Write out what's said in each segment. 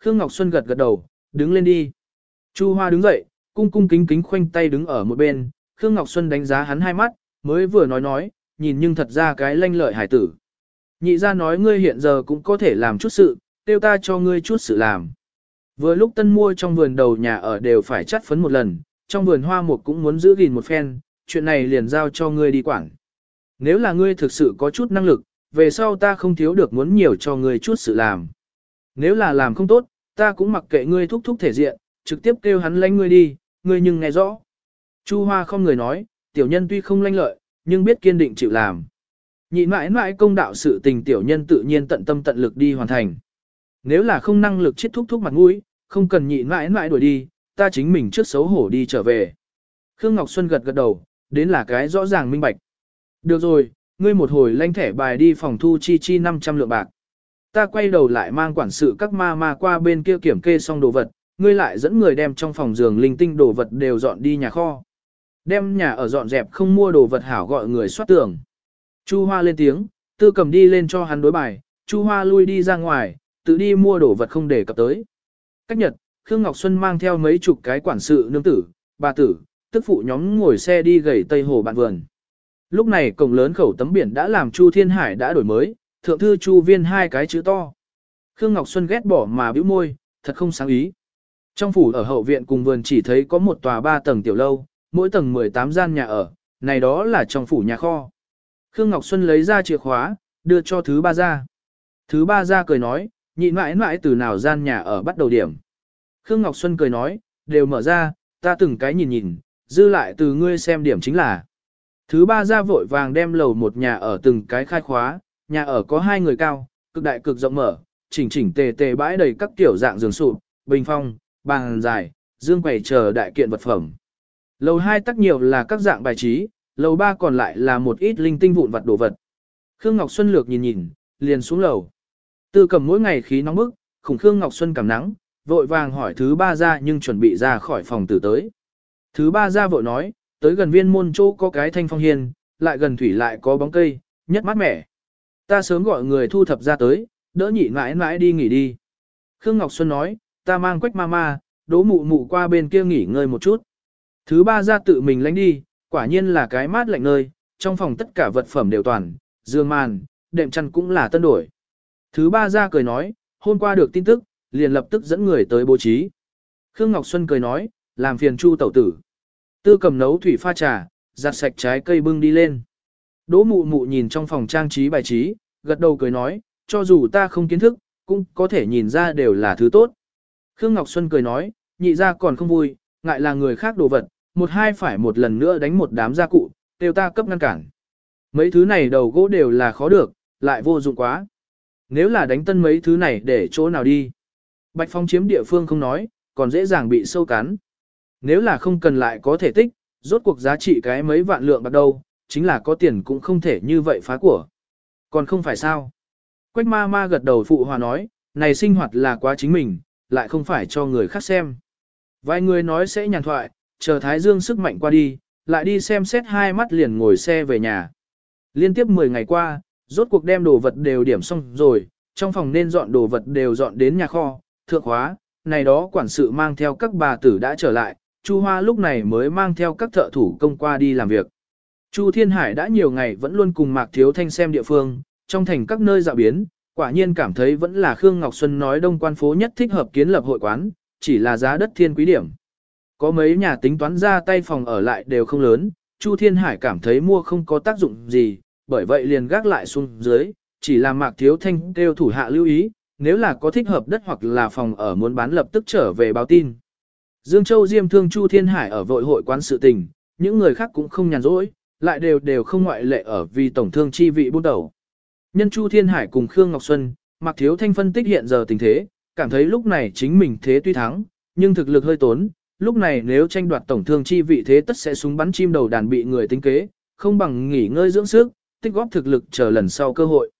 Khương Ngọc Xuân gật gật đầu, đứng lên đi. Chu Hoa đứng dậy, cung cung kính kính khoanh tay đứng ở một bên, Khương Ngọc Xuân đánh giá hắn hai mắt, mới vừa nói nói, nhìn nhưng thật ra cái lanh lợi hải tử. Nhị ra nói ngươi hiện giờ cũng có thể làm chút sự, tiêu ta cho ngươi chút sự làm. Vừa lúc tân mua trong vườn đầu nhà ở đều phải chắt phấn một lần, trong vườn hoa mục cũng muốn giữ gìn một phen, chuyện này liền giao cho ngươi đi quản. Nếu là ngươi thực sự có chút năng lực, về sau ta không thiếu được muốn nhiều cho ngươi chút sự làm. Nếu là làm không tốt, ta cũng mặc kệ ngươi thúc thúc thể diện, trực tiếp kêu hắn lánh ngươi đi, ngươi nhưng nghe rõ. Chu Hoa không người nói, tiểu nhân tuy không lanh lợi, nhưng biết kiên định chịu làm. Nhịn mãi mãi công đạo sự tình tiểu nhân tự nhiên tận tâm tận lực đi hoàn thành. Nếu là không năng lực chết thúc thúc mặt mũi, không cần nhịn mãi mãi đuổi đi, ta chính mình trước xấu hổ đi trở về. Khương Ngọc Xuân gật gật đầu, đến là cái rõ ràng minh bạch. Được rồi, ngươi một hồi lanh thẻ bài đi phòng thu chi chi 500 lượng bạc. Ta quay đầu lại mang quản sự các ma ma qua bên kia kiểm kê xong đồ vật, ngươi lại dẫn người đem trong phòng giường linh tinh đồ vật đều dọn đi nhà kho. Đem nhà ở dọn dẹp không mua đồ vật hảo gọi người soát tường. Chu Hoa lên tiếng, tư cầm đi lên cho hắn đối bài, Chu Hoa lui đi ra ngoài, tự đi mua đồ vật không để cập tới. Cách nhật, Khương Ngọc Xuân mang theo mấy chục cái quản sự nương tử, bà tử, tức phụ nhóm ngồi xe đi gầy Tây Hồ bạn vườn. Lúc này cổng lớn khẩu tấm biển đã làm Chu Thiên Hải đã đổi mới, thượng thư Chu Viên hai cái chữ to. Khương Ngọc Xuân ghét bỏ mà bĩu môi, thật không sáng ý. Trong phủ ở hậu viện cùng vườn chỉ thấy có một tòa ba tầng tiểu lâu, mỗi tầng 18 gian nhà ở, này đó là trong phủ nhà kho. Khương Ngọc Xuân lấy ra chìa khóa, đưa cho thứ ba ra. Thứ ba ra cười nói, nhịn mãi mãi từ nào gian nhà ở bắt đầu điểm. Khương Ngọc Xuân cười nói, đều mở ra, ta từng cái nhìn nhìn, dư lại từ ngươi xem điểm chính là. Thứ ba ra vội vàng đem lầu một nhà ở từng cái khai khóa, nhà ở có hai người cao, cực đại cực rộng mở, chỉnh chỉnh tề tề bãi đầy các kiểu dạng giường sụp, bình phong, bàn dài, dương quầy chờ đại kiện vật phẩm. Lầu 2 tắc nhiều là các dạng bài trí, lầu 3 còn lại là một ít linh tinh vụn vật đồ vật. Khương Ngọc Xuân lược nhìn nhìn, liền xuống lầu. Tư cầm mỗi ngày khí nóng bức, khủng Khương Ngọc Xuân cảm nắng, vội vàng hỏi thứ ba ra nhưng chuẩn bị ra khỏi phòng tử tới. Thứ ba ra vội nói, tới gần viên môn chỗ có cái thanh phong hiên, lại gần thủy lại có bóng cây, nhất mát mẻ. Ta sớm gọi người thu thập ra tới, đỡ nhị mãi mãi đi nghỉ đi. Khương Ngọc Xuân nói, ta mang quách ma ma, đố mụ mụ qua bên kia nghỉ ngơi một chút. Thứ ba ra tự mình lánh đi, quả nhiên là cái mát lạnh nơi, trong phòng tất cả vật phẩm đều toàn, giường màn, đệm chăn cũng là tân đổi. Thứ ba ra cười nói, hôm qua được tin tức, liền lập tức dẫn người tới bố trí. Khương Ngọc Xuân cười nói, làm phiền chu tẩu tử. Tư cầm nấu thủy pha trà, giặt sạch trái cây bưng đi lên. Đỗ mụ mụ nhìn trong phòng trang trí bài trí, gật đầu cười nói, cho dù ta không kiến thức, cũng có thể nhìn ra đều là thứ tốt. Khương Ngọc Xuân cười nói, nhị ra còn không vui, ngại là người khác đồ vật, một hai phải một lần nữa đánh một đám gia cụ, đều ta cấp ngăn cản. Mấy thứ này đầu gỗ đều là khó được, lại vô dụng quá. Nếu là đánh tân mấy thứ này để chỗ nào đi. Bạch Phong chiếm địa phương không nói, còn dễ dàng bị sâu cắn. Nếu là không cần lại có thể tích, rốt cuộc giá trị cái mấy vạn lượng bạc đâu, chính là có tiền cũng không thể như vậy phá của. Còn không phải sao. Quách ma ma gật đầu phụ hòa nói, này sinh hoạt là quá chính mình, lại không phải cho người khác xem. Vài người nói sẽ nhàn thoại, chờ Thái Dương sức mạnh qua đi, lại đi xem xét hai mắt liền ngồi xe về nhà. Liên tiếp 10 ngày qua, rốt cuộc đem đồ vật đều điểm xong rồi, trong phòng nên dọn đồ vật đều dọn đến nhà kho, thượng hóa, này đó quản sự mang theo các bà tử đã trở lại, Chu Hoa lúc này mới mang theo các thợ thủ công qua đi làm việc. Chu Thiên Hải đã nhiều ngày vẫn luôn cùng Mạc Thiếu Thanh xem địa phương, trong thành các nơi dạo biến, quả nhiên cảm thấy vẫn là Khương Ngọc Xuân nói đông quan phố nhất thích hợp kiến lập hội quán, chỉ là giá đất thiên quý điểm. Có mấy nhà tính toán ra tay phòng ở lại đều không lớn, Chu Thiên Hải cảm thấy mua không có tác dụng gì, bởi vậy liền gác lại xuống dưới, chỉ là Mạc Thiếu Thanh kêu thủ hạ lưu ý, nếu là có thích hợp đất hoặc là phòng ở muốn bán lập tức trở về báo tin. Dương Châu Diêm thương Chu Thiên Hải ở vội hội quán sự tình, những người khác cũng không nhàn rỗi, lại đều đều không ngoại lệ ở vì tổng thương chi vị buôn đầu. Nhân Chu Thiên Hải cùng Khương Ngọc Xuân, Mạc Thiếu Thanh phân tích hiện giờ tình thế, cảm thấy lúc này chính mình thế tuy thắng, nhưng thực lực hơi tốn, lúc này nếu tranh đoạt tổng thương chi vị thế tất sẽ súng bắn chim đầu đàn bị người tính kế, không bằng nghỉ ngơi dưỡng sức, tích góp thực lực chờ lần sau cơ hội.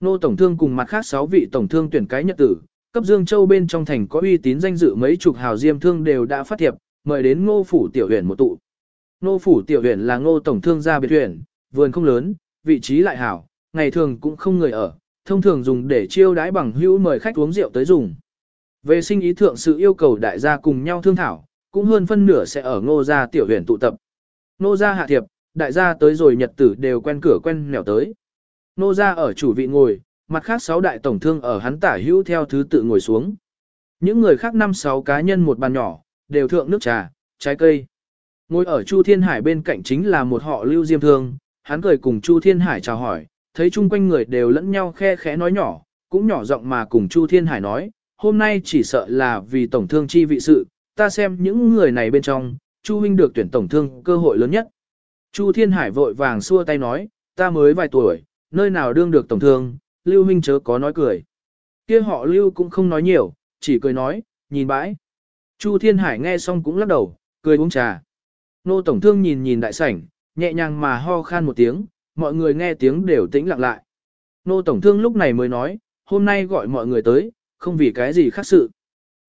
Nô tổng thương cùng mặt khác 6 vị tổng thương tuyển cái nhật tử, cấp Dương Châu bên trong thành có uy tín danh dự mấy chục hào diêm thương đều đã phát thiệp, mời đến Ngô phủ tiểu huyền một tụ. Nô phủ tiểu huyện là Ngô tổng thương gia biệt huyện, vườn không lớn, vị trí lại hảo, ngày thường cũng không người ở, thông thường dùng để chiêu đãi bằng hữu mời khách uống rượu tới dùng. Về sinh ý thượng sự yêu cầu đại gia cùng nhau thương thảo, cũng hơn phân nửa sẽ ở ngô gia tiểu huyện tụ tập. Ngô gia hạ thiệp, đại gia tới rồi nhật tử đều quen cửa quen nẻo tới. Ngô gia ở chủ vị ngồi, mặt khác sáu đại tổng thương ở hắn tả hữu theo thứ tự ngồi xuống. Những người khác năm sáu cá nhân một bàn nhỏ, đều thượng nước trà, trái cây. Ngồi ở Chu Thiên Hải bên cạnh chính là một họ lưu diêm thương, hắn cười cùng Chu Thiên Hải chào hỏi, thấy chung quanh người đều lẫn nhau khe khẽ nói nhỏ, cũng nhỏ giọng mà cùng Chu Thiên Hải nói, hôm nay chỉ sợ là vì tổng thương chi vị sự, ta xem những người này bên trong, Chu huynh được tuyển tổng thương cơ hội lớn nhất. Chu Thiên Hải vội vàng xua tay nói, ta mới vài tuổi, nơi nào đương được tổng thương, Lưu huynh chớ có nói cười. Kia họ Lưu cũng không nói nhiều, chỉ cười nói, nhìn bãi. Chu Thiên Hải nghe xong cũng lắc đầu, cười uống trà. Nô tổng thương nhìn nhìn đại sảnh, nhẹ nhàng mà ho khan một tiếng, mọi người nghe tiếng đều tĩnh lặng lại. Nô tổng thương lúc này mới nói, hôm nay gọi mọi người tới, không vì cái gì khác sự.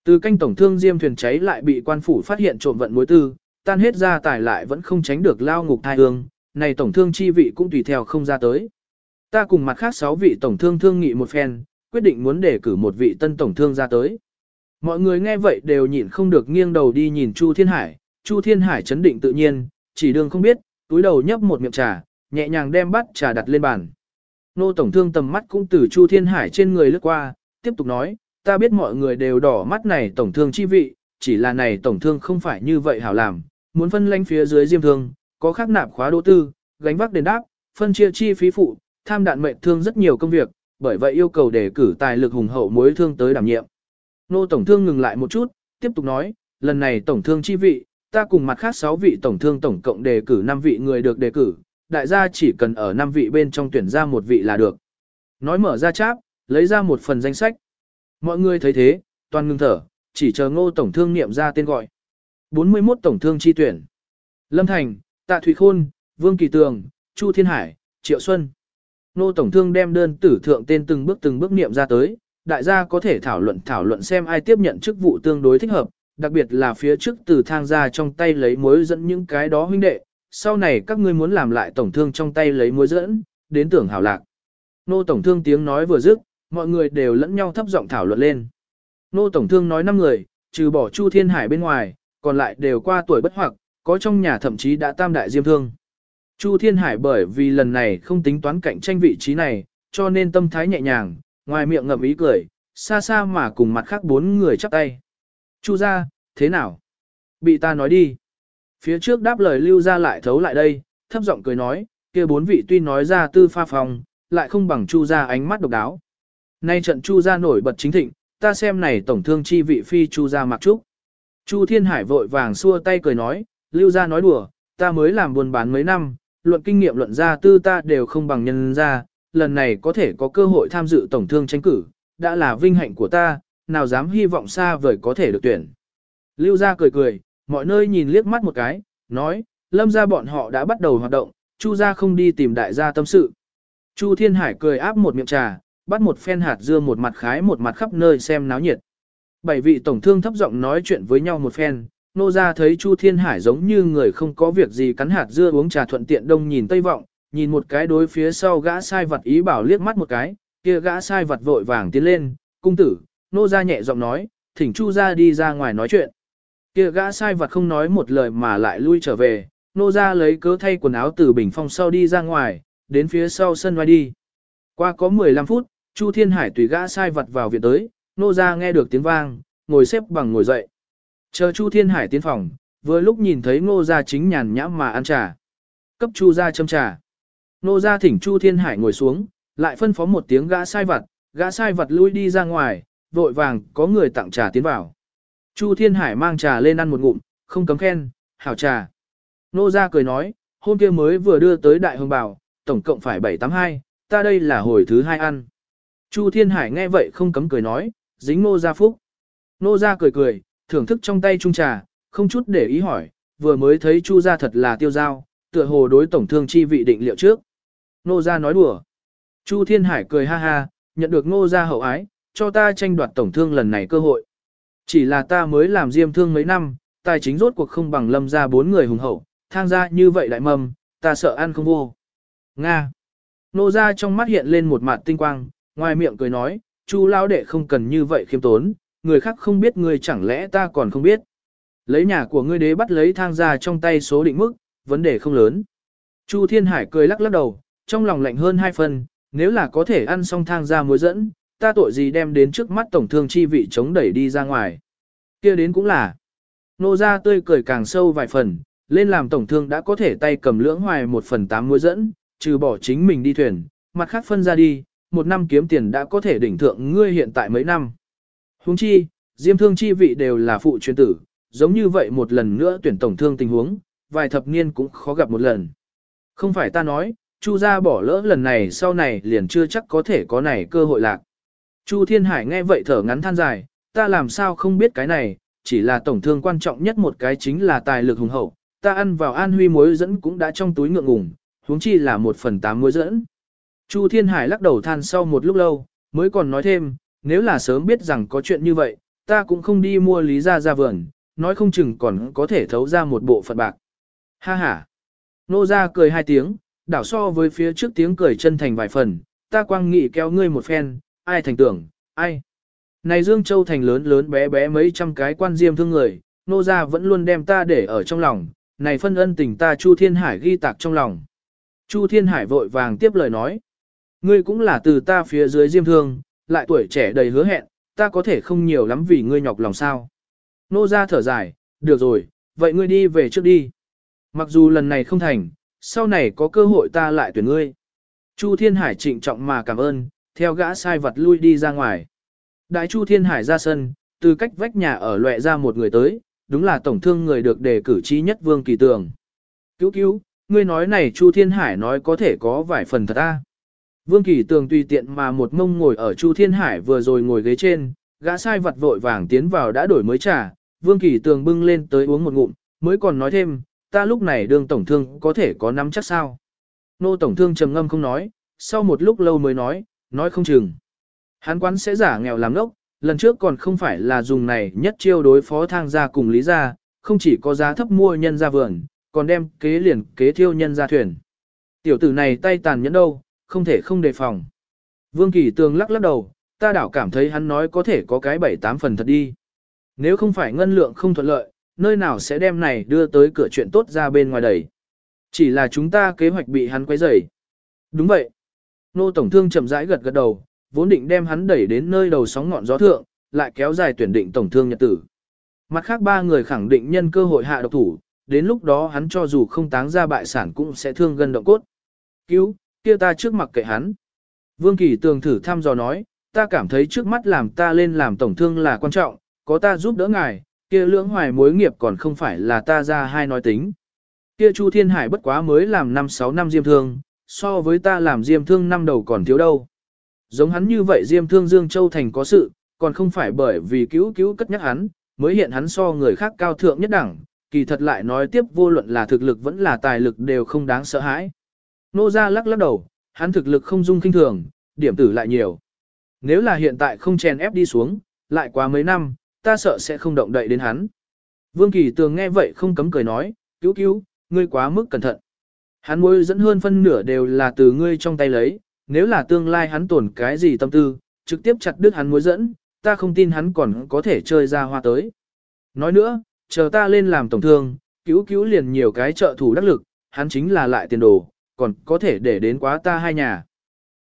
Từ canh tổng thương diêm thuyền cháy lại bị quan phủ phát hiện trộm vận mối tư, tan hết ra tài lại vẫn không tránh được lao ngục thai hương, này tổng thương chi vị cũng tùy theo không ra tới. Ta cùng mặt khác sáu vị tổng thương thương nghị một phen, quyết định muốn để cử một vị tân tổng thương ra tới. Mọi người nghe vậy đều nhịn không được nghiêng đầu đi nhìn Chu Thiên Hải, Chu Thiên Hải chấn định tự nhiên, chỉ đường không biết, túi đầu nhấp một miệng trà, nhẹ nhàng đem bát trà đặt lên bàn. Nô Tổng Thương tầm mắt cũng từ Chu Thiên Hải trên người lướt qua, tiếp tục nói, ta biết mọi người đều đỏ mắt này Tổng Thương chi vị, chỉ là này Tổng Thương không phải như vậy hảo làm, muốn phân lãnh phía dưới diêm thương, có khắc nạp khóa đỗ tư, gánh vác đền đáp, phân chia chi phí phụ, tham đạn mệnh thương rất nhiều công việc, bởi vậy yêu cầu đề cử tài lực hùng hậu mối thương tới đảm nhiệm. Nô Tổng Thương ngừng lại một chút, tiếp tục nói, lần này Tổng Thương chi vị, ta cùng mặt khác 6 vị Tổng Thương tổng cộng đề cử 5 vị người được đề cử, đại gia chỉ cần ở 5 vị bên trong tuyển ra một vị là được. Nói mở ra cháp, lấy ra một phần danh sách. Mọi người thấy thế, toàn ngưng thở, chỉ chờ ngô Tổng Thương niệm ra tên gọi. 41 Tổng Thương chi tuyển. Lâm Thành, Tạ Thủy Khôn, Vương Kỳ Tường, Chu Thiên Hải, Triệu Xuân. Nô Tổng Thương đem đơn tử thượng tên từng bước từng bước niệm ra tới, đại gia có thể thảo luận thảo luận xem ai tiếp nhận chức vụ tương đối thích hợp, đặc biệt là phía trước từ thang ra trong tay lấy mối dẫn những cái đó huynh đệ, sau này các ngươi muốn làm lại tổng thương trong tay lấy mối dẫn, đến tưởng hảo lạc. Nô tổng thương tiếng nói vừa dứt, mọi người đều lẫn nhau thấp giọng thảo luận lên. Nô tổng thương nói năm người, trừ bỏ Chu Thiên Hải bên ngoài, còn lại đều qua tuổi bất hoặc, có trong nhà thậm chí đã tam đại diêm thương. Chu Thiên Hải bởi vì lần này không tính toán cạnh tranh vị trí này, cho nên tâm thái nhẹ nhàng, ngoài miệng ngậm ý cười, xa xa mà cùng mặt khác bốn người chắp tay. Chu ra, thế nào? Bị ta nói đi. Phía trước đáp lời lưu ra lại thấu lại đây, thấp giọng cười nói, kia bốn vị tuy nói ra tư pha phòng, lại không bằng chu ra ánh mắt độc đáo. Nay trận chu ra nổi bật chính thịnh, ta xem này tổng thương chi vị phi chu ra mặc trúc. Chu Thiên Hải vội vàng xua tay cười nói, lưu ra nói đùa, ta mới làm buôn bán mấy năm, luận kinh nghiệm luận ra tư ta đều không bằng nhân ra, lần này có thể có cơ hội tham dự tổng thương tranh cử, đã là vinh hạnh của ta, nào dám hy vọng xa vời có thể được tuyển. Lưu gia cười cười, mọi nơi nhìn liếc mắt một cái, nói, lâm gia bọn họ đã bắt đầu hoạt động, chu gia không đi tìm đại gia tâm sự. Chu Thiên Hải cười áp một miệng trà, bắt một phen hạt dưa một mặt khái một mặt khắp nơi xem náo nhiệt. Bảy vị tổng thương thấp giọng nói chuyện với nhau một phen, nô gia thấy Chu Thiên Hải giống như người không có việc gì cắn hạt dưa uống trà thuận tiện đông nhìn tây vọng, nhìn một cái đối phía sau gã sai vật ý bảo liếc mắt một cái, kia gã sai vật vội vàng tiến lên, cung tử, nô gia nhẹ giọng nói, thỉnh Chu gia đi ra ngoài nói chuyện. Kia gã sai vật không nói một lời mà lại lui trở về, nô gia lấy cớ thay quần áo từ bình phong sau đi ra ngoài, đến phía sau sân ngoài đi. Qua có 15 phút, Chu Thiên Hải tùy gã sai vật vào viện tới, nô gia nghe được tiếng vang, ngồi xếp bằng ngồi dậy. Chờ Chu Thiên Hải tiến phòng, vừa lúc nhìn thấy nô gia chính nhàn nhãm mà ăn trà. Cấp Chu gia châm trà. Nô gia thỉnh Chu Thiên Hải ngồi xuống, lại phân phó một tiếng gã sai vật, gã sai vật lui đi ra ngoài, vội vàng có người tặng trà tiến vào. Chu Thiên Hải mang trà lên ăn một ngụm, không cấm khen, hảo trà. Nô gia cười nói, hôm kia mới vừa đưa tới đại hương bảo, tổng cộng phải 782, ta đây là hồi thứ hai ăn. Chu Thiên Hải nghe vậy không cấm cười nói, dính nô gia phúc. Nô gia cười cười, thưởng thức trong tay chung trà, không chút để ý hỏi, vừa mới thấy Chu gia thật là tiêu giao, tựa hồ đối tổng thương chi vị định liệu trước. Nô gia nói đùa. Chu Thiên Hải cười ha ha, nhận được nô gia hậu ái, cho ta tranh đoạt tổng thương lần này cơ hội. Chỉ là ta mới làm diêm thương mấy năm, tài chính rốt cuộc không bằng lâm ra bốn người hùng hậu, thang ra như vậy đại mầm, ta sợ ăn không vô. Nga. Nô ra trong mắt hiện lên một mặt tinh quang, ngoài miệng cười nói, chu lao đệ không cần như vậy khiêm tốn, người khác không biết người chẳng lẽ ta còn không biết. Lấy nhà của ngươi đế bắt lấy thang ra trong tay số định mức, vấn đề không lớn. Chu Thiên Hải cười lắc lắc đầu, trong lòng lạnh hơn hai phần, nếu là có thể ăn xong thang ra muối dẫn, ta tội gì đem đến trước mắt tổng thương chi vị chống đẩy đi ra ngoài. kia đến cũng là. Nô ra tươi cười càng sâu vài phần, lên làm tổng thương đã có thể tay cầm lưỡng hoài một phần tám muối dẫn, trừ bỏ chính mình đi thuyền, mặt khác phân ra đi, một năm kiếm tiền đã có thể đỉnh thượng ngươi hiện tại mấy năm. Huống chi, diêm thương chi vị đều là phụ truyền tử, giống như vậy một lần nữa tuyển tổng thương tình huống, vài thập niên cũng khó gặp một lần. Không phải ta nói, Chu gia bỏ lỡ lần này sau này liền chưa chắc có thể có này cơ hội lạc. Chu Thiên Hải nghe vậy thở ngắn than dài, ta làm sao không biết cái này, chỉ là tổng thương quan trọng nhất một cái chính là tài lực hùng hậu, ta ăn vào an huy muối dẫn cũng đã trong túi ngượng ngùng, huống chi là một phần tám muối dẫn. Chu Thiên Hải lắc đầu than sau một lúc lâu, mới còn nói thêm, nếu là sớm biết rằng có chuyện như vậy, ta cũng không đi mua lý ra ra vườn, nói không chừng còn có thể thấu ra một bộ phận bạc. Ha ha! Nô ra cười hai tiếng, đảo so với phía trước tiếng cười chân thành vài phần, ta quang nghị kéo ngươi một phen, ai thành tưởng, ai. Này Dương Châu thành lớn lớn bé bé mấy trăm cái quan diêm thương người, nô gia vẫn luôn đem ta để ở trong lòng, này phân ân tình ta Chu Thiên Hải ghi tạc trong lòng. Chu Thiên Hải vội vàng tiếp lời nói, ngươi cũng là từ ta phía dưới diêm thương, lại tuổi trẻ đầy hứa hẹn, ta có thể không nhiều lắm vì ngươi nhọc lòng sao. Nô gia thở dài, được rồi, vậy ngươi đi về trước đi. Mặc dù lần này không thành, sau này có cơ hội ta lại tuyển ngươi. Chu Thiên Hải trịnh trọng mà cảm ơn, theo gã sai vật lui đi ra ngoài. Đại Chu Thiên Hải ra sân, từ cách vách nhà ở loẹ ra một người tới, đúng là tổng thương người được đề cử chi nhất Vương Kỳ Tường. Cứu cứu, ngươi nói này Chu Thiên Hải nói có thể có vài phần thật a. Vương Kỳ Tường tùy tiện mà một mông ngồi ở Chu Thiên Hải vừa rồi ngồi ghế trên, gã sai vật vội vàng tiến vào đã đổi mới trà, Vương Kỳ Tường bưng lên tới uống một ngụm, mới còn nói thêm, ta lúc này đương tổng thương có thể có nắm chắc sao. Nô tổng thương trầm ngâm không nói, sau một lúc lâu mới nói, nói không chừng. Hán quán sẽ giả nghèo làm ngốc, lần trước còn không phải là dùng này nhất chiêu đối phó thang gia cùng lý gia, không chỉ có giá thấp mua nhân ra vườn, còn đem kế liền kế thiêu nhân ra thuyền. Tiểu tử này tay tàn nhẫn đâu, không thể không đề phòng. Vương Kỳ Tường lắc lắc đầu, ta đảo cảm thấy hắn nói có thể có cái bảy tám phần thật đi. Nếu không phải ngân lượng không thuận lợi, nơi nào sẽ đem này đưa tới cửa chuyện tốt ra bên ngoài đẩy. Chỉ là chúng ta kế hoạch bị hắn quấy rầy. Đúng vậy. Nô Tổng Thương chậm rãi gật gật đầu, vốn định đem hắn đẩy đến nơi đầu sóng ngọn gió thượng, lại kéo dài tuyển định Tổng Thương nhật tử. Mặt khác ba người khẳng định nhân cơ hội hạ độc thủ, đến lúc đó hắn cho dù không táng ra bại sản cũng sẽ thương gần động cốt. Cứu, kia ta trước mặt kệ hắn. Vương Kỳ Tường thử thăm dò nói, ta cảm thấy trước mắt làm ta lên làm tổng thương là quan trọng, có ta giúp đỡ ngài, kia lưỡng hoài mối nghiệp còn không phải là ta ra hai nói tính. Kia Chu Thiên Hải bất quá mới làm 5-6 năm diêm thương, so với ta làm diêm thương năm đầu còn thiếu đâu. Giống hắn như vậy diêm thương Dương Châu Thành có sự, còn không phải bởi vì cứu cứu cất nhắc hắn, mới hiện hắn so người khác cao thượng nhất đẳng, kỳ thật lại nói tiếp vô luận là thực lực vẫn là tài lực đều không đáng sợ hãi. Nô ra lắc lắc đầu, hắn thực lực không dung kinh thường, điểm tử lại nhiều. Nếu là hiện tại không chèn ép đi xuống, lại quá mấy năm, ta sợ sẽ không động đậy đến hắn. Vương Kỳ Tường nghe vậy không cấm cười nói, cứu cứu, ngươi quá mức cẩn thận. Hắn môi dẫn hơn phân nửa đều là từ ngươi trong tay lấy, nếu là tương lai hắn tổn cái gì tâm tư, trực tiếp chặt đứt hắn mối dẫn, ta không tin hắn còn có thể chơi ra hoa tới. Nói nữa, chờ ta lên làm tổng thương, cứu cứu liền nhiều cái trợ thủ đắc lực, hắn chính là lại tiền đồ, còn có thể để đến quá ta hai nhà.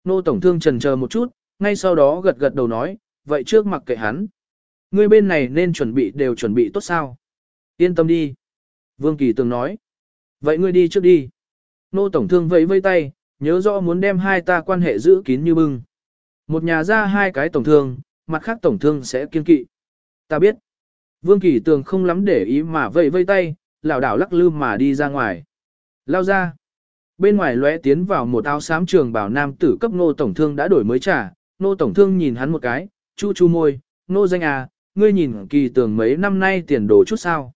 Nô tổng thương trần chờ một chút, ngay sau đó gật gật đầu nói, vậy trước mặc kệ hắn. Ngươi bên này nên chuẩn bị đều chuẩn bị tốt sao? Yên tâm đi. Vương Kỳ Tường nói. Vậy ngươi đi trước đi. Nô Tổng Thương vẫy vây tay, nhớ rõ muốn đem hai ta quan hệ giữ kín như bưng. Một nhà ra hai cái Tổng Thương, mặt khác Tổng Thương sẽ kiên kỵ. Ta biết. Vương Kỳ Tường không lắm để ý mà vẫy vây tay, lảo đảo lắc lư mà đi ra ngoài. Lao ra. Bên ngoài lóe tiến vào một áo xám trường bảo nam tử cấp nô tổng thương đã đổi mới trả, nô tổng thương nhìn hắn một cái, chu chu môi, nô danh à, ngươi nhìn kỳ tường mấy năm nay tiền đồ chút sao.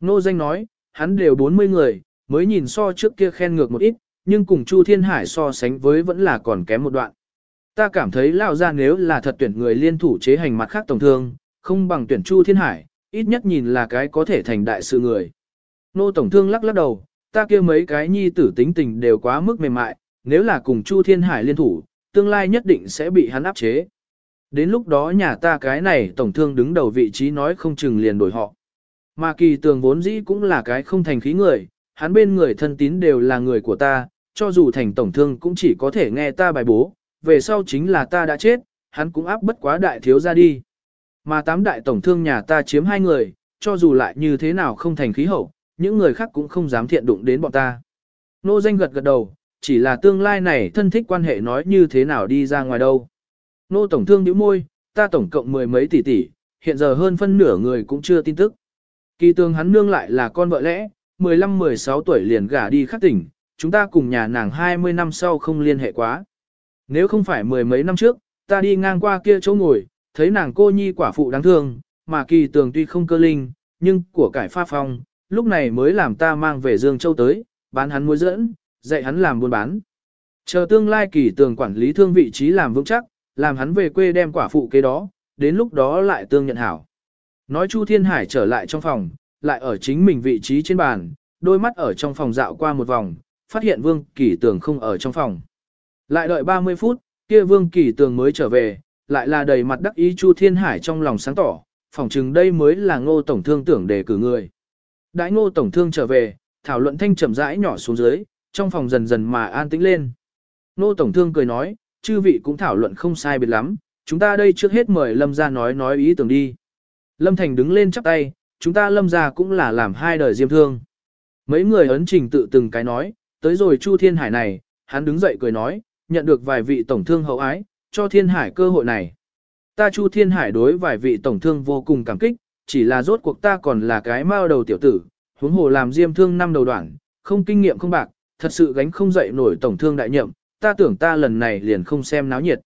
Nô danh nói, hắn đều 40 người, mới nhìn so trước kia khen ngược một ít, nhưng cùng Chu Thiên Hải so sánh với vẫn là còn kém một đoạn. Ta cảm thấy lão ra nếu là thật tuyển người liên thủ chế hành mặt khác tổng thương, không bằng tuyển Chu Thiên Hải, ít nhất nhìn là cái có thể thành đại sự người. Nô tổng thương lắc lắc đầu, ta kia mấy cái nhi tử tính tình đều quá mức mềm mại, nếu là cùng Chu Thiên Hải liên thủ, tương lai nhất định sẽ bị hắn áp chế. Đến lúc đó nhà ta cái này tổng thương đứng đầu vị trí nói không chừng liền đổi họ. Mà kỳ tường vốn dĩ cũng là cái không thành khí người, hắn bên người thân tín đều là người của ta, cho dù thành tổng thương cũng chỉ có thể nghe ta bài bố, về sau chính là ta đã chết, hắn cũng áp bất quá đại thiếu ra đi. Mà tám đại tổng thương nhà ta chiếm hai người, cho dù lại như thế nào không thành khí hậu, những người khác cũng không dám thiện đụng đến bọn ta. Nô danh gật gật đầu, chỉ là tương lai này thân thích quan hệ nói như thế nào đi ra ngoài đâu. Nô tổng thương nhíu môi, ta tổng cộng mười mấy tỷ tỷ, hiện giờ hơn phân nửa người cũng chưa tin tức. Kỳ tương hắn nương lại là con vợ lẽ, 15-16 tuổi liền gả đi khắc tỉnh, chúng ta cùng nhà nàng 20 năm sau không liên hệ quá. Nếu không phải mười mấy năm trước, ta đi ngang qua kia chỗ ngồi, thấy nàng cô nhi quả phụ đáng thương, mà kỳ tường tuy không cơ linh, nhưng của cải pha phong, lúc này mới làm ta mang về Dương Châu tới, bán hắn muối dẫn, dạy hắn làm buôn bán. Chờ tương lai kỳ tường quản lý thương vị trí làm vững chắc, làm hắn về quê đem quả phụ kế đó, đến lúc đó lại tương nhận hảo. Nói Chu Thiên Hải trở lại trong phòng, lại ở chính mình vị trí trên bàn, đôi mắt ở trong phòng dạo qua một vòng, phát hiện Vương Kỳ Tường không ở trong phòng. Lại đợi 30 phút, kia Vương Kỳ Tường mới trở về, lại là đầy mặt đắc ý Chu Thiên Hải trong lòng sáng tỏ, phòng chừng đây mới là ngô tổng thương tưởng đề cử người. Đãi ngô tổng thương trở về, thảo luận thanh chậm rãi nhỏ xuống dưới, trong phòng dần dần mà an tĩnh lên. Ngô tổng thương cười nói, chư vị cũng thảo luận không sai biệt lắm, chúng ta đây trước hết mời Lâm ra nói nói ý tưởng đi. Lâm Thành đứng lên chắp tay, chúng ta Lâm ra cũng là làm hai đời diêm thương. Mấy người ấn trình tự từng cái nói, tới rồi Chu Thiên Hải này, hắn đứng dậy cười nói, nhận được vài vị tổng thương hậu ái, cho Thiên Hải cơ hội này. Ta Chu Thiên Hải đối vài vị tổng thương vô cùng cảm kích, chỉ là rốt cuộc ta còn là cái mao đầu tiểu tử, huống hồ làm diêm thương năm đầu đoạn, không kinh nghiệm không bạc, thật sự gánh không dậy nổi tổng thương đại nhậm, ta tưởng ta lần này liền không xem náo nhiệt.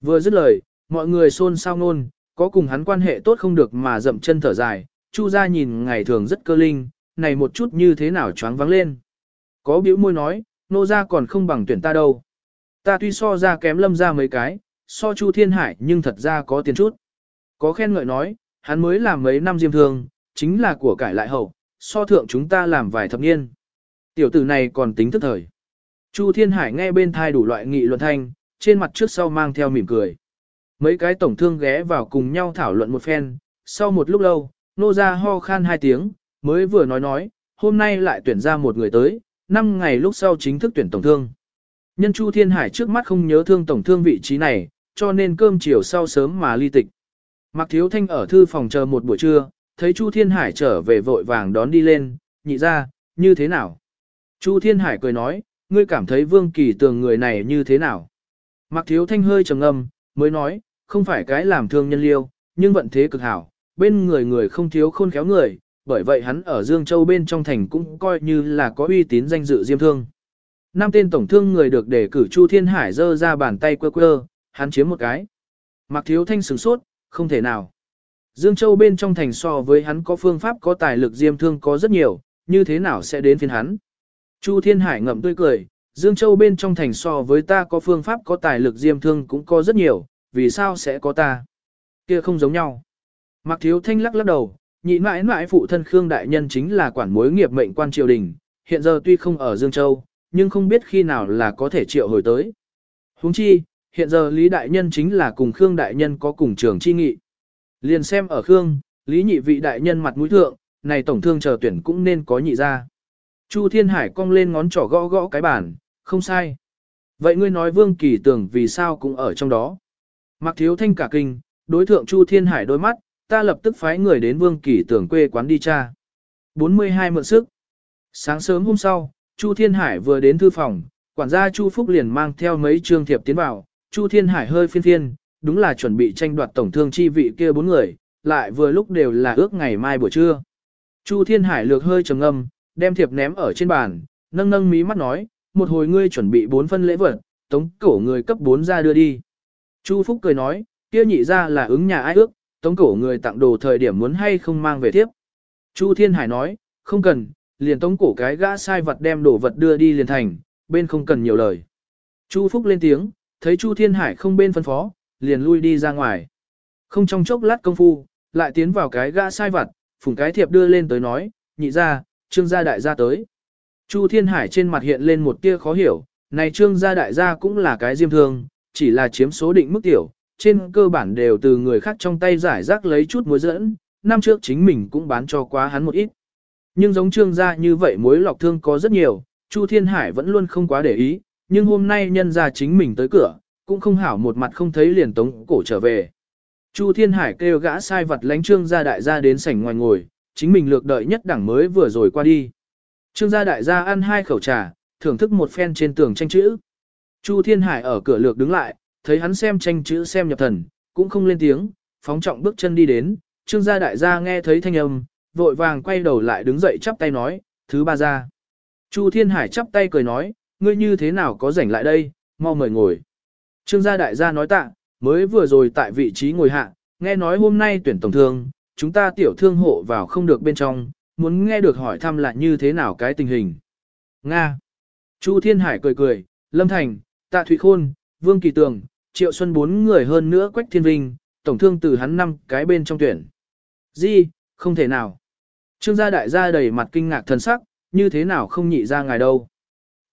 Vừa dứt lời, mọi người xôn xao ngôn, có cùng hắn quan hệ tốt không được mà dậm chân thở dài, Chu gia nhìn ngày thường rất cơ linh, này một chút như thế nào choáng vắng lên. Có biểu môi nói, nô gia còn không bằng tuyển ta đâu. Ta tuy so ra kém lâm ra mấy cái, so Chu Thiên Hải nhưng thật ra có tiền chút. Có khen ngợi nói, hắn mới làm mấy năm diêm thương, chính là của cải lại hậu, so thượng chúng ta làm vài thập niên. Tiểu tử này còn tính thức thời. Chu Thiên Hải nghe bên thai đủ loại nghị luận thanh, trên mặt trước sau mang theo mỉm cười. Mấy cái tổng thương ghé vào cùng nhau thảo luận một phen, sau một lúc lâu, nô ra ho khan hai tiếng, mới vừa nói nói, hôm nay lại tuyển ra một người tới, năm ngày lúc sau chính thức tuyển tổng thương. Nhân Chu Thiên Hải trước mắt không nhớ thương tổng thương vị trí này, cho nên cơm chiều sau sớm mà ly tịch. Mạc Thiếu Thanh ở thư phòng chờ một buổi trưa, thấy Chu Thiên Hải trở về vội vàng đón đi lên, nhị ra, như thế nào? Chu Thiên Hải cười nói, ngươi cảm thấy Vương Kỳ Tường người này như thế nào? Mạc Thiếu Thanh hơi trầm ngâm, mới nói, không phải cái làm thương nhân liêu, nhưng vận thế cực hảo, bên người người không thiếu khôn khéo người, bởi vậy hắn ở Dương Châu bên trong thành cũng coi như là có uy tín danh dự diêm thương. Năm tên tổng thương người được đề cử Chu Thiên Hải dơ ra bàn tay quơ quơ, hắn chiếm một cái. Mạc Thiếu Thanh sửng sốt, không thể nào. Dương Châu bên trong thành so với hắn có phương pháp có tài lực diêm thương có rất nhiều, như thế nào sẽ đến phiên hắn. Chu Thiên Hải ngậm tươi cười, Dương Châu bên trong thành so với ta có phương pháp có tài lực diêm thương cũng có rất nhiều, vì sao sẽ có ta? Kia không giống nhau. Mạc Thiếu Thanh lắc lắc đầu, nhị mãi mãi phụ thân Khương Đại Nhân chính là quản mối nghiệp mệnh quan triều đình, hiện giờ tuy không ở Dương Châu, nhưng không biết khi nào là có thể triệu hồi tới. Huống chi, hiện giờ Lý Đại Nhân chính là cùng Khương Đại Nhân có cùng trường chi nghị. Liền xem ở Khương, Lý nhị vị Đại Nhân mặt mũi thượng, này tổng thương chờ tuyển cũng nên có nhị ra. Chu Thiên Hải cong lên ngón trỏ gõ gõ cái bàn, không sai. Vậy ngươi nói Vương Kỳ Tường vì sao cũng ở trong đó. Mặc thiếu thanh cả kinh, đối thượng Chu Thiên Hải đôi mắt, ta lập tức phái người đến Vương Kỳ Tưởng quê quán đi cha. 42 mượn sức. Sáng sớm hôm sau, Chu Thiên Hải vừa đến thư phòng, quản gia Chu Phúc liền mang theo mấy trương thiệp tiến vào, Chu Thiên Hải hơi phiên thiên, đúng là chuẩn bị tranh đoạt tổng thương chi vị kia bốn người, lại vừa lúc đều là ước ngày mai buổi trưa. Chu Thiên Hải lược hơi trầm ngâm, đem thiệp ném ở trên bàn, nâng nâng mí mắt nói, một hồi ngươi chuẩn bị bốn phân lễ vật, tống cổ người cấp bốn ra đưa đi. Chu Phúc cười nói, kia nhị ra là ứng nhà ai ước, tống cổ người tặng đồ thời điểm muốn hay không mang về tiếp. Chu Thiên Hải nói, không cần, liền tống cổ cái gã sai vật đem đồ vật đưa đi liền thành, bên không cần nhiều lời. Chu Phúc lên tiếng, thấy Chu Thiên Hải không bên phân phó, liền lui đi ra ngoài. Không trong chốc lát công phu, lại tiến vào cái gã sai vật, phùng cái thiệp đưa lên tới nói, nhị ra, trương gia đại gia tới. Chu Thiên Hải trên mặt hiện lên một tia khó hiểu, này trương gia đại gia cũng là cái diêm thương, chỉ là chiếm số định mức tiểu, trên cơ bản đều từ người khác trong tay giải rác lấy chút muối dẫn, năm trước chính mình cũng bán cho quá hắn một ít. Nhưng giống trương gia như vậy muối lọc thương có rất nhiều, Chu Thiên Hải vẫn luôn không quá để ý, nhưng hôm nay nhân ra chính mình tới cửa, cũng không hảo một mặt không thấy liền tống cổ trở về. Chu Thiên Hải kêu gã sai vật lánh trương gia đại gia đến sảnh ngoài ngồi, chính mình lược đợi nhất đẳng mới vừa rồi qua đi. Trương gia đại gia ăn hai khẩu trà, thưởng thức một phen trên tường tranh chữ. Chu Thiên Hải ở cửa lược đứng lại, thấy hắn xem tranh chữ xem nhập thần, cũng không lên tiếng, phóng trọng bước chân đi đến, trương gia đại gia nghe thấy thanh âm, vội vàng quay đầu lại đứng dậy chắp tay nói, thứ ba gia. Chu Thiên Hải chắp tay cười nói, ngươi như thế nào có rảnh lại đây, mau mời ngồi. Trương gia đại gia nói tạ, mới vừa rồi tại vị trí ngồi hạ, nghe nói hôm nay tuyển tổng thương, chúng ta tiểu thương hộ vào không được bên trong, muốn nghe được hỏi thăm là như thế nào cái tình hình. Nga. Chu Thiên Hải cười cười, Lâm Thành, Tạ Thụy Khôn, Vương Kỳ Tường, Triệu Xuân bốn người hơn nữa Quách Thiên Vinh, tổng thương từ hắn năm cái bên trong tuyển. Gì, không thể nào. Trương gia đại gia đầy mặt kinh ngạc thần sắc, như thế nào không nhị ra ngài đâu.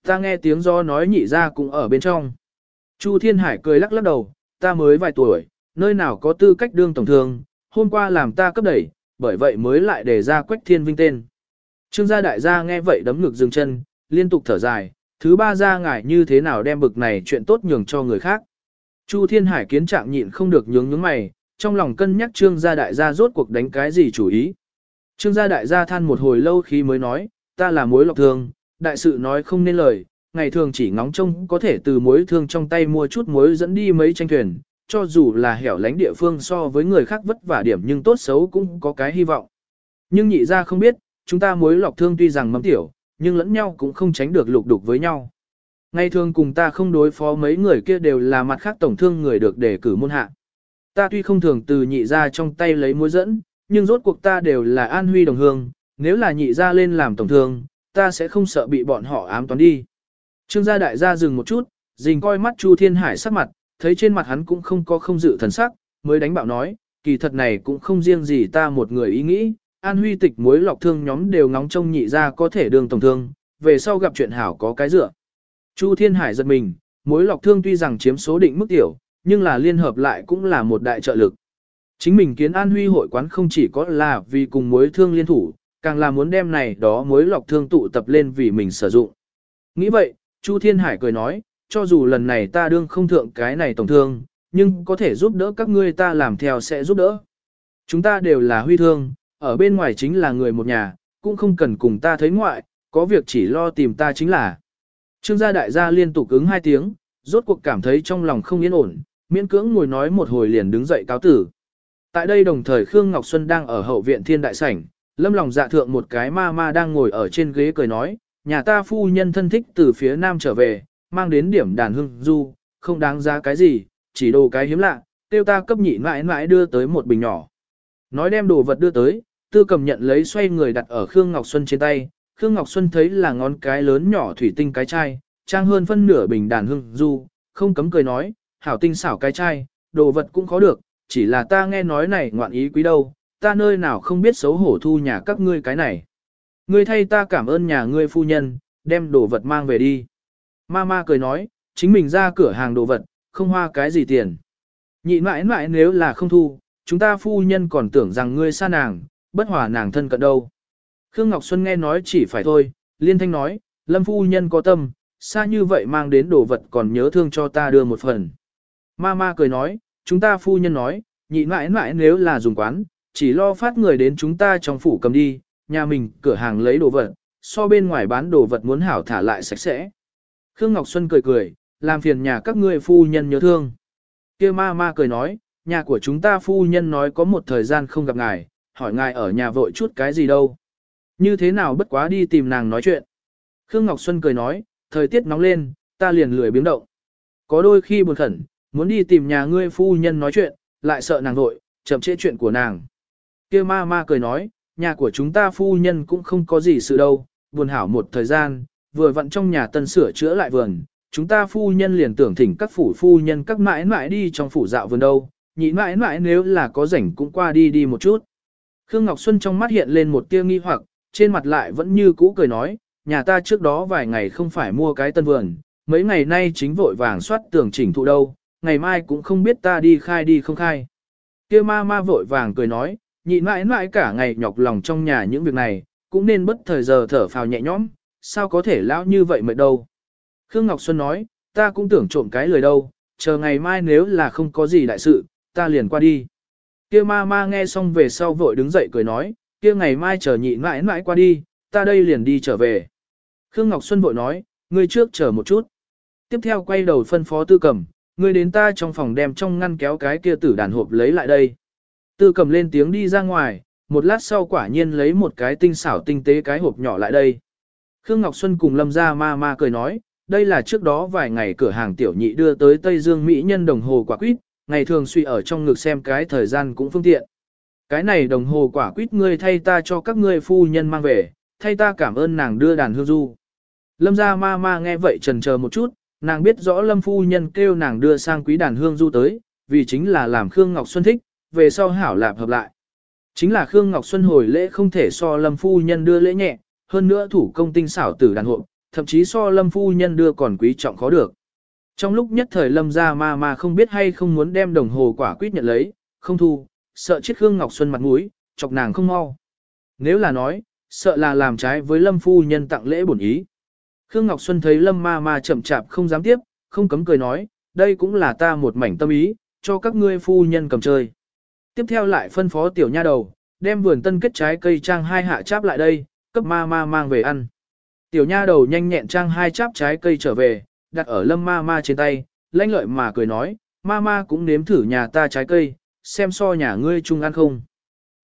Ta nghe tiếng do nói nhị ra cũng ở bên trong. Chu Thiên Hải cười lắc lắc đầu, ta mới vài tuổi, nơi nào có tư cách đương tổng thương, hôm qua làm ta cấp đẩy, bởi vậy mới lại đề ra Quách Thiên Vinh tên. Trương gia đại gia nghe vậy đấm ngực dừng chân, liên tục thở dài, thứ ba gia ngài như thế nào đem bực này chuyện tốt nhường cho người khác. Chu Thiên Hải kiến trạng nhịn không được nhướng nhướng mày, trong lòng cân nhắc trương gia đại gia rốt cuộc đánh cái gì chủ ý. Trương gia đại gia than một hồi lâu khi mới nói, ta là mối lọc thương, đại sự nói không nên lời, ngày thường chỉ ngóng trông có thể từ mối thương trong tay mua chút muối dẫn đi mấy tranh thuyền, cho dù là hẻo lánh địa phương so với người khác vất vả điểm nhưng tốt xấu cũng có cái hy vọng. Nhưng nhị gia không biết, chúng ta mối lọc thương tuy rằng mắm tiểu, nhưng lẫn nhau cũng không tránh được lục đục với nhau. Ngày thường cùng ta không đối phó mấy người kia đều là mặt khác tổng thương người được đề cử môn hạ. Ta tuy không thường từ nhị ra trong tay lấy mối dẫn, nhưng rốt cuộc ta đều là an huy đồng hương, nếu là nhị ra lên làm tổng thương, ta sẽ không sợ bị bọn họ ám toán đi. Trương gia đại gia dừng một chút, dình coi mắt Chu Thiên Hải sắc mặt, thấy trên mặt hắn cũng không có không dự thần sắc, mới đánh bạo nói, kỳ thật này cũng không riêng gì ta một người ý nghĩ, an huy tịch mối lọc thương nhóm đều ngóng trông nhị ra có thể đường tổng thương, về sau gặp chuyện hảo có cái dựa. Chu Thiên Hải giật mình, mối lọc thương tuy rằng chiếm số định mức tiểu, nhưng là liên hợp lại cũng là một đại trợ lực. Chính mình kiến an huy hội quán không chỉ có là vì cùng mối thương liên thủ, càng là muốn đem này đó mối lọc thương tụ tập lên vì mình sử dụng. Nghĩ vậy, Chu Thiên Hải cười nói, cho dù lần này ta đương không thượng cái này tổng thương, nhưng có thể giúp đỡ các ngươi ta làm theo sẽ giúp đỡ. Chúng ta đều là huy thương, ở bên ngoài chính là người một nhà, cũng không cần cùng ta thấy ngoại, có việc chỉ lo tìm ta chính là. Trương gia đại gia liên tục ứng hai tiếng, rốt cuộc cảm thấy trong lòng không yên ổn, miễn cưỡng ngồi nói một hồi liền đứng dậy cáo tử. Tại đây đồng thời Khương Ngọc Xuân đang ở hậu viện thiên đại sảnh, lâm lòng dạ thượng một cái ma ma đang ngồi ở trên ghế cười nói, nhà ta phu nhân thân thích từ phía nam trở về, mang đến điểm đàn hương du, không đáng giá cái gì, chỉ đồ cái hiếm lạ, tiêu ta cấp nhị mãi mãi đưa tới một bình nhỏ. Nói đem đồ vật đưa tới, tư cầm nhận lấy xoay người đặt ở Khương Ngọc Xuân trên tay, Khương Ngọc Xuân thấy là ngón cái lớn nhỏ thủy tinh cái chai, trang hơn phân nửa bình đàn hương du, không cấm cười nói, hảo tinh xảo cái chai, đồ vật cũng khó được, chỉ là ta nghe nói này ngoạn ý quý đâu, ta nơi nào không biết xấu hổ thu nhà các ngươi cái này. Ngươi thay ta cảm ơn nhà ngươi phu nhân, đem đồ vật mang về đi. Mama cười nói, chính mình ra cửa hàng đồ vật, không hoa cái gì tiền. Nhị mãi mãi nếu là không thu, chúng ta phu nhân còn tưởng rằng ngươi xa nàng, bất hòa nàng thân cận đâu. Khương Ngọc Xuân nghe nói chỉ phải thôi, liên thanh nói, lâm phu nhân có tâm, xa như vậy mang đến đồ vật còn nhớ thương cho ta đưa một phần. Ma Ma cười nói, chúng ta phu nhân nói, nhị mãi mãi nếu là dùng quán, chỉ lo phát người đến chúng ta trong phủ cầm đi, nhà mình cửa hàng lấy đồ vật, so bên ngoài bán đồ vật muốn hảo thả lại sạch sẽ. Khương Ngọc Xuân cười cười, làm phiền nhà các ngươi phu nhân nhớ thương. kia ma ma cười nói, nhà của chúng ta phu nhân nói có một thời gian không gặp ngài, hỏi ngài ở nhà vội chút cái gì đâu. Như thế nào bất quá đi tìm nàng nói chuyện. Khương Ngọc Xuân cười nói, thời tiết nóng lên, ta liền lười biến động. Có đôi khi buồn khẩn, muốn đi tìm nhà ngươi phu nhân nói chuyện, lại sợ nàng vội, chậm trễ chuyện của nàng. kia ma ma cười nói, nhà của chúng ta phu nhân cũng không có gì sự đâu, buồn hảo một thời gian, vừa vặn trong nhà tân sửa chữa lại vườn, chúng ta phu nhân liền tưởng thỉnh các phủ phu nhân các mãi mãi đi trong phủ dạo vườn đâu, nhị mãi mãi nếu là có rảnh cũng qua đi đi một chút. Khương Ngọc Xuân trong mắt hiện lên một tia nghi hoặc, trên mặt lại vẫn như cũ cười nói, nhà ta trước đó vài ngày không phải mua cái tân vườn, mấy ngày nay chính vội vàng soát tường chỉnh thụ đâu, ngày mai cũng không biết ta đi khai đi không khai. Kia ma ma vội vàng cười nói, nhịn mãi mãi cả ngày nhọc lòng trong nhà những việc này, cũng nên bất thời giờ thở phào nhẹ nhõm, sao có thể lão như vậy mệt đâu. Khương Ngọc Xuân nói, ta cũng tưởng trộm cái lời đâu, chờ ngày mai nếu là không có gì đại sự, ta liền qua đi. Kia ma ma nghe xong về sau vội đứng dậy cười nói, kia ngày mai chờ nhị mãi mãi qua đi, ta đây liền đi trở về. Khương Ngọc Xuân vội nói, ngươi trước chờ một chút. Tiếp theo quay đầu phân phó tư cầm, ngươi đến ta trong phòng đem trong ngăn kéo cái kia tử đàn hộp lấy lại đây. Tư cầm lên tiếng đi ra ngoài, một lát sau quả nhiên lấy một cái tinh xảo tinh tế cái hộp nhỏ lại đây. Khương Ngọc Xuân cùng Lâm gia ma ma cười nói, đây là trước đó vài ngày cửa hàng tiểu nhị đưa tới Tây Dương Mỹ nhân đồng hồ quả quýt, ngày thường suy ở trong ngực xem cái thời gian cũng phương tiện. Cái này đồng hồ quả quýt ngươi thay ta cho các ngươi phu nhân mang về, thay ta cảm ơn nàng đưa đàn hương du. Lâm gia ma ma nghe vậy trần chờ một chút, nàng biết rõ Lâm phu nhân kêu nàng đưa sang quý đàn hương du tới, vì chính là làm Khương Ngọc Xuân thích, về sau hảo lạp hợp lại. Chính là Khương Ngọc Xuân hồi lễ không thể so Lâm phu nhân đưa lễ nhẹ, hơn nữa thủ công tinh xảo tử đàn hộ, thậm chí so Lâm phu nhân đưa còn quý trọng khó được. Trong lúc nhất thời Lâm gia ma ma không biết hay không muốn đem đồng hồ quả quýt nhận lấy, không thu, sợ chết Khương Ngọc Xuân mặt mũi, chọc nàng không mau. Nếu là nói, sợ là làm trái với Lâm phu nhân tặng lễ bổn ý. Khương Ngọc Xuân thấy Lâm ma ma chậm chạp không dám tiếp, không cấm cười nói, đây cũng là ta một mảnh tâm ý, cho các ngươi phu nhân cầm chơi. Tiếp theo lại phân phó tiểu nha đầu, đem vườn tân kết trái cây trang hai hạ cháp lại đây, cấp ma ma mang về ăn. Tiểu nha đầu nhanh nhẹn trang hai cháp trái cây trở về, đặt ở lâm ma ma trên tay, lanh lợi mà cười nói, ma ma cũng nếm thử nhà ta trái cây, xem so nhà ngươi chung ăn không.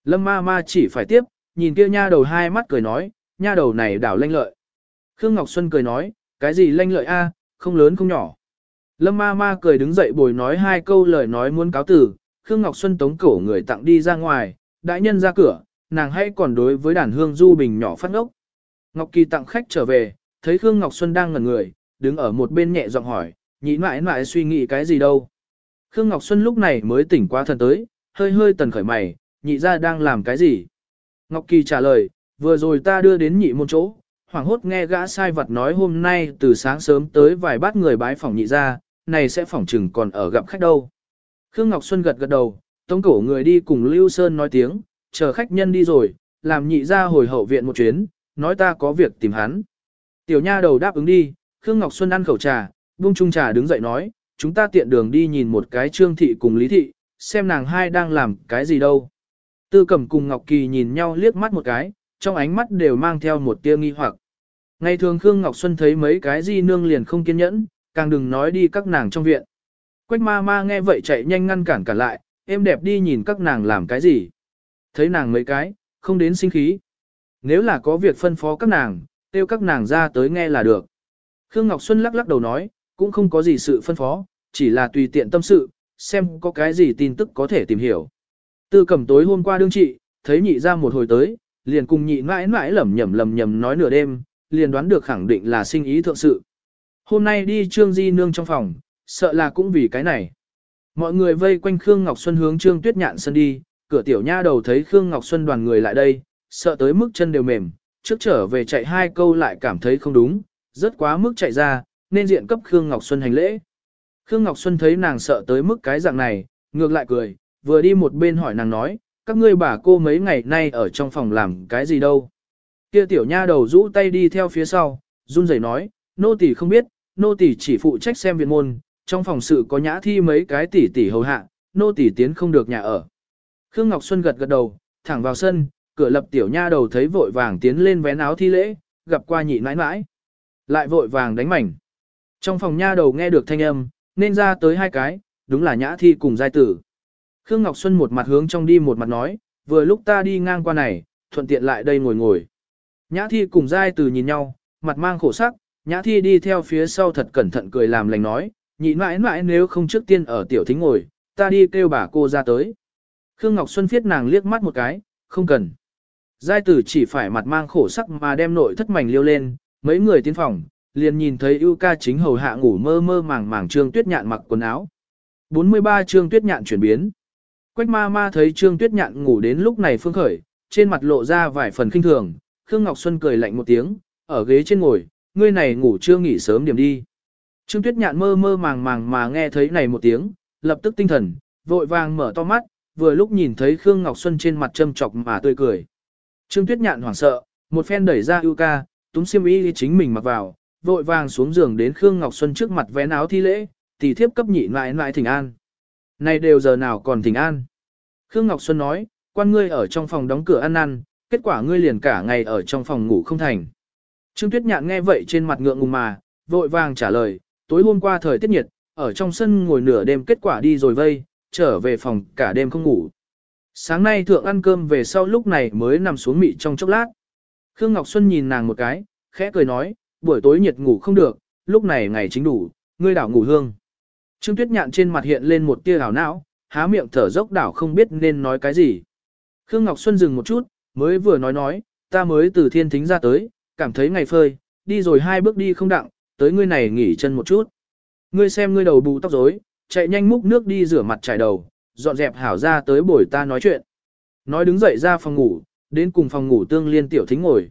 Lâm ma ma chỉ phải tiếp, nhìn kia nha đầu hai mắt cười nói, nha đầu này đảo lanh lợi. Khương Ngọc Xuân cười nói, cái gì lanh lợi a, không lớn không nhỏ. Lâm ma ma cười đứng dậy bồi nói hai câu lời nói muốn cáo tử, Khương Ngọc Xuân tống cổ người tặng đi ra ngoài, đại nhân ra cửa, nàng hãy còn đối với đàn hương du bình nhỏ phát ngốc. Ngọc Kỳ tặng khách trở về, thấy Khương Ngọc Xuân đang ngẩn người, đứng ở một bên nhẹ giọng hỏi, nhị mãi mãi suy nghĩ cái gì đâu. Khương Ngọc Xuân lúc này mới tỉnh qua thần tới, hơi hơi tần khởi mày, nhị ra đang làm cái gì. Ngọc Kỳ trả lời, vừa rồi ta đưa đến nhị môn chỗ, hoảng hốt nghe gã sai vật nói hôm nay từ sáng sớm tới vài bát người bái phòng nhị ra, này sẽ phỏng chừng còn ở gặp khách đâu. Khương Ngọc Xuân gật gật đầu, tống cổ người đi cùng Lưu Sơn nói tiếng, chờ khách nhân đi rồi, làm nhị ra hồi hậu viện một chuyến, nói ta có việc tìm hắn. Tiểu nha đầu đáp ứng đi, Khương Ngọc Xuân ăn khẩu trà, buông chung trà đứng dậy nói, chúng ta tiện đường đi nhìn một cái trương thị cùng lý thị, xem nàng hai đang làm cái gì đâu. Tư cẩm cùng Ngọc Kỳ nhìn nhau liếc mắt một cái, trong ánh mắt đều mang theo một tia nghi hoặc. Ngày thường Khương Ngọc Xuân thấy mấy cái gì nương liền không kiên nhẫn, càng đừng nói đi các nàng trong viện. Quách ma ma nghe vậy chạy nhanh ngăn cản cả lại, em đẹp đi nhìn các nàng làm cái gì. Thấy nàng mấy cái, không đến sinh khí. Nếu là có việc phân phó các nàng, tiêu các nàng ra tới nghe là được. Khương Ngọc Xuân lắc lắc đầu nói, cũng không có gì sự phân phó, chỉ là tùy tiện tâm sự, xem có cái gì tin tức có thể tìm hiểu. Tư cẩm tối hôm qua đương trị, thấy nhị ra một hồi tới, liền cùng nhị mãi mãi lẩm nhẩm lẩm nhẩm nói nửa đêm, liền đoán được khẳng định là sinh ý thượng sự. Hôm nay đi Trương Di Nương trong phòng, sợ là cũng vì cái này. Mọi người vây quanh Khương Ngọc Xuân hướng Trương Tuyết Nhạn sân đi, cửa tiểu nha đầu thấy Khương Ngọc Xuân đoàn người lại đây, sợ tới mức chân đều mềm, trước trở về chạy hai câu lại cảm thấy không đúng, rất quá mức chạy ra, nên diện cấp Khương Ngọc Xuân hành lễ. Khương Ngọc Xuân thấy nàng sợ tới mức cái dạng này, ngược lại cười, vừa đi một bên hỏi nàng nói, các ngươi bà cô mấy ngày nay ở trong phòng làm cái gì đâu. Kia tiểu nha đầu rũ tay đi theo phía sau, run rẩy nói, nô tỳ không biết, nô tỳ chỉ phụ trách xem viện môn, trong phòng sự có nhã thi mấy cái tỷ tỷ hầu hạ, nô tỳ tiến không được nhà ở. Khương Ngọc Xuân gật gật đầu, thẳng vào sân, cửa lập tiểu nha đầu thấy vội vàng tiến lên vén áo thi lễ, gặp qua nhị nãi nãi. Lại vội vàng đánh mảnh. Trong phòng nha đầu nghe được thanh âm, nên ra tới hai cái, đúng là nhã thi cùng giai tử. Khương Ngọc Xuân một mặt hướng trong đi một mặt nói, vừa lúc ta đi ngang qua này, thuận tiện lại đây ngồi ngồi. Nhã thi cùng giai tử nhìn nhau, mặt mang khổ sắc, nhã thi đi theo phía sau thật cẩn thận cười làm lành nói, nhị mãi mãi nếu không trước tiên ở tiểu thính ngồi, ta đi kêu bà cô ra tới. Khương Ngọc Xuân phiết nàng liếc mắt một cái, không cần. Giai tử chỉ phải mặt mang khổ sắc mà đem nội thất mảnh liêu lên, mấy người tiến phòng, liền nhìn thấy ưu ca chính hầu hạ ngủ mơ mơ màng màng trương tuyết nhạn mặc quần áo. 43 trương tuyết nhạn chuyển biến. Quách ma ma thấy trương tuyết nhạn ngủ đến lúc này phương khởi, trên mặt lộ ra vài phần kinh thường, Khương Ngọc Xuân cười lạnh một tiếng, ở ghế trên ngồi, ngươi này ngủ chưa nghỉ sớm điểm đi. Trương Tuyết Nhạn mơ mơ màng màng mà nghe thấy này một tiếng, lập tức tinh thần, vội vàng mở to mắt, vừa lúc nhìn thấy Khương Ngọc Xuân trên mặt châm chọc mà tươi cười. Trương Tuyết Nhạn hoảng sợ, một phen đẩy ra ưu ca, túm xiêm y chính mình mặc vào, vội vàng xuống giường đến Khương Ngọc Xuân trước mặt vén áo thi lễ, tỷ thiếp cấp nhị lại lại thỉnh an. Này đều giờ nào còn thỉnh an. Khương Ngọc Xuân nói, quan ngươi ở trong phòng đóng cửa ăn ăn, kết quả ngươi liền cả ngày ở trong phòng ngủ không thành. Trương Tuyết Nhạn nghe vậy trên mặt ngượng ngùng mà, vội vàng trả lời, tối hôm qua thời tiết nhiệt, ở trong sân ngồi nửa đêm kết quả đi rồi vây, trở về phòng cả đêm không ngủ. Sáng nay thượng ăn cơm về sau lúc này mới nằm xuống mị trong chốc lát. Khương Ngọc Xuân nhìn nàng một cái, khẽ cười nói, buổi tối nhiệt ngủ không được, lúc này ngày chính đủ, ngươi đảo ngủ hương. Trương Tuyết Nhạn trên mặt hiện lên một tia ảo não, há miệng thở dốc đảo không biết nên nói cái gì. Khương Ngọc Xuân dừng một chút, mới vừa nói nói, ta mới từ thiên thính ra tới, cảm thấy ngày phơi, đi rồi hai bước đi không đặng, tới ngươi này nghỉ chân một chút. Ngươi xem ngươi đầu bù tóc rối, chạy nhanh múc nước đi rửa mặt trải đầu, dọn dẹp hảo ra tới buổi ta nói chuyện. Nói đứng dậy ra phòng ngủ, đến cùng phòng ngủ tương liên tiểu thính ngồi.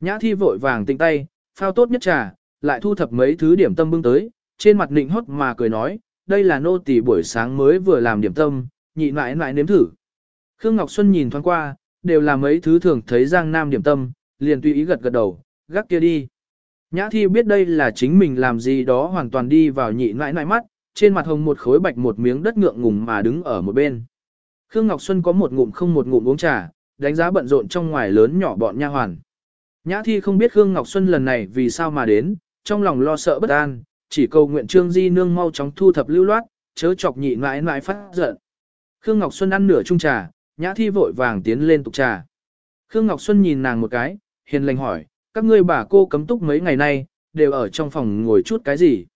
Nhã thi vội vàng tinh tay, phao tốt nhất trà, lại thu thập mấy thứ điểm tâm bưng tới, trên mặt nịnh hót mà cười nói, đây là nô tỳ buổi sáng mới vừa làm điểm tâm, nhị mãi mãi nếm thử. Khương Ngọc Xuân nhìn thoáng qua, đều là mấy thứ thường thấy Giang Nam điểm tâm, liền tùy ý gật gật đầu, gác kia đi. Nhã thi biết đây là chính mình làm gì đó hoàn toàn đi vào nhị mãi mãi mắt, trên mặt hồng một khối bạch một miếng đất ngượng ngùng mà đứng ở một bên. Khương Ngọc Xuân có một ngụm không một ngụm uống trà, đánh giá bận rộn trong ngoài lớn nhỏ bọn nha hoàn. Nhã thi không biết Khương Ngọc Xuân lần này vì sao mà đến, trong lòng lo sợ bất an, chỉ cầu nguyện Trương Di Nương mau chóng thu thập lưu loát, chớ chọc nhị mãi mãi phát giận. Khương Ngọc Xuân ăn nửa chung trà, Nhã thi vội vàng tiến lên tục trà. Khương Ngọc Xuân nhìn nàng một cái, hiền lành hỏi, các ngươi bà cô cấm túc mấy ngày nay, đều ở trong phòng ngồi chút cái gì.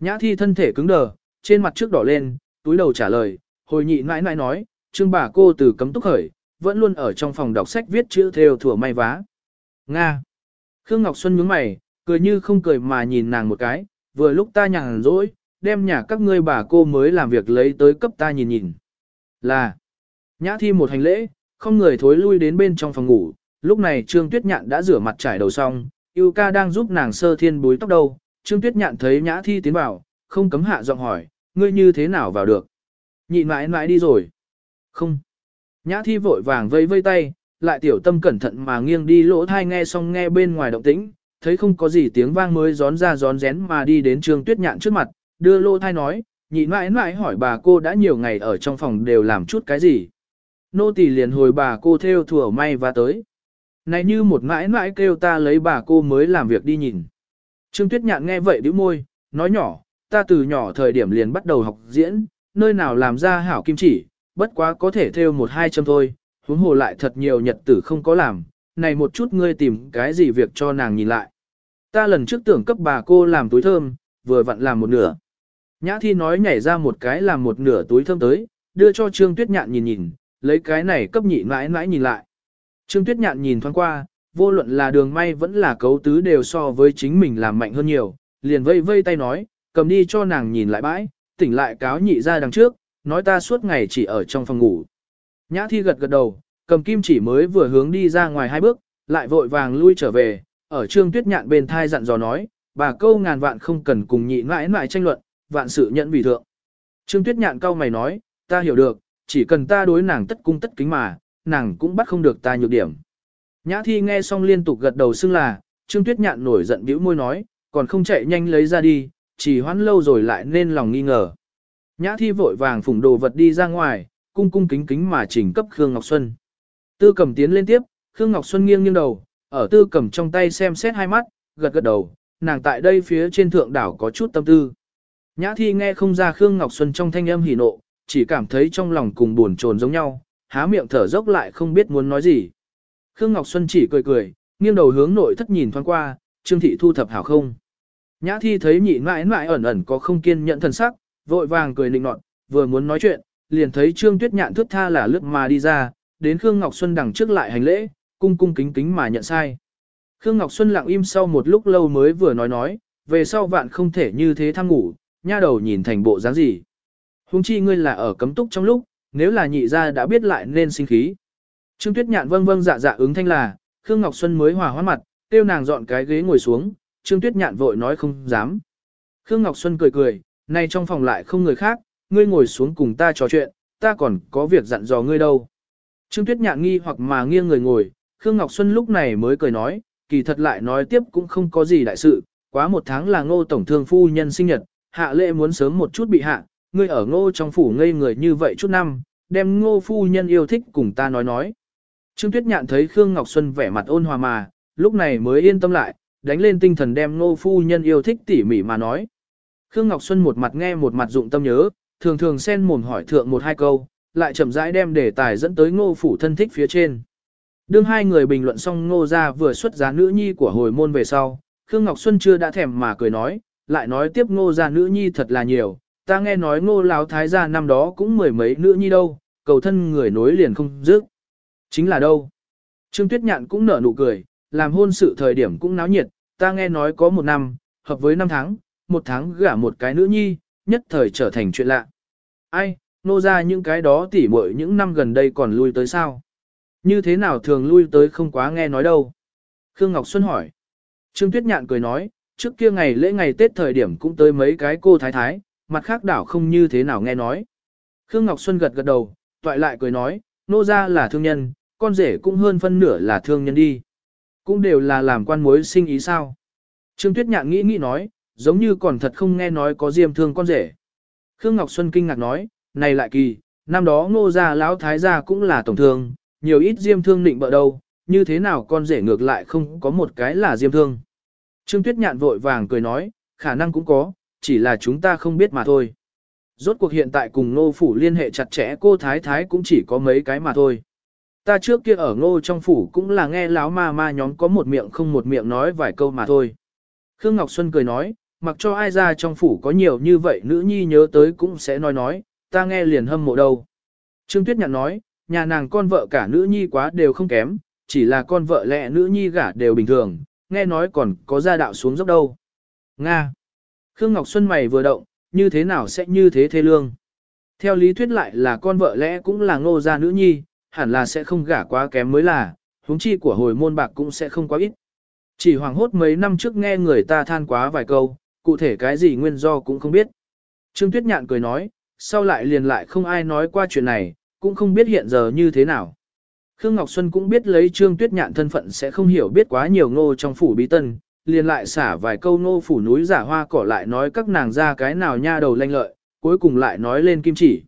Nhã thi thân thể cứng đờ, trên mặt trước đỏ lên, túi đầu trả lời, hồi nhị mãi mãi nói, trương bà cô từ cấm túc khởi, vẫn luôn ở trong phòng đọc sách viết chữ theo thừa may vá. Nga. Khương Ngọc Xuân nhướng mày, cười như không cười mà nhìn nàng một cái, vừa lúc ta nhàn rỗi, đem nhà các ngươi bà cô mới làm việc lấy tới cấp ta nhìn nhìn. Là. Nhã thi một hành lễ, không người thối lui đến bên trong phòng ngủ, lúc này Trương Tuyết Nhạn đã rửa mặt trải đầu xong, yêu ca đang giúp nàng sơ thiên búi tóc đầu, Trương Tuyết Nhạn thấy Nhã thi tiến vào, không cấm hạ giọng hỏi, ngươi như thế nào vào được? Nhịn mãi mãi đi rồi. Không. Nhã thi vội vàng vây vây tay, lại tiểu tâm cẩn thận mà nghiêng đi lỗ thai nghe xong nghe bên ngoài động tĩnh, thấy không có gì tiếng vang mới gión ra gión rén mà đi đến Trương Tuyết Nhạn trước mặt, đưa lỗ thai nói, nhị mãi mãi hỏi bà cô đã nhiều ngày ở trong phòng đều làm chút cái gì. Nô tỳ liền hồi bà cô theo thủa may và tới. Này như một mãi mãi kêu ta lấy bà cô mới làm việc đi nhìn. Trương Tuyết Nhạn nghe vậy bĩu môi, nói nhỏ, ta từ nhỏ thời điểm liền bắt đầu học diễn, nơi nào làm ra hảo kim chỉ, bất quá có thể theo một hai châm thôi, huống hồ lại thật nhiều nhật tử không có làm, này một chút ngươi tìm cái gì việc cho nàng nhìn lại. Ta lần trước tưởng cấp bà cô làm túi thơm, vừa vặn làm một nửa. Nhã thi nói nhảy ra một cái làm một nửa túi thơm tới, đưa cho Trương Tuyết Nhạn nhìn nhìn, lấy cái này cấp nhị mãi mãi nhìn lại. Trương Tuyết Nhạn nhìn thoáng qua, vô luận là đường may vẫn là cấu tứ đều so với chính mình làm mạnh hơn nhiều, liền vây vây tay nói, cầm đi cho nàng nhìn lại bãi, tỉnh lại cáo nhị ra đằng trước, nói ta suốt ngày chỉ ở trong phòng ngủ. Nhã thi gật gật đầu, cầm kim chỉ mới vừa hướng đi ra ngoài hai bước, lại vội vàng lui trở về, ở trương tuyết nhạn bên thai dặn dò nói, bà câu ngàn vạn không cần cùng nhị mãi mãi tranh luận, vạn sự nhận vì thượng. Trương tuyết nhạn cau mày nói, ta hiểu được, chỉ cần ta đối nàng tất cung tất kính mà, nàng cũng bắt không được ta nhược điểm. Nhã thi nghe xong liên tục gật đầu xưng là, trương tuyết nhạn nổi giận bĩu môi nói, còn không chạy nhanh lấy ra đi, chỉ hoãn lâu rồi lại nên lòng nghi ngờ. Nhã thi vội vàng phủng đồ vật đi ra ngoài, cung cung kính kính mà chỉnh cấp Khương Ngọc Xuân. Tư cầm tiến lên tiếp, Khương Ngọc Xuân nghiêng nghiêng đầu, ở tư cầm trong tay xem xét hai mắt, gật gật đầu, nàng tại đây phía trên thượng đảo có chút tâm tư. Nhã thi nghe không ra Khương Ngọc Xuân trong thanh âm hỉ nộ, chỉ cảm thấy trong lòng cùng buồn chồn giống nhau, há miệng thở dốc lại không biết muốn nói gì. Khương Ngọc Xuân chỉ cười cười, nghiêng đầu hướng nội thất nhìn thoáng qua, Trương thị thu thập hảo không. Nhã thi thấy nhị mãi mãi ẩn ẩn có không kiên nhận thần sắc, vội vàng cười nịnh nọt, vừa muốn nói chuyện, liền thấy Trương Tuyết Nhạn thước tha là lướt mà đi ra, đến Khương Ngọc Xuân đằng trước lại hành lễ, cung cung kính kính mà nhận sai. Khương Ngọc Xuân lặng im sau một lúc lâu mới vừa nói nói, về sau vạn không thể như thế tham ngủ, nha đầu nhìn thành bộ dáng gì. Hùng chi ngươi là ở cấm túc trong lúc, nếu là nhị ra đã biết lại nên sinh khí. Trương Tuyết Nhạn vâng vâng dạ dạ ứng thanh là, Khương Ngọc Xuân mới hòa hoãn mặt, tiêu nàng dọn cái ghế ngồi xuống, Trương Tuyết Nhạn vội nói không dám. Khương Ngọc Xuân cười cười, nay trong phòng lại không người khác, ngươi ngồi xuống cùng ta trò chuyện, ta còn có việc dặn dò ngươi đâu. Trương Tuyết nhạn nghi hoặc mà nghiêng người ngồi, Khương Ngọc Xuân lúc này mới cười nói, kỳ thật lại nói tiếp cũng không có gì đại sự, quá một tháng là ngô tổng thương phu nhân sinh nhật, hạ lệ muốn sớm một chút bị hạ, ngươi ở ngô trong phủ ngây người như vậy chút năm, đem ngô phu nhân yêu thích cùng ta nói nói. Trương Tuyết Nhạn thấy Khương Ngọc Xuân vẻ mặt ôn hòa mà, lúc này mới yên tâm lại, đánh lên tinh thần đem ngô phu nhân yêu thích tỉ mỉ mà nói. Khương Ngọc Xuân một mặt nghe một mặt dụng tâm nhớ, thường thường xen mồm hỏi thượng một hai câu, lại chậm rãi đem đề tài dẫn tới ngô phủ thân thích phía trên. Đương hai người bình luận xong ngô ra vừa xuất giá nữ nhi của hồi môn về sau, Khương Ngọc Xuân chưa đã thèm mà cười nói, lại nói tiếp ngô ra nữ nhi thật là nhiều, ta nghe nói ngô lão thái gia năm đó cũng mười mấy nữ nhi đâu, cầu thân người nối liền không dứt. Chính là đâu? Trương Tuyết Nhạn cũng nở nụ cười, làm hôn sự thời điểm cũng náo nhiệt, ta nghe nói có một năm, hợp với năm tháng, một tháng gả một cái nữ nhi, nhất thời trở thành chuyện lạ. Ai, nô ra những cái đó tỉ muội những năm gần đây còn lui tới sao? Như thế nào thường lui tới không quá nghe nói đâu? Khương Ngọc Xuân hỏi. Trương Tuyết Nhạn cười nói, trước kia ngày lễ ngày Tết thời điểm cũng tới mấy cái cô thái thái, mặt khác đảo không như thế nào nghe nói. Khương Ngọc Xuân gật gật đầu, toại lại cười nói, nô ra là thương nhân, con rể cũng hơn phân nửa là thương nhân đi. Cũng đều là làm quan mối sinh ý sao. Trương Tuyết Nhạn nghĩ nghĩ nói, giống như còn thật không nghe nói có diêm thương con rể. Khương Ngọc Xuân kinh ngạc nói, này lại kỳ, năm đó ngô gia lão thái gia cũng là tổng thương, nhiều ít diêm thương định bợ đâu, như thế nào con rể ngược lại không có một cái là diêm thương. Trương Tuyết Nhạn vội vàng cười nói, khả năng cũng có, chỉ là chúng ta không biết mà thôi. Rốt cuộc hiện tại cùng ngô phủ liên hệ chặt chẽ cô thái thái cũng chỉ có mấy cái mà thôi. Ta trước kia ở ngô trong phủ cũng là nghe láo ma ma nhóm có một miệng không một miệng nói vài câu mà thôi. Khương Ngọc Xuân cười nói, mặc cho ai ra trong phủ có nhiều như vậy nữ nhi nhớ tới cũng sẽ nói nói, ta nghe liền hâm mộ đâu. Trương Tuyết Nhạn nói, nhà nàng con vợ cả nữ nhi quá đều không kém, chỉ là con vợ lẽ nữ nhi gả đều bình thường, nghe nói còn có gia đạo xuống dốc đâu. Nga. Khương Ngọc Xuân mày vừa động, như thế nào sẽ như thế thê lương. Theo lý thuyết lại là con vợ lẽ cũng là ngô gia nữ nhi, hẳn là sẽ không gả quá kém mới là, huống chi của hồi môn bạc cũng sẽ không quá ít. Chỉ hoàng hốt mấy năm trước nghe người ta than quá vài câu, cụ thể cái gì nguyên do cũng không biết. Trương Tuyết Nhạn cười nói, sau lại liền lại không ai nói qua chuyện này, cũng không biết hiện giờ như thế nào. Khương Ngọc Xuân cũng biết lấy Trương Tuyết Nhạn thân phận sẽ không hiểu biết quá nhiều ngô trong phủ bí tân, liền lại xả vài câu ngô phủ núi giả hoa cỏ lại nói các nàng ra cái nào nha đầu lanh lợi, cuối cùng lại nói lên kim chỉ.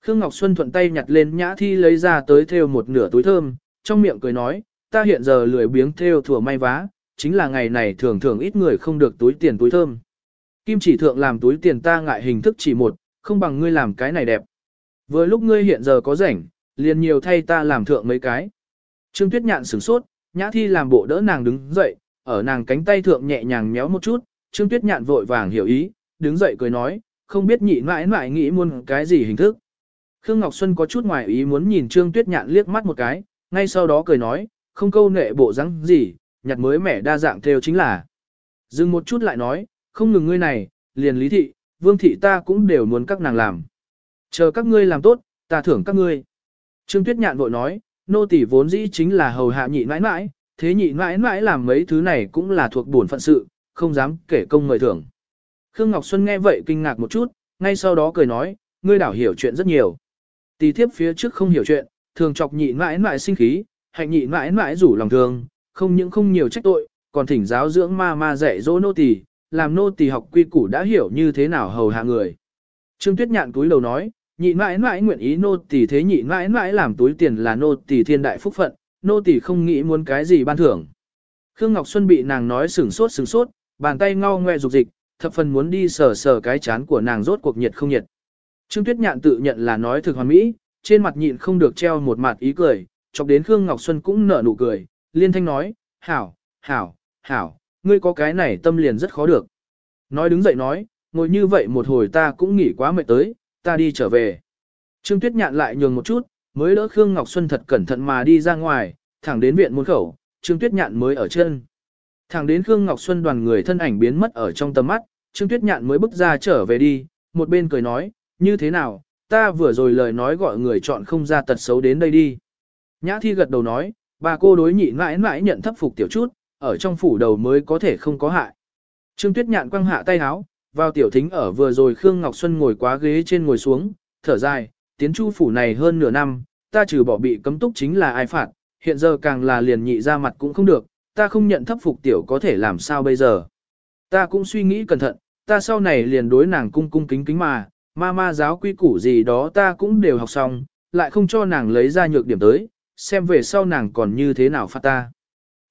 Khương Ngọc Xuân thuận tay nhặt lên nhã thi lấy ra tới theo một nửa túi thơm, trong miệng cười nói, ta hiện giờ lười biếng theo thừa may vá, chính là ngày này thường thường ít người không được túi tiền túi thơm. Kim chỉ thượng làm túi tiền ta ngại hình thức chỉ một, không bằng ngươi làm cái này đẹp. Vừa lúc ngươi hiện giờ có rảnh, liền nhiều thay ta làm thượng mấy cái. Trương Tuyết Nhạn sửng sốt, Nhã Thi làm bộ đỡ nàng đứng dậy, ở nàng cánh tay thượng nhẹ nhàng méo một chút, Trương Tuyết Nhạn vội vàng hiểu ý, đứng dậy cười nói, không biết nhị mãi mãi nghĩ muốn cái gì hình thức. Khương Ngọc Xuân có chút ngoài ý muốn nhìn Trương Tuyết Nhạn liếc mắt một cái, ngay sau đó cười nói, không câu nệ bộ rắn gì, nhặt mới mẻ đa dạng theo chính là. Dừng một chút lại nói, không ngừng ngươi này, liền lý thị, vương thị ta cũng đều muốn các nàng làm. Chờ các ngươi làm tốt, ta thưởng các ngươi. Trương Tuyết Nhạn vội nói, nô tỳ vốn dĩ chính là hầu hạ nhị mãi mãi, thế nhị mãi mãi làm mấy thứ này cũng là thuộc bổn phận sự, không dám kể công mời thưởng. Khương Ngọc Xuân nghe vậy kinh ngạc một chút, ngay sau đó cười nói, ngươi đảo hiểu chuyện rất nhiều. Tỷ thiếp phía trước không hiểu chuyện, thường chọc nhị mãi mãi sinh khí, hạnh nhị mãi mãi rủ lòng thương, không những không nhiều trách tội, còn thỉnh giáo dưỡng ma ma dạy dỗ nô tỳ, làm nô tỳ học quy củ đã hiểu như thế nào hầu hạ người. Trương Tuyết Nhạn túi đầu nói, nhị mãi mãi nguyện ý nô tỳ thế nhị mãi mãi làm túi tiền là nô tỳ thiên đại phúc phận, nô tỳ không nghĩ muốn cái gì ban thưởng. Khương Ngọc Xuân bị nàng nói sửng sốt sửng sốt, bàn tay ngao ngoe dục dịch, thập phần muốn đi sờ sờ cái chán của nàng rốt cuộc nhiệt không nhiệt. Trương Tuyết Nhạn tự nhận là nói thực hoàn mỹ, trên mặt nhịn không được treo một mặt ý cười, chọc đến Khương Ngọc Xuân cũng nở nụ cười, liên thanh nói, hảo, hảo, hảo, ngươi có cái này tâm liền rất khó được. Nói đứng dậy nói, ngồi như vậy một hồi ta cũng nghỉ quá mệt tới, ta đi trở về. Trương Tuyết Nhạn lại nhường một chút, mới đỡ Khương Ngọc Xuân thật cẩn thận mà đi ra ngoài, thẳng đến viện môn khẩu, Trương Tuyết Nhạn mới ở chân. Thẳng đến Khương Ngọc Xuân đoàn người thân ảnh biến mất ở trong tầm mắt, Trương Tuyết Nhạn mới bước ra trở về đi, một bên cười nói, như thế nào, ta vừa rồi lời nói gọi người chọn không ra tật xấu đến đây đi. Nhã Thi gật đầu nói, bà cô đối nhị mãi mãi nhận thấp phục tiểu chút, ở trong phủ đầu mới có thể không có hại. Trương Tuyết Nhạn quăng hạ tay háo, vào tiểu thính ở vừa rồi Khương Ngọc Xuân ngồi quá ghế trên ngồi xuống, thở dài, tiến chu phủ này hơn nửa năm, ta trừ bỏ bị cấm túc chính là ai phạt, hiện giờ càng là liền nhị ra mặt cũng không được, ta không nhận thấp phục tiểu có thể làm sao bây giờ. Ta cũng suy nghĩ cẩn thận, ta sau này liền đối nàng cung cung kính kính mà, ma ma giáo quy củ gì đó ta cũng đều học xong, lại không cho nàng lấy ra nhược điểm tới, xem về sau nàng còn như thế nào phạt ta.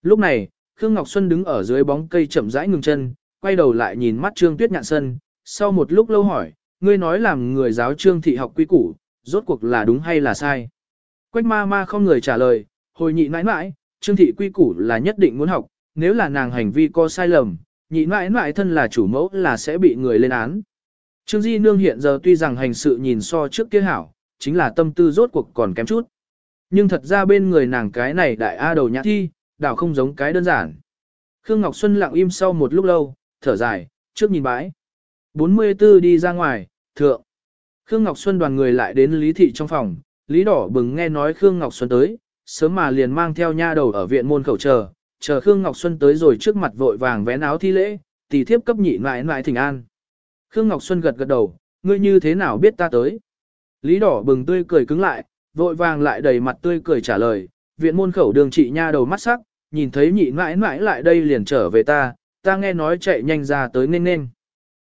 Lúc này, Khương Ngọc Xuân đứng ở dưới bóng cây chậm rãi ngừng chân, quay đầu lại nhìn mắt Trương Tuyết Nhạn Sân, sau một lúc lâu hỏi, ngươi nói làm người giáo Trương thị học quy củ, rốt cuộc là đúng hay là sai? Quách ma ma không người trả lời, hồi nhị mãi mãi, Trương thị quy củ là nhất định muốn học, nếu là nàng hành vi có sai lầm, nhị mãi mãi thân là chủ mẫu là sẽ bị người lên án. Trương Di Nương hiện giờ tuy rằng hành sự nhìn so trước kia hảo, chính là tâm tư rốt cuộc còn kém chút. Nhưng thật ra bên người nàng cái này đại A đầu nhã thi, đảo không giống cái đơn giản. Khương Ngọc Xuân lặng im sau một lúc lâu, thở dài, trước nhìn bãi. 44 đi ra ngoài, thượng. Khương Ngọc Xuân đoàn người lại đến Lý Thị trong phòng, Lý Đỏ bừng nghe nói Khương Ngọc Xuân tới, sớm mà liền mang theo nha đầu ở viện môn khẩu chờ, chờ Khương Ngọc Xuân tới rồi trước mặt vội vàng vén áo thi lễ, tỷ thiếp cấp nhị mãi mãi thỉnh an. Khương Ngọc Xuân gật gật đầu, ngươi như thế nào biết ta tới? Lý Đỏ bừng tươi cười cứng lại, vội vàng lại đầy mặt tươi cười trả lời, viện môn khẩu đường trị nha đầu mắt sắc, nhìn thấy nhị mãi mãi lại đây liền trở về ta, ta nghe nói chạy nhanh ra tới nên nên.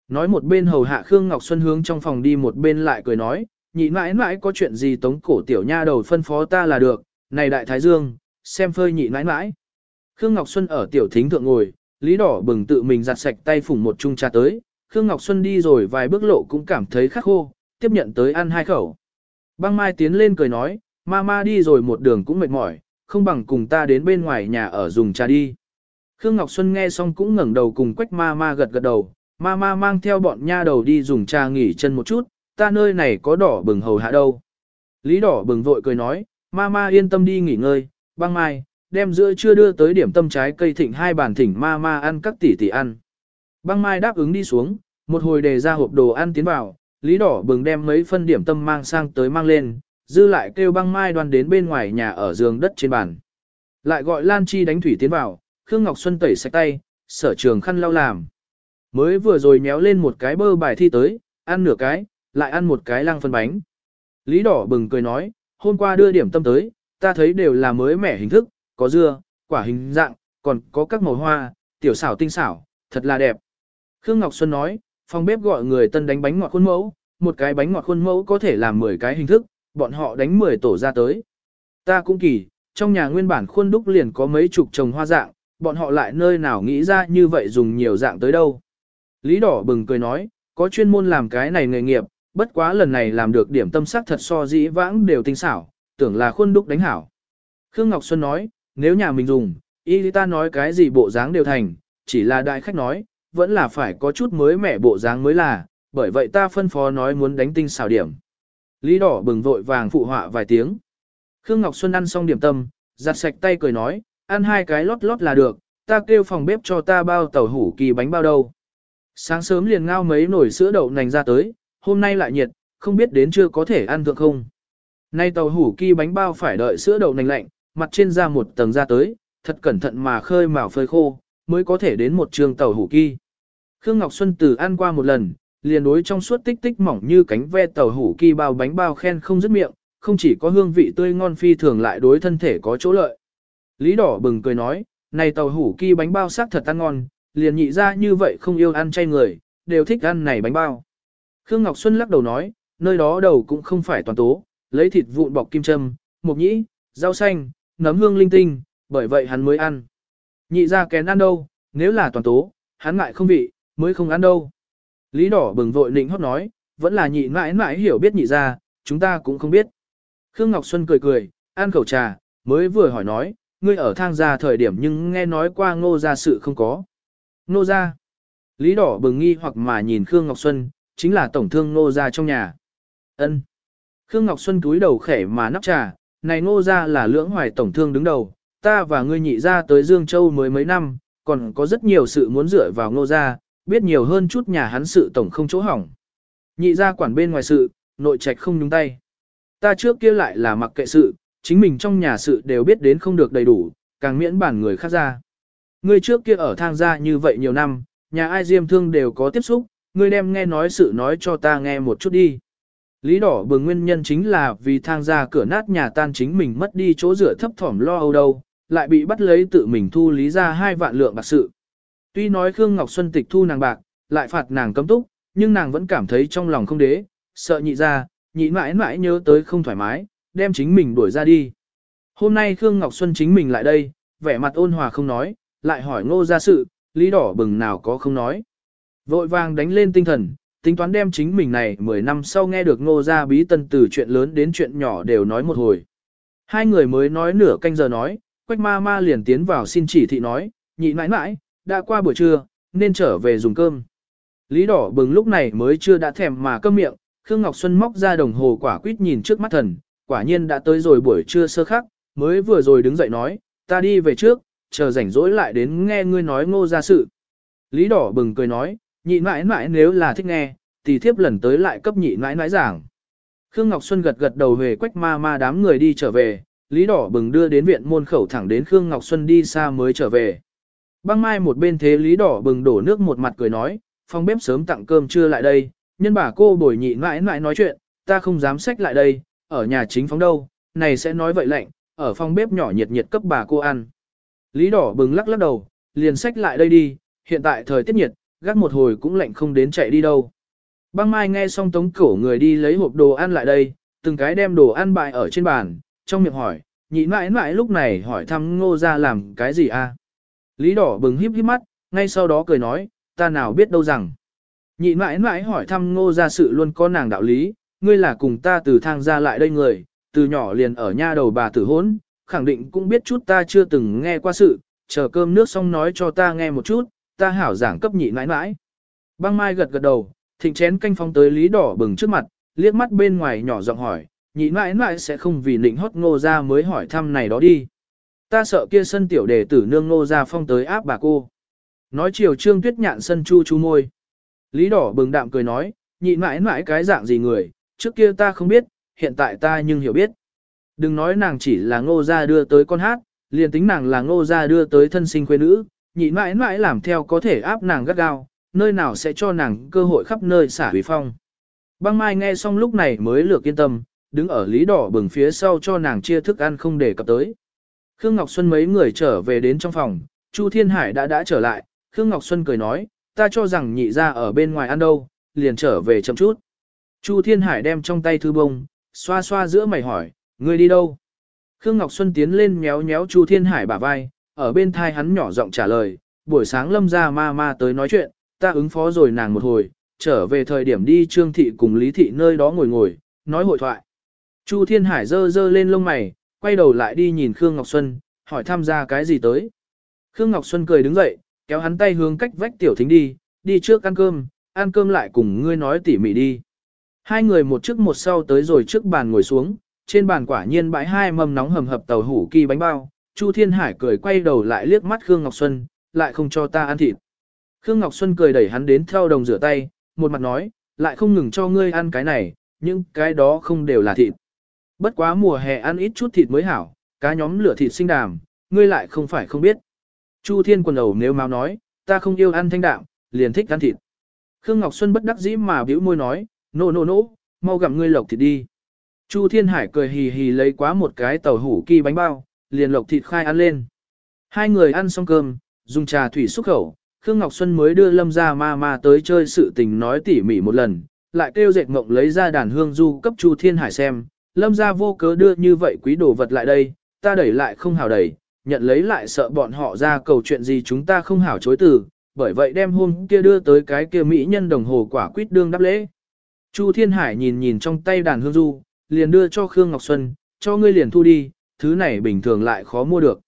Nói một bên hầu hạ Khương Ngọc Xuân hướng trong phòng đi một bên lại cười nói, nhị mãi mãi có chuyện gì tống cổ tiểu nha đầu phân phó ta là được, này đại thái dương, xem phơi nhị mãi mãi. Khương Ngọc Xuân ở tiểu thính thượng ngồi, Lý Đỏ bừng tự mình giặt sạch tay phủng một chung trà tới, Khương Ngọc Xuân đi rồi vài bước lộ cũng cảm thấy khắc khô, tiếp nhận tới ăn hai khẩu. Băng Mai tiến lên cười nói, Mama đi rồi một đường cũng mệt mỏi, không bằng cùng ta đến bên ngoài nhà ở dùng trà đi. Khương Ngọc Xuân nghe xong cũng ngẩng đầu cùng quách Ma Ma gật gật đầu, Ma Ma mang theo bọn nha đầu đi dùng trà nghỉ chân một chút, ta nơi này có đỏ bừng hầu hạ đâu. Lý đỏ bừng vội cười nói, Ma Ma yên tâm đi nghỉ ngơi, băng mai, đem giữa chưa đưa tới điểm tâm trái cây thịnh hai bàn thỉnh Ma Ma ăn các tỷ tỷ ăn. Băng mai đáp ứng đi xuống, một hồi đề ra hộp đồ ăn tiến vào, Lý đỏ bừng đem mấy phân điểm tâm mang sang tới mang lên, dư lại kêu băng mai đoan đến bên ngoài nhà ở giường đất trên bàn. Lại gọi Lan Chi đánh thủy tiến vào, Khương Ngọc Xuân tẩy sạch tay, sở trường khăn lau làm. Mới vừa rồi méo lên một cái bơ bài thi tới, ăn nửa cái, lại ăn một cái lăng phân bánh. Lý đỏ bừng cười nói, hôm qua đưa điểm tâm tới, ta thấy đều là mới mẻ hình thức, có dưa, quả hình dạng, còn có các màu hoa, tiểu xảo tinh xảo, thật là đẹp. Khương Ngọc Xuân nói, phòng bếp gọi người tân đánh bánh ngọt khuôn mẫu, một cái bánh ngọt khuôn mẫu có thể làm 10 cái hình thức, bọn họ đánh 10 tổ ra tới. Ta cũng kỳ, trong nhà nguyên bản khuôn đúc liền có mấy chục trồng hoa dạng, bọn họ lại nơi nào nghĩ ra như vậy dùng nhiều dạng tới đâu. Lý đỏ bừng cười nói, có chuyên môn làm cái này nghề nghiệp, bất quá lần này làm được điểm tâm sắc thật so dĩ vãng đều tinh xảo, tưởng là khuôn đúc đánh hảo. Khương Ngọc Xuân nói, nếu nhà mình dùng, y ta nói cái gì bộ dáng đều thành, chỉ là đại khách nói, vẫn là phải có chút mới mẻ bộ dáng mới là, bởi vậy ta phân phó nói muốn đánh tinh xảo điểm. Lý đỏ bừng vội vàng phụ họa vài tiếng. Khương Ngọc Xuân ăn xong điểm tâm, giặt sạch tay cười nói, ăn hai cái lót lót là được, ta kêu phòng bếp cho ta bao tàu hủ kỳ bánh bao đâu. Sáng sớm liền ngao mấy nồi sữa đậu nành ra tới, hôm nay lại nhiệt, không biết đến chưa có thể ăn được không. Nay tàu hủ kỳ bánh bao phải đợi sữa đậu nành lạnh, mặt trên ra một tầng ra tới, thật cẩn thận mà khơi mào phơi khô, mới có thể đến một trường tàu hủ kỳ. Khương Ngọc Xuân từ ăn qua một lần, liền đối trong suốt tích tích mỏng như cánh ve tàu hủ kỳ bao bánh bao khen không dứt miệng, không chỉ có hương vị tươi ngon phi thường lại đối thân thể có chỗ lợi. Lý đỏ bừng cười nói, này tàu hủ kỳ bánh bao sắc thật ăn ngon, liền nhị ra như vậy không yêu ăn chay người, đều thích ăn này bánh bao. Khương Ngọc Xuân lắc đầu nói, nơi đó đầu cũng không phải toàn tố, lấy thịt vụn bọc kim châm, mộc nhĩ, rau xanh, nấm hương linh tinh, bởi vậy hắn mới ăn. Nhị ra kén ăn đâu, nếu là toàn tố, hắn ngại không vị, mới không ăn đâu. Lý đỏ bừng vội nịnh hót nói, vẫn là nhị mãi mãi hiểu biết nhị ra, chúng ta cũng không biết. Khương Ngọc Xuân cười cười, ăn khẩu trà, mới vừa hỏi nói, ngươi ở thang gia thời điểm nhưng nghe nói qua ngô gia sự không có. Ngô gia. Lý đỏ bừng nghi hoặc mà nhìn Khương Ngọc Xuân, chính là tổng thương ngô gia trong nhà. ân Khương Ngọc Xuân cúi đầu khẽ mà nắp trà, này ngô gia là lưỡng hoài tổng thương đứng đầu, ta và ngươi nhị ra tới Dương Châu mới mấy năm, còn có rất nhiều sự muốn dựa vào ngô gia, biết nhiều hơn chút nhà hắn sự tổng không chỗ hỏng. Nhị ra quản bên ngoài sự, nội trạch không nhúng tay. Ta trước kia lại là mặc kệ sự, chính mình trong nhà sự đều biết đến không được đầy đủ, càng miễn bản người khác ra. Ngươi trước kia ở thang gia như vậy nhiều năm, nhà ai diêm thương đều có tiếp xúc, ngươi đem nghe nói sự nói cho ta nghe một chút đi. Lý đỏ bừng nguyên nhân chính là vì thang ra cửa nát nhà tan chính mình mất đi chỗ rửa thấp thỏm lo âu đâu, lại bị bắt lấy tự mình thu lý ra hai vạn lượng bạc sự. Tuy nói Khương Ngọc Xuân tịch thu nàng bạc, lại phạt nàng cấm túc, nhưng nàng vẫn cảm thấy trong lòng không đế, sợ nhị ra, nhị mãi mãi nhớ tới không thoải mái, đem chính mình đuổi ra đi. Hôm nay Khương Ngọc Xuân chính mình lại đây, vẻ mặt ôn hòa không nói, lại hỏi ngô ra sự, lý đỏ bừng nào có không nói. Vội vàng đánh lên tinh thần, tính toán đem chính mình này 10 năm sau nghe được ngô ra bí tân từ chuyện lớn đến chuyện nhỏ đều nói một hồi. Hai người mới nói nửa canh giờ nói, quách ma ma liền tiến vào xin chỉ thị nói, nhị mãi mãi, đã qua buổi trưa, nên trở về dùng cơm. Lý đỏ bừng lúc này mới chưa đã thèm mà cơm miệng, Khương Ngọc Xuân móc ra đồng hồ quả quýt nhìn trước mắt thần, quả nhiên đã tới rồi buổi trưa sơ khắc, mới vừa rồi đứng dậy nói, ta đi về trước, chờ rảnh rỗi lại đến nghe ngươi nói ngô ra sự. Lý đỏ bừng cười nói, nhị mãi mãi nếu là thích nghe, thì thiếp lần tới lại cấp nhị mãi mãi giảng. Khương Ngọc Xuân gật gật đầu về quách ma ma đám người đi trở về, Lý đỏ bừng đưa đến viện môn khẩu thẳng đến Khương Ngọc Xuân đi xa mới trở về. Băng mai một bên thế Lý đỏ bừng đổ nước một mặt cười nói, phòng bếp sớm tặng cơm trưa lại đây, nhân bà cô bồi nhị mãi mãi nói chuyện, ta không dám xách lại đây, ở nhà chính phóng đâu, này sẽ nói vậy lạnh, ở phòng bếp nhỏ nhiệt nhiệt cấp bà cô ăn. Lý đỏ bừng lắc lắc đầu, liền xách lại đây đi, hiện tại thời tiết nhiệt, gác một hồi cũng lạnh không đến chạy đi đâu. Băng mai nghe xong tống cổ người đi lấy hộp đồ ăn lại đây, từng cái đem đồ ăn bại ở trên bàn, trong miệng hỏi, nhị mãi mãi lúc này hỏi thăm ngô ra làm cái gì a? Lý đỏ bừng híp híp mắt, ngay sau đó cười nói, ta nào biết đâu rằng. Nhị mãi mãi hỏi thăm ngô ra sự luôn có nàng đạo lý, ngươi là cùng ta từ thang ra lại đây người, từ nhỏ liền ở nha đầu bà tử hốn, khẳng định cũng biết chút ta chưa từng nghe qua sự, chờ cơm nước xong nói cho ta nghe một chút, ta hảo giảng cấp nhị mãi mãi. Băng mai gật gật đầu, thịnh chén canh phong tới lý đỏ bừng trước mặt, liếc mắt bên ngoài nhỏ giọng hỏi, nhị mãi mãi sẽ không vì nịnh hót ngô ra mới hỏi thăm này đó đi. Ta sợ kia sân tiểu đề tử nương ngô ra phong tới áp bà cô. Nói chiều trương tuyết nhạn sân chu chu môi. Lý đỏ bừng đạm cười nói, nhị mãi mãi cái dạng gì người, trước kia ta không biết, hiện tại ta nhưng hiểu biết. Đừng nói nàng chỉ là ngô gia đưa tới con hát, liền tính nàng là ngô gia đưa tới thân sinh quê nữ, nhị mãi mãi làm theo có thể áp nàng gắt gao, nơi nào sẽ cho nàng cơ hội khắp nơi xả hủy phong. Băng Mai nghe xong lúc này mới lược yên tâm, đứng ở lý đỏ bừng phía sau cho nàng chia thức ăn không để cập tới. Khương Ngọc Xuân mấy người trở về đến trong phòng, Chu Thiên Hải đã đã trở lại, Khương Ngọc Xuân cười nói, ta cho rằng nhị ra ở bên ngoài ăn đâu, liền trở về chậm chút. Chu Thiên Hải đem trong tay thư bông, xoa xoa giữa mày hỏi, ngươi đi đâu? Khương Ngọc Xuân tiến lên méo méo Chu Thiên Hải bả vai, ở bên thai hắn nhỏ giọng trả lời, buổi sáng lâm ra ma ma tới nói chuyện, ta ứng phó rồi nàng một hồi, trở về thời điểm đi Trương Thị cùng Lý Thị nơi đó ngồi ngồi, nói hội thoại. Chu Thiên Hải dơ dơ lên lông mày, quay đầu lại đi nhìn Khương Ngọc Xuân, hỏi tham gia cái gì tới. Khương Ngọc Xuân cười đứng dậy, kéo hắn tay hướng cách vách tiểu thính đi, đi trước ăn cơm, ăn cơm lại cùng ngươi nói tỉ mỉ đi. Hai người một trước một sau tới rồi trước bàn ngồi xuống, trên bàn quả nhiên bãi hai mâm nóng hầm hập tàu hủ kỳ bánh bao, Chu Thiên Hải cười quay đầu lại liếc mắt Khương Ngọc Xuân, lại không cho ta ăn thịt. Khương Ngọc Xuân cười đẩy hắn đến theo đồng rửa tay, một mặt nói, lại không ngừng cho ngươi ăn cái này, nhưng cái đó không đều là thịt. Bất quá mùa hè ăn ít chút thịt mới hảo, cá nhóm lửa thịt sinh đàm, ngươi lại không phải không biết. Chu Thiên quần đầu nếu mau nói, ta không yêu ăn thanh đạm, liền thích ăn thịt. Khương Ngọc Xuân bất đắc dĩ mà bĩu môi nói, nô nô nô, mau gặm ngươi lộc thịt đi. Chu Thiên Hải cười hì hì lấy quá một cái tàu hủ kỳ bánh bao, liền lộc thịt khai ăn lên. Hai người ăn xong cơm, dùng trà thủy xúc khẩu, Khương Ngọc Xuân mới đưa Lâm ra ma ma tới chơi sự tình nói tỉ mỉ một lần, lại kêu dệt mộng lấy ra đàn hương du cấp Chu Thiên Hải xem, Lâm ra vô cớ đưa như vậy quý đồ vật lại đây, ta đẩy lại không hào đẩy, nhận lấy lại sợ bọn họ ra cầu chuyện gì chúng ta không hảo chối từ, bởi vậy đem hôm kia đưa tới cái kia mỹ nhân đồng hồ quả quýt đương đáp lễ. Chu Thiên Hải nhìn nhìn trong tay đàn hương du, liền đưa cho Khương Ngọc Xuân, cho ngươi liền thu đi, thứ này bình thường lại khó mua được.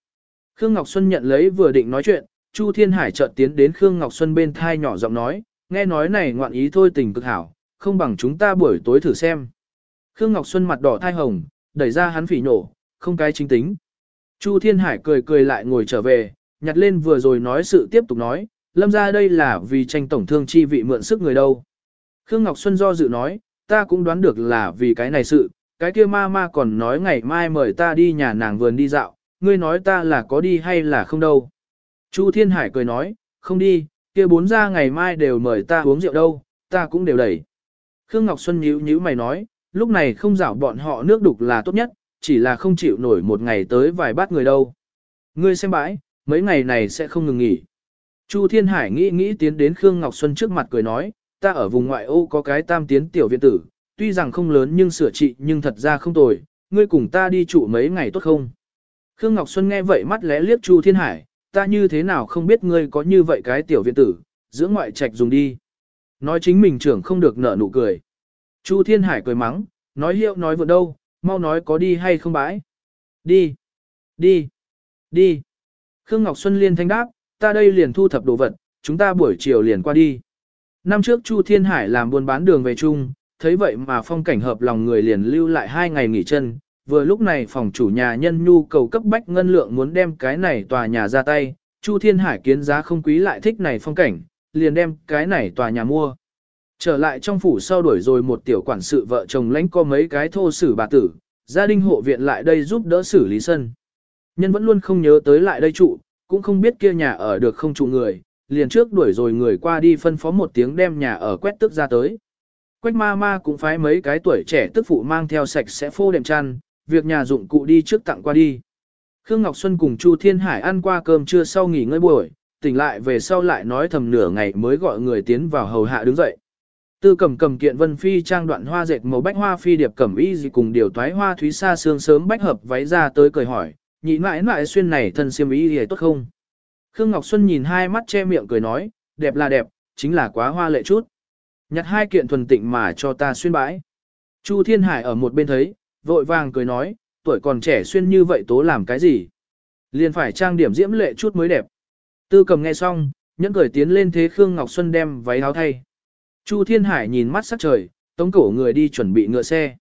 Khương Ngọc Xuân nhận lấy vừa định nói chuyện, Chu Thiên Hải chợt tiến đến Khương Ngọc Xuân bên thai nhỏ giọng nói, nghe nói này ngoạn ý thôi tình cực hảo, không bằng chúng ta buổi tối thử xem. Khương Ngọc Xuân mặt đỏ thai hồng, đẩy ra hắn phỉ nổ, không cái chính tính. Chu Thiên Hải cười cười lại ngồi trở về, nhặt lên vừa rồi nói sự tiếp tục nói, lâm ra đây là vì tranh tổng thương chi vị mượn sức người đâu. Khương Ngọc Xuân do dự nói, ta cũng đoán được là vì cái này sự, cái kia ma ma còn nói ngày mai mời ta đi nhà nàng vườn đi dạo, ngươi nói ta là có đi hay là không đâu. Chu Thiên Hải cười nói, không đi, kia bốn ra ngày mai đều mời ta uống rượu đâu, ta cũng đều đẩy. Khương Ngọc Xuân nhíu nhíu mày nói, lúc này không rảo bọn họ nước đục là tốt nhất, chỉ là không chịu nổi một ngày tới vài bát người đâu. Ngươi xem bãi, mấy ngày này sẽ không ngừng nghỉ. Chu Thiên Hải nghĩ nghĩ tiến đến Khương Ngọc Xuân trước mặt cười nói, ta ở vùng ngoại ô có cái tam tiến tiểu viện tử, tuy rằng không lớn nhưng sửa trị nhưng thật ra không tồi, ngươi cùng ta đi trụ mấy ngày tốt không? Khương Ngọc Xuân nghe vậy mắt lẽ liếc Chu Thiên Hải, ta như thế nào không biết ngươi có như vậy cái tiểu viện tử, dưỡng ngoại trạch dùng đi. Nói chính mình trưởng không được nở nụ cười. Chu Thiên Hải cười mắng, nói hiệu nói vừa đâu, mau nói có đi hay không bãi. Đi, đi, đi. Khương Ngọc Xuân liên thanh đáp, ta đây liền thu thập đồ vật, chúng ta buổi chiều liền qua đi. Năm trước Chu Thiên Hải làm buôn bán đường về chung, thấy vậy mà phong cảnh hợp lòng người liền lưu lại hai ngày nghỉ chân. Vừa lúc này phòng chủ nhà nhân nhu cầu cấp bách ngân lượng muốn đem cái này tòa nhà ra tay, Chu Thiên Hải kiến giá không quý lại thích này phong cảnh, liền đem cái này tòa nhà mua. Trở lại trong phủ sau đuổi rồi một tiểu quản sự vợ chồng lãnh có mấy cái thô sử bà tử, gia đình hộ viện lại đây giúp đỡ xử lý sân. Nhân vẫn luôn không nhớ tới lại đây trụ, cũng không biết kia nhà ở được không trụ người, liền trước đuổi rồi người qua đi phân phó một tiếng đem nhà ở quét tức ra tới. Quách ma ma cũng phái mấy cái tuổi trẻ tức phụ mang theo sạch sẽ phô đệm chăn, việc nhà dụng cụ đi trước tặng qua đi. Khương Ngọc Xuân cùng Chu Thiên Hải ăn qua cơm trưa sau nghỉ ngơi buổi, tỉnh lại về sau lại nói thầm nửa ngày mới gọi người tiến vào hầu hạ đứng dậy. Tư cầm cầm kiện vân phi trang đoạn hoa dệt màu bách hoa phi điệp cẩm y gì cùng điều toái hoa thúy sa sương sớm bách hợp váy ra tới cười hỏi, nhị mãi mãi xuyên này thân xiêm y gì tốt không? Khương Ngọc Xuân nhìn hai mắt che miệng cười nói, đẹp là đẹp, chính là quá hoa lệ chút. Nhặt hai kiện thuần tịnh mà cho ta xuyên bãi. Chu Thiên Hải ở một bên thấy, vội vàng cười nói, tuổi còn trẻ xuyên như vậy tố làm cái gì? Liền phải trang điểm diễm lệ chút mới đẹp. Tư cầm nghe xong, nhẫn cười tiến lên thế Khương Ngọc Xuân đem váy áo thay. Chu Thiên Hải nhìn mắt sắc trời, tống cổ người đi chuẩn bị ngựa xe.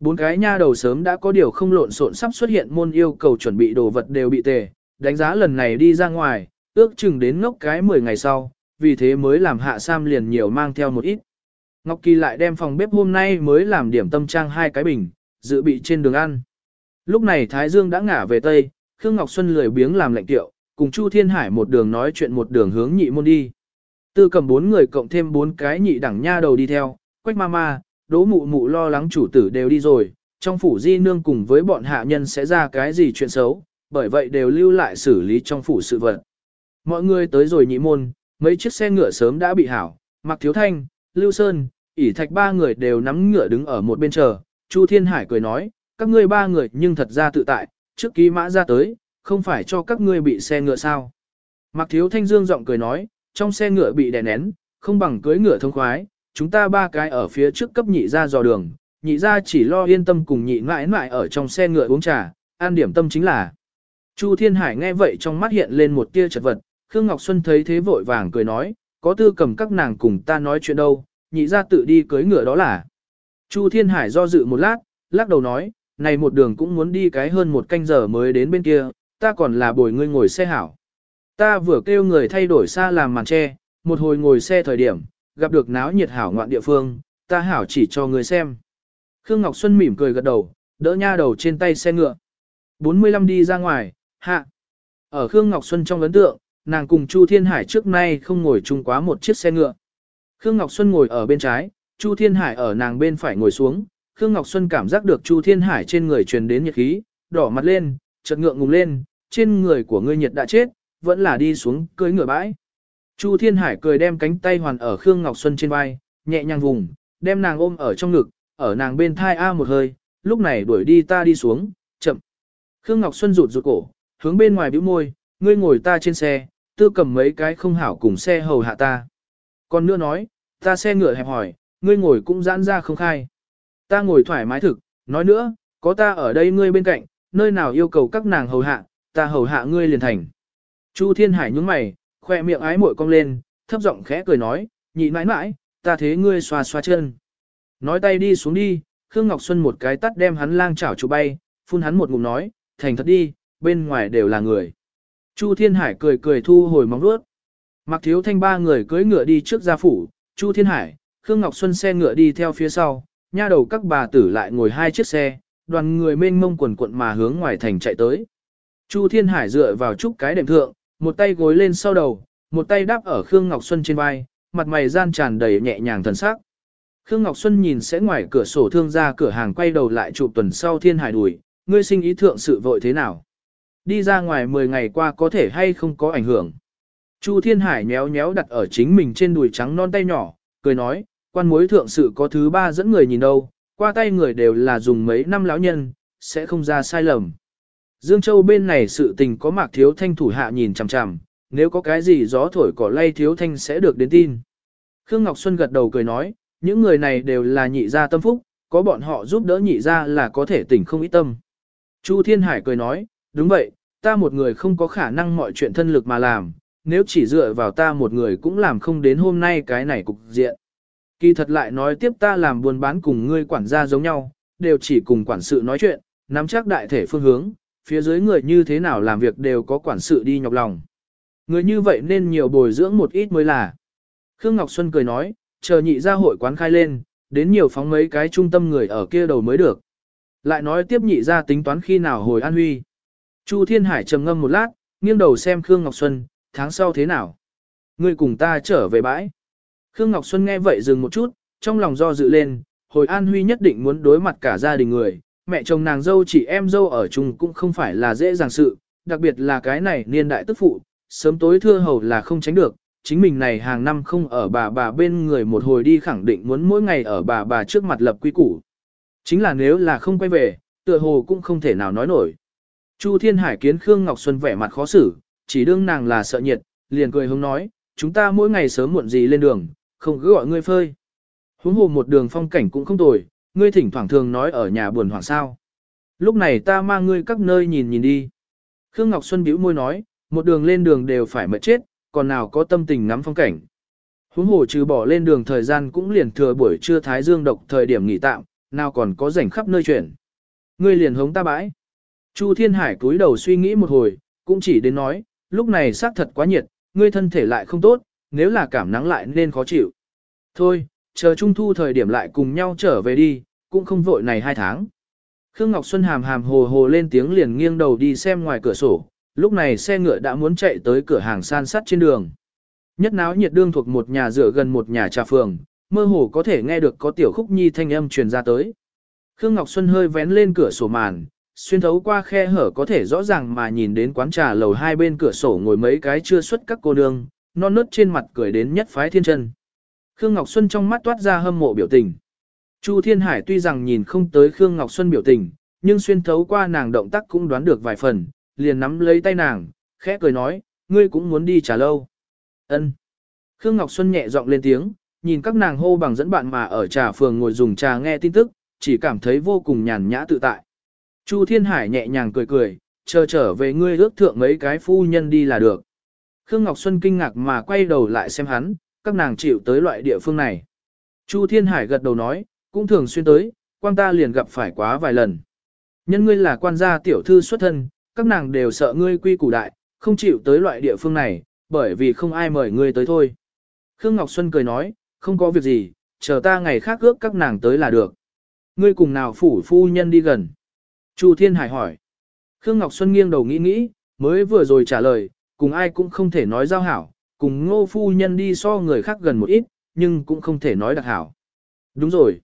Bốn cái nha đầu sớm đã có điều không lộn xộn sắp xuất hiện môn yêu cầu chuẩn bị đồ vật đều bị tề, đánh giá lần này đi ra ngoài, ước chừng đến ngốc cái 10 ngày sau, vì thế mới làm hạ sam liền nhiều mang theo một ít. Ngọc Kỳ lại đem phòng bếp hôm nay mới làm điểm tâm trang hai cái bình, dự bị trên đường ăn. Lúc này Thái Dương đã ngả về Tây, Khương Ngọc Xuân lười biếng làm lệnh tiệu, cùng Chu Thiên Hải một đường nói chuyện một đường hướng nhị môn đi. Tư cầm bốn người cộng thêm bốn cái nhị đẳng nha đầu đi theo, quách ma ma, đố mụ mụ lo lắng chủ tử đều đi rồi, trong phủ di nương cùng với bọn hạ nhân sẽ ra cái gì chuyện xấu, bởi vậy đều lưu lại xử lý trong phủ sự vật. Mọi người tới rồi nhị môn, mấy chiếc xe ngựa sớm đã bị hảo, Mặc Thiếu Thanh, Lưu Sơn, ỉ thạch ba người đều nắm ngựa đứng ở một bên chờ, Chu Thiên Hải cười nói, các ngươi ba người nhưng thật ra tự tại, trước ký mã ra tới, không phải cho các ngươi bị xe ngựa sao. Mặc Thiếu Thanh Dương giọng cười nói, trong xe ngựa bị đè nén, không bằng cưới ngựa thông khoái, chúng ta ba cái ở phía trước cấp nhị ra dò đường, nhị ra chỉ lo yên tâm cùng nhị mãi mãi ở trong xe ngựa uống trà, an điểm tâm chính là. Chu Thiên Hải nghe vậy trong mắt hiện lên một tia chật vật, Khương Ngọc Xuân thấy thế vội vàng cười nói, có tư cầm các nàng cùng ta nói chuyện đâu, nhị ra tự đi cưới ngựa đó là. Chu Thiên Hải do dự một lát, lắc đầu nói, này một đường cũng muốn đi cái hơn một canh giờ mới đến bên kia, ta còn là bồi ngươi ngồi xe hảo. Ta vừa kêu người thay đổi xa làm màn tre, một hồi ngồi xe thời điểm, gặp được náo nhiệt hảo ngoạn địa phương, ta hảo chỉ cho người xem. Khương Ngọc Xuân mỉm cười gật đầu, đỡ nha đầu trên tay xe ngựa. 45 đi ra ngoài, hạ. Ở Khương Ngọc Xuân trong ấn tượng, nàng cùng Chu Thiên Hải trước nay không ngồi chung quá một chiếc xe ngựa. Khương Ngọc Xuân ngồi ở bên trái, Chu Thiên Hải ở nàng bên phải ngồi xuống. Khương Ngọc Xuân cảm giác được Chu Thiên Hải trên người truyền đến nhiệt khí, đỏ mặt lên, chợt ngượng ngùng lên, trên người của ngươi nhiệt đã chết, vẫn là đi xuống cưới ngựa bãi. Chu Thiên Hải cười đem cánh tay hoàn ở Khương Ngọc Xuân trên vai, nhẹ nhàng vùng, đem nàng ôm ở trong ngực, ở nàng bên thai A một hơi, lúc này đuổi đi ta đi xuống, chậm. Khương Ngọc Xuân rụt rụt cổ, hướng bên ngoài bĩu môi, ngươi ngồi ta trên xe, tư cầm mấy cái không hảo cùng xe hầu hạ ta. Còn nữa nói, ta xe ngựa hẹp hỏi, ngươi ngồi cũng giãn ra không khai. Ta ngồi thoải mái thực, nói nữa, có ta ở đây ngươi bên cạnh, nơi nào yêu cầu các nàng hầu hạ, ta hầu hạ ngươi liền thành. Chu Thiên Hải nhướng mày, khoe miệng ái muội cong lên, thấp giọng khẽ cười nói, nhị mãi mãi, ta thế ngươi xoa xoa chân. Nói tay đi xuống đi, Khương Ngọc Xuân một cái tắt đem hắn lang chảo chú bay, phun hắn một ngụm nói, thành thật đi, bên ngoài đều là người. Chu Thiên Hải cười cười thu hồi móng vuốt. Mặc thiếu thanh ba người cưỡi ngựa đi trước gia phủ, Chu Thiên Hải, Khương Ngọc Xuân xe ngựa đi theo phía sau, nha đầu các bà tử lại ngồi hai chiếc xe, đoàn người mênh mông quần quận mà hướng ngoài thành chạy tới. Chu Thiên Hải dựa vào chút cái đệm thượng, một tay gối lên sau đầu, một tay đáp ở Khương Ngọc Xuân trên vai, mặt mày gian tràn đầy nhẹ nhàng thần sắc. Khương Ngọc Xuân nhìn sẽ ngoài cửa sổ thương ra cửa hàng quay đầu lại chụp tuần sau thiên hải đuổi, ngươi sinh ý thượng sự vội thế nào? Đi ra ngoài 10 ngày qua có thể hay không có ảnh hưởng? Chu Thiên Hải nhéo nhéo đặt ở chính mình trên đùi trắng non tay nhỏ, cười nói, quan mối thượng sự có thứ ba dẫn người nhìn đâu, qua tay người đều là dùng mấy năm lão nhân, sẽ không ra sai lầm. Dương Châu bên này sự tình có mạc thiếu thanh thủ hạ nhìn chằm chằm, nếu có cái gì gió thổi cỏ lay thiếu thanh sẽ được đến tin. Khương Ngọc Xuân gật đầu cười nói, những người này đều là nhị gia tâm phúc, có bọn họ giúp đỡ nhị gia là có thể tỉnh không ít tâm. Chu Thiên Hải cười nói, đúng vậy, ta một người không có khả năng mọi chuyện thân lực mà làm, nếu chỉ dựa vào ta một người cũng làm không đến hôm nay cái này cục diện. Kỳ thật lại nói tiếp ta làm buôn bán cùng ngươi quản gia giống nhau, đều chỉ cùng quản sự nói chuyện, nắm chắc đại thể phương hướng, phía dưới người như thế nào làm việc đều có quản sự đi nhọc lòng. Người như vậy nên nhiều bồi dưỡng một ít mới là. Khương Ngọc Xuân cười nói, chờ nhị gia hội quán khai lên, đến nhiều phóng mấy cái trung tâm người ở kia đầu mới được. Lại nói tiếp nhị gia tính toán khi nào hồi an huy. Chu Thiên Hải trầm ngâm một lát, nghiêng đầu xem Khương Ngọc Xuân, tháng sau thế nào? người cùng ta trở về bãi. Khương Ngọc Xuân nghe vậy dừng một chút, trong lòng do dự lên, hồi An Huy nhất định muốn đối mặt cả gia đình người, mẹ chồng nàng dâu chỉ em dâu ở chung cũng không phải là dễ dàng sự, đặc biệt là cái này niên đại tức phụ, sớm tối thưa hầu là không tránh được, chính mình này hàng năm không ở bà bà bên người một hồi đi khẳng định muốn mỗi ngày ở bà bà trước mặt lập quy củ. Chính là nếu là không quay về, tựa hồ cũng không thể nào nói nổi. Chu Thiên Hải kiến Khương Ngọc Xuân vẻ mặt khó xử, chỉ đương nàng là sợ nhiệt, liền cười hống nói, chúng ta mỗi ngày sớm muộn gì lên đường, không cứ gọi ngươi phơi. Huống hồ một đường phong cảnh cũng không tồi, ngươi thỉnh thoảng thường nói ở nhà buồn hoảng sao. Lúc này ta mang ngươi các nơi nhìn nhìn đi. Khương Ngọc Xuân bĩu môi nói, một đường lên đường đều phải mệt chết, còn nào có tâm tình ngắm phong cảnh. Huống hồ trừ bỏ lên đường thời gian cũng liền thừa buổi trưa thái dương độc thời điểm nghỉ tạm, nào còn có rảnh khắp nơi chuyển. Ngươi liền hống ta bãi. Chu Thiên Hải cúi đầu suy nghĩ một hồi, cũng chỉ đến nói, lúc này xác thật quá nhiệt, ngươi thân thể lại không tốt, nếu là cảm nắng lại nên khó chịu. Thôi, chờ trung thu thời điểm lại cùng nhau trở về đi, cũng không vội này hai tháng. Khương Ngọc Xuân hàm hàm hồ hồ lên tiếng liền nghiêng đầu đi xem ngoài cửa sổ, lúc này xe ngựa đã muốn chạy tới cửa hàng san sắt trên đường. Nhất náo nhiệt đương thuộc một nhà rửa gần một nhà trà phường, mơ hồ có thể nghe được có tiểu khúc nhi thanh âm truyền ra tới. Khương Ngọc Xuân hơi vén lên cửa sổ màn, xuyên thấu qua khe hở có thể rõ ràng mà nhìn đến quán trà lầu hai bên cửa sổ ngồi mấy cái chưa xuất các cô nương, non nớt trên mặt cười đến nhất phái thiên chân. Khương Ngọc Xuân trong mắt toát ra hâm mộ biểu tình. Chu Thiên Hải tuy rằng nhìn không tới Khương Ngọc Xuân biểu tình, nhưng xuyên thấu qua nàng động tác cũng đoán được vài phần, liền nắm lấy tay nàng, khẽ cười nói, ngươi cũng muốn đi trả lâu. Ân. Khương Ngọc Xuân nhẹ giọng lên tiếng, nhìn các nàng hô bằng dẫn bạn mà ở trà phường ngồi dùng trà nghe tin tức, chỉ cảm thấy vô cùng nhàn nhã tự tại. Chu Thiên Hải nhẹ nhàng cười cười, chờ trở về ngươi ước thượng mấy cái phu nhân đi là được. Khương Ngọc Xuân kinh ngạc mà quay đầu lại xem hắn, các nàng chịu tới loại địa phương này. Chu Thiên Hải gật đầu nói, cũng thường xuyên tới, quan ta liền gặp phải quá vài lần. Nhân ngươi là quan gia tiểu thư xuất thân, các nàng đều sợ ngươi quy củ đại, không chịu tới loại địa phương này, bởi vì không ai mời ngươi tới thôi. Khương Ngọc Xuân cười nói, không có việc gì, chờ ta ngày khác ước các nàng tới là được. Ngươi cùng nào phủ phu nhân đi gần. Chu Thiên Hải hỏi. Khương Ngọc Xuân nghiêng đầu nghĩ nghĩ, mới vừa rồi trả lời, cùng ai cũng không thể nói giao hảo, cùng ngô phu nhân đi so người khác gần một ít, nhưng cũng không thể nói đặc hảo. Đúng rồi.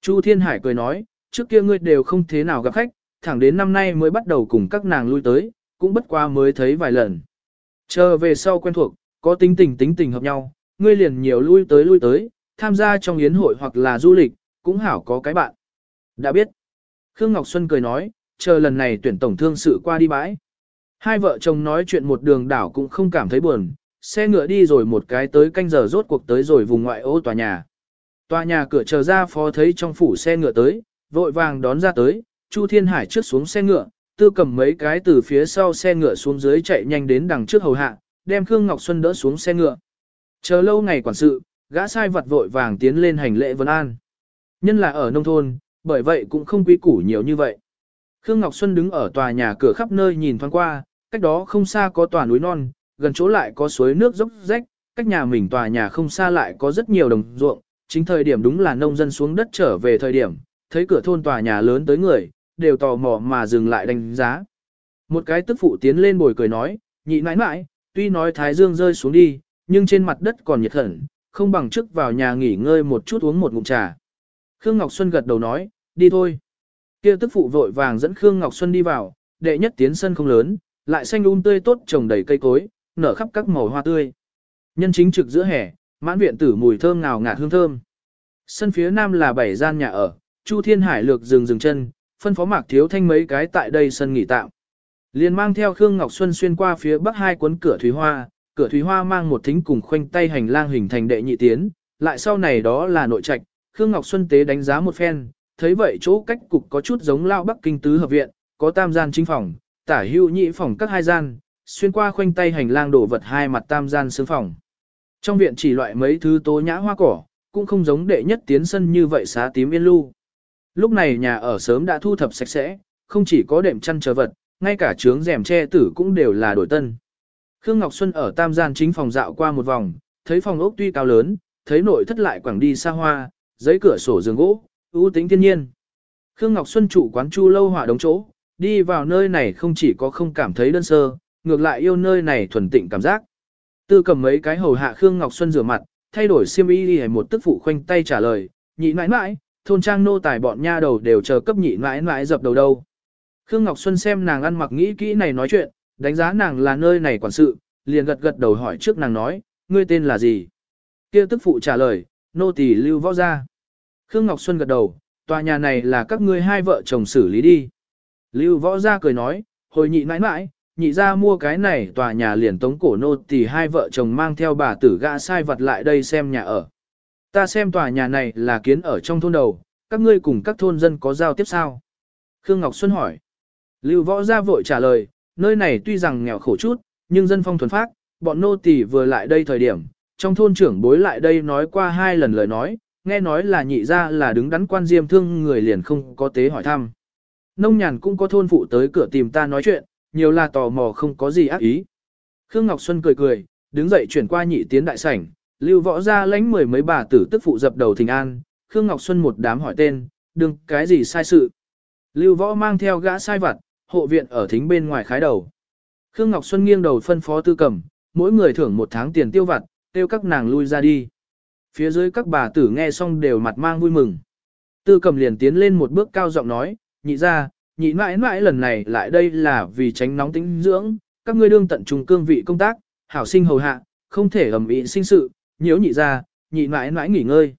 Chu Thiên Hải cười nói, trước kia ngươi đều không thế nào gặp khách, thẳng đến năm nay mới bắt đầu cùng các nàng lui tới, cũng bất qua mới thấy vài lần. Chờ về sau quen thuộc, có tính tình tính tình hợp nhau, ngươi liền nhiều lui tới lui tới, tham gia trong yến hội hoặc là du lịch, cũng hảo có cái bạn. Đã biết. Khương Ngọc Xuân cười nói, chờ lần này tuyển tổng thương sự qua đi bãi. Hai vợ chồng nói chuyện một đường đảo cũng không cảm thấy buồn, xe ngựa đi rồi một cái tới canh giờ rốt cuộc tới rồi vùng ngoại ô tòa nhà. Tòa nhà cửa chờ ra phó thấy trong phủ xe ngựa tới, vội vàng đón ra tới, Chu Thiên Hải trước xuống xe ngựa, tư cầm mấy cái từ phía sau xe ngựa xuống dưới chạy nhanh đến đằng trước hầu hạ, đem Khương Ngọc Xuân đỡ xuống xe ngựa. Chờ lâu ngày quản sự, gã sai vật vội vàng tiến lên hành lễ vân an. Nhân là ở nông thôn, bởi vậy cũng không quy củ nhiều như vậy. Khương Ngọc Xuân đứng ở tòa nhà cửa khắp nơi nhìn thoáng qua, cách đó không xa có tòa núi non, gần chỗ lại có suối nước dốc rách, cách nhà mình tòa nhà không xa lại có rất nhiều đồng ruộng, chính thời điểm đúng là nông dân xuống đất trở về thời điểm, thấy cửa thôn tòa nhà lớn tới người, đều tò mò mà dừng lại đánh giá. Một cái tức phụ tiến lên bồi cười nói, nhị nãi nãi, tuy nói thái dương rơi xuống đi, nhưng trên mặt đất còn nhiệt hẳn, không bằng trước vào nhà nghỉ ngơi một chút uống một ngụm trà. Khương Ngọc Xuân gật đầu nói, đi thôi. Kia tức phụ vội vàng dẫn Khương Ngọc Xuân đi vào, đệ nhất tiến sân không lớn, lại xanh um tươi tốt trồng đầy cây cối, nở khắp các màu hoa tươi. Nhân chính trực giữa hè, mãn viện tử mùi thơm ngào ngạt hương thơm. Sân phía nam là bảy gian nhà ở, Chu Thiên Hải lược dừng dừng chân, phân phó Mạc Thiếu Thanh mấy cái tại đây sân nghỉ tạm. Liền mang theo Khương Ngọc Xuân xuyên qua phía bắc hai cuốn cửa thủy hoa, cửa thủy hoa mang một thính cùng khoanh tay hành lang hình thành đệ nhị tiến, lại sau này đó là nội trạch, Khương Ngọc Xuân tế đánh giá một phen, thấy vậy chỗ cách cục có chút giống lao Bắc Kinh tứ hợp viện, có tam gian chính phòng, tả hưu nhị phòng các hai gian, xuyên qua khoanh tay hành lang đổ vật hai mặt tam gian sương phòng. Trong viện chỉ loại mấy thứ tố nhã hoa cỏ, cũng không giống đệ nhất tiến sân như vậy xá tím yên lưu. Lúc này nhà ở sớm đã thu thập sạch sẽ, không chỉ có đệm chăn chờ vật, ngay cả trướng rèm che tử cũng đều là đổi tân. Khương Ngọc Xuân ở tam gian chính phòng dạo qua một vòng, thấy phòng ốc tuy cao lớn, thấy nội thất lại quảng đi xa hoa, giấy cửa sổ giường gỗ, ưu tính thiên nhiên. Khương Ngọc Xuân chủ quán chu lâu hỏa đống chỗ, đi vào nơi này không chỉ có không cảm thấy đơn sơ, ngược lại yêu nơi này thuần tịnh cảm giác. Tư cầm mấy cái hầu hạ Khương Ngọc Xuân rửa mặt, thay đổi xiêm y đi một tức phụ khoanh tay trả lời, nhị mãi mãi, thôn trang nô tài bọn nha đầu đều chờ cấp nhị mãi mãi dập đầu đâu. Khương Ngọc Xuân xem nàng ăn mặc nghĩ kỹ này nói chuyện, đánh giá nàng là nơi này quản sự, liền gật gật đầu hỏi trước nàng nói, ngươi tên là gì? Kia tức phụ trả lời, nô tỳ lưu võ gia. Khương Ngọc Xuân gật đầu, tòa nhà này là các ngươi hai vợ chồng xử lý đi. Lưu võ gia cười nói, hồi nhị mãi mãi, nhị ra mua cái này tòa nhà liền tống cổ nô thì hai vợ chồng mang theo bà tử gã sai vật lại đây xem nhà ở. Ta xem tòa nhà này là kiến ở trong thôn đầu, các ngươi cùng các thôn dân có giao tiếp sao? Khương Ngọc Xuân hỏi. Lưu võ gia vội trả lời, nơi này tuy rằng nghèo khổ chút, nhưng dân phong thuần phác, bọn nô tỳ vừa lại đây thời điểm, trong thôn trưởng bối lại đây nói qua hai lần lời nói, nghe nói là nhị ra là đứng đắn quan diêm thương người liền không có tế hỏi thăm. Nông nhàn cũng có thôn phụ tới cửa tìm ta nói chuyện, nhiều là tò mò không có gì ác ý. Khương Ngọc Xuân cười cười, đứng dậy chuyển qua nhị tiến đại sảnh, lưu võ ra lãnh mười mấy bà tử tức phụ dập đầu thình an, Khương Ngọc Xuân một đám hỏi tên, đừng cái gì sai sự. Lưu võ mang theo gã sai vặt, hộ viện ở thính bên ngoài khái đầu. Khương Ngọc Xuân nghiêng đầu phân phó tư cầm, mỗi người thưởng một tháng tiền tiêu vặt, tiêu các nàng lui ra đi. Phía dưới các bà tử nghe xong đều mặt mang vui mừng. Tư cầm liền tiến lên một bước cao giọng nói, nhị ra, nhị mãi mãi lần này lại đây là vì tránh nóng tính dưỡng, các ngươi đương tận trùng cương vị công tác, hảo sinh hầu hạ, không thể ầm ĩ sinh sự, nhiễu nhị ra, nhị mãi mãi nghỉ ngơi.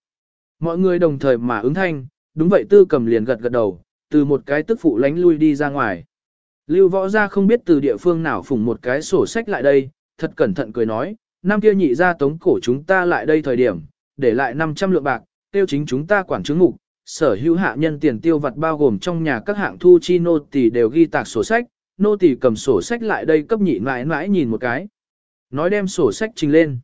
Mọi người đồng thời mà ứng thanh, đúng vậy tư cầm liền gật gật đầu, từ một cái tức phụ lánh lui đi ra ngoài. Lưu võ ra không biết từ địa phương nào phủng một cái sổ sách lại đây, thật cẩn thận cười nói, năm kia nhị ra tống cổ chúng ta lại đây thời điểm, để lại 500 lượng bạc, tiêu chính chúng ta quản chứng mục, sở hữu hạ nhân tiền tiêu vặt bao gồm trong nhà các hạng thu chi nô tỳ đều ghi tạc sổ sách, nô tỳ cầm sổ sách lại đây cấp nhị mãi mãi nhìn một cái. Nói đem sổ sách trình lên.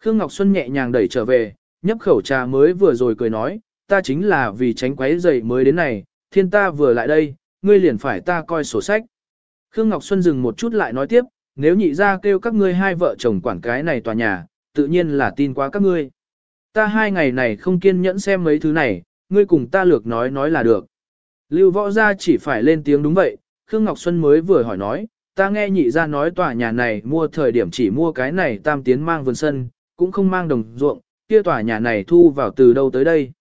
Khương Ngọc Xuân nhẹ nhàng đẩy trở về, nhấp khẩu trà mới vừa rồi cười nói, ta chính là vì tránh quấy dậy mới đến này, thiên ta vừa lại đây, ngươi liền phải ta coi sổ sách. Khương Ngọc Xuân dừng một chút lại nói tiếp, nếu nhị ra kêu các ngươi hai vợ chồng quản cái này tòa nhà, tự nhiên là tin quá các ngươi. Ta hai ngày này không kiên nhẫn xem mấy thứ này, ngươi cùng ta lược nói nói là được. Lưu võ gia chỉ phải lên tiếng đúng vậy, Khương Ngọc Xuân mới vừa hỏi nói, ta nghe nhị ra nói tòa nhà này mua thời điểm chỉ mua cái này tam tiến mang vườn sân, cũng không mang đồng ruộng, kia tòa nhà này thu vào từ đâu tới đây.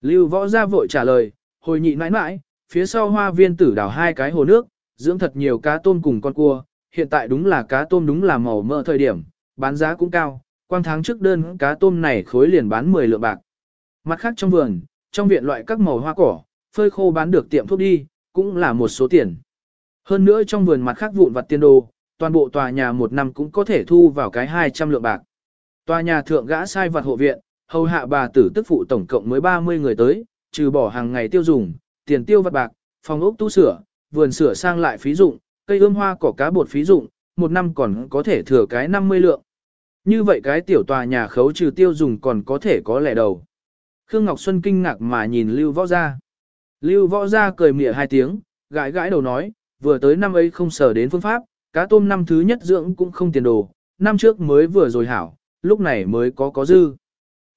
Lưu võ gia vội trả lời, hồi nhị mãi mãi, phía sau hoa viên tử đào hai cái hồ nước, dưỡng thật nhiều cá tôm cùng con cua, hiện tại đúng là cá tôm đúng là màu mỡ thời điểm, bán giá cũng cao, quang tháng trước đơn cá tôm này khối liền bán 10 lượng bạc. Mặt khác trong vườn, trong viện loại các màu hoa cỏ, phơi khô bán được tiệm thuốc đi, cũng là một số tiền. Hơn nữa trong vườn mặt khác vụn vặt tiền đồ, toàn bộ tòa nhà một năm cũng có thể thu vào cái 200 lượng bạc. Tòa nhà thượng gã sai vật hộ viện, hầu hạ bà tử tức phụ tổng cộng mới 30 người tới, trừ bỏ hàng ngày tiêu dùng, tiền tiêu vật bạc, phòng ốc tu sửa, vườn sửa sang lại phí dụng, cây ươm hoa cỏ cá bột phí dụng, một năm còn có thể thừa cái 50 lượng. Như vậy cái tiểu tòa nhà khấu trừ tiêu dùng còn có thể có lẻ đầu. Khương Ngọc Xuân kinh ngạc mà nhìn Lưu Võ Gia. Lưu Võ Gia cười mỉa hai tiếng, gãi gãi đầu nói, vừa tới năm ấy không sở đến phương pháp, cá tôm năm thứ nhất dưỡng cũng không tiền đồ, năm trước mới vừa rồi hảo, lúc này mới có có dư.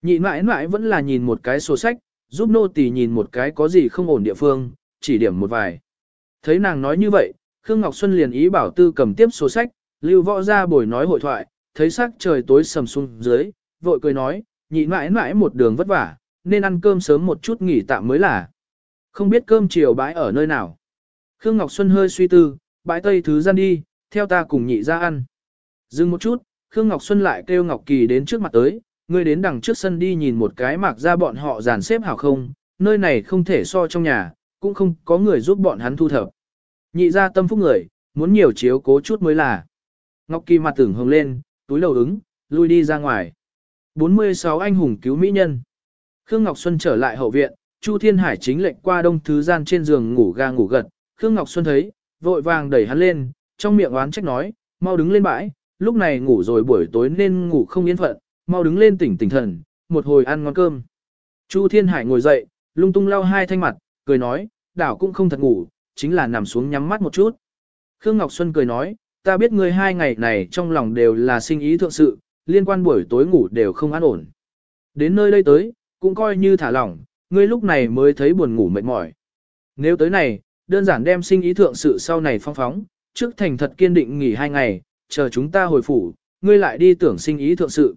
Nhị mãi mãi vẫn là nhìn một cái sổ sách, giúp nô tỳ nhìn một cái có gì không ổn địa phương, chỉ điểm một vài. Thấy nàng nói như vậy, Khương Ngọc Xuân liền ý bảo tư cầm tiếp sổ sách, lưu võ ra bồi nói hội thoại, thấy sắc trời tối sầm xuống dưới, vội cười nói, nhị mãi mãi một đường vất vả, nên ăn cơm sớm một chút nghỉ tạm mới là. Không biết cơm chiều bãi ở nơi nào. Khương Ngọc Xuân hơi suy tư, bãi tây thứ gian đi, theo ta cùng nhị ra ăn. Dừng một chút, Khương Ngọc Xuân lại kêu Ngọc Kỳ đến trước mặt tới, ngươi đến đằng trước sân đi nhìn một cái mạc ra bọn họ dàn xếp hảo không, nơi này không thể so trong nhà, cũng không có người giúp bọn hắn thu thập. Nhị ra tâm phúc người, muốn nhiều chiếu cố chút mới là. Ngọc Kỳ mặt tưởng hồng lên, túi lầu ứng, lui đi ra ngoài. 46 anh hùng cứu mỹ nhân. Khương Ngọc Xuân trở lại hậu viện, Chu Thiên Hải chính lệnh qua đông thứ gian trên giường ngủ ga ngủ gật. Khương Ngọc Xuân thấy, vội vàng đẩy hắn lên, trong miệng oán trách nói, mau đứng lên bãi, lúc này ngủ rồi buổi tối nên ngủ không yên phận, mau đứng lên tỉnh tỉnh thần, một hồi ăn ngon cơm. Chu Thiên Hải ngồi dậy, lung tung lau hai thanh mặt, cười nói, đảo cũng không thật ngủ, chính là nằm xuống nhắm mắt một chút. Khương Ngọc Xuân cười nói, ta biết ngươi hai ngày này trong lòng đều là sinh ý thượng sự, liên quan buổi tối ngủ đều không an ổn. Đến nơi đây tới, cũng coi như thả lỏng, ngươi lúc này mới thấy buồn ngủ mệt mỏi. Nếu tới này, đơn giản đem sinh ý thượng sự sau này phong phóng, trước thành thật kiên định nghỉ hai ngày, chờ chúng ta hồi phủ, ngươi lại đi tưởng sinh ý thượng sự.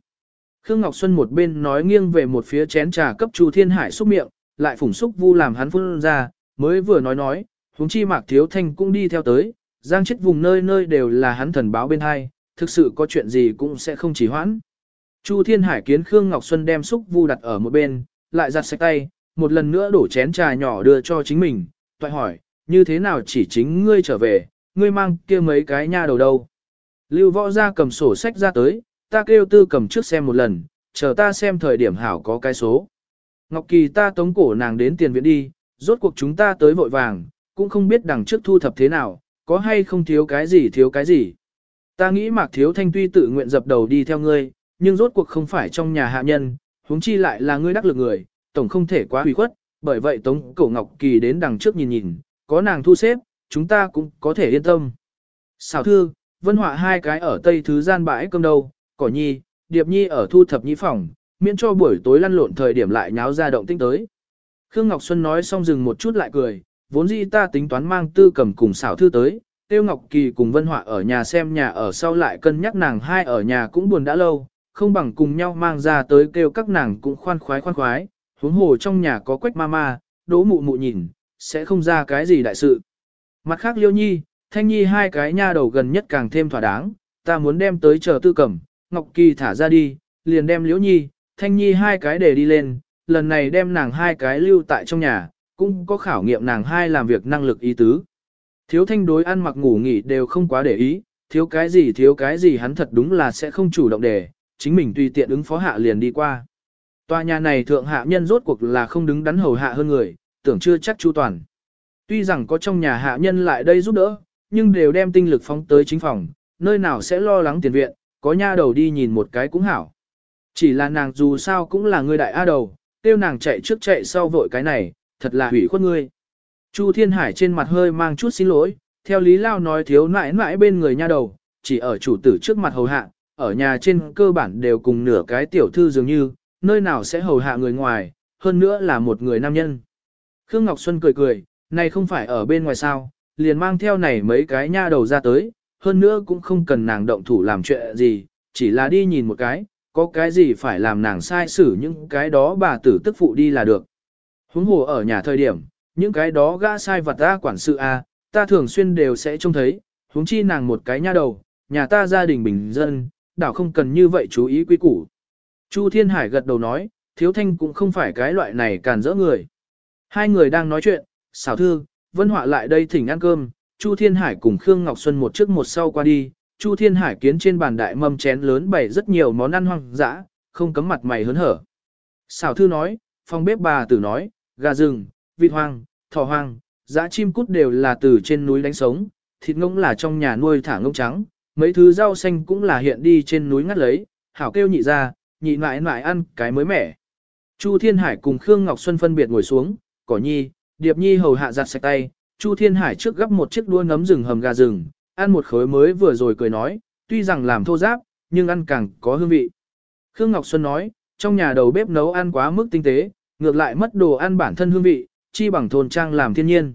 Khương Ngọc Xuân một bên nói nghiêng về một phía chén trà cấp Chu Thiên Hải xúc miệng, lại phủng xúc vu làm hắn phun ra, mới vừa nói nói, huống chi mạc thiếu thanh cũng đi theo tới, giang chết vùng nơi nơi đều là hắn thần báo bên hai, thực sự có chuyện gì cũng sẽ không chỉ hoãn. Chu Thiên Hải kiến Khương Ngọc Xuân đem xúc vu đặt ở một bên, lại giặt sạch tay, một lần nữa đổ chén trà nhỏ đưa cho chính mình, toại hỏi, như thế nào chỉ chính ngươi trở về, ngươi mang kia mấy cái nha đầu đâu. Lưu võ ra cầm sổ sách ra tới, ta kêu tư cầm trước xem một lần, chờ ta xem thời điểm hảo có cái số. Ngọc Kỳ ta tống cổ nàng đến tiền viện đi, rốt cuộc chúng ta tới vội vàng, cũng không biết đằng trước thu thập thế nào, có hay không thiếu cái gì thiếu cái gì. Ta nghĩ mạc thiếu thanh tuy tự nguyện dập đầu đi theo ngươi, nhưng rốt cuộc không phải trong nhà hạ nhân, huống chi lại là ngươi đắc lực người, tổng không thể quá hủy khuất, bởi vậy tống cổ Ngọc Kỳ đến đằng trước nhìn nhìn, có nàng thu xếp, chúng ta cũng có thể yên tâm. Xảo thư, vân họa hai cái ở tây thứ gian bãi cơm đâu, cỏ nhi, điệp nhi ở thu thập nhi phòng, miễn cho buổi tối lăn lộn thời điểm lại nháo ra động tinh tới. Khương Ngọc Xuân nói xong dừng một chút lại cười, vốn dĩ ta tính toán mang tư cầm cùng xảo thư tới, Tiêu Ngọc Kỳ cùng Vân Họa ở nhà xem nhà ở sau lại cân nhắc nàng hai ở nhà cũng buồn đã lâu, không bằng cùng nhau mang ra tới kêu các nàng cũng khoan khoái khoan khoái, huống hồ trong nhà có quách ma ma, đỗ mụ mụ nhìn, sẽ không ra cái gì đại sự. Mặt khác Liêu Nhi, Thanh Nhi hai cái nha đầu gần nhất càng thêm thỏa đáng, ta muốn đem tới chờ tư cẩm, Ngọc Kỳ thả ra đi, liền đem Liễu Nhi, Thanh Nhi hai cái để đi lên, lần này đem nàng hai cái lưu tại trong nhà, cũng có khảo nghiệm nàng hai làm việc năng lực ý tứ. Thiếu thanh đối ăn mặc ngủ nghỉ đều không quá để ý, thiếu cái gì thiếu cái gì hắn thật đúng là sẽ không chủ động để, chính mình tùy tiện ứng phó hạ liền đi qua. Tòa nhà này thượng hạ nhân rốt cuộc là không đứng đắn hầu hạ hơn người, tưởng chưa chắc chu toàn. Tuy rằng có trong nhà hạ nhân lại đây giúp đỡ, nhưng đều đem tinh lực phóng tới chính phòng, nơi nào sẽ lo lắng tiền viện, có nha đầu đi nhìn một cái cũng hảo. Chỉ là nàng dù sao cũng là người đại A đầu, tiêu nàng chạy trước chạy sau vội cái này, thật là hủy khuất ngươi. Chu Thiên Hải trên mặt hơi mang chút xin lỗi, theo Lý Lao nói thiếu nãi nãi bên người nha đầu, chỉ ở chủ tử trước mặt hầu hạ, ở nhà trên cơ bản đều cùng nửa cái tiểu thư dường như, nơi nào sẽ hầu hạ người ngoài, hơn nữa là một người nam nhân. Khương Ngọc Xuân cười cười, này không phải ở bên ngoài sao, liền mang theo này mấy cái nha đầu ra tới, hơn nữa cũng không cần nàng động thủ làm chuyện gì, chỉ là đi nhìn một cái, có cái gì phải làm nàng sai xử những cái đó bà tử tức phụ đi là được. Huống hồ ở nhà thời điểm, những cái đó gã sai vật ta quản sự a, ta thường xuyên đều sẽ trông thấy, huống chi nàng một cái nha đầu, nhà ta gia đình bình dân, đảo không cần như vậy chú ý quý củ. Chu Thiên Hải gật đầu nói, thiếu thanh cũng không phải cái loại này càn rỡ người. Hai người đang nói chuyện, xảo thư, vân họa lại đây thỉnh ăn cơm, Chu Thiên Hải cùng Khương Ngọc Xuân một trước một sau qua đi, Chu Thiên Hải kiến trên bàn đại mâm chén lớn bày rất nhiều món ăn hoang dã, không cấm mặt mày hớn hở. Xảo thư nói, phòng bếp bà tử nói, gà rừng, vịt hoang, thỏ hoang, dã chim cút đều là từ trên núi đánh sống, thịt ngỗng là trong nhà nuôi thả ngỗng trắng, mấy thứ rau xanh cũng là hiện đi trên núi ngắt lấy, hảo kêu nhị ra, nhị mãi mãi ăn cái mới mẻ. Chu Thiên Hải cùng Khương Ngọc Xuân phân biệt ngồi xuống, cỏ nhi, điệp nhi hầu hạ giặt sạch tay, Chu Thiên Hải trước gấp một chiếc đua nấm rừng hầm gà rừng, ăn một khối mới vừa rồi cười nói, tuy rằng làm thô giáp, nhưng ăn càng có hương vị. Khương Ngọc Xuân nói, trong nhà đầu bếp nấu ăn quá mức tinh tế, ngược lại mất đồ ăn bản thân hương vị, chi bằng thôn trang làm thiên nhiên.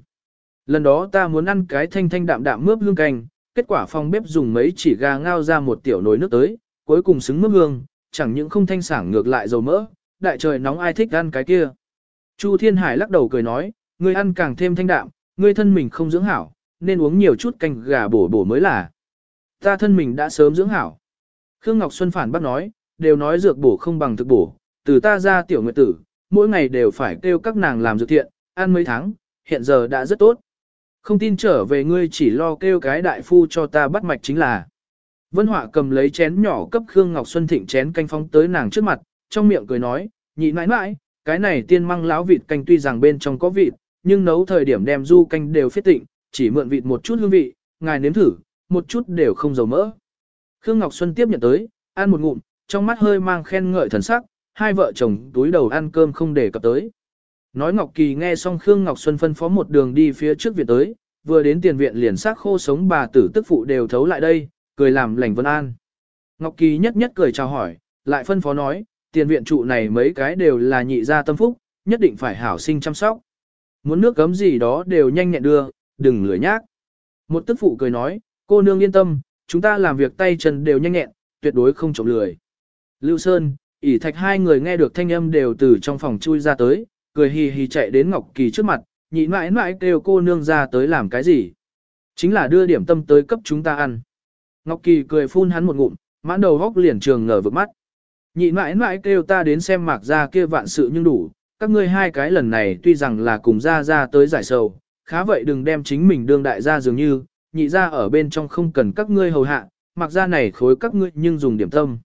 Lần đó ta muốn ăn cái thanh thanh đạm đạm mướp hương canh, kết quả phòng bếp dùng mấy chỉ gà ngao ra một tiểu nồi nước tới, cuối cùng xứng mức hương, chẳng những không thanh sảng ngược lại dầu mỡ, đại trời nóng ai thích ăn cái kia. Chu Thiên Hải lắc đầu cười nói, ngươi ăn càng thêm thanh đạm, ngươi thân mình không dưỡng hảo, nên uống nhiều chút canh gà bổ bổ mới là. Ta thân mình đã sớm dưỡng hảo. Khương Ngọc Xuân phản bác nói, đều nói dược bổ không bằng thực bổ, từ ta ra tiểu nguyệt tử, mỗi ngày đều phải kêu các nàng làm dược thiện, ăn mấy tháng, hiện giờ đã rất tốt. Không tin trở về ngươi chỉ lo kêu cái đại phu cho ta bắt mạch chính là. Vân Họa cầm lấy chén nhỏ cấp Khương Ngọc Xuân thịnh chén canh phóng tới nàng trước mặt, trong miệng cười nói, nhị mãi mãi, cái này tiên măng láo vịt canh tuy rằng bên trong có vịt, nhưng nấu thời điểm đem du canh đều phết tịnh, chỉ mượn vịt một chút hương vị, ngài nếm thử, một chút đều không dầu mỡ. Khương Ngọc Xuân tiếp nhận tới, ăn một ngụm, trong mắt hơi mang khen ngợi thần sắc, hai vợ chồng túi đầu ăn cơm không để cập tới. Nói Ngọc Kỳ nghe xong Khương Ngọc Xuân phân phó một đường đi phía trước viện tới, vừa đến tiền viện liền xác khô sống bà tử tức phụ đều thấu lại đây, cười làm lành vân an. Ngọc Kỳ nhất nhất cười chào hỏi, lại phân phó nói, tiền viện trụ này mấy cái đều là nhị gia tâm phúc, nhất định phải hảo sinh chăm sóc. Muốn nước cấm gì đó đều nhanh nhẹn đưa, đừng lười nhác. Một tức phụ cười nói, cô nương yên tâm, chúng ta làm việc tay chân đều nhanh nhẹn, tuyệt đối không trộm lười. Lưu Sơn, ỉ thạch hai người nghe được thanh âm đều từ trong phòng chui ra tới, cười hì hì chạy đến Ngọc Kỳ trước mặt, nhị mãi mãi kêu cô nương ra tới làm cái gì. Chính là đưa điểm tâm tới cấp chúng ta ăn. Ngọc Kỳ cười phun hắn một ngụm, mãn đầu góc liền trường ngờ vực mắt. Nhị mãi mãi kêu ta đến xem mạc ra kia vạn sự nhưng đủ, các ngươi hai cái lần này tuy rằng là cùng ra ra tới giải sầu, khá vậy đừng đem chính mình đương đại ra dường như, nhị ra ở bên trong không cần các ngươi hầu hạ, mặc ra này khối các ngươi nhưng dùng điểm tâm.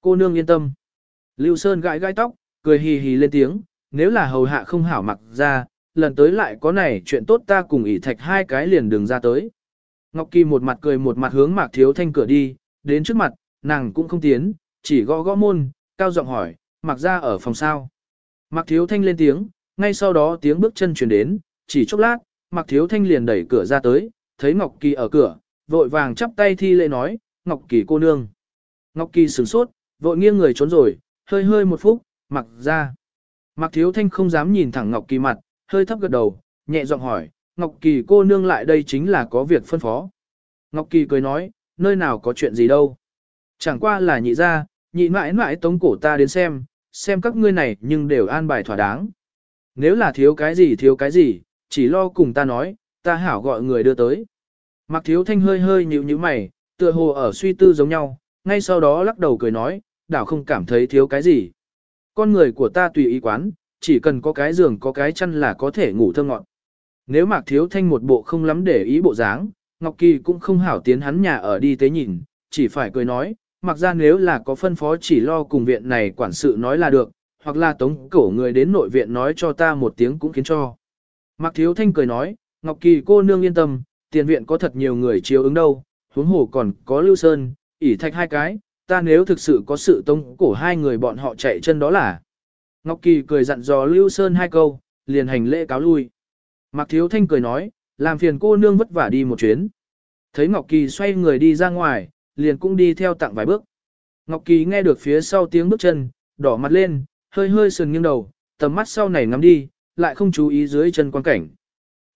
Cô nương yên tâm. Lưu Sơn gãi gãi tóc, cười hì hì lên tiếng, nếu là hầu hạ không hảo mặc ra, lần tới lại có này chuyện tốt ta cùng ỷ thạch hai cái liền đường ra tới. Ngọc Kỳ một mặt cười một mặt hướng Mạc Thiếu Thanh cửa đi, đến trước mặt, nàng cũng không tiến, chỉ gõ gõ môn, cao giọng hỏi, Mạc ra ở phòng sao. Mạc Thiếu Thanh lên tiếng, ngay sau đó tiếng bước chân chuyển đến, chỉ chốc lát, Mạc Thiếu Thanh liền đẩy cửa ra tới, thấy Ngọc Kỳ ở cửa, vội vàng chắp tay thi lễ nói, Ngọc Kỳ cô nương. Ngọc Kỳ sửng sốt, vội nghiêng người trốn rồi, hơi hơi một phút, mặc ra. Mạc Thiếu Thanh không dám nhìn thẳng Ngọc Kỳ mặt, hơi thấp gật đầu, nhẹ giọng hỏi, Ngọc Kỳ cô nương lại đây chính là có việc phân phó. Ngọc Kỳ cười nói, nơi nào có chuyện gì đâu. Chẳng qua là nhị ra, nhị mãi mãi tống cổ ta đến xem, xem các ngươi này nhưng đều an bài thỏa đáng. Nếu là thiếu cái gì thiếu cái gì, chỉ lo cùng ta nói, ta hảo gọi người đưa tới. Mạc thiếu thanh hơi hơi nhíu nhíu mày, tựa hồ ở suy tư giống nhau, ngay sau đó lắc đầu cười nói, đảo không cảm thấy thiếu cái gì. Con người của ta tùy ý quán, chỉ cần có cái giường có cái chăn là có thể ngủ thơ ngọn. Nếu Mạc Thiếu Thanh một bộ không lắm để ý bộ dáng, Ngọc Kỳ cũng không hảo tiến hắn nhà ở đi tế nhìn, chỉ phải cười nói, mặc ra nếu là có phân phó chỉ lo cùng viện này quản sự nói là được, hoặc là tống cổ người đến nội viện nói cho ta một tiếng cũng khiến cho. Mạc Thiếu Thanh cười nói, Ngọc Kỳ cô nương yên tâm, tiền viện có thật nhiều người chiếu ứng đâu, huống hồ còn có Lưu Sơn, ỉ thạch hai cái, ta nếu thực sự có sự tống cổ hai người bọn họ chạy chân đó là. Ngọc Kỳ cười dặn dò Lưu Sơn hai câu, liền hành lễ cáo lui. Mạc Thiếu Thanh cười nói, làm phiền cô nương vất vả đi một chuyến. Thấy Ngọc Kỳ xoay người đi ra ngoài, liền cũng đi theo tặng vài bước. Ngọc Kỳ nghe được phía sau tiếng bước chân, đỏ mặt lên, hơi hơi sườn nghiêng đầu, tầm mắt sau này ngắm đi, lại không chú ý dưới chân quan cảnh.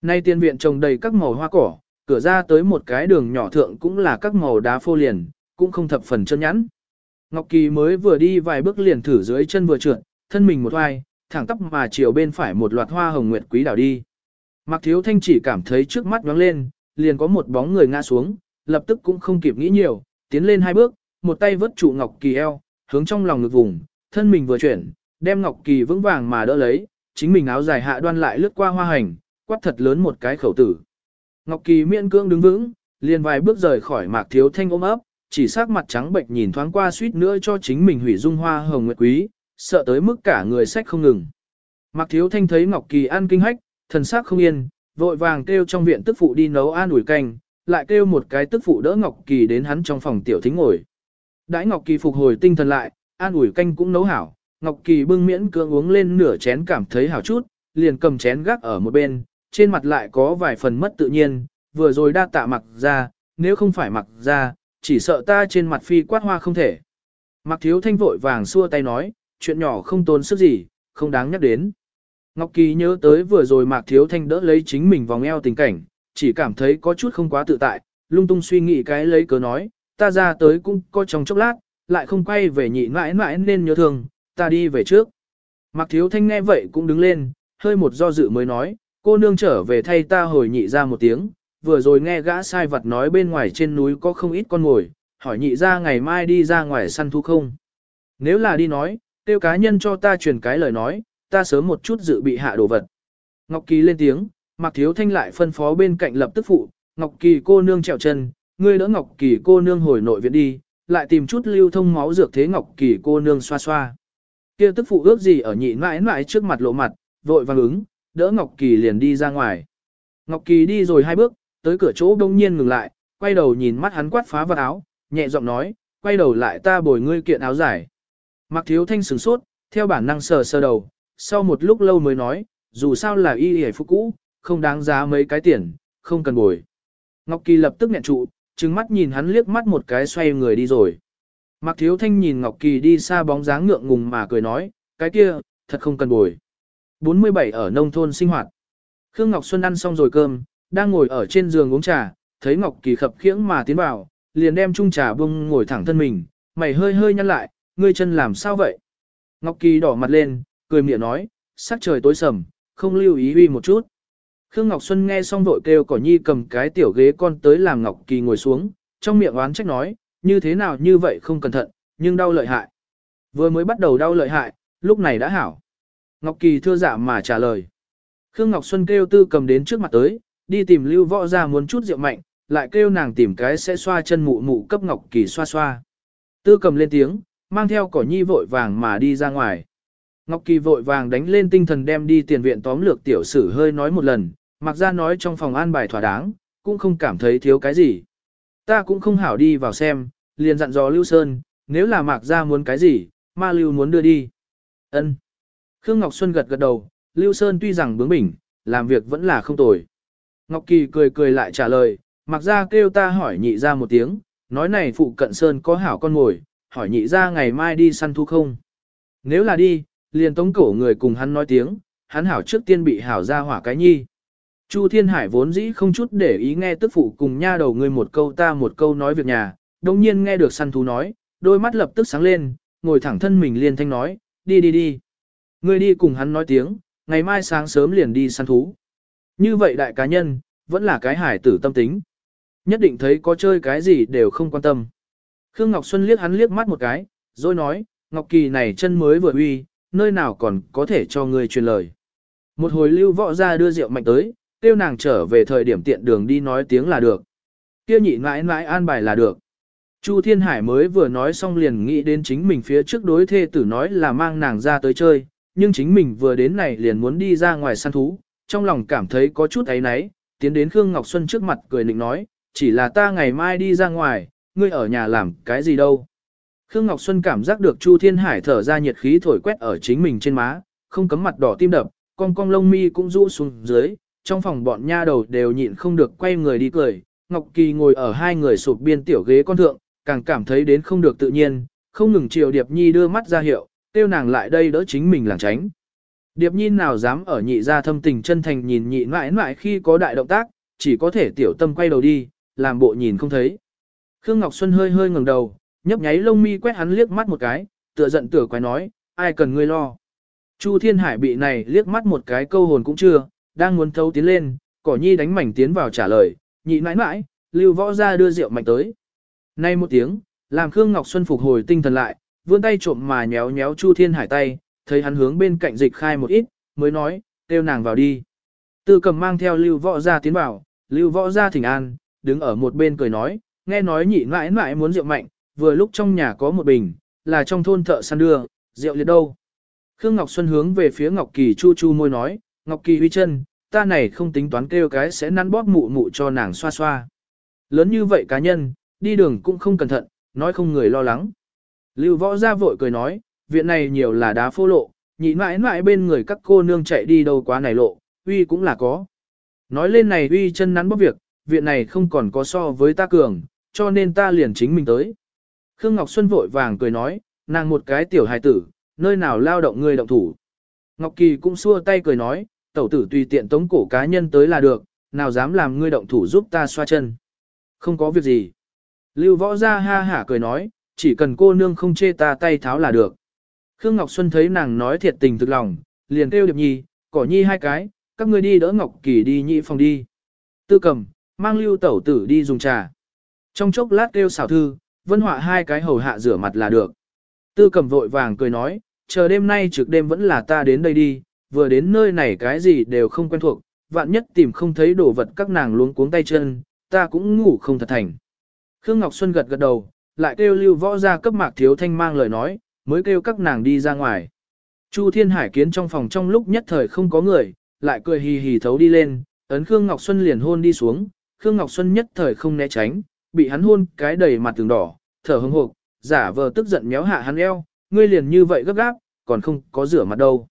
Nay tiên viện trồng đầy các màu hoa cỏ, cửa ra tới một cái đường nhỏ thượng cũng là các màu đá phô liền, cũng không thập phần chân nhẵn. Ngọc Kỳ mới vừa đi vài bước liền thử dưới chân vừa trượt, thân mình một hoài, thẳng tóc mà chiều bên phải một loạt hoa hồng nguyệt quý đảo đi. Mạc Thiếu Thanh chỉ cảm thấy trước mắt nhoáng lên, liền có một bóng người ngã xuống, lập tức cũng không kịp nghĩ nhiều, tiến lên hai bước, một tay vớt trụ Ngọc Kỳ eo, hướng trong lòng ngực vùng, thân mình vừa chuyển, đem Ngọc Kỳ vững vàng mà đỡ lấy, chính mình áo dài hạ đoan lại lướt qua hoa hành, quát thật lớn một cái khẩu tử. Ngọc Kỳ miễn cưỡng đứng vững, liền vài bước rời khỏi Mạc Thiếu Thanh ôm ấp, chỉ sắc mặt trắng bệnh nhìn thoáng qua suýt nữa cho chính mình hủy dung hoa hồng nguyệt quý, sợ tới mức cả người sách không ngừng. Mạc Thiếu Thanh thấy Ngọc Kỳ ăn kinh hách, thần sắc không yên, vội vàng kêu trong viện tức phụ đi nấu an ủi canh, lại kêu một cái tức phụ đỡ Ngọc Kỳ đến hắn trong phòng tiểu thính ngồi. Đãi Ngọc Kỳ phục hồi tinh thần lại, an ủi canh cũng nấu hảo, Ngọc Kỳ bưng miễn cưỡng uống lên nửa chén cảm thấy hảo chút, liền cầm chén gác ở một bên, trên mặt lại có vài phần mất tự nhiên, vừa rồi đa tạ mặc ra, nếu không phải mặc ra, chỉ sợ ta trên mặt phi quát hoa không thể. Mặc thiếu thanh vội vàng xua tay nói, chuyện nhỏ không tốn sức gì, không đáng nhắc đến. Ngọc Kỳ nhớ tới vừa rồi Mạc Thiếu Thanh đỡ lấy chính mình vòng eo tình cảnh, chỉ cảm thấy có chút không quá tự tại, lung tung suy nghĩ cái lấy cớ nói, ta ra tới cũng có trong chốc lát, lại không quay về nhị mãi mãi nên nhớ thương, ta đi về trước. Mạc Thiếu Thanh nghe vậy cũng đứng lên, hơi một do dự mới nói, cô nương trở về thay ta hồi nhị ra một tiếng, vừa rồi nghe gã sai vật nói bên ngoài trên núi có không ít con ngồi, hỏi nhị ra ngày mai đi ra ngoài săn thú không. Nếu là đi nói, tiêu cá nhân cho ta truyền cái lời nói, ta sớm một chút dự bị hạ đồ vật. Ngọc Kỳ lên tiếng, Mạc Thiếu Thanh lại phân phó bên cạnh lập tức phụ, Ngọc Kỳ cô nương trèo chân, ngươi đỡ Ngọc Kỳ cô nương hồi nội viện đi, lại tìm chút lưu thông máu dược thế Ngọc Kỳ cô nương xoa xoa. Kia tức phụ ước gì ở nhị mãi mãi trước mặt lộ mặt, vội vàng ứng, đỡ Ngọc Kỳ liền đi ra ngoài. Ngọc Kỳ đi rồi hai bước, tới cửa chỗ đông nhiên ngừng lại, quay đầu nhìn mắt hắn quát phá vật áo, nhẹ giọng nói, quay đầu lại ta bồi ngươi kiện áo dài. Mặc thiếu thanh sửng sốt, theo bản năng sờ sờ đầu, sau một lúc lâu mới nói, dù sao là y hề phục cũ, không đáng giá mấy cái tiền, không cần bồi. Ngọc Kỳ lập tức nhẹn trụ, trừng mắt nhìn hắn liếc mắt một cái xoay người đi rồi. Mạc Thiếu Thanh nhìn Ngọc Kỳ đi xa bóng dáng ngượng ngùng mà cười nói, cái kia, thật không cần bồi. 47 ở nông thôn sinh hoạt. Khương Ngọc Xuân ăn xong rồi cơm, đang ngồi ở trên giường uống trà, thấy Ngọc Kỳ khập khiễng mà tiến vào, liền đem chung trà bưng ngồi thẳng thân mình, mày hơi hơi nhăn lại, ngươi chân làm sao vậy? Ngọc Kỳ đỏ mặt lên, cười miệng nói, sắc trời tối sầm, không lưu ý uy một chút. Khương Ngọc Xuân nghe xong vội kêu Cỏ Nhi cầm cái tiểu ghế con tới làm Ngọc Kỳ ngồi xuống, trong miệng oán trách nói, như thế nào như vậy không cẩn thận, nhưng đau lợi hại. Vừa mới bắt đầu đau lợi hại, lúc này đã hảo. Ngọc Kỳ thưa dạ mà trả lời. Khương Ngọc Xuân kêu tư cầm đến trước mặt tới, đi tìm lưu võ ra muốn chút rượu mạnh, lại kêu nàng tìm cái sẽ xoa chân mụ mụ cấp Ngọc Kỳ xoa xoa. Tư cầm lên tiếng, mang theo cỏ nhi vội vàng mà đi ra ngoài. Ngọc Kỳ vội vàng đánh lên tinh thần đem đi tiền viện tóm lược tiểu sử hơi nói một lần, mặc ra nói trong phòng an bài thỏa đáng, cũng không cảm thấy thiếu cái gì. Ta cũng không hảo đi vào xem, liền dặn dò Lưu Sơn, nếu là mạc ra muốn cái gì, ma Lưu muốn đưa đi. ân Khương Ngọc Xuân gật gật đầu, Lưu Sơn tuy rằng bướng bỉnh, làm việc vẫn là không tồi. Ngọc Kỳ cười cười lại trả lời, mặc ra kêu ta hỏi nhị ra một tiếng, nói này phụ cận Sơn có hảo con ngồi, hỏi nhị ra ngày mai đi săn thu không. Nếu là đi, liền tống cổ người cùng hắn nói tiếng, hắn hảo trước tiên bị hảo ra hỏa cái nhi. Chu Thiên Hải vốn dĩ không chút để ý nghe tức phụ cùng nha đầu người một câu ta một câu nói việc nhà, đồng nhiên nghe được săn thú nói, đôi mắt lập tức sáng lên, ngồi thẳng thân mình liền thanh nói, đi đi đi. Ngươi đi cùng hắn nói tiếng, ngày mai sáng sớm liền đi săn thú. Như vậy đại cá nhân, vẫn là cái hải tử tâm tính. Nhất định thấy có chơi cái gì đều không quan tâm. Khương Ngọc Xuân liếc hắn liếc mắt một cái, rồi nói, Ngọc Kỳ này chân mới vừa uy, nơi nào còn có thể cho người truyền lời. Một hồi lưu võ ra đưa rượu mạnh tới, tiêu nàng trở về thời điểm tiện đường đi nói tiếng là được. Kia nhị mãi mãi an bài là được. Chu Thiên Hải mới vừa nói xong liền nghĩ đến chính mình phía trước đối thê tử nói là mang nàng ra tới chơi, nhưng chính mình vừa đến này liền muốn đi ra ngoài săn thú, trong lòng cảm thấy có chút ấy náy, tiến đến Khương Ngọc Xuân trước mặt cười nịnh nói, chỉ là ta ngày mai đi ra ngoài, ngươi ở nhà làm cái gì đâu. Khương Ngọc Xuân cảm giác được Chu Thiên Hải thở ra nhiệt khí thổi quét ở chính mình trên má, không cấm mặt đỏ tim đập, con cong lông mi cũng rũ xuống dưới, trong phòng bọn nha đầu đều nhịn không được quay người đi cười, Ngọc Kỳ ngồi ở hai người sụp biên tiểu ghế con thượng, càng cảm thấy đến không được tự nhiên, không ngừng chiều Điệp Nhi đưa mắt ra hiệu, tiêu nàng lại đây đỡ chính mình làng tránh. Điệp Nhi nào dám ở nhị ra thâm tình chân thành nhìn nhị mãi mãi khi có đại động tác, chỉ có thể tiểu tâm quay đầu đi, làm bộ nhìn không thấy. Khương Ngọc Xuân hơi hơi ngẩng đầu, nhấp nháy lông mi quét hắn liếc mắt một cái, tựa giận tựa quái nói, ai cần ngươi lo. Chu Thiên Hải bị này liếc mắt một cái câu hồn cũng chưa, đang muốn thấu tiến lên, cỏ nhi đánh mảnh tiến vào trả lời, nhị mãi mãi, lưu võ ra đưa rượu mạnh tới. Nay một tiếng, làm Khương Ngọc Xuân phục hồi tinh thần lại, vươn tay trộm mà nhéo nhéo Chu Thiên Hải tay, thấy hắn hướng bên cạnh dịch khai một ít, mới nói, kêu nàng vào đi. Tư cầm mang theo lưu võ ra tiến vào, lưu võ ra thỉnh an, đứng ở một bên cười nói, nghe nói nhị mãi mãi muốn rượu mạnh, vừa lúc trong nhà có một bình, là trong thôn thợ săn đưa, rượu liệt đâu. Khương Ngọc Xuân hướng về phía Ngọc Kỳ chu chu môi nói, Ngọc Kỳ huy chân, ta này không tính toán kêu cái sẽ nắn bóp mụ mụ cho nàng xoa xoa. Lớn như vậy cá nhân, đi đường cũng không cẩn thận, nói không người lo lắng. Lưu võ ra vội cười nói, viện này nhiều là đá phô lộ, nhị mãi mãi bên người các cô nương chạy đi đâu quá này lộ, uy cũng là có. Nói lên này uy chân nắn bóp việc, viện này không còn có so với ta cường, cho nên ta liền chính mình tới. Khương Ngọc Xuân vội vàng cười nói, nàng một cái tiểu hài tử, nơi nào lao động người động thủ. Ngọc Kỳ cũng xua tay cười nói, tẩu tử tùy tiện tống cổ cá nhân tới là được, nào dám làm ngươi động thủ giúp ta xoa chân. Không có việc gì. Lưu võ ra ha hả cười nói, chỉ cần cô nương không chê ta tay tháo là được. Khương Ngọc Xuân thấy nàng nói thiệt tình thực lòng, liền kêu Điệp Nhi, cỏ nhi hai cái, các ngươi đi đỡ Ngọc Kỳ đi nhị phòng đi. Tư cầm, mang lưu tẩu tử đi dùng trà. Trong chốc lát kêu xảo thư, vân họa hai cái hầu hạ rửa mặt là được. Tư cầm vội vàng cười nói, chờ đêm nay trực đêm vẫn là ta đến đây đi, vừa đến nơi này cái gì đều không quen thuộc, vạn nhất tìm không thấy đồ vật các nàng luống cuống tay chân, ta cũng ngủ không thật thành. Khương Ngọc Xuân gật gật đầu, lại kêu lưu võ ra cấp mạc thiếu thanh mang lời nói, mới kêu các nàng đi ra ngoài. Chu Thiên Hải kiến trong phòng trong lúc nhất thời không có người, lại cười hì hì thấu đi lên, ấn Khương Ngọc Xuân liền hôn đi xuống, Khương Ngọc Xuân nhất thời không né tránh, bị hắn hôn cái đầy mặt tường đỏ, thở hững hộp, giả vờ tức giận méo hạ hắn eo, ngươi liền như vậy gấp gáp, còn không có rửa mặt đâu.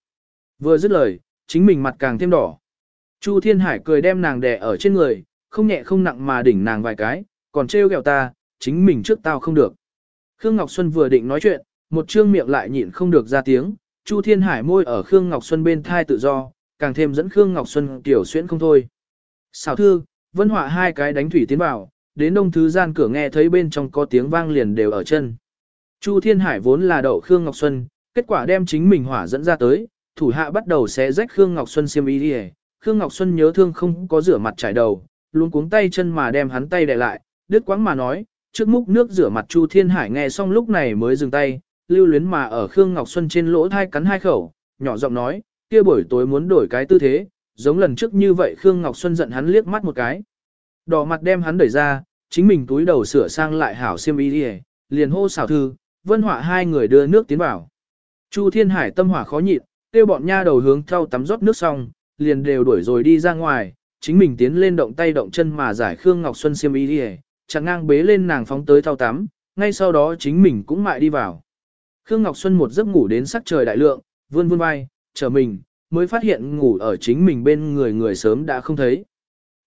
Vừa dứt lời, chính mình mặt càng thêm đỏ. Chu Thiên Hải cười đem nàng đè ở trên người, không nhẹ không nặng mà đỉnh nàng vài cái, còn trêu ghẹo ta, chính mình trước tao không được. Khương Ngọc Xuân vừa định nói chuyện, một trương miệng lại nhịn không được ra tiếng, Chu Thiên Hải môi ở Khương Ngọc Xuân bên thai tự do, càng thêm dẫn Khương Ngọc Xuân tiểu xuyễn không thôi. Xảo thư, vân họa hai cái đánh thủy tiến vào, đến đông thứ gian cửa nghe thấy bên trong có tiếng vang liền đều ở chân. Chu Thiên Hải vốn là đậu Khương Ngọc Xuân, kết quả đem chính mình hỏa dẫn ra tới, thủ hạ bắt đầu xé rách Khương Ngọc Xuân xiêm y đi Khương Ngọc Xuân nhớ thương không có rửa mặt trải đầu, luôn cuống tay chân mà đem hắn tay đè lại, đứt quãng mà nói, trước múc nước rửa mặt Chu Thiên Hải nghe xong lúc này mới dừng tay, lưu luyến mà ở Khương Ngọc Xuân trên lỗ thai cắn hai khẩu, nhỏ giọng nói, kia buổi tối muốn đổi cái tư thế, giống lần trước như vậy Khương Ngọc Xuân giận hắn liếc mắt một cái. Đỏ mặt đem hắn đẩy ra, chính mình túi đầu sửa sang lại hảo xiêm y đi liền hô xảo thư, vân họa hai người đưa nước tiến vào. Chu Thiên Hải tâm hỏa khó nhịn, kêu bọn nha đầu hướng thau tắm rót nước xong, liền đều đuổi rồi đi ra ngoài, chính mình tiến lên động tay động chân mà giải Khương Ngọc Xuân xiêm y đi chẳng ngang bế lên nàng phóng tới thau tắm, ngay sau đó chính mình cũng mại đi vào. Khương Ngọc Xuân một giấc ngủ đến sắc trời đại lượng, vươn vươn vai, chờ mình, mới phát hiện ngủ ở chính mình bên người người sớm đã không thấy.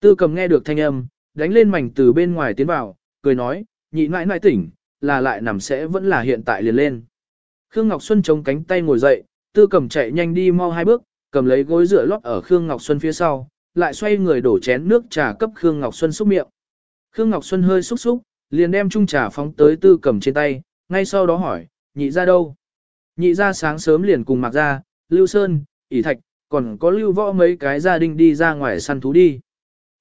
Tư cầm nghe được thanh âm, đánh lên mảnh từ bên ngoài tiến vào, cười nói, nhị nãi nãi tỉnh, là lại nằm sẽ vẫn là hiện tại liền lên. Khương Ngọc Xuân chống cánh tay ngồi dậy, tư cầm chạy nhanh đi mau hai bước, cầm lấy gối rửa lót ở Khương Ngọc Xuân phía sau, lại xoay người đổ chén nước trà cấp Khương Ngọc Xuân xúc miệng. Khương Ngọc Xuân hơi xúc xúc, liền đem chung trà phóng tới tư cầm trên tay, ngay sau đó hỏi, nhị ra đâu? Nhị ra sáng sớm liền cùng mặc ra, Lưu Sơn, ỉ thạch, còn có lưu võ mấy cái gia đình đi ra ngoài săn thú đi.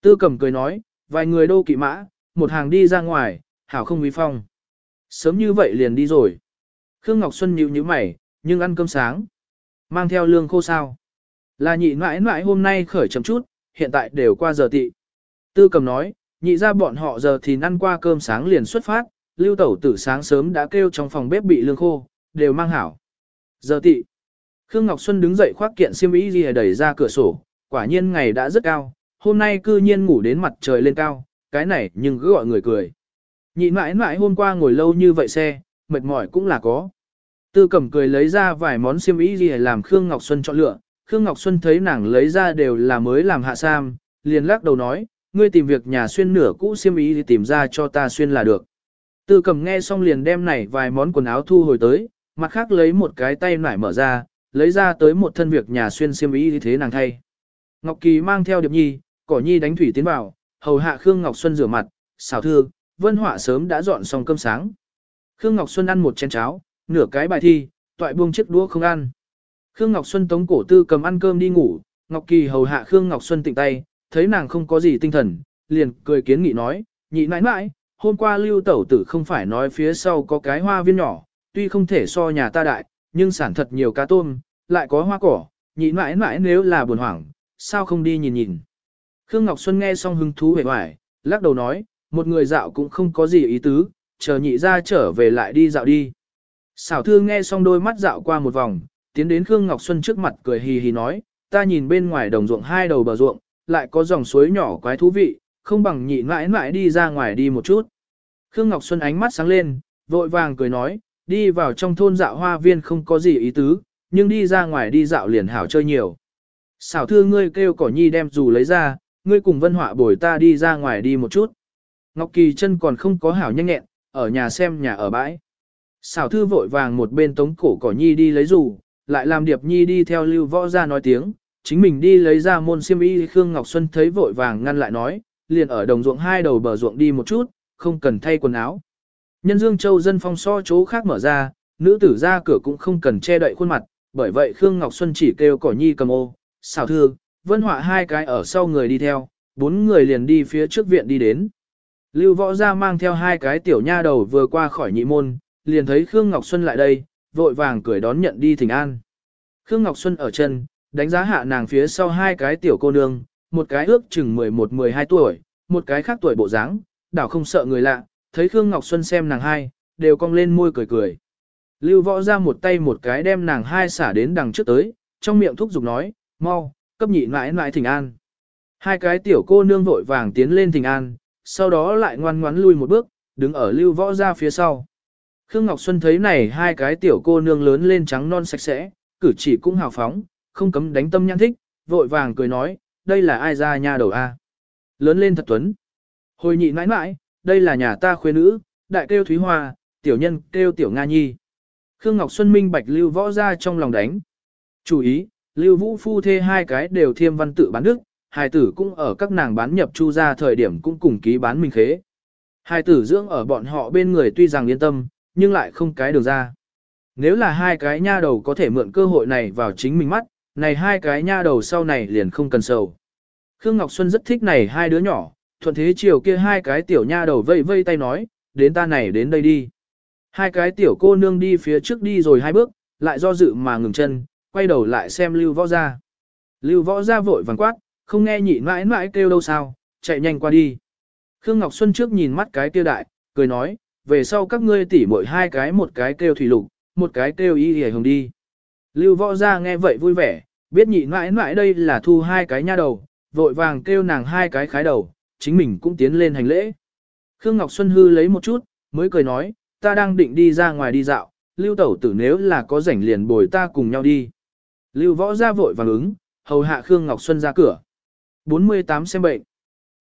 Tư cầm cười nói, vài người đô kỵ mã, một hàng đi ra ngoài, hảo không uy phong. Sớm như vậy liền đi rồi. Khương Ngọc Xuân nhíu nhíu mày, nhưng ăn cơm sáng. Mang theo lương khô sao. Là nhị mãi mãi hôm nay khởi chậm chút, hiện tại đều qua giờ tị. Tư cầm nói, nhị ra bọn họ giờ thì ăn qua cơm sáng liền xuất phát, lưu tẩu tử sáng sớm đã kêu trong phòng bếp bị lương khô, đều mang hảo. Giờ tị. Khương Ngọc Xuân đứng dậy khoác kiện xiêm y gì đẩy ra cửa sổ, quả nhiên ngày đã rất cao, hôm nay cư nhiên ngủ đến mặt trời lên cao, cái này nhưng cứ gọi người cười. Nhị mãi mãi hôm qua ngồi lâu như vậy xe, mệt mỏi cũng là có. Tư cẩm cười lấy ra vài món xiêm y gì làm Khương Ngọc Xuân chọn lựa, Khương Ngọc Xuân thấy nàng lấy ra đều là mới làm hạ sam, liền lắc đầu nói, ngươi tìm việc nhà xuyên nửa cũ xiêm y thì tìm ra cho ta xuyên là được. Tư cẩm nghe xong liền đem này vài món quần áo thu hồi tới, mặt khác lấy một cái tay nải mở ra, lấy ra tới một thân việc nhà xuyên xiêm y thế nàng thay. Ngọc Kỳ mang theo Điệp Nhi, Cỏ Nhi đánh thủy tiến vào, hầu hạ Khương Ngọc Xuân rửa mặt, xào thư, Vân Họa sớm đã dọn xong cơm sáng. Khương Ngọc Xuân ăn một chén cháo, nửa cái bài thi, toại buông chiếc đũa không ăn. Khương Ngọc Xuân tống cổ tư cầm ăn cơm đi ngủ, Ngọc Kỳ hầu hạ Khương Ngọc Xuân tỉnh tay, thấy nàng không có gì tinh thần, liền cười kiến nghị nói, nhị nãi nãi, hôm qua lưu tẩu tử không phải nói phía sau có cái hoa viên nhỏ, tuy không thể so nhà ta đại, nhưng sản thật nhiều cá tôm, lại có hoa cỏ, nhị mãi mãi nếu là buồn hoảng, sao không đi nhìn nhìn. Khương Ngọc Xuân nghe xong hứng thú vẻ hoài, lắc đầu nói, một người dạo cũng không có gì ý tứ, chờ nhị ra trở về lại đi dạo đi. Xảo thư nghe xong đôi mắt dạo qua một vòng, tiến đến Khương Ngọc Xuân trước mặt cười hì hì nói, ta nhìn bên ngoài đồng ruộng hai đầu bờ ruộng, lại có dòng suối nhỏ quái thú vị, không bằng nhị mãi mãi đi ra ngoài đi một chút. Khương Ngọc Xuân ánh mắt sáng lên, vội vàng cười nói, đi vào trong thôn dạo hoa viên không có gì ý tứ, nhưng đi ra ngoài đi dạo liền hảo chơi nhiều. Xảo thư ngươi kêu cỏ nhi đem dù lấy ra, ngươi cùng vân họa bồi ta đi ra ngoài đi một chút. Ngọc Kỳ chân còn không có hảo nhanh nhẹn, ở nhà xem nhà ở bãi. Xảo thư vội vàng một bên tống cổ cỏ nhi đi lấy dù, lại làm điệp nhi đi theo lưu võ ra nói tiếng, chính mình đi lấy ra môn xiêm y Khương Ngọc Xuân thấy vội vàng ngăn lại nói, liền ở đồng ruộng hai đầu bờ ruộng đi một chút, không cần thay quần áo. Nhân Dương Châu dân phong so chỗ khác mở ra, nữ tử ra cửa cũng không cần che đậy khuôn mặt, bởi vậy Khương Ngọc Xuân chỉ kêu cỏ nhi cầm ô, xảo thư, vân họa hai cái ở sau người đi theo, bốn người liền đi phía trước viện đi đến. Lưu võ ra mang theo hai cái tiểu nha đầu vừa qua khỏi nhị môn, liền thấy Khương Ngọc Xuân lại đây, vội vàng cười đón nhận đi thỉnh an. Khương Ngọc Xuân ở chân, đánh giá hạ nàng phía sau hai cái tiểu cô nương, một cái ước chừng 11-12 tuổi, một cái khác tuổi bộ dáng, đảo không sợ người lạ, thấy Khương Ngọc Xuân xem nàng hai, đều cong lên môi cười cười. Lưu võ ra một tay một cái đem nàng hai xả đến đằng trước tới, trong miệng thúc giục nói, mau, cấp nhị mãi mãi thỉnh an. Hai cái tiểu cô nương vội vàng tiến lên thỉnh an, sau đó lại ngoan ngoắn lui một bước, đứng ở lưu võ ra phía sau. Khương Ngọc Xuân thấy này hai cái tiểu cô nương lớn lên trắng non sạch sẽ, cử chỉ cũng hào phóng, không cấm đánh tâm nhãn thích, vội vàng cười nói, đây là ai ra nhà đầu a? Lớn lên thật tuấn. Hồi nhị mãi mãi, đây là nhà ta khuê nữ, đại kêu Thúy Hoa, tiểu nhân kêu tiểu Nga Nhi. Khương Ngọc Xuân minh bạch lưu võ ra trong lòng đánh. Chú ý, lưu vũ phu thê hai cái đều thiêm văn tự bán đức, hài tử cũng ở các nàng bán nhập chu ra thời điểm cũng cùng ký bán minh khế. Hai tử dưỡng ở bọn họ bên người tuy rằng yên tâm, nhưng lại không cái đường ra. Nếu là hai cái nha đầu có thể mượn cơ hội này vào chính mình mắt, này hai cái nha đầu sau này liền không cần sầu. Khương Ngọc Xuân rất thích này hai đứa nhỏ, thuận thế chiều kia hai cái tiểu nha đầu vây vây tay nói, đến ta này đến đây đi. Hai cái tiểu cô nương đi phía trước đi rồi hai bước, lại do dự mà ngừng chân, quay đầu lại xem lưu võ ra. Lưu võ ra vội vàng quát, không nghe nhị mãi mãi kêu đâu sao, chạy nhanh qua đi. Khương Ngọc Xuân trước nhìn mắt cái kia đại, cười nói, về sau các ngươi tỉ mỗi hai cái một cái kêu thủy lục, một cái kêu y hề hồng đi. Lưu võ ra nghe vậy vui vẻ, biết nhị mãi mãi đây là thu hai cái nha đầu, vội vàng kêu nàng hai cái khái đầu, chính mình cũng tiến lên hành lễ. Khương Ngọc Xuân hư lấy một chút, mới cười nói, ta đang định đi ra ngoài đi dạo, lưu tẩu tử nếu là có rảnh liền bồi ta cùng nhau đi. Lưu võ ra vội vàng ứng, hầu hạ Khương Ngọc Xuân ra cửa. 48 xem bệnh.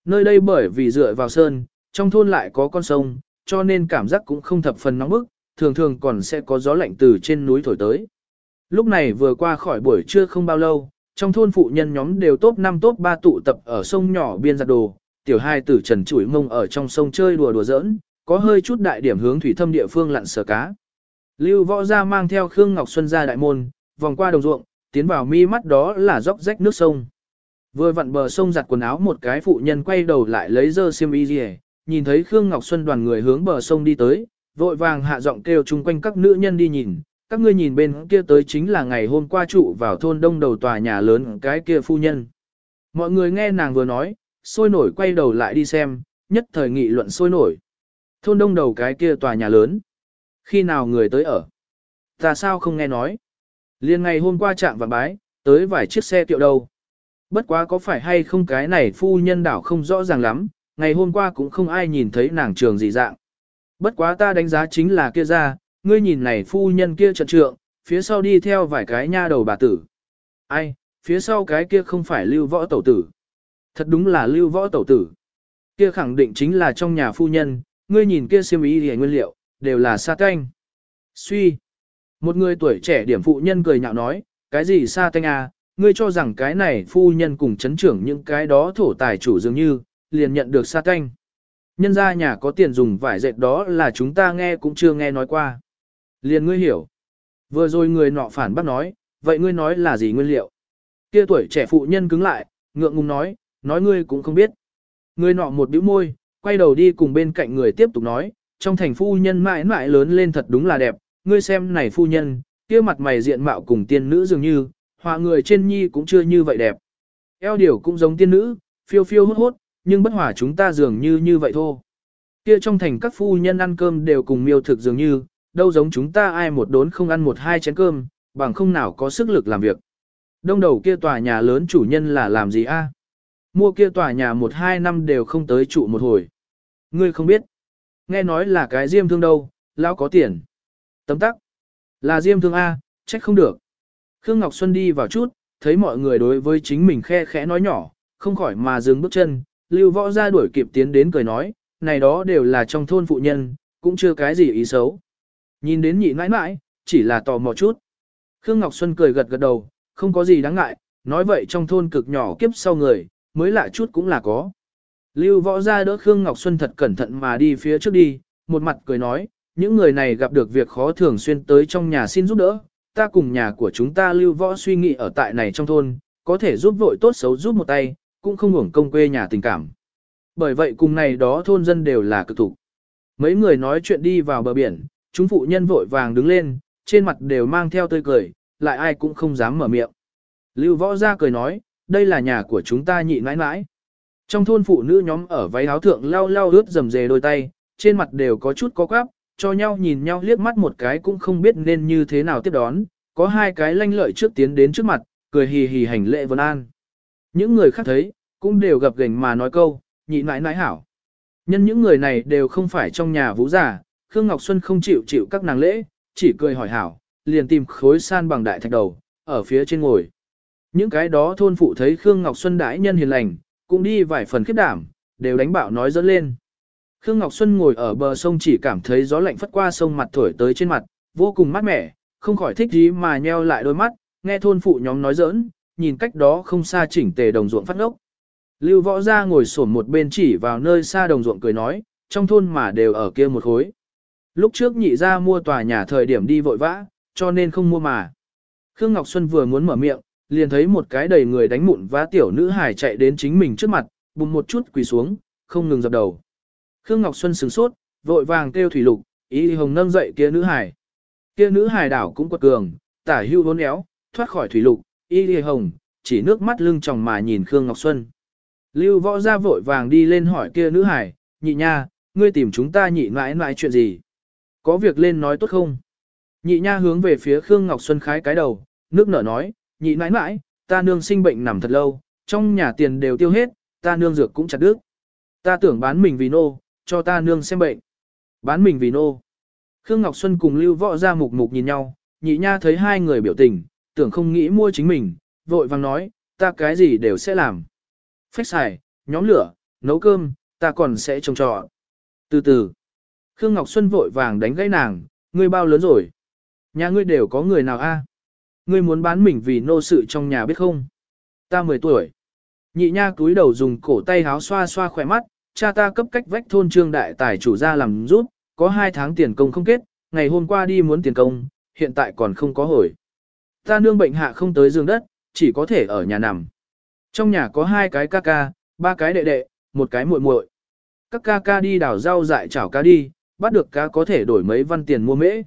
Nơi đây bởi vì dựa vào sơn, trong thôn lại có con sông, cho nên cảm giác cũng không thập phần nóng bức, thường thường còn sẽ có gió lạnh từ trên núi thổi tới. Lúc này vừa qua khỏi buổi trưa không bao lâu, trong thôn phụ nhân nhóm đều top 5 top 3 tụ tập ở sông nhỏ biên giặt đồ, tiểu hai tử trần chuỗi mông ở trong sông chơi đùa đùa giỡn, có hơi chút đại điểm hướng thủy thâm địa phương lặn sờ cá. Lưu võ ra mang theo Khương Ngọc Xuân ra đại môn, vòng qua đồng ruộng, tiến vào mi mắt đó là dốc rách nước sông. Vừa vặn bờ sông giặt quần áo một cái phụ nhân quay đầu lại lấy dơ xiêm y gì nhìn thấy Khương Ngọc Xuân đoàn người hướng bờ sông đi tới, vội vàng hạ giọng kêu chung quanh các nữ nhân đi nhìn, các ngươi nhìn bên kia tới chính là ngày hôm qua trụ vào thôn đông đầu tòa nhà lớn cái kia phu nhân. Mọi người nghe nàng vừa nói, sôi nổi quay đầu lại đi xem, nhất thời nghị luận sôi nổi. Thôn đông đầu cái kia tòa nhà lớn. Khi nào người tới ở? Ta sao không nghe nói? Liên ngày hôm qua chạm và bái, tới vài chiếc xe tiệu đâu. Bất quá có phải hay không cái này phu nhân đảo không rõ ràng lắm, ngày hôm qua cũng không ai nhìn thấy nàng trường gì dạng. Bất quá ta đánh giá chính là kia ra, ngươi nhìn này phu nhân kia trận trượng, phía sau đi theo vài cái nha đầu bà tử. Ai, phía sau cái kia không phải lưu võ tẩu tử. Thật đúng là lưu võ tẩu tử. Kia khẳng định chính là trong nhà phu nhân, ngươi nhìn kia xiêm y thì nguyên liệu, đều là sa canh. Suy. Một người tuổi trẻ điểm phụ nhân cười nhạo nói, cái gì sa tanh à, ngươi cho rằng cái này phu nhân cùng chấn trưởng những cái đó thổ tài chủ dường như, liền nhận được sa tanh. Nhân ra nhà có tiền dùng vải dệt đó là chúng ta nghe cũng chưa nghe nói qua. Liền ngươi hiểu. Vừa rồi người nọ phản bác nói, vậy ngươi nói là gì nguyên liệu? Kia tuổi trẻ phụ nhân cứng lại, ngượng ngùng nói, nói ngươi cũng không biết. Người nọ một bĩu môi, quay đầu đi cùng bên cạnh người tiếp tục nói, trong thành phu nhân mãi mãi lớn lên thật đúng là đẹp, ngươi xem này phu nhân, kia mặt mày diện mạo cùng tiên nữ dường như, họa người trên nhi cũng chưa như vậy đẹp. Eo điều cũng giống tiên nữ, phiêu phiêu hốt hốt, nhưng bất hòa chúng ta dường như như vậy thôi. Kia trong thành các phu nhân ăn cơm đều cùng miêu thực dường như, đâu giống chúng ta ai một đốn không ăn một hai chén cơm, bằng không nào có sức lực làm việc. Đông đầu kia tòa nhà lớn chủ nhân là làm gì a? Mua kia tòa nhà một hai năm đều không tới trụ một hồi. Ngươi không biết. Nghe nói là cái diêm thương đâu, lão có tiền. Tấm tắc. Là diêm thương A, trách không được. Khương Ngọc Xuân đi vào chút, thấy mọi người đối với chính mình khe khẽ nói nhỏ, không khỏi mà dừng bước chân, lưu võ ra đuổi kịp tiến đến cười nói, này đó đều là trong thôn phụ nhân, cũng chưa cái gì ý xấu. Nhìn đến nhị mãi mãi, chỉ là tò mò chút. Khương Ngọc Xuân cười gật gật đầu, không có gì đáng ngại, nói vậy trong thôn cực nhỏ kiếp sau người, mới lạ chút cũng là có. Lưu võ ra đỡ Khương Ngọc Xuân thật cẩn thận mà đi phía trước đi, một mặt cười nói, những người này gặp được việc khó thường xuyên tới trong nhà xin giúp đỡ, ta cùng nhà của chúng ta lưu võ suy nghĩ ở tại này trong thôn, có thể giúp vội tốt xấu giúp một tay, cũng không hưởng công quê nhà tình cảm. Bởi vậy cùng này đó thôn dân đều là cực thủ. Mấy người nói chuyện đi vào bờ biển, chúng phụ nhân vội vàng đứng lên, trên mặt đều mang theo tươi cười, lại ai cũng không dám mở miệng. Lưu võ ra cười nói, đây là nhà của chúng ta nhị mãi mãi. Trong thôn phụ nữ nhóm ở váy áo thượng lau lau ướt dầm dề đôi tay, trên mặt đều có chút có quáp, cho nhau nhìn nhau liếc mắt một cái cũng không biết nên như thế nào tiếp đón, có hai cái lanh lợi trước tiến đến trước mặt, cười hì hì hành lệ vân an. Những người khác thấy, cũng đều gặp gành mà nói câu, nhị mãi mãi hảo. Nhân những người này đều không phải trong nhà vũ giả, Khương Ngọc Xuân không chịu chịu các nàng lễ, chỉ cười hỏi hảo, liền tìm khối san bằng đại thạch đầu, ở phía trên ngồi. Những cái đó thôn phụ thấy Khương Ngọc Xuân đãi nhân hiền lành, cũng đi vài phần khiếp đảm, đều đánh bạo nói dẫn lên. Khương Ngọc Xuân ngồi ở bờ sông chỉ cảm thấy gió lạnh phất qua sông mặt thổi tới trên mặt, vô cùng mát mẻ, không khỏi thích gì mà nheo lại đôi mắt, nghe thôn phụ nhóm nói giỡn, nhìn cách đó không xa chỉnh tề đồng ruộng phát ngốc. Lưu võ ra ngồi sổn một bên chỉ vào nơi xa đồng ruộng cười nói, trong thôn mà đều ở kia một khối. Lúc trước nhị ra mua tòa nhà thời điểm đi vội vã, cho nên không mua mà. Khương Ngọc Xuân vừa muốn mở miệng, liền thấy một cái đầy người đánh mụn vá tiểu nữ hài chạy đến chính mình trước mặt, bùng một chút quỳ xuống, không ngừng dập đầu. Khương Ngọc Xuân sửng sốt, vội vàng kêu thủy lục, ý hồng nâng dậy kia nữ hài. Kia nữ hài đảo cũng quật cường, tả hưu vốn éo, thoát khỏi thủy lục, y hồng, chỉ nước mắt lưng tròng mà nhìn Khương Ngọc Xuân. Lưu võ ra vội vàng đi lên hỏi kia nữ hải, nhị nha, ngươi tìm chúng ta nhị mãi mãi chuyện gì? Có việc lên nói tốt không? Nhị nha hướng về phía Khương Ngọc Xuân khái cái đầu, nước nở nói, nhị mãi mãi, ta nương sinh bệnh nằm thật lâu, trong nhà tiền đều tiêu hết, ta nương dược cũng chặt đứt. Ta tưởng bán mình vì nô, cho ta nương xem bệnh. Bán mình vì nô. Khương Ngọc Xuân cùng Lưu Võ ra mục mục nhìn nhau, nhị nha thấy hai người biểu tình, tưởng không nghĩ mua chính mình, vội vàng nói, ta cái gì đều sẽ làm. Phách xài, nhóm lửa, nấu cơm, ta còn sẽ trông trọ. Từ từ, Khương Ngọc Xuân vội vàng đánh gãy nàng, ngươi bao lớn rồi? Nhà ngươi đều có người nào a? Ngươi muốn bán mình vì nô sự trong nhà biết không? Ta 10 tuổi. Nhị nha cúi đầu dùng cổ tay háo xoa xoa khỏe mắt, cha ta cấp cách vách thôn trương đại tài chủ ra làm rút, có 2 tháng tiền công không kết, ngày hôm qua đi muốn tiền công, hiện tại còn không có hồi. Ta nương bệnh hạ không tới giường đất, chỉ có thể ở nhà nằm. Trong nhà có hai cái ca ca, ba cái đệ đệ, một cái muội muội. Các ca ca đi đào rau dại chảo cá đi, bắt được cá có thể đổi mấy văn tiền mua mễ.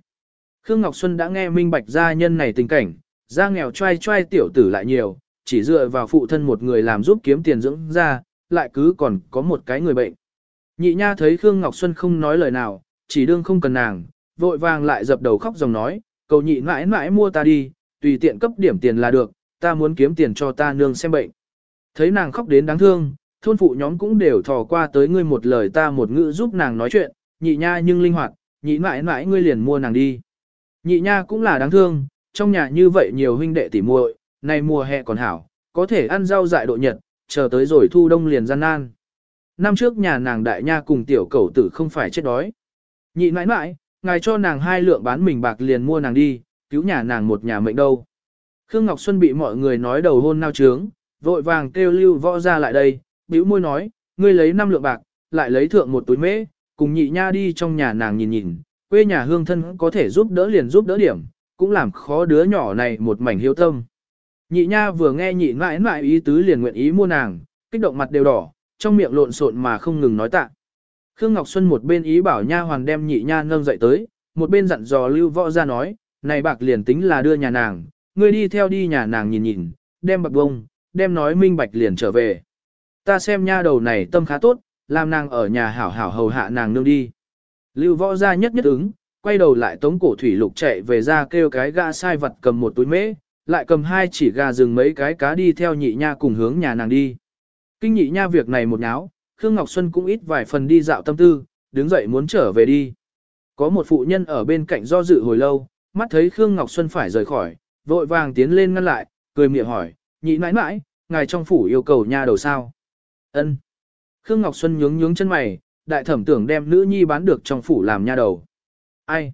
Khương Ngọc Xuân đã nghe minh bạch gia nhân này tình cảnh, gia nghèo trai trai tiểu tử lại nhiều, chỉ dựa vào phụ thân một người làm giúp kiếm tiền dưỡng ra, lại cứ còn có một cái người bệnh. Nhị nha thấy Khương Ngọc Xuân không nói lời nào, chỉ đương không cần nàng, vội vàng lại dập đầu khóc dòng nói, cầu nhị mãi mãi mua ta đi, tùy tiện cấp điểm tiền là được, ta muốn kiếm tiền cho ta nương xem bệnh. Thấy nàng khóc đến đáng thương, thôn phụ nhóm cũng đều thò qua tới ngươi một lời ta một ngữ giúp nàng nói chuyện, nhị nha nhưng linh hoạt, nhị mãi mãi ngươi liền mua nàng đi. Nhị nha cũng là đáng thương, trong nhà như vậy nhiều huynh đệ tỉ muội, này mùa hè còn hảo, có thể ăn rau dại độ nhật, chờ tới rồi thu đông liền gian nan. Năm trước nhà nàng đại nha cùng tiểu cẩu tử không phải chết đói. Nhị mãi mãi, ngài cho nàng hai lượng bán mình bạc liền mua nàng đi, cứu nhà nàng một nhà mệnh đâu. Khương Ngọc Xuân bị mọi người nói đầu hôn nao trướng, vội vàng kêu lưu võ ra lại đây, bĩu môi nói, ngươi lấy năm lượng bạc, lại lấy thượng một túi mễ, cùng nhị nha đi trong nhà nàng nhìn nhìn, quê nhà hương thân có thể giúp đỡ liền giúp đỡ điểm, cũng làm khó đứa nhỏ này một mảnh hiếu tâm. Nhị nha vừa nghe nhị mãi mãi ý tứ liền nguyện ý mua nàng, kích động mặt đều đỏ, trong miệng lộn xộn mà không ngừng nói tạ. Khương Ngọc Xuân một bên ý bảo nha hoàn đem nhị nha nâng dậy tới, một bên dặn dò lưu võ ra nói, này bạc liền tính là đưa nhà nàng, ngươi đi theo đi nhà nàng nhìn nhìn, đem bạc bông, đem nói minh bạch liền trở về. Ta xem nha đầu này tâm khá tốt, làm nàng ở nhà hảo hảo hầu hạ nàng nương đi. Lưu võ ra nhất nhất ứng, quay đầu lại tống cổ thủy lục chạy về ra kêu cái gã sai vật cầm một túi mễ, lại cầm hai chỉ gà rừng mấy cái cá đi theo nhị nha cùng hướng nhà nàng đi. Kinh nhị nha việc này một náo, Khương Ngọc Xuân cũng ít vài phần đi dạo tâm tư, đứng dậy muốn trở về đi. Có một phụ nhân ở bên cạnh do dự hồi lâu, mắt thấy Khương Ngọc Xuân phải rời khỏi, vội vàng tiến lên ngăn lại, cười miệng hỏi, nhị mãi mãi, ngài trong phủ yêu cầu nha đầu sao? Ân. Khương Ngọc Xuân nhướng nhướng chân mày, đại thẩm tưởng đem nữ nhi bán được trong phủ làm nha đầu. Ai?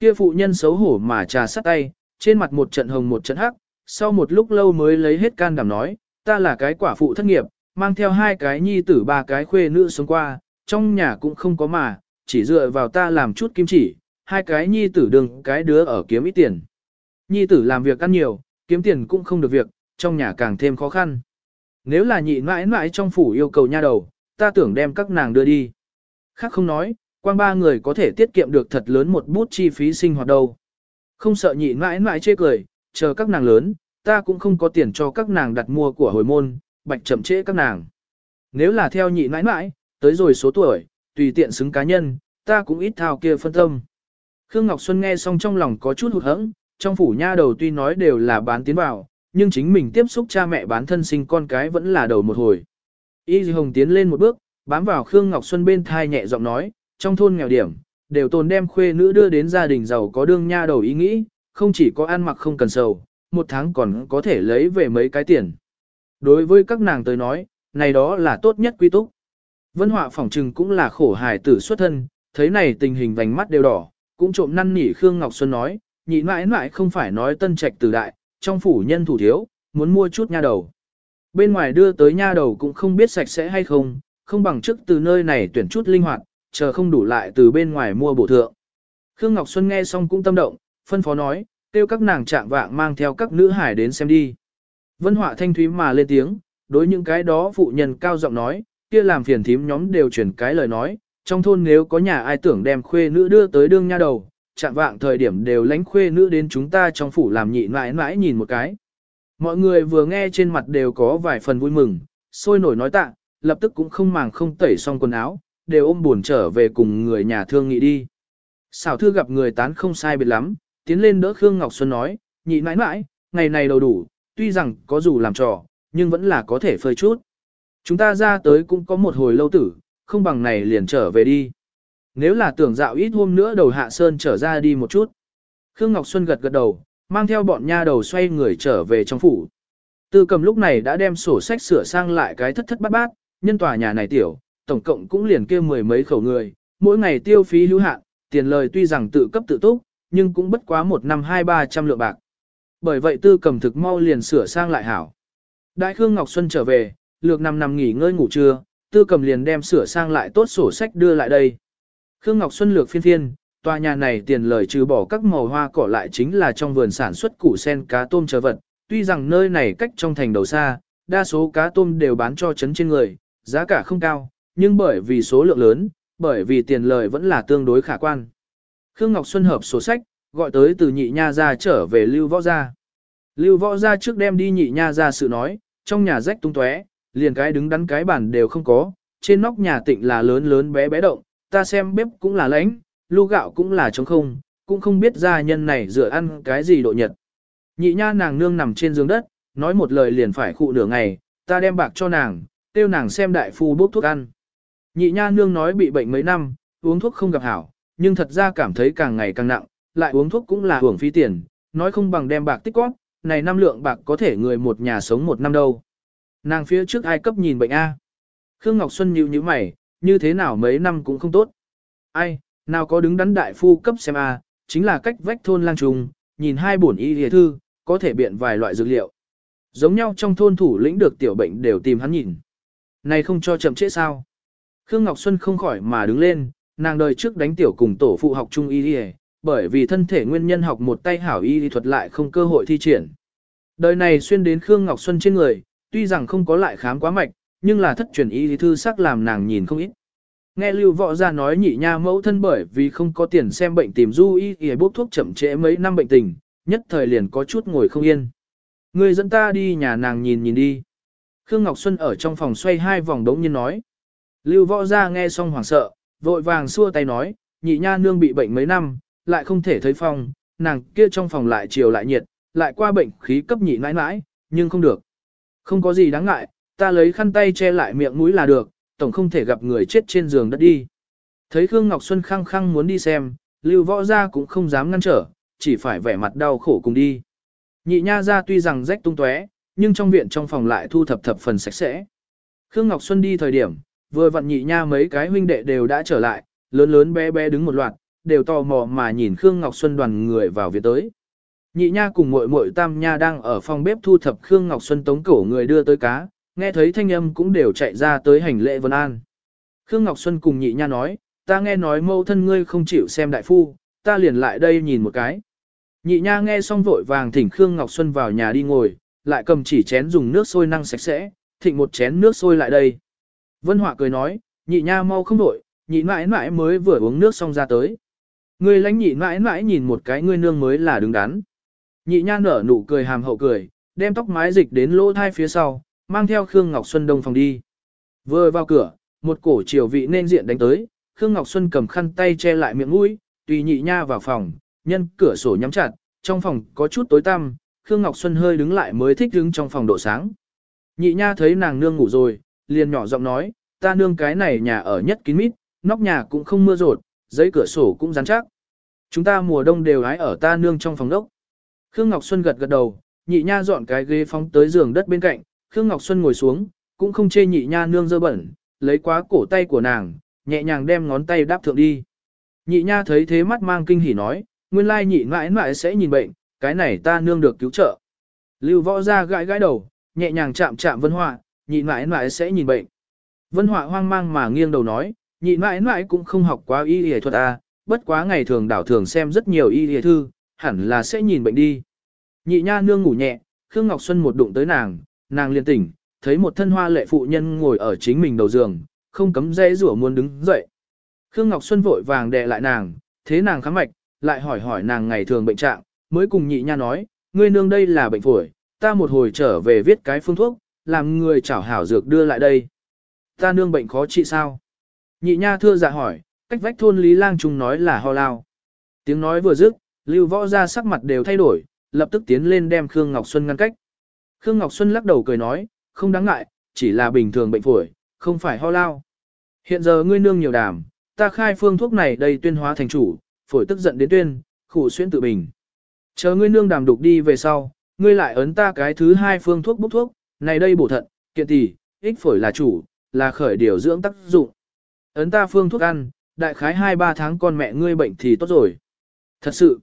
Kia phụ nhân xấu hổ mà trà sắt tay, trên mặt một trận hồng một trận hắc, sau một lúc lâu mới lấy hết can đảm nói, ta là cái quả phụ thất nghiệp, mang theo hai cái nhi tử ba cái khuê nữ sống qua, trong nhà cũng không có mà, chỉ dựa vào ta làm chút kim chỉ, hai cái nhi tử đừng cái đứa ở kiếm ít tiền. Nhi tử làm việc ăn nhiều, kiếm tiền cũng không được việc, trong nhà càng thêm khó khăn. Nếu là nhị mãi mãi trong phủ yêu cầu nha đầu, ta tưởng đem các nàng đưa đi. Khác không nói, quang ba người có thể tiết kiệm được thật lớn một bút chi phí sinh hoạt đâu. Không sợ nhị mãi mãi chê cười, chờ các nàng lớn, ta cũng không có tiền cho các nàng đặt mua của hồi môn, bạch chậm trễ các nàng. Nếu là theo nhị mãi mãi, tới rồi số tuổi, tùy tiện xứng cá nhân, ta cũng ít thao kia phân tâm. Khương Ngọc Xuân nghe xong trong lòng có chút hụt hẫng, trong phủ nha đầu tuy nói đều là bán tiến vào, nhưng chính mình tiếp xúc cha mẹ bán thân sinh con cái vẫn là đầu một hồi. Y Hồng tiến lên một bước, bám vào Khương Ngọc Xuân bên thai nhẹ giọng nói, trong thôn nghèo điểm, đều tồn đem khuê nữ đưa đến gia đình giàu có đương nha đầu ý nghĩ, không chỉ có ăn mặc không cần sầu, một tháng còn có thể lấy về mấy cái tiền. Đối với các nàng tới nói, này đó là tốt nhất quy túc. Vân họa phỏng trừng cũng là khổ hài tử xuất thân, thấy này tình hình vành mắt đều đỏ, cũng trộm năn nỉ Khương Ngọc Xuân nói, nhị mãi mãi không phải nói tân trạch tử đại, trong phủ nhân thủ thiếu, muốn mua chút nha đầu. Bên ngoài đưa tới nha đầu cũng không biết sạch sẽ hay không, không bằng trước từ nơi này tuyển chút linh hoạt, chờ không đủ lại từ bên ngoài mua bổ thượng. Khương Ngọc Xuân nghe xong cũng tâm động, phân phó nói, kêu các nàng trạng vạng mang theo các nữ hải đến xem đi. Vân họa thanh thúy mà lên tiếng, đối những cái đó phụ nhân cao giọng nói, kia làm phiền thím nhóm đều chuyển cái lời nói, trong thôn nếu có nhà ai tưởng đem khuê nữ đưa tới đương nha đầu, chạm vạng thời điểm đều lánh khuê nữ đến chúng ta trong phủ làm nhị mãi mãi nhìn một cái. Mọi người vừa nghe trên mặt đều có vài phần vui mừng, sôi nổi nói tạ, lập tức cũng không màng không tẩy xong quần áo, đều ôm buồn trở về cùng người nhà thương nghị đi. Xảo thư gặp người tán không sai biệt lắm, tiến lên đỡ Khương Ngọc Xuân nói, nhị mãi mãi, ngày này đầu đủ, tuy rằng có dù làm trò, nhưng vẫn là có thể phơi chút. Chúng ta ra tới cũng có một hồi lâu tử, không bằng này liền trở về đi. Nếu là tưởng dạo ít hôm nữa đầu hạ sơn trở ra đi một chút. Khương Ngọc Xuân gật gật đầu, mang theo bọn nha đầu xoay người trở về trong phủ. Tư cầm lúc này đã đem sổ sách sửa sang lại cái thất thất bát bát, nhân tòa nhà này tiểu, tổng cộng cũng liền kia mười mấy khẩu người, mỗi ngày tiêu phí hữu hạn, tiền lời tuy rằng tự cấp tự túc, nhưng cũng bất quá một năm hai ba trăm lượng bạc. Bởi vậy tư cầm thực mau liền sửa sang lại hảo. Đại Khương Ngọc Xuân trở về, lược năm năm nghỉ ngơi ngủ trưa, tư cầm liền đem sửa sang lại tốt sổ sách đưa lại đây. Khương Ngọc Xuân lược phiên thiên tòa nhà này tiền lời trừ bỏ các màu hoa cỏ lại chính là trong vườn sản xuất củ sen cá tôm chờ vật, tuy rằng nơi này cách trong thành đầu xa, đa số cá tôm đều bán cho trấn trên người, giá cả không cao, nhưng bởi vì số lượng lớn, bởi vì tiền lời vẫn là tương đối khả quan. Khương Ngọc Xuân hợp sổ sách, gọi tới từ nhị nha ra trở về lưu võ gia. Lưu võ gia trước đem đi nhị nha ra sự nói, trong nhà rách tung tóe, liền cái đứng đắn cái bản đều không có, trên nóc nhà tịnh là lớn lớn bé bé động, ta xem bếp cũng là lãnh, lu gạo cũng là trống không, cũng không biết gia nhân này rửa ăn cái gì độ nhật. Nhị nha nàng nương nằm trên giường đất, nói một lời liền phải khụ nửa ngày, ta đem bạc cho nàng, tiêu nàng xem đại phu bốc thuốc ăn. Nhị nha nương nói bị bệnh mấy năm, uống thuốc không gặp hảo, nhưng thật ra cảm thấy càng ngày càng nặng, lại uống thuốc cũng là hưởng phí tiền, nói không bằng đem bạc tích góp, này năm lượng bạc có thể người một nhà sống một năm đâu. Nàng phía trước ai cấp nhìn bệnh A. Khương Ngọc Xuân nhíu nhíu mày, như thế nào mấy năm cũng không tốt. Ai, nào có đứng đắn đại phu cấp xem A, chính là cách vách thôn lang trùng, nhìn hai bổn y hề thư, có thể biện vài loại dược liệu. Giống nhau trong thôn thủ lĩnh được tiểu bệnh đều tìm hắn nhìn. Này không cho chậm trễ sao. Khương Ngọc Xuân không khỏi mà đứng lên, nàng đời trước đánh tiểu cùng tổ phụ học trung y hề, bởi vì thân thể nguyên nhân học một tay hảo y thuật lại không cơ hội thi triển. Đời này xuyên đến Khương Ngọc Xuân trên người, tuy rằng không có lại khám quá mạch, nhưng là thất truyền y thư sắc làm nàng nhìn không ít. Nghe Lưu Võ ra nói nhị nha mẫu thân bởi vì không có tiền xem bệnh tìm du y y bốc thuốc chậm trễ mấy năm bệnh tình, nhất thời liền có chút ngồi không yên. Người dẫn ta đi nhà nàng nhìn nhìn đi. Khương Ngọc Xuân ở trong phòng xoay hai vòng đống nhiên nói. Lưu Võ ra nghe xong hoảng sợ, vội vàng xua tay nói, nhị nha nương bị bệnh mấy năm, lại không thể thấy phong, nàng kia trong phòng lại chiều lại nhiệt, lại qua bệnh khí cấp nhị nãi nãi, nhưng không được. Không có gì đáng ngại, ta lấy khăn tay che lại miệng mũi là được, tổng không thể gặp người chết trên giường đất đi. Thấy Khương Ngọc Xuân khăng khăng muốn đi xem, Lưu Võ Gia cũng không dám ngăn trở, chỉ phải vẻ mặt đau khổ cùng đi. Nhị nha ra tuy rằng rách tung tóe, nhưng trong viện trong phòng lại thu thập thập phần sạch sẽ. Khương Ngọc Xuân đi thời điểm, vừa vặn nhị nha mấy cái huynh đệ đều đã trở lại, lớn lớn bé bé đứng một loạt, đều tò mò mà nhìn Khương Ngọc Xuân đoàn người vào việc tới. Nhị nha cùng muội muội tam nha đang ở phòng bếp thu thập Khương Ngọc Xuân tống cổ người đưa tới cá, nghe thấy thanh âm cũng đều chạy ra tới hành lễ vân an. Khương Ngọc Xuân cùng nhị nha nói, ta nghe nói mâu thân ngươi không chịu xem đại phu, ta liền lại đây nhìn một cái. Nhị nha nghe xong vội vàng thỉnh Khương Ngọc Xuân vào nhà đi ngồi, lại cầm chỉ chén dùng nước sôi năng sạch sẽ, thịnh một chén nước sôi lại đây. Vân Họa cười nói, nhị nha mau không đổi, nhị mãi mãi mới vừa uống nước xong ra tới. Người lãnh nhị mãi mãi nhìn một cái ngươi nương mới là đứng đắn. Nhị nha nở nụ cười hàm hậu cười, đem tóc mái dịch đến lỗ thai phía sau, mang theo Khương Ngọc Xuân đông phòng đi. Vừa vào cửa, một cổ chiều vị nên diện đánh tới, Khương Ngọc Xuân cầm khăn tay che lại miệng mũi, tùy nhị nha vào phòng, nhân cửa sổ nhắm chặt, trong phòng có chút tối tăm, Khương Ngọc Xuân hơi đứng lại mới thích đứng trong phòng độ sáng. Nhị nha thấy nàng nương ngủ rồi, liền nhỏ giọng nói, ta nương cái này nhà ở nhất kín mít, nóc nhà cũng không mưa rột, giấy cửa sổ cũng rắn chắc. Chúng ta mùa đông đều hái ở ta nương trong phòng đốc. Khương Ngọc Xuân gật gật đầu, nhị nha dọn cái ghế phóng tới giường đất bên cạnh, Khương Ngọc Xuân ngồi xuống, cũng không chê nhị nha nương dơ bẩn, lấy quá cổ tay của nàng, nhẹ nhàng đem ngón tay đáp thượng đi. Nhị nha thấy thế mắt mang kinh hỉ nói, nguyên lai nhị mãi mãi sẽ nhìn bệnh, cái này ta nương được cứu trợ. Lưu võ ra gãi gãi đầu, nhẹ nhàng chạm chạm vân họa, nhị mãi mãi sẽ nhìn bệnh. Vân họa hoang mang mà nghiêng đầu nói, nhị mãi mãi cũng không học quá y y thuật à, bất quá ngày thường đảo thường xem rất nhiều y y thư, hẳn là sẽ nhìn bệnh đi. Nhị nha nương ngủ nhẹ, Khương Ngọc Xuân một đụng tới nàng, nàng liền tỉnh, thấy một thân hoa lệ phụ nhân ngồi ở chính mình đầu giường, không cấm dễ rủa muốn đứng dậy. Khương Ngọc Xuân vội vàng đè lại nàng, thế nàng khám mạch, lại hỏi hỏi nàng ngày thường bệnh trạng, mới cùng nhị nha nói, ngươi nương đây là bệnh phổi, ta một hồi trở về viết cái phương thuốc, làm người chảo hảo dược đưa lại đây. Ta nương bệnh khó trị sao? Nhị nha thưa dạ hỏi, cách vách thôn Lý Lang Trung nói là ho lao. Tiếng nói vừa dứt, lưu võ ra sắc mặt đều thay đổi, lập tức tiến lên đem Khương Ngọc Xuân ngăn cách. Khương Ngọc Xuân lắc đầu cười nói, không đáng ngại, chỉ là bình thường bệnh phổi, không phải ho lao. Hiện giờ ngươi nương nhiều đàm, ta khai phương thuốc này đây tuyên hóa thành chủ, phổi tức giận đến tuyên, khủ xuyên tự bình. Chờ ngươi nương đàm đục đi về sau, ngươi lại ấn ta cái thứ hai phương thuốc bốc thuốc, này đây bổ thận, kiện tỷ, ích phổi là chủ, là khởi điều dưỡng tác dụng. Ấn ta phương thuốc ăn, đại khái 2-3 tháng con mẹ ngươi bệnh thì tốt rồi. Thật sự,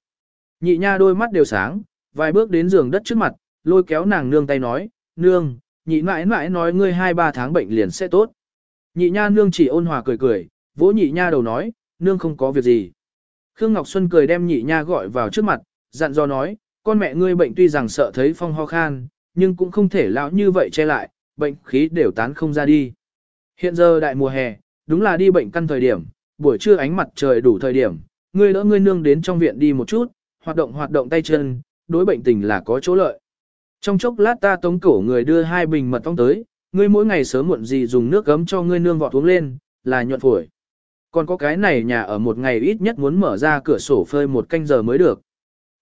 nhị nha đôi mắt đều sáng, vài bước đến giường đất trước mặt, lôi kéo nàng nương tay nói, nương, nhị mãi mãi nói ngươi 2-3 tháng bệnh liền sẽ tốt. Nhị nha nương chỉ ôn hòa cười cười, vỗ nhị nha đầu nói, nương không có việc gì. Khương Ngọc Xuân cười đem nhị nha gọi vào trước mặt, dặn dò nói, con mẹ ngươi bệnh tuy rằng sợ thấy phong ho khan, nhưng cũng không thể lão như vậy che lại, bệnh khí đều tán không ra đi. Hiện giờ đại mùa hè, đúng là đi bệnh căn thời điểm, buổi trưa ánh mặt trời đủ thời điểm, ngươi đỡ ngươi nương đến trong viện đi một chút, hoạt động hoạt động tay chân, đối bệnh tình là có chỗ lợi. Trong chốc lát ta tống cổ người đưa hai bình mật ong tới, ngươi mỗi ngày sớm muộn gì dùng nước gấm cho ngươi nương vọt uống lên, là nhuận phổi. Còn có cái này nhà ở một ngày ít nhất muốn mở ra cửa sổ phơi một canh giờ mới được.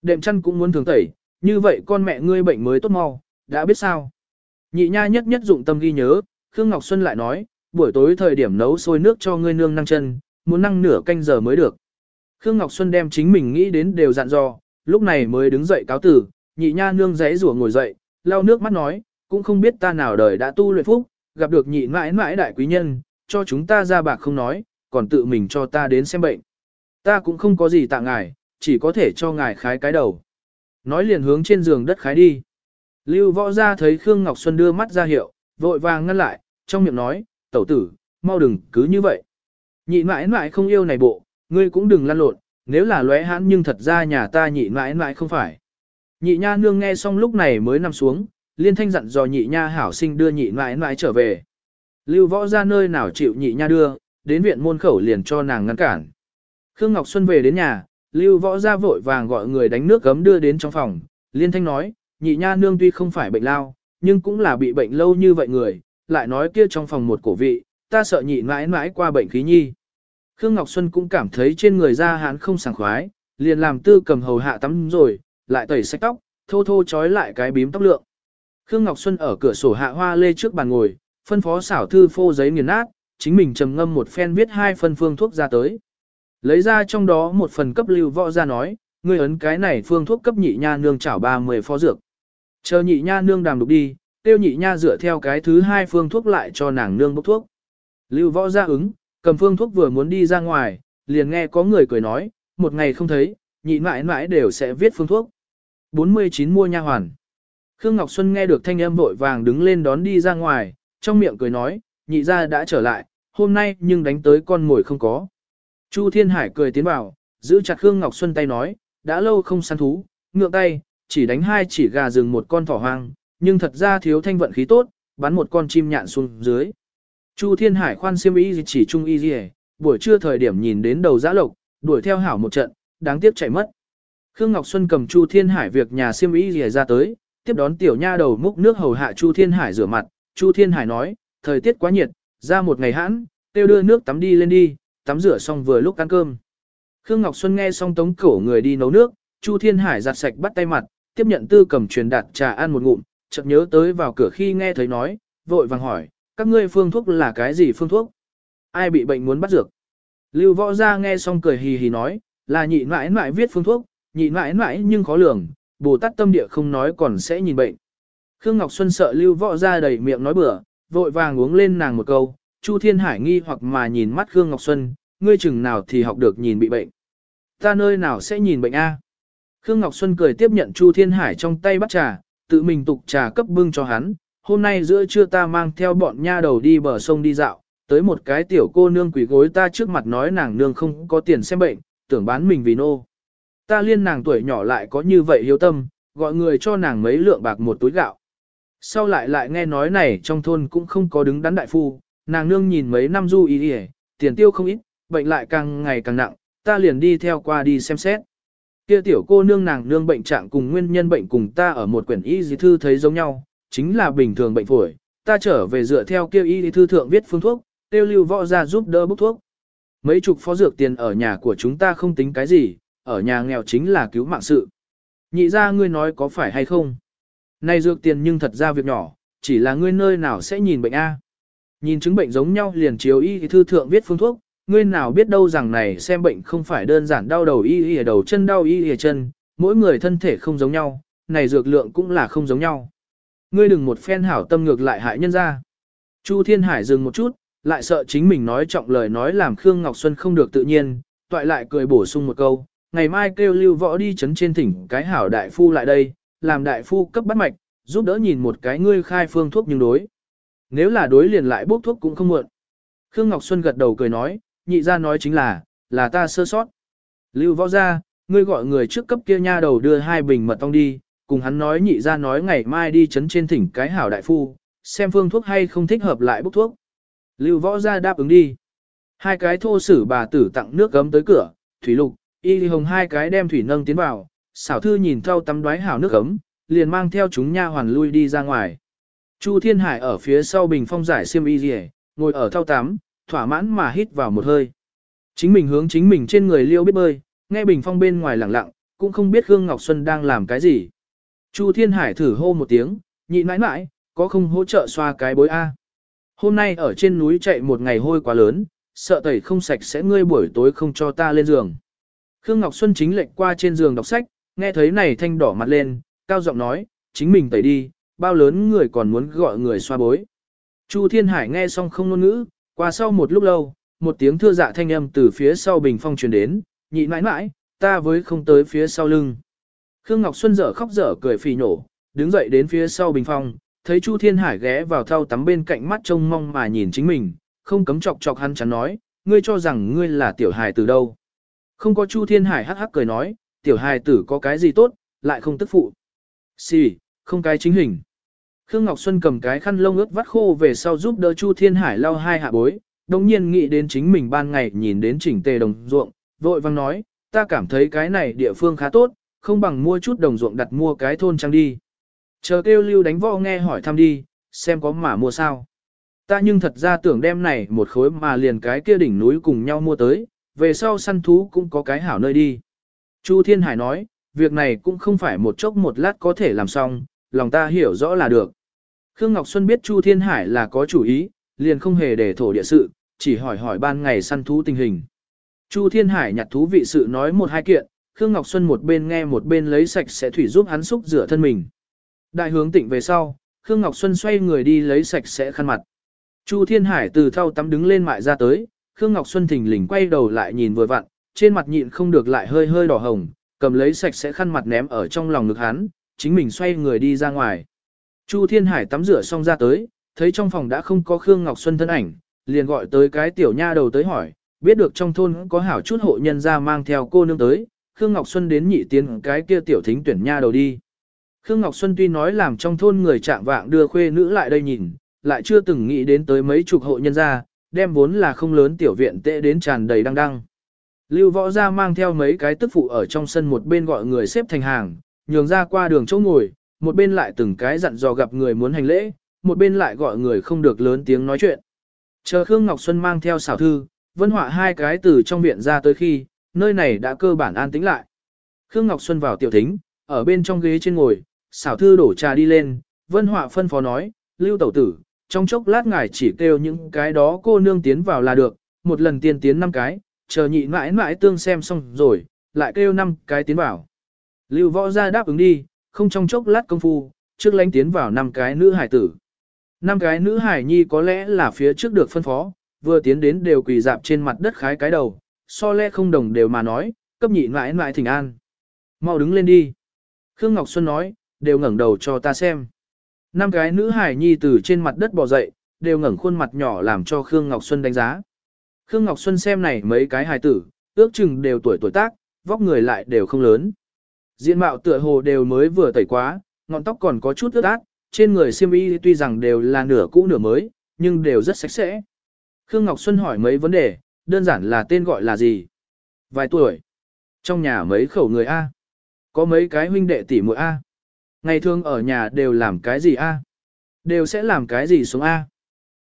Đệm chăn cũng muốn thường tẩy, như vậy con mẹ ngươi bệnh mới tốt mau, đã biết sao. Nhị nha nhất nhất dụng tâm ghi nhớ, Khương Ngọc Xuân lại nói, buổi tối thời điểm nấu sôi nước cho ngươi nương năng chân, muốn năng nửa canh giờ mới được. Khương Ngọc Xuân đem chính mình nghĩ đến đều dặn dò, lúc này mới đứng dậy cáo tử, nhị nha nương giấy rủa ngồi dậy, lau nước mắt nói, cũng không biết ta nào đời đã tu luyện phúc, gặp được nhị mãi mãi đại quý nhân, cho chúng ta ra bạc không nói, còn tự mình cho ta đến xem bệnh. Ta cũng không có gì tạ ngài, chỉ có thể cho ngài khái cái đầu. Nói liền hướng trên giường đất khái đi. Lưu võ ra thấy Khương Ngọc Xuân đưa mắt ra hiệu, vội vàng ngăn lại, trong miệng nói, tẩu tử, mau đừng cứ như vậy. Nhị mãi mãi không yêu này bộ, ngươi cũng đừng lăn lộn, nếu là lóe hãn nhưng thật ra nhà ta nhị mãi mãi không phải. Nhị nha nương nghe xong lúc này mới nằm xuống, liên thanh dặn dò nhị nha hảo sinh đưa nhị mãi mãi trở về. Lưu võ ra nơi nào chịu nhị nha đưa, đến viện môn khẩu liền cho nàng ngăn cản. Khương Ngọc Xuân về đến nhà, Lưu võ ra vội vàng gọi người đánh nước gấm đưa đến trong phòng, liên thanh nói, nhị nha nương tuy không phải bệnh lao, nhưng cũng là bị bệnh lâu như vậy người, lại nói kia trong phòng một cổ vị, ta sợ nhị mãi mãi qua bệnh khí nhi. Khương Ngọc Xuân cũng cảm thấy trên người da hán không sảng khoái, liền làm tư cầm hầu hạ tắm rồi, lại tẩy sạch tóc, thô thô trói lại cái bím tóc lượng. Khương Ngọc Xuân ở cửa sổ hạ hoa lê trước bàn ngồi, phân phó xảo thư phô giấy nghiền nát, chính mình trầm ngâm một phen viết hai phân phương thuốc ra tới. Lấy ra trong đó một phần cấp lưu võ ra nói, ngươi ấn cái này phương thuốc cấp nhị nha nương chảo 30 phó dược. Chờ nhị nha nương đàm đục đi, tiêu nhị nha dựa theo cái thứ hai phương thuốc lại cho nàng nương bốc thuốc. Lưu võ ra ứng, cầm phương thuốc vừa muốn đi ra ngoài, liền nghe có người cười nói, một ngày không thấy, nhị mãi mãi đều sẽ viết phương thuốc. 49 mua nha hoàn. Khương Ngọc Xuân nghe được thanh âm vội vàng đứng lên đón đi ra ngoài, trong miệng cười nói, nhị gia đã trở lại, hôm nay nhưng đánh tới con mồi không có. Chu Thiên Hải cười tiến vào, giữ chặt Khương Ngọc Xuân tay nói, đã lâu không săn thú, ngượng tay, chỉ đánh hai chỉ gà rừng một con thỏ hoang, nhưng thật ra thiếu thanh vận khí tốt, bắn một con chim nhạn xuống dưới. Chu Thiên Hải khoan xiêm y chỉ trung y gì buổi trưa thời điểm nhìn đến đầu giã lộc, đuổi theo hảo một trận, đáng tiếc chạy mất. Khương Ngọc Xuân cầm Chu Thiên Hải việc nhà xiêm y gì ra tới, tiếp đón tiểu nha đầu múc nước hầu hạ Chu Thiên Hải rửa mặt, Chu Thiên Hải nói, thời tiết quá nhiệt, ra một ngày hãn, tiêu đưa nước tắm đi lên đi, tắm rửa xong vừa lúc ăn cơm. Khương Ngọc Xuân nghe xong tống cổ người đi nấu nước, Chu Thiên Hải giặt sạch bắt tay mặt, tiếp nhận tư cầm truyền đạt trà ăn một ngụm, chợt nhớ tới vào cửa khi nghe thấy nói, vội vàng hỏi, các ngươi phương thuốc là cái gì phương thuốc? Ai bị bệnh muốn bắt dược? Lưu võ ra nghe xong cười hì hì nói, là nhị mãi mãi viết phương thuốc, nhị mãi mãi nhưng khó lường, Bồ Tát tâm địa không nói còn sẽ nhìn bệnh. Khương Ngọc Xuân sợ Lưu võ ra đầy miệng nói bừa, vội vàng uống lên nàng một câu, Chu Thiên Hải nghi hoặc mà nhìn mắt Khương Ngọc Xuân, ngươi chừng nào thì học được nhìn bị bệnh. Ta nơi nào sẽ nhìn bệnh a? Khương Ngọc Xuân cười tiếp nhận Chu Thiên Hải trong tay bắt trà, tự mình tục trà cấp bưng cho hắn. Hôm nay giữa trưa ta mang theo bọn nha đầu đi bờ sông đi dạo, tới một cái tiểu cô nương quỷ gối ta trước mặt nói nàng nương không có tiền xem bệnh, tưởng bán mình vì nô. Ta liên nàng tuổi nhỏ lại có như vậy hiếu tâm, gọi người cho nàng mấy lượng bạc một túi gạo. Sau lại lại nghe nói này trong thôn cũng không có đứng đắn đại phu, nàng nương nhìn mấy năm du ý đi tiền tiêu không ít, bệnh lại càng ngày càng nặng, ta liền đi theo qua đi xem xét. Kia tiểu cô nương nàng nương bệnh trạng cùng nguyên nhân bệnh cùng ta ở một quyển y dì thư thấy giống nhau, chính là bình thường bệnh phổi, ta trở về dựa theo kia y thư thượng viết phương thuốc, tiêu lưu võ ra giúp đỡ bốc thuốc. Mấy chục phó dược tiền ở nhà của chúng ta không tính cái gì, ở nhà nghèo chính là cứu mạng sự. Nhị ra ngươi nói có phải hay không? Này dược tiền nhưng thật ra việc nhỏ, chỉ là ngươi nơi nào sẽ nhìn bệnh A. Nhìn chứng bệnh giống nhau liền chiếu y thư thượng viết phương thuốc, ngươi nào biết đâu rằng này xem bệnh không phải đơn giản đau đầu y y đầu chân đau y y chân, mỗi người thân thể không giống nhau, này dược lượng cũng là không giống nhau. Ngươi đừng một phen hảo tâm ngược lại hại nhân ra. Chu Thiên Hải dừng một chút, lại sợ chính mình nói trọng lời nói làm Khương Ngọc Xuân không được tự nhiên, toại lại cười bổ sung một câu, ngày mai kêu lưu võ đi chấn trên thỉnh cái hảo đại phu lại đây, làm đại phu cấp bắt mạch, giúp đỡ nhìn một cái ngươi khai phương thuốc nhưng đối. Nếu là đối liền lại bốc thuốc cũng không muộn. Khương Ngọc Xuân gật đầu cười nói, nhị ra nói chính là, là ta sơ sót. Lưu võ ra, ngươi gọi người trước cấp kia nha đầu đưa hai bình mật ong đi, cùng hắn nói nhị ra nói ngày mai đi chấn trên thỉnh cái hảo đại phu, xem phương thuốc hay không thích hợp lại bốc thuốc. Lưu võ ra đáp ứng đi. Hai cái thô sử bà tử tặng nước gấm tới cửa, thủy lục, y hồng hai cái đem thủy nâng tiến vào, xảo thư nhìn thâu tắm đoái hảo nước gấm, liền mang theo chúng nha hoàn lui đi ra ngoài. Chu Thiên Hải ở phía sau bình phong giải xiêm y rìa, ngồi ở thau tắm, thỏa mãn mà hít vào một hơi. Chính mình hướng chính mình trên người liêu biết bơi, nghe bình phong bên ngoài lặng lặng, cũng không biết Khương Ngọc Xuân đang làm cái gì. Chu Thiên Hải thử hô một tiếng, nhị mãi mãi, có không hỗ trợ xoa cái bối A. Hôm nay ở trên núi chạy một ngày hôi quá lớn, sợ tẩy không sạch sẽ ngươi buổi tối không cho ta lên giường. Khương Ngọc Xuân chính lệnh qua trên giường đọc sách, nghe thấy này thanh đỏ mặt lên, cao giọng nói, chính mình tẩy đi, bao lớn người còn muốn gọi người xoa bối. Chu Thiên Hải nghe xong không ngôn ngữ, qua sau một lúc lâu, một tiếng thưa dạ thanh âm từ phía sau bình phong truyền đến, nhị mãi mãi, ta với không tới phía sau lưng. Khương Ngọc Xuân dở khóc dở cười phì nổ, đứng dậy đến phía sau bình phong, thấy Chu Thiên Hải ghé vào thau tắm bên cạnh mắt trông mong mà nhìn chính mình, không cấm chọc chọc hắn chắn nói, ngươi cho rằng ngươi là tiểu hài từ đâu. Không có Chu Thiên Hải hắc hắc cười nói, tiểu hài tử có cái gì tốt, lại không tức phụ. Xì, không cái chính hình. Khương Ngọc Xuân cầm cái khăn lông ướt vắt khô về sau giúp đỡ Chu Thiên Hải lau hai hạ bối, đồng nhiên nghĩ đến chính mình ban ngày nhìn đến chỉnh tề đồng ruộng, vội vang nói, ta cảm thấy cái này địa phương khá tốt, không bằng mua chút đồng ruộng đặt mua cái thôn trang đi. Chờ kêu lưu đánh võ nghe hỏi thăm đi, xem có mà mua sao. Ta nhưng thật ra tưởng đem này một khối mà liền cái kia đỉnh núi cùng nhau mua tới, về sau săn thú cũng có cái hảo nơi đi. Chu Thiên Hải nói, việc này cũng không phải một chốc một lát có thể làm xong, lòng ta hiểu rõ là được. Khương Ngọc Xuân biết Chu Thiên Hải là có chủ ý, liền không hề để thổ địa sự, chỉ hỏi hỏi ban ngày săn thú tình hình. Chu Thiên Hải nhặt thú vị sự nói một hai kiện, Khương Ngọc Xuân một bên nghe một bên lấy sạch sẽ thủy giúp hắn xúc rửa thân mình. Đại hướng tịnh về sau, Khương Ngọc Xuân xoay người đi lấy sạch sẽ khăn mặt. Chu Thiên Hải từ thau tắm đứng lên mại ra tới, Khương Ngọc Xuân thình lình quay đầu lại nhìn vừa vặn, trên mặt nhịn không được lại hơi hơi đỏ hồng, cầm lấy sạch sẽ khăn mặt ném ở trong lòng ngực hắn, chính mình xoay người đi ra ngoài. Chu Thiên Hải tắm rửa xong ra tới, thấy trong phòng đã không có Khương Ngọc Xuân thân ảnh, liền gọi tới cái tiểu nha đầu tới hỏi, biết được trong thôn có hảo chút hộ nhân ra mang theo cô nương tới, Khương Ngọc Xuân đến nhị tiến cái kia tiểu thính tuyển nha đầu đi. Khương Ngọc Xuân tuy nói làm trong thôn người trạng vạng đưa khuê nữ lại đây nhìn, lại chưa từng nghĩ đến tới mấy chục hộ nhân ra, đem vốn là không lớn tiểu viện tệ đến tràn đầy đăng đăng. Lưu võ ra mang theo mấy cái tức phụ ở trong sân một bên gọi người xếp thành hàng, nhường ra qua đường chỗ ngồi, một bên lại từng cái dặn dò gặp người muốn hành lễ, một bên lại gọi người không được lớn tiếng nói chuyện. Chờ Khương Ngọc Xuân mang theo xảo thư, vân họa hai cái từ trong viện ra tới khi, nơi này đã cơ bản an tĩnh lại. Khương Ngọc Xuân vào tiểu thính, ở bên trong ghế trên ngồi, xảo thư đổ trà đi lên, vân họa phân phó nói, lưu tẩu tử, trong chốc lát ngài chỉ kêu những cái đó cô nương tiến vào là được, một lần tiên tiến năm cái, chờ nhị mãi mãi tương xem xong rồi, lại kêu năm cái tiến vào. Lưu võ ra đáp ứng đi, không trong chốc lát công phu, trước lánh tiến vào năm cái nữ hải tử. Năm cái nữ hải nhi có lẽ là phía trước được phân phó, vừa tiến đến đều quỳ dạp trên mặt đất khái cái đầu, so lẽ không đồng đều mà nói, cấp nhị mãi mãi thỉnh an. Mau đứng lên đi. Khương Ngọc Xuân nói, đều ngẩng đầu cho ta xem. Năm cái nữ hải nhi từ trên mặt đất bò dậy, đều ngẩng khuôn mặt nhỏ làm cho Khương Ngọc Xuân đánh giá. Khương Ngọc Xuân xem này mấy cái hài tử, ước chừng đều tuổi tuổi tác, vóc người lại đều không lớn. Diện mạo tựa hồ đều mới vừa tẩy quá, ngọn tóc còn có chút ướt át, trên người xiêm y tuy rằng đều là nửa cũ nửa mới, nhưng đều rất sạch sẽ. Khương Ngọc Xuân hỏi mấy vấn đề, đơn giản là tên gọi là gì? Vài tuổi? Trong nhà mấy khẩu người A? Có mấy cái huynh đệ tỷ muội A? Ngày thường ở nhà đều làm cái gì A? Đều sẽ làm cái gì xuống A?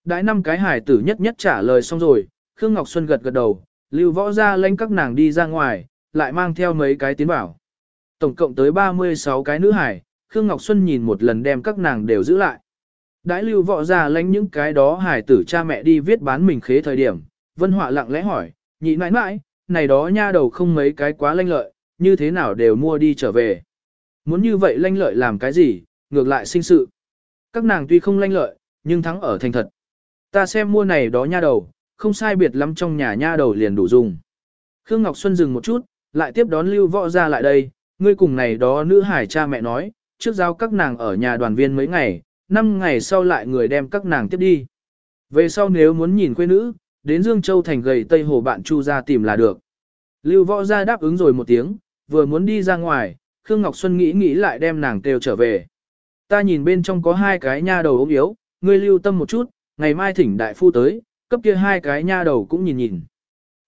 Đãi năm cái hải tử nhất nhất trả lời xong rồi, Khương Ngọc Xuân gật gật đầu, lưu võ ra lãnh các nàng đi ra ngoài, lại mang theo mấy cái tiến bảo. Tổng cộng tới 36 cái nữ hải, Khương Ngọc Xuân nhìn một lần đem các nàng đều giữ lại. Đãi lưu võ ra lãnh những cái đó hải tử cha mẹ đi viết bán mình khế thời điểm, Vân Họa lặng lẽ hỏi, nhị nãi nãi, này đó nha đầu không mấy cái quá lanh lợi, như thế nào đều mua đi trở về. Muốn như vậy lanh lợi làm cái gì, ngược lại sinh sự. Các nàng tuy không lanh lợi, nhưng thắng ở thành thật. Ta xem mua này đó nha đầu, không sai biệt lắm trong nhà nha đầu liền đủ dùng. Khương Ngọc Xuân dừng một chút, lại tiếp đón lưu võ ra lại đây, ngươi cùng này đó nữ hải cha mẹ nói, trước giao các nàng ở nhà đoàn viên mấy ngày, năm ngày sau lại người đem các nàng tiếp đi. Về sau nếu muốn nhìn quê nữ, đến Dương Châu thành gầy Tây Hồ bạn Chu ra tìm là được. Lưu võ ra đáp ứng rồi một tiếng, vừa muốn đi ra ngoài, Khương Ngọc Xuân nghĩ nghĩ lại đem nàng kêu trở về. Ta nhìn bên trong có hai cái nha đầu ốm yếu, ngươi lưu tâm một chút, ngày mai thỉnh đại phu tới, cấp kia hai cái nha đầu cũng nhìn nhìn.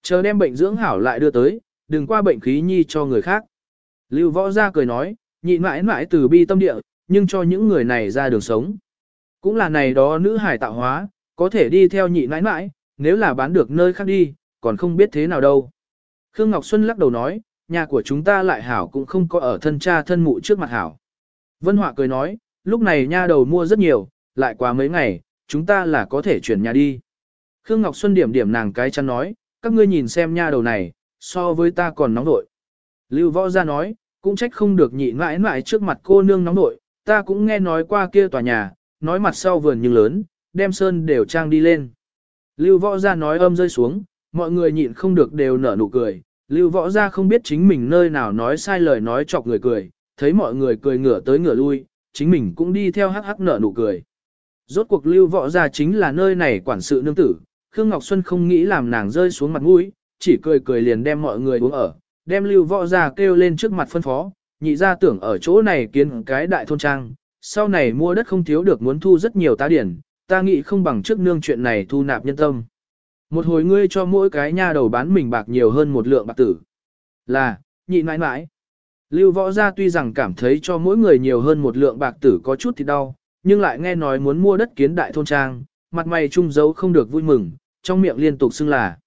Chờ đem bệnh dưỡng hảo lại đưa tới, đừng qua bệnh khí nhi cho người khác. Lưu võ ra cười nói, nhịn mãi mãi từ bi tâm địa, nhưng cho những người này ra đường sống. Cũng là này đó nữ hải tạo hóa, có thể đi theo nhịn mãi mãi, nếu là bán được nơi khác đi, còn không biết thế nào đâu. Khương Ngọc Xuân lắc đầu nói, nhà của chúng ta lại hảo cũng không có ở thân cha thân mụ trước mặt hảo. Vân Họa cười nói, lúc này nha đầu mua rất nhiều, lại qua mấy ngày, chúng ta là có thể chuyển nhà đi. Khương Ngọc Xuân điểm điểm nàng cái chăn nói, các ngươi nhìn xem nha đầu này, so với ta còn nóng đội. Lưu võ ra nói, cũng trách không được nhịn mãi mãi trước mặt cô nương nóng nội, ta cũng nghe nói qua kia tòa nhà, nói mặt sau vườn nhưng lớn, đem sơn đều trang đi lên. Lưu võ ra nói âm rơi xuống, mọi người nhịn không được đều nở nụ cười, lưu võ ra không biết chính mình nơi nào nói sai lời nói chọc người cười, thấy mọi người cười ngửa tới ngửa lui, chính mình cũng đi theo hắc hắc nở nụ cười. Rốt cuộc lưu võ ra chính là nơi này quản sự nương tử, Khương Ngọc Xuân không nghĩ làm nàng rơi xuống mặt mũi, chỉ cười cười liền đem mọi người uống ở, đem lưu võ ra kêu lên trước mặt phân phó, nhị ra tưởng ở chỗ này kiến cái đại thôn trang, sau này mua đất không thiếu được muốn thu rất nhiều tá điển, ta nghĩ không bằng trước nương chuyện này thu nạp nhân tâm. Một hồi ngươi cho mỗi cái nha đầu bán mình bạc nhiều hơn một lượng bạc tử. Là, nhị mãi mãi. Lưu võ gia tuy rằng cảm thấy cho mỗi người nhiều hơn một lượng bạc tử có chút thì đau, nhưng lại nghe nói muốn mua đất kiến đại thôn trang, mặt mày trung dấu không được vui mừng, trong miệng liên tục xưng là.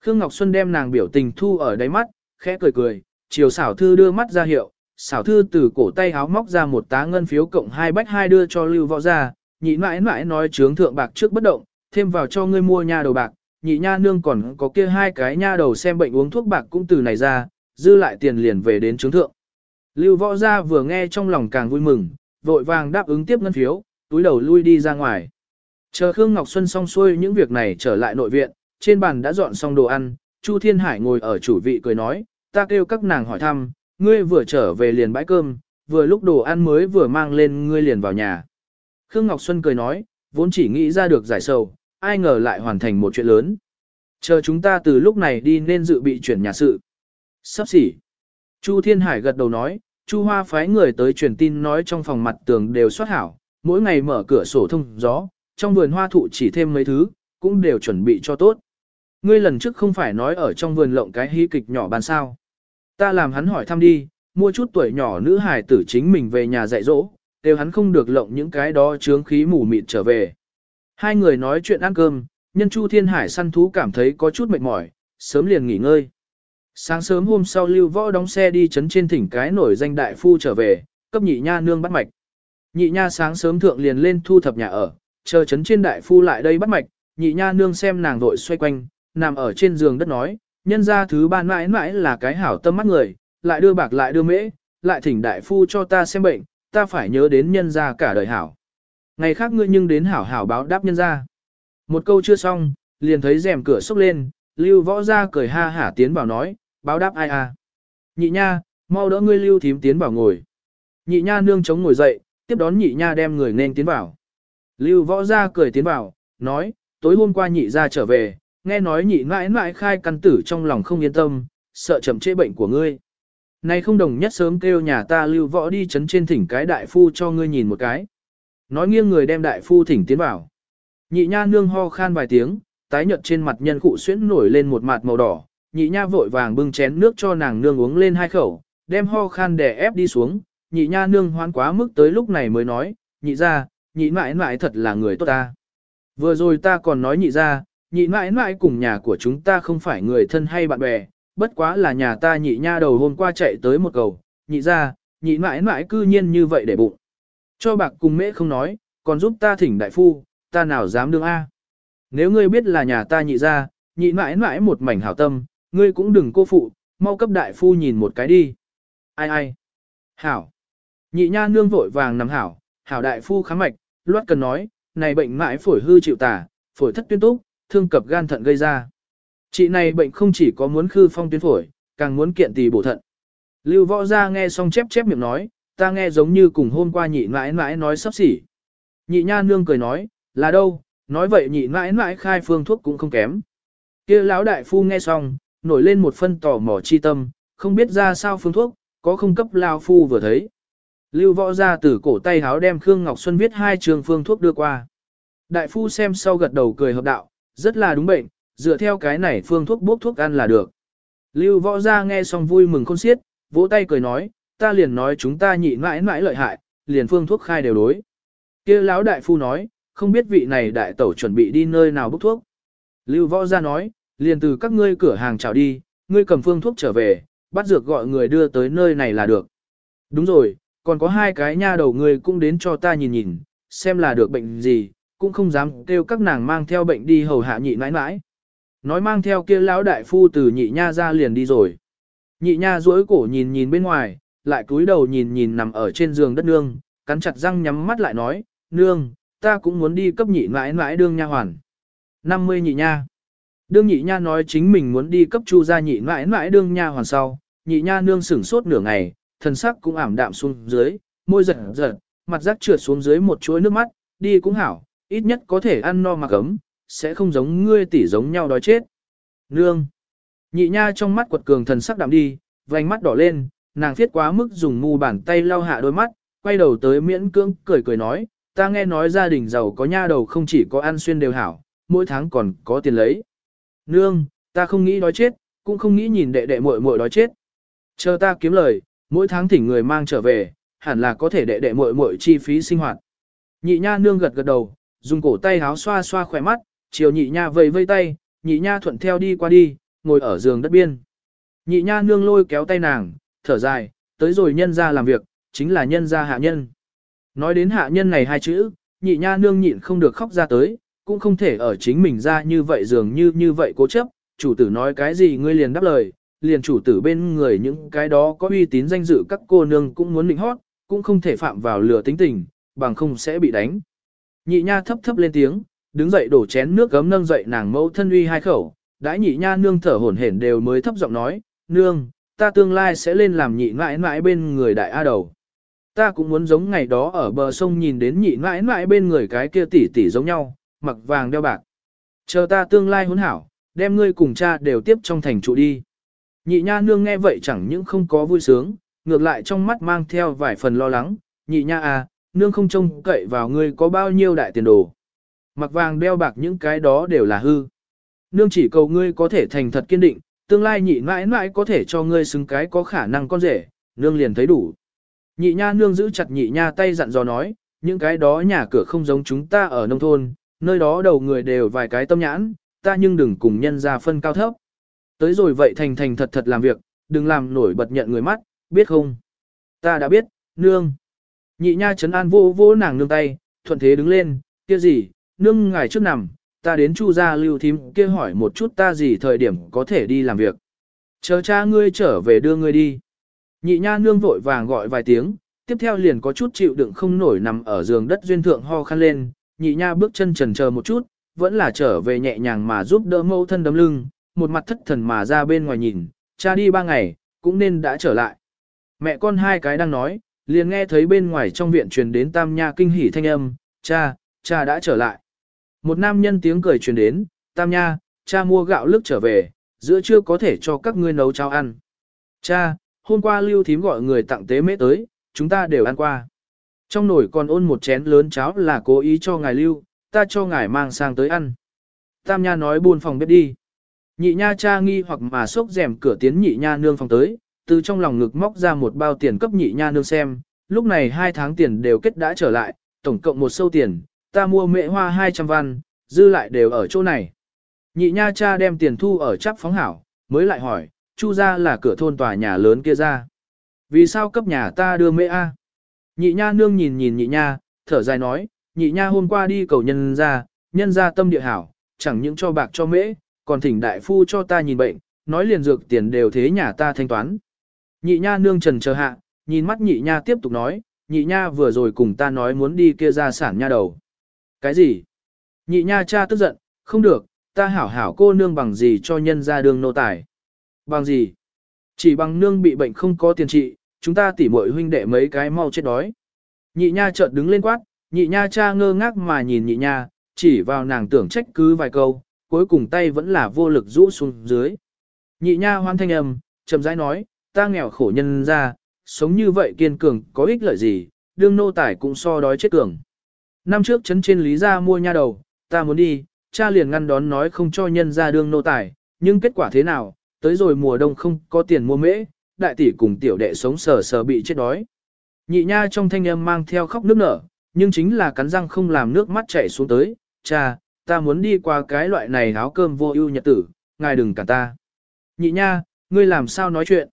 Khương Ngọc Xuân đem nàng biểu tình thu ở đáy mắt, khẽ cười cười, chiều xảo thư đưa mắt ra hiệu, xảo thư từ cổ tay háo móc ra một tá ngân phiếu cộng hai bách hai đưa cho lưu võ gia, nhị mãi mãi nói trướng thượng bạc trước bất động, thêm vào cho ngươi mua nha đầu bạc, nhị nha nương còn có kia hai cái nha đầu xem bệnh uống thuốc bạc cũng từ này ra, dư lại tiền liền về đến trướng thượng. Lưu võ gia vừa nghe trong lòng càng vui mừng, vội vàng đáp ứng tiếp ngân phiếu, túi đầu lui đi ra ngoài. Chờ Khương Ngọc Xuân xong xuôi những việc này trở lại nội viện, trên bàn đã dọn xong đồ ăn, Chu Thiên Hải ngồi ở chủ vị cười nói, ta kêu các nàng hỏi thăm, ngươi vừa trở về liền bãi cơm, vừa lúc đồ ăn mới vừa mang lên ngươi liền vào nhà. Khương Ngọc Xuân cười nói, vốn chỉ nghĩ ra được giải sầu, ai ngờ lại hoàn thành một chuyện lớn. Chờ chúng ta từ lúc này đi nên dự bị chuyển nhà sự. Sắp xỉ. Chu Thiên Hải gật đầu nói, Chu Hoa phái người tới truyền tin nói trong phòng mặt tường đều soát hảo, mỗi ngày mở cửa sổ thông gió, trong vườn hoa thụ chỉ thêm mấy thứ, cũng đều chuẩn bị cho tốt. Ngươi lần trước không phải nói ở trong vườn lộng cái hí kịch nhỏ bàn sao. Ta làm hắn hỏi thăm đi, mua chút tuổi nhỏ nữ hài tử chính mình về nhà dạy dỗ, đều hắn không được lộng những cái đó chướng khí mù mịt trở về. Hai người nói chuyện ăn cơm, nhân Chu Thiên Hải săn thú cảm thấy có chút mệt mỏi, sớm liền nghỉ ngơi. Sáng sớm hôm sau lưu võ đóng xe đi chấn trên thỉnh cái nổi danh đại phu trở về, cấp nhị nha nương bắt mạch. Nhị nha sáng sớm thượng liền lên thu thập nhà ở, chờ chấn trên đại phu lại đây bắt mạch, nhị nha nương xem nàng vội xoay quanh, nằm ở trên giường đất nói, nhân ra thứ ba mãi mãi là cái hảo tâm mắt người, lại đưa bạc lại đưa mễ, lại thỉnh đại phu cho ta xem bệnh, ta phải nhớ đến nhân ra cả đời hảo. Ngày khác ngươi nhưng đến hảo hảo báo đáp nhân ra. Một câu chưa xong, liền thấy rèm cửa xốc lên, lưu võ ra cười ha hả tiến vào nói, báo đáp ai à. Nhị nha, mau đỡ ngươi lưu thím tiến vào ngồi. Nhị nha nương chống ngồi dậy, tiếp đón nhị nha đem người nên tiến vào. Lưu võ ra cười tiến vào, nói, tối hôm qua nhị ra trở về, nghe nói nhị mãi mãi khai căn tử trong lòng không yên tâm, sợ chậm trễ bệnh của ngươi. Nay không đồng nhất sớm kêu nhà ta lưu võ đi chấn trên thỉnh cái đại phu cho ngươi nhìn một cái. Nói nghiêng người đem đại phu thỉnh tiến vào. Nhị nha nương ho khan vài tiếng, tái nhợt trên mặt nhân cụ xuyễn nổi lên một mặt màu đỏ. Nhị nha vội vàng bưng chén nước cho nàng nương uống lên hai khẩu, đem ho khan đè ép đi xuống. Nhị nha nương hoán quá mức tới lúc này mới nói, nhị ra, nhị mãi mãi thật là người tốt ta. Vừa rồi ta còn nói nhị ra, nhị mãi mãi cùng nhà của chúng ta không phải người thân hay bạn bè, bất quá là nhà ta nhị nha đầu hôm qua chạy tới một cầu, nhị ra, nhị mãi mãi cư nhiên như vậy để bụng. Cho bạc cùng mễ không nói, còn giúp ta thỉnh đại phu, ta nào dám đương A. Nếu ngươi biết là nhà ta nhị ra, nhị mãi mãi một mảnh hảo tâm, ngươi cũng đừng cô phụ, mau cấp đại phu nhìn một cái đi. Ai ai? Hảo. Nhị nha nương vội vàng nằm hảo, hảo đại phu khám mạch, loát cần nói, này bệnh mãi phổi hư chịu tả, phổi thất tuyên túc, thương cập gan thận gây ra. Chị này bệnh không chỉ có muốn khư phong tuyến phổi, càng muốn kiện tỳ bổ thận. Lưu võ ra nghe xong chép chép miệng nói, ta nghe giống như cùng hôm qua nhị mãi mãi nói sắp xỉ. Nhị nha nương cười nói, là đâu, nói vậy nhị mãi mãi khai phương thuốc cũng không kém. kia lão đại phu nghe xong, nổi lên một phân tò mò chi tâm, không biết ra sao phương thuốc, có không cấp lao phu vừa thấy. Lưu võ ra từ cổ tay háo đem Khương Ngọc Xuân viết hai trường phương thuốc đưa qua. Đại phu xem sau gật đầu cười hợp đạo, rất là đúng bệnh, dựa theo cái này phương thuốc bốc thuốc ăn là được. Lưu võ ra nghe xong vui mừng khôn xiết, vỗ tay cười nói, ta liền nói chúng ta nhị mãi mãi lợi hại, liền phương thuốc khai đều đối. kia lão đại phu nói, không biết vị này đại tẩu chuẩn bị đi nơi nào bốc thuốc. Lưu võ ra nói, liền từ các ngươi cửa hàng chào đi, ngươi cầm phương thuốc trở về, bắt dược gọi người đưa tới nơi này là được. Đúng rồi, còn có hai cái nha đầu ngươi cũng đến cho ta nhìn nhìn, xem là được bệnh gì, cũng không dám kêu các nàng mang theo bệnh đi hầu hạ nhị nãi nãi Nói mang theo kia lão đại phu từ nhị nha ra liền đi rồi. Nhị nha duỗi cổ nhìn nhìn bên ngoài, lại cúi đầu nhìn nhìn nằm ở trên giường đất nương, cắn chặt răng nhắm mắt lại nói, nương, ta cũng muốn đi cấp nhị nãi nãi đương nha hoàn. 50 nhị nha. Đương nhị nha nói chính mình muốn đi cấp chu gia nhị nãi nãi đương nha hoàn sau, nhị nha nương sửng sốt nửa ngày, thần sắc cũng ảm đạm xuống dưới, môi giật giật, mặt rắc trượt xuống dưới một chuỗi nước mắt, đi cũng hảo, ít nhất có thể ăn no mặc ấm, sẽ không giống ngươi tỷ giống nhau đói chết. Nương. Nhị nha trong mắt quật cường thần sắc đạm đi, vành mắt đỏ lên, nàng thiết quá mức dùng ngu bàn tay lau hạ đôi mắt, quay đầu tới miễn cưỡng cười cười nói, ta nghe nói gia đình giàu có nha đầu không chỉ có ăn xuyên đều hảo, mỗi tháng còn có tiền lấy. Nương, ta không nghĩ đói chết, cũng không nghĩ nhìn đệ đệ muội muội đói chết. Chờ ta kiếm lời, mỗi tháng thỉnh người mang trở về, hẳn là có thể đệ đệ muội muội chi phí sinh hoạt. Nhị nha nương gật gật đầu, dùng cổ tay háo xoa xoa khỏe mắt, chiều nhị nha vây vây tay, nhị nha thuận theo đi qua đi, ngồi ở giường đất biên. Nhị nha nương lôi kéo tay nàng, thở dài, tới rồi nhân ra làm việc, chính là nhân ra hạ nhân. Nói đến hạ nhân này hai chữ, nhị nha nương nhịn không được khóc ra tới, cũng không thể ở chính mình ra như vậy dường như như vậy cố chấp, chủ tử nói cái gì ngươi liền đáp lời, liền chủ tử bên người những cái đó có uy tín danh dự các cô nương cũng muốn định hót, cũng không thể phạm vào lừa tính tình, bằng không sẽ bị đánh. Nhị nha thấp thấp lên tiếng, đứng dậy đổ chén nước gấm nâng dậy nàng mẫu thân uy hai khẩu, đãi nhị nha nương thở hổn hển đều mới thấp giọng nói, nương, ta tương lai sẽ lên làm nhị mãi mãi bên người đại A đầu. Ta cũng muốn giống ngày đó ở bờ sông nhìn đến nhị mãi mãi bên người cái kia tỷ tỷ giống nhau, mặc vàng đeo bạc. Chờ ta tương lai huấn hảo, đem ngươi cùng cha đều tiếp trong thành trụ đi. Nhị nha nương nghe vậy chẳng những không có vui sướng, ngược lại trong mắt mang theo vài phần lo lắng, nhị nha à, nương không trông cậy vào ngươi có bao nhiêu đại tiền đồ. Mặc vàng đeo bạc những cái đó đều là hư. Nương chỉ cầu ngươi có thể thành thật kiên định, tương lai nhị mãi mãi có thể cho ngươi xứng cái có khả năng con rể, nương liền thấy đủ. Nhị nha nương giữ chặt nhị nha tay dặn dò nói, những cái đó nhà cửa không giống chúng ta ở nông thôn, nơi đó đầu người đều vài cái tâm nhãn, ta nhưng đừng cùng nhân ra phân cao thấp. Tới rồi vậy thành thành thật thật làm việc, đừng làm nổi bật nhận người mắt, biết không? Ta đã biết, nương. Nhị nha chấn an vô vô nàng nương tay, thuận thế đứng lên, kia gì, nương ngài trước nằm, ta đến chu gia lưu thím kia hỏi một chút ta gì thời điểm có thể đi làm việc. Chờ cha ngươi trở về đưa ngươi đi. Nhị nha nương vội vàng gọi vài tiếng, tiếp theo liền có chút chịu đựng không nổi nằm ở giường đất duyên thượng ho khăn lên, nhị nha bước chân trần chờ một chút, vẫn là trở về nhẹ nhàng mà giúp đỡ mẫu thân đấm lưng, một mặt thất thần mà ra bên ngoài nhìn, cha đi ba ngày, cũng nên đã trở lại. Mẹ con hai cái đang nói, liền nghe thấy bên ngoài trong viện truyền đến tam nha kinh hỉ thanh âm, cha, cha đã trở lại. Một nam nhân tiếng cười truyền đến, tam nha, cha mua gạo lức trở về, giữa trưa có thể cho các ngươi nấu cháo ăn. Cha, hôm qua lưu thím gọi người tặng tế mễ tới, chúng ta đều ăn qua. Trong nồi còn ôn một chén lớn cháo là cố ý cho ngài lưu, ta cho ngài mang sang tới ăn. Tam nha nói buôn phòng bếp đi. Nhị nha cha nghi hoặc mà sốc rèm cửa tiến nhị nha nương phòng tới, từ trong lòng ngực móc ra một bao tiền cấp nhị nha nương xem, lúc này hai tháng tiền đều kết đã trở lại, tổng cộng một sâu tiền, ta mua mễ hoa 200 văn, dư lại đều ở chỗ này. Nhị nha cha đem tiền thu ở chắp phóng hảo, mới lại hỏi, chu ra là cửa thôn tòa nhà lớn kia ra. Vì sao cấp nhà ta đưa mễ A? Nhị nha nương nhìn nhìn nhị nha, thở dài nói, nhị nha hôm qua đi cầu nhân ra, nhân ra tâm địa hảo, chẳng những cho bạc cho mễ, còn thỉnh đại phu cho ta nhìn bệnh, nói liền dược tiền đều thế nhà ta thanh toán. Nhị nha nương trần chờ hạ, nhìn mắt nhị nha tiếp tục nói, nhị nha vừa rồi cùng ta nói muốn đi kia ra sản nha đầu. Cái gì? Nhị nha cha tức giận, không được, ta hảo hảo cô nương bằng gì cho nhân ra đường nô tài. Bằng gì? Chỉ bằng nương bị bệnh không có tiền trị, chúng ta tỉ muội huynh đệ mấy cái mau chết đói. Nhị nha chợt đứng lên quát, nhị nha cha ngơ ngác mà nhìn nhị nha, chỉ vào nàng tưởng trách cứ vài câu, cuối cùng tay vẫn là vô lực rũ xuống dưới. Nhị nha hoan thanh âm, chậm rãi nói, ta nghèo khổ nhân ra, sống như vậy kiên cường có ích lợi gì, đương nô tài cũng so đói chết cường. Năm trước chấn trên lý ra mua nha đầu, ta muốn đi, cha liền ngăn đón nói không cho nhân ra đương nô tài, nhưng kết quả thế nào, tới rồi mùa đông không có tiền mua mễ, đại tỷ cùng tiểu đệ sống sờ sờ bị chết đói. Nhị nha trong thanh âm mang theo khóc nước nở, nhưng chính là cắn răng không làm nước mắt chảy xuống tới, cha, ta muốn đi qua cái loại này áo cơm vô ưu nhật tử, ngài đừng cả ta. Nhị nha, ngươi làm sao nói chuyện?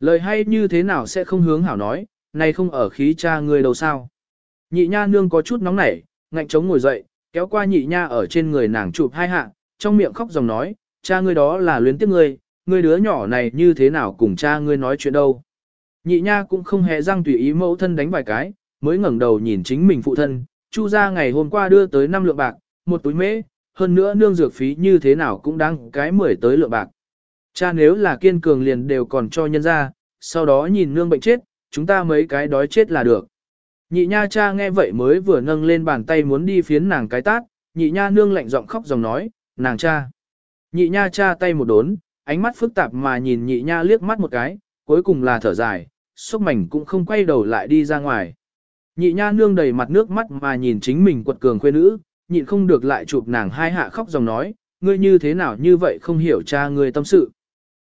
Lời hay như thế nào sẽ không hướng hảo nói, này không ở khí cha ngươi đâu sao? Nhị nha nương có chút nóng nảy, ngạnh chống ngồi dậy, kéo qua nhị nha ở trên người nàng chụp hai hạ, trong miệng khóc dòng nói, cha ngươi đó là luyến tiếc ngươi, ngươi đứa nhỏ này như thế nào cùng cha ngươi nói chuyện đâu. Nhị nha cũng không hề răng tùy ý mẫu thân đánh vài cái, mới ngẩng đầu nhìn chính mình phụ thân, chu ra ngày hôm qua đưa tới 5 lượng bạc, một túi mễ, hơn nữa nương dược phí như thế nào cũng đáng cái 10 tới lượng bạc. Cha nếu là kiên cường liền đều còn cho nhân ra, sau đó nhìn nương bệnh chết, chúng ta mấy cái đói chết là được. Nhị nha cha nghe vậy mới vừa nâng lên bàn tay muốn đi phiến nàng cái tát, nhị nha nương lạnh giọng khóc dòng nói, nàng cha. Nhị nha cha tay một đốn, ánh mắt phức tạp mà nhìn nhị nha liếc mắt một cái, cuối cùng là thở dài, xúc mảnh cũng không quay đầu lại đi ra ngoài. Nhị nha nương đầy mặt nước mắt mà nhìn chính mình quật cường khuê nữ, nhịn không được lại chụp nàng hai hạ khóc dòng nói, ngươi như thế nào như vậy không hiểu cha ngươi tâm sự.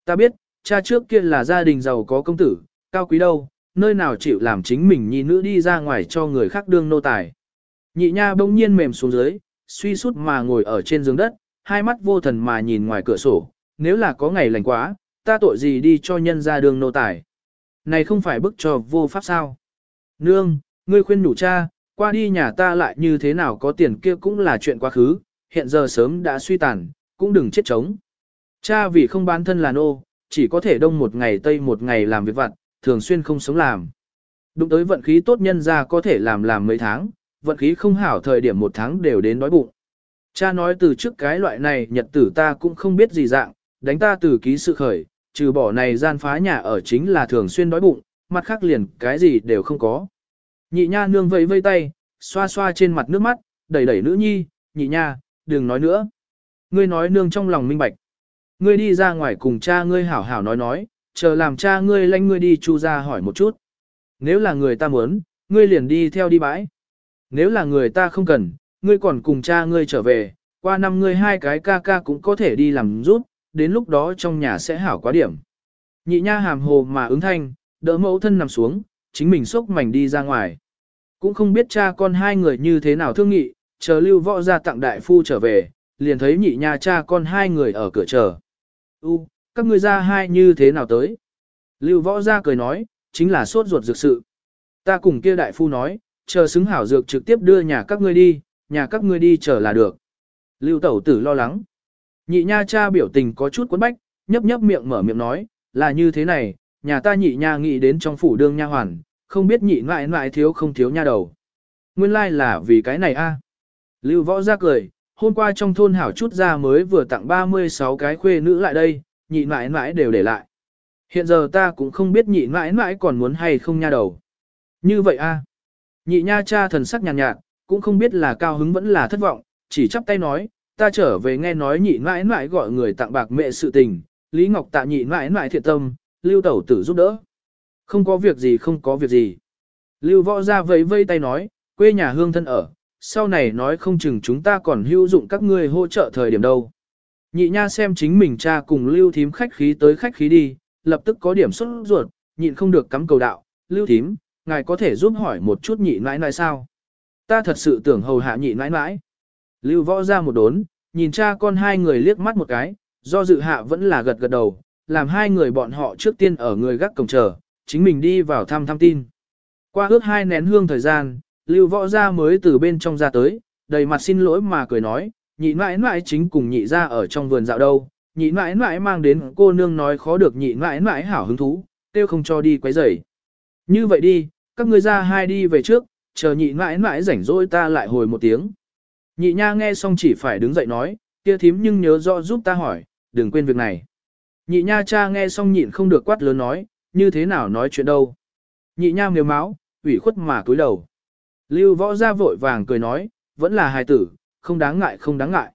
Ta biết, cha trước kia là gia đình giàu có công tử, cao quý đâu, nơi nào chịu làm chính mình nhi nữ đi ra ngoài cho người khác đương nô tài. Nhị nha bỗng nhiên mềm xuống dưới, suy sút mà ngồi ở trên giường đất, hai mắt vô thần mà nhìn ngoài cửa sổ, nếu là có ngày lành quá, ta tội gì đi cho nhân ra đường nô tài. Này không phải bức cho vô pháp sao. Nương, ngươi khuyên nhủ cha, qua đi nhà ta lại như thế nào có tiền kia cũng là chuyện quá khứ, hiện giờ sớm đã suy tàn, cũng đừng chết trống. Cha vì không bán thân là nô, chỉ có thể đông một ngày tây một ngày làm việc vặt, thường xuyên không sống làm. Đụng tới vận khí tốt nhân ra có thể làm làm mấy tháng, vận khí không hảo thời điểm một tháng đều đến đói bụng. Cha nói từ trước cái loại này nhật tử ta cũng không biết gì dạng, đánh ta từ ký sự khởi, trừ bỏ này gian phá nhà ở chính là thường xuyên đói bụng, mặt khác liền cái gì đều không có. Nhị nha nương vẫy vây tay, xoa xoa trên mặt nước mắt, đẩy đẩy nữ nhi, nhị nha, đừng nói nữa. Ngươi nói nương trong lòng minh bạch ngươi đi ra ngoài cùng cha ngươi hảo hảo nói nói, chờ làm cha ngươi lanh ngươi đi chu ra hỏi một chút. Nếu là người ta muốn, ngươi liền đi theo đi bãi. Nếu là người ta không cần, ngươi còn cùng cha ngươi trở về, qua năm ngươi hai cái ca ca cũng có thể đi làm giúp, đến lúc đó trong nhà sẽ hảo quá điểm. Nhị nha hàm hồ mà ứng thanh, đỡ mẫu thân nằm xuống, chính mình xốc mảnh đi ra ngoài. Cũng không biết cha con hai người như thế nào thương nghị, chờ lưu võ ra tặng đại phu trở về, liền thấy nhị nha cha con hai người ở cửa chờ. U, các ngươi ra hai như thế nào tới? Lưu võ ra cười nói, chính là sốt ruột dược sự. Ta cùng kia đại phu nói, chờ xứng hảo dược trực tiếp đưa nhà các ngươi đi, nhà các ngươi đi chờ là được. Lưu tẩu tử lo lắng. Nhị nha cha biểu tình có chút quấn bách, nhấp nhấp miệng mở miệng nói, là như thế này, nhà ta nhị nha nghĩ đến trong phủ đương nha hoàn, không biết nhị ngoại ngoại thiếu không thiếu nha đầu. Nguyên lai like là vì cái này a. Lưu võ ra cười, hôm qua trong thôn hảo chút ra mới vừa tặng 36 cái khuê nữ lại đây, nhị mãi mãi đều để lại. Hiện giờ ta cũng không biết nhị mãi mãi còn muốn hay không nha đầu. Như vậy a. Nhị nha cha thần sắc nhàn nhạt, nhạt, cũng không biết là cao hứng vẫn là thất vọng, chỉ chắp tay nói, ta trở về nghe nói nhị mãi mãi gọi người tặng bạc mẹ sự tình, Lý Ngọc tạ nhị mãi mãi thiện tâm, Lưu Tẩu tử giúp đỡ. Không có việc gì không có việc gì. Lưu võ ra vẫy vây tay nói, quê nhà hương thân ở, sau này nói không chừng chúng ta còn hữu dụng các ngươi hỗ trợ thời điểm đâu. Nhị nha xem chính mình cha cùng lưu thím khách khí tới khách khí đi, lập tức có điểm xuất ruột, nhịn không được cắm cầu đạo, lưu thím, ngài có thể giúp hỏi một chút nhị nãi nãi sao? Ta thật sự tưởng hầu hạ nhị nãi nãi. Lưu võ ra một đốn, nhìn cha con hai người liếc mắt một cái, do dự hạ vẫn là gật gật đầu, làm hai người bọn họ trước tiên ở người gác cổng chờ, chính mình đi vào thăm thăm tin. Qua ước hai nén hương thời gian, lưu võ gia mới từ bên trong ra tới, đầy mặt xin lỗi mà cười nói, nhị mãi mãi chính cùng nhị ra ở trong vườn dạo đâu, nhị mãi mãi mang đến cô nương nói khó được nhị mãi mãi hảo hứng thú, tiêu không cho đi quấy rầy. Như vậy đi, các ngươi ra hai đi về trước, chờ nhị mãi mãi rảnh rỗi ta lại hồi một tiếng. Nhị nha nghe xong chỉ phải đứng dậy nói, kia thím nhưng nhớ rõ giúp ta hỏi, đừng quên việc này. Nhị nha cha nghe xong nhịn không được quát lớn nói, như thế nào nói chuyện đâu. Nhị nha miếu máu, ủy khuất mà cúi đầu. Lưu võ ra vội vàng cười nói, vẫn là hài tử, không đáng ngại không đáng ngại.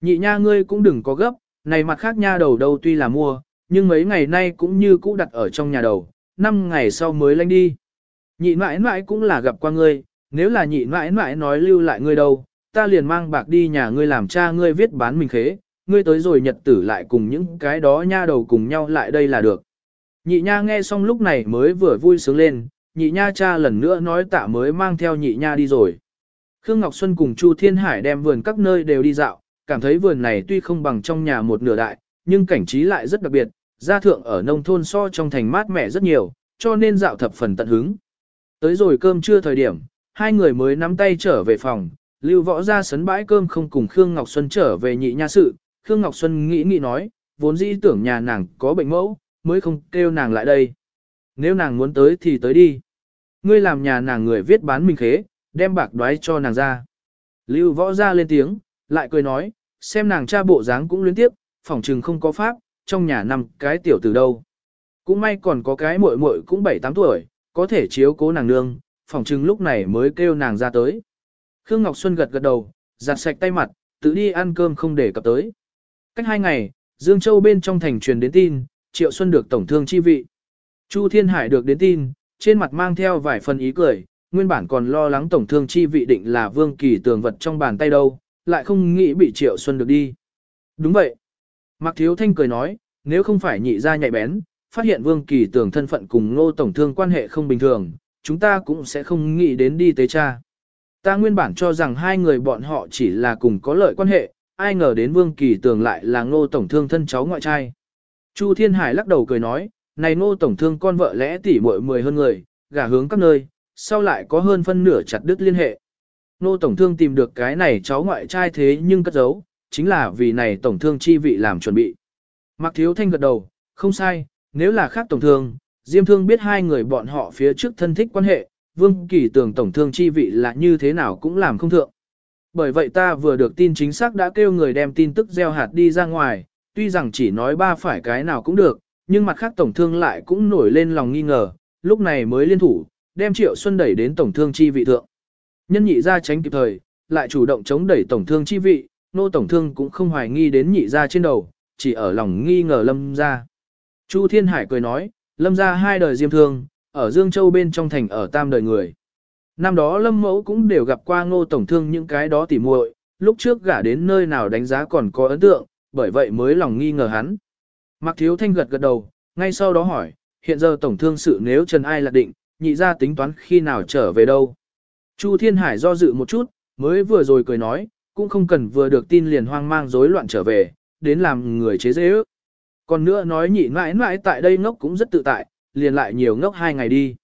Nhị nha ngươi cũng đừng có gấp, này mặt khác nha đầu đâu tuy là mua, nhưng mấy ngày nay cũng như cũ đặt ở trong nhà đầu, năm ngày sau mới lanh đi. Nhị mãi mãi cũng là gặp qua ngươi, nếu là nhị mãi mãi nói lưu lại ngươi đâu, ta liền mang bạc đi nhà ngươi làm cha ngươi viết bán mình khế, ngươi tới rồi nhật tử lại cùng những cái đó nha đầu cùng nhau lại đây là được. Nhị nha nghe xong lúc này mới vừa vui sướng lên, nhị nha cha lần nữa nói tạ mới mang theo nhị nha đi rồi. Khương Ngọc Xuân cùng Chu Thiên Hải đem vườn các nơi đều đi dạo, cảm thấy vườn này tuy không bằng trong nhà một nửa đại, nhưng cảnh trí lại rất đặc biệt, gia thượng ở nông thôn so trong thành mát mẻ rất nhiều, cho nên dạo thập phần tận hứng. Tới rồi cơm trưa thời điểm, hai người mới nắm tay trở về phòng, lưu võ ra sấn bãi cơm không cùng Khương Ngọc Xuân trở về nhị nha sự, Khương Ngọc Xuân nghĩ nghĩ nói, vốn dĩ tưởng nhà nàng có bệnh mẫu, mới không kêu nàng lại đây. Nếu nàng muốn tới thì tới đi. Ngươi làm nhà nàng người viết bán mình khế, đem bạc đoái cho nàng ra. Lưu võ ra lên tiếng, lại cười nói, xem nàng cha bộ dáng cũng liên tiếp, phỏng trừng không có pháp, trong nhà nằm cái tiểu từ đâu. Cũng may còn có cái muội muội cũng 7-8 tuổi, có thể chiếu cố nàng nương, phỏng trừng lúc này mới kêu nàng ra tới. Khương Ngọc Xuân gật gật đầu, giặt sạch tay mặt, tự đi ăn cơm không để cập tới. Cách hai ngày, Dương Châu bên trong thành truyền đến tin, Triệu Xuân được tổng thương chi vị. Chu Thiên Hải được đến tin, trên mặt mang theo vài phần ý cười, nguyên bản còn lo lắng tổng thương chi vị định là Vương Kỳ tường vật trong bàn tay đâu, lại không nghĩ bị Triệu Xuân được đi. Đúng vậy. Mạc Thiếu Thanh cười nói, nếu không phải nhị ra nhạy bén, phát hiện Vương Kỳ tường thân phận cùng Ngô Tổng Thương quan hệ không bình thường, chúng ta cũng sẽ không nghĩ đến đi tế cha. Ta nguyên bản cho rằng hai người bọn họ chỉ là cùng có lợi quan hệ, ai ngờ đến Vương Kỳ tường lại là Ngô Tổng Thương thân cháu ngoại trai. Chu Thiên Hải lắc đầu cười nói, này Ngô Tổng Thương con vợ lẽ tỷ muội mười hơn người, gả hướng các nơi, sau lại có hơn phân nửa chặt đứt liên hệ. Ngô Tổng Thương tìm được cái này cháu ngoại trai thế nhưng cất giấu, chính là vì này Tổng Thương chi vị làm chuẩn bị. Mạc Thiếu Thanh gật đầu, không sai, nếu là khác Tổng Thương, Diêm Thương biết hai người bọn họ phía trước thân thích quan hệ, Vương Kỳ tưởng Tổng Thương chi vị là như thế nào cũng làm không thượng. Bởi vậy ta vừa được tin chính xác đã kêu người đem tin tức gieo hạt đi ra ngoài, tuy rằng chỉ nói ba phải cái nào cũng được, nhưng mặt khác Tổng Thương lại cũng nổi lên lòng nghi ngờ, lúc này mới liên thủ, đem Triệu Xuân đẩy đến Tổng Thương chi vị thượng. Nhân nhị ra tránh kịp thời, lại chủ động chống đẩy Tổng Thương chi vị, nô Tổng Thương cũng không hoài nghi đến nhị ra trên đầu, chỉ ở lòng nghi ngờ lâm ra. Chu Thiên Hải cười nói, lâm ra hai đời diêm thương, ở Dương Châu bên trong thành ở tam đời người. Năm đó lâm mẫu cũng đều gặp qua ngô tổng thương những cái đó tỉ muội, lúc trước gả đến nơi nào đánh giá còn có ấn tượng, bởi vậy mới lòng nghi ngờ hắn. Mạc Thiếu Thanh gật gật đầu, ngay sau đó hỏi, hiện giờ tổng thương sự nếu Trần Ai là định, nhị ra tính toán khi nào trở về đâu. Chu Thiên Hải do dự một chút, mới vừa rồi cười nói, cũng không cần vừa được tin liền hoang mang rối loạn trở về, đến làm người chế dễ ước. Còn nữa nói nhị mãi mãi tại đây ngốc cũng rất tự tại, liền lại nhiều ngốc hai ngày đi.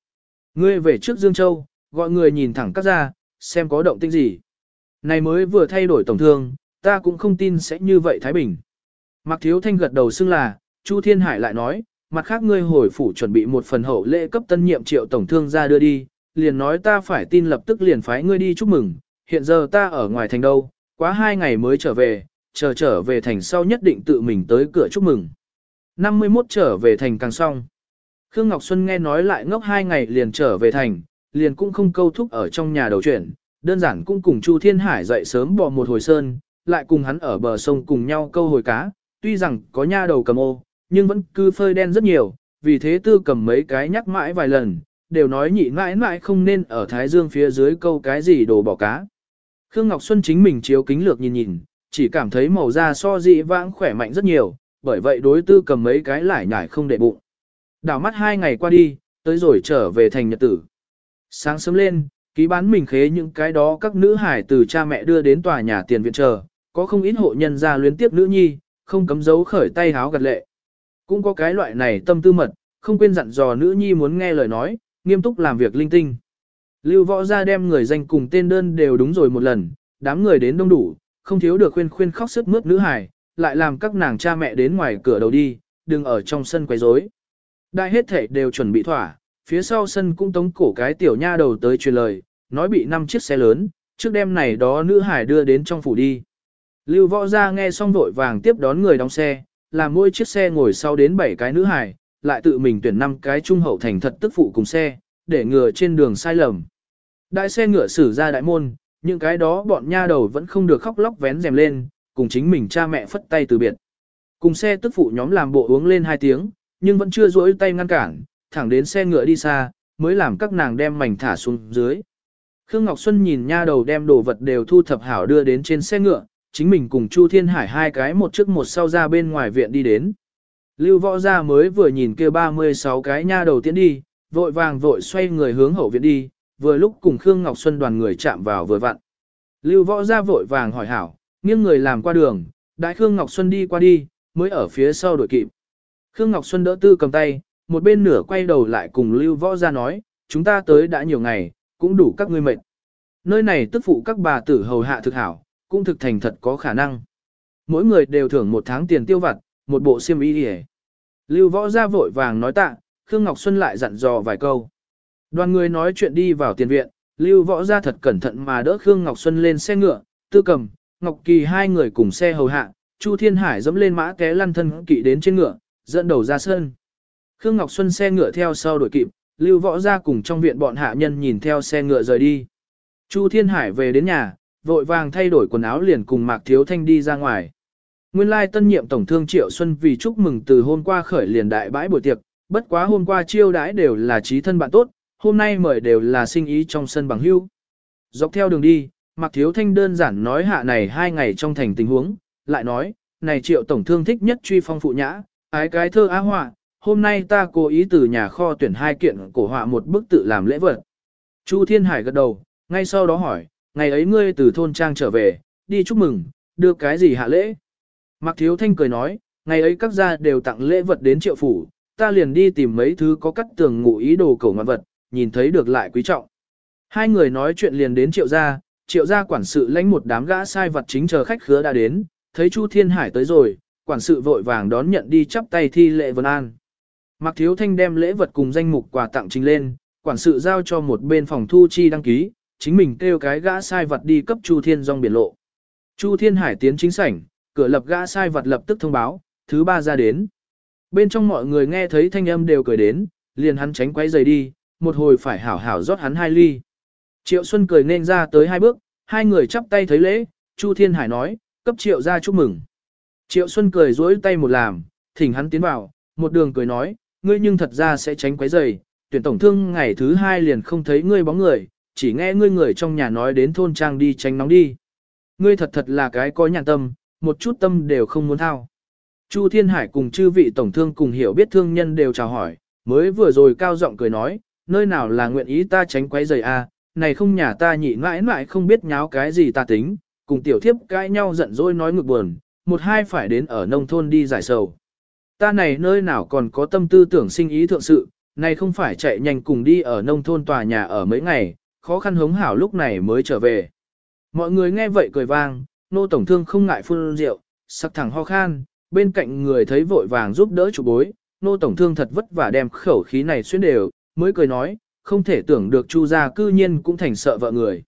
Ngươi về trước Dương Châu, gọi người nhìn thẳng cắt ra, xem có động tĩnh gì. Này mới vừa thay đổi tổng thương, ta cũng không tin sẽ như vậy Thái Bình. Mạc Thiếu Thanh gật đầu xưng là, Chu Thiên Hải lại nói, mặt khác ngươi hồi phủ chuẩn bị một phần hậu lễ cấp tân nhiệm triệu tổng thương ra đưa đi, liền nói ta phải tin lập tức liền phái ngươi đi chúc mừng, hiện giờ ta ở ngoài thành đâu, quá hai ngày mới trở về, chờ trở về thành sau nhất định tự mình tới cửa chúc mừng. 51 trở về thành càng xong. Khương Ngọc Xuân nghe nói lại ngốc hai ngày liền trở về thành, liền cũng không câu thúc ở trong nhà đầu chuyển, đơn giản cũng cùng Chu Thiên Hải dậy sớm bỏ một hồi sơn, lại cùng hắn ở bờ sông cùng nhau câu hồi cá, tuy rằng có nha đầu cầm ô, nhưng vẫn cứ phơi đen rất nhiều, vì thế tư cầm mấy cái nhắc mãi vài lần, đều nói nhị mãi mãi không nên ở Thái Dương phía dưới câu cái gì đồ bỏ cá. Khương Ngọc Xuân chính mình chiếu kính lược nhìn nhìn, chỉ cảm thấy màu da so dị vãng khỏe mạnh rất nhiều, bởi vậy đối tư cầm mấy cái lại nhải không để bụng. Đảo mắt hai ngày qua đi, tới rồi trở về thành nhật tử. Sáng sớm lên, ký bán mình khế những cái đó các nữ hải từ cha mẹ đưa đến tòa nhà tiền viện chờ, có không ít hộ nhân ra luyến tiếp nữ nhi, không cấm giấu khởi tay háo gật lệ. Cũng có cái loại này tâm tư mật, không quên dặn dò nữ nhi muốn nghe lời nói, nghiêm túc làm việc linh tinh. Lưu võ ra đem người danh cùng tên đơn đều đúng rồi một lần, đám người đến đông đủ, không thiếu được khuyên khuyên khóc sức mướt nữ hài, lại làm các nàng cha mẹ đến ngoài cửa đầu đi, đừng ở trong sân quấy rối. Đại hết thể đều chuẩn bị thỏa, phía sau sân cũng tống cổ cái tiểu nha đầu tới truyền lời, nói bị năm chiếc xe lớn, trước đêm này đó nữ hải đưa đến trong phủ đi. Lưu võ ra nghe xong vội vàng tiếp đón người đóng xe, làm mỗi chiếc xe ngồi sau đến 7 cái nữ hài, lại tự mình tuyển 5 cái trung hậu thành thật tức phụ cùng xe, để ngừa trên đường sai lầm. Đại xe ngựa xử ra đại môn, những cái đó bọn nha đầu vẫn không được khóc lóc vén rèm lên, cùng chính mình cha mẹ phất tay từ biệt. Cùng xe tức phụ nhóm làm bộ uống lên hai tiếng, nhưng vẫn chưa rỗi tay ngăn cản, thẳng đến xe ngựa đi xa, mới làm các nàng đem mảnh thả xuống dưới. Khương Ngọc Xuân nhìn nha đầu đem đồ vật đều thu thập hảo đưa đến trên xe ngựa, chính mình cùng Chu Thiên Hải hai cái một trước một sau ra bên ngoài viện đi đến. Lưu võ gia mới vừa nhìn kia 36 cái nha đầu tiến đi, vội vàng vội xoay người hướng hậu viện đi, vừa lúc cùng Khương Ngọc Xuân đoàn người chạm vào vừa vặn. Lưu võ gia vội vàng hỏi hảo, nghiêng người làm qua đường, đại Khương Ngọc Xuân đi qua đi, mới ở phía sau đuổi kịp. Khương Ngọc Xuân đỡ tư cầm tay, một bên nửa quay đầu lại cùng Lưu võ gia nói, chúng ta tới đã nhiều ngày, cũng đủ các ngươi mệt. Nơi này tức phụ các bà tử hầu hạ thực hảo, cũng thực thành thật có khả năng. Mỗi người đều thưởng một tháng tiền tiêu vặt, một bộ xiêm y đi Lưu võ ra vội vàng nói tạ, Khương Ngọc Xuân lại dặn dò vài câu. Đoàn người nói chuyện đi vào tiền viện, Lưu võ ra thật cẩn thận mà đỡ Khương Ngọc Xuân lên xe ngựa, tư cầm, Ngọc Kỳ hai người cùng xe hầu hạ, Chu Thiên Hải dẫm lên mã té lăn thân kỵ đến trên ngựa, dẫn đầu ra sân. Khương Ngọc Xuân xe ngựa theo sau đuổi kịp, Lưu võ ra cùng trong viện bọn hạ nhân nhìn theo xe ngựa rời đi. Chu Thiên Hải về đến nhà, vội vàng thay đổi quần áo liền cùng Mạc Thiếu Thanh đi ra ngoài. Nguyên lai tân nhiệm tổng thương Triệu Xuân vì chúc mừng từ hôm qua khởi liền đại bãi buổi tiệc, bất quá hôm qua chiêu đãi đều là trí thân bạn tốt, hôm nay mời đều là sinh ý trong sân bằng hưu. Dọc theo đường đi, Mạc Thiếu Thanh đơn giản nói hạ này hai ngày trong thành tình huống, lại nói, này Triệu tổng thương thích nhất truy phong phụ nhã, ái cái thơ á họa, hôm nay ta cố ý từ nhà kho tuyển hai kiện cổ họa một bức tự làm lễ vật. Chu Thiên Hải gật đầu, ngay sau đó hỏi, ngày ấy ngươi từ thôn trang trở về, đi chúc mừng, đưa cái gì hạ lễ? Mạc Thiếu Thanh cười nói, ngày ấy các gia đều tặng lễ vật đến triệu phủ, ta liền đi tìm mấy thứ có cắt tường ngụ ý đồ cầu ngoạn vật, nhìn thấy được lại quý trọng. Hai người nói chuyện liền đến triệu gia, triệu gia quản sự lãnh một đám gã sai vật chính chờ khách khứa đã đến, thấy Chu Thiên Hải tới rồi, quản sự vội vàng đón nhận đi chắp tay thi lễ vân an. Mạc Thiếu Thanh đem lễ vật cùng danh mục quà tặng trình lên, quản sự giao cho một bên phòng thu chi đăng ký, chính mình kêu cái gã sai vật đi cấp Chu Thiên Dung biển lộ. Chu Thiên Hải tiến chính sảnh, cửa lập gã sai vật lập tức thông báo, thứ ba ra đến. Bên trong mọi người nghe thấy thanh âm đều cười đến, liền hắn tránh quay giày đi, một hồi phải hảo hảo rót hắn hai ly. Triệu Xuân cười nên ra tới hai bước, hai người chắp tay thấy lễ, Chu Thiên Hải nói, cấp triệu ra chúc mừng. Triệu Xuân cười dối tay một làm, thỉnh hắn tiến vào, một đường cười nói, ngươi nhưng thật ra sẽ tránh quấy rầy, tuyển tổng thương ngày thứ hai liền không thấy ngươi bóng người, chỉ nghe ngươi người trong nhà nói đến thôn trang đi tránh nóng đi. Ngươi thật thật là cái có nhàn tâm, một chút tâm đều không muốn thao. Chu Thiên Hải cùng chư vị tổng thương cùng hiểu biết thương nhân đều chào hỏi, mới vừa rồi cao giọng cười nói, nơi nào là nguyện ý ta tránh quấy rầy a, này không nhà ta nhị mãi mãi không biết nháo cái gì ta tính, cùng tiểu thiếp cãi nhau giận dỗi nói ngược buồn, một hai phải đến ở nông thôn đi giải sầu. Ta này nơi nào còn có tâm tư tưởng sinh ý thượng sự, này không phải chạy nhanh cùng đi ở nông thôn tòa nhà ở mấy ngày, khó khăn hống hảo lúc này mới trở về. Mọi người nghe vậy cười vang, nô tổng thương không ngại phun rượu, sắc thẳng ho khan, bên cạnh người thấy vội vàng giúp đỡ chủ bối, nô tổng thương thật vất vả đem khẩu khí này xuyên đều, mới cười nói, không thể tưởng được Chu gia cư nhiên cũng thành sợ vợ người.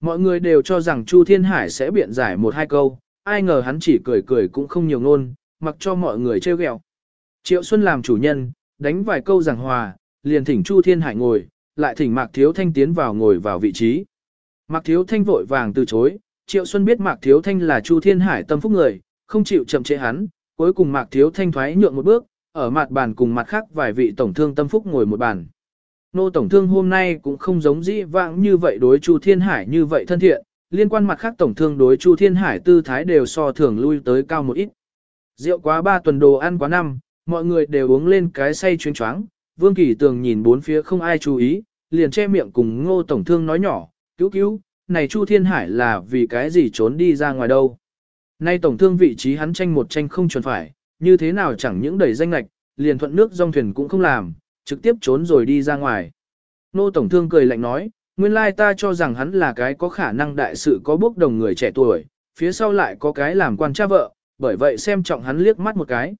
Mọi người đều cho rằng Chu Thiên Hải sẽ biện giải một hai câu, ai ngờ hắn chỉ cười cười cũng không nhiều ngôn, mặc cho mọi người trêu ghẹo. Triệu Xuân làm chủ nhân, đánh vài câu giảng hòa, liền thỉnh Chu Thiên Hải ngồi, lại thỉnh Mạc Thiếu Thanh tiến vào ngồi vào vị trí. Mạc Thiếu Thanh vội vàng từ chối, Triệu Xuân biết Mạc Thiếu Thanh là Chu Thiên Hải tâm phúc người, không chịu chậm trễ hắn, cuối cùng Mạc Thiếu Thanh thoái nhượng một bước, ở mặt bàn cùng mặt khác vài vị tổng thương tâm phúc ngồi một bàn. Nô tổng thương hôm nay cũng không giống dĩ vãng như vậy đối Chu Thiên Hải như vậy thân thiện, liên quan mặt khác tổng thương đối Chu Thiên Hải tư thái đều so thường lui tới cao một ít. Rượu quá ba tuần đồ ăn quá năm, mọi người đều uống lên cái say chuyên choáng, Vương Kỳ Tường nhìn bốn phía không ai chú ý, liền che miệng cùng Ngô tổng thương nói nhỏ, "Cứu cứu, này Chu Thiên Hải là vì cái gì trốn đi ra ngoài đâu?" Nay tổng thương vị trí hắn tranh một tranh không chuẩn phải, như thế nào chẳng những đầy danh lạch, liền thuận nước dòng thuyền cũng không làm, trực tiếp trốn rồi đi ra ngoài. Nô Tổng Thương cười lạnh nói, nguyên lai ta cho rằng hắn là cái có khả năng đại sự có bước đồng người trẻ tuổi, phía sau lại có cái làm quan cha vợ, bởi vậy xem trọng hắn liếc mắt một cái.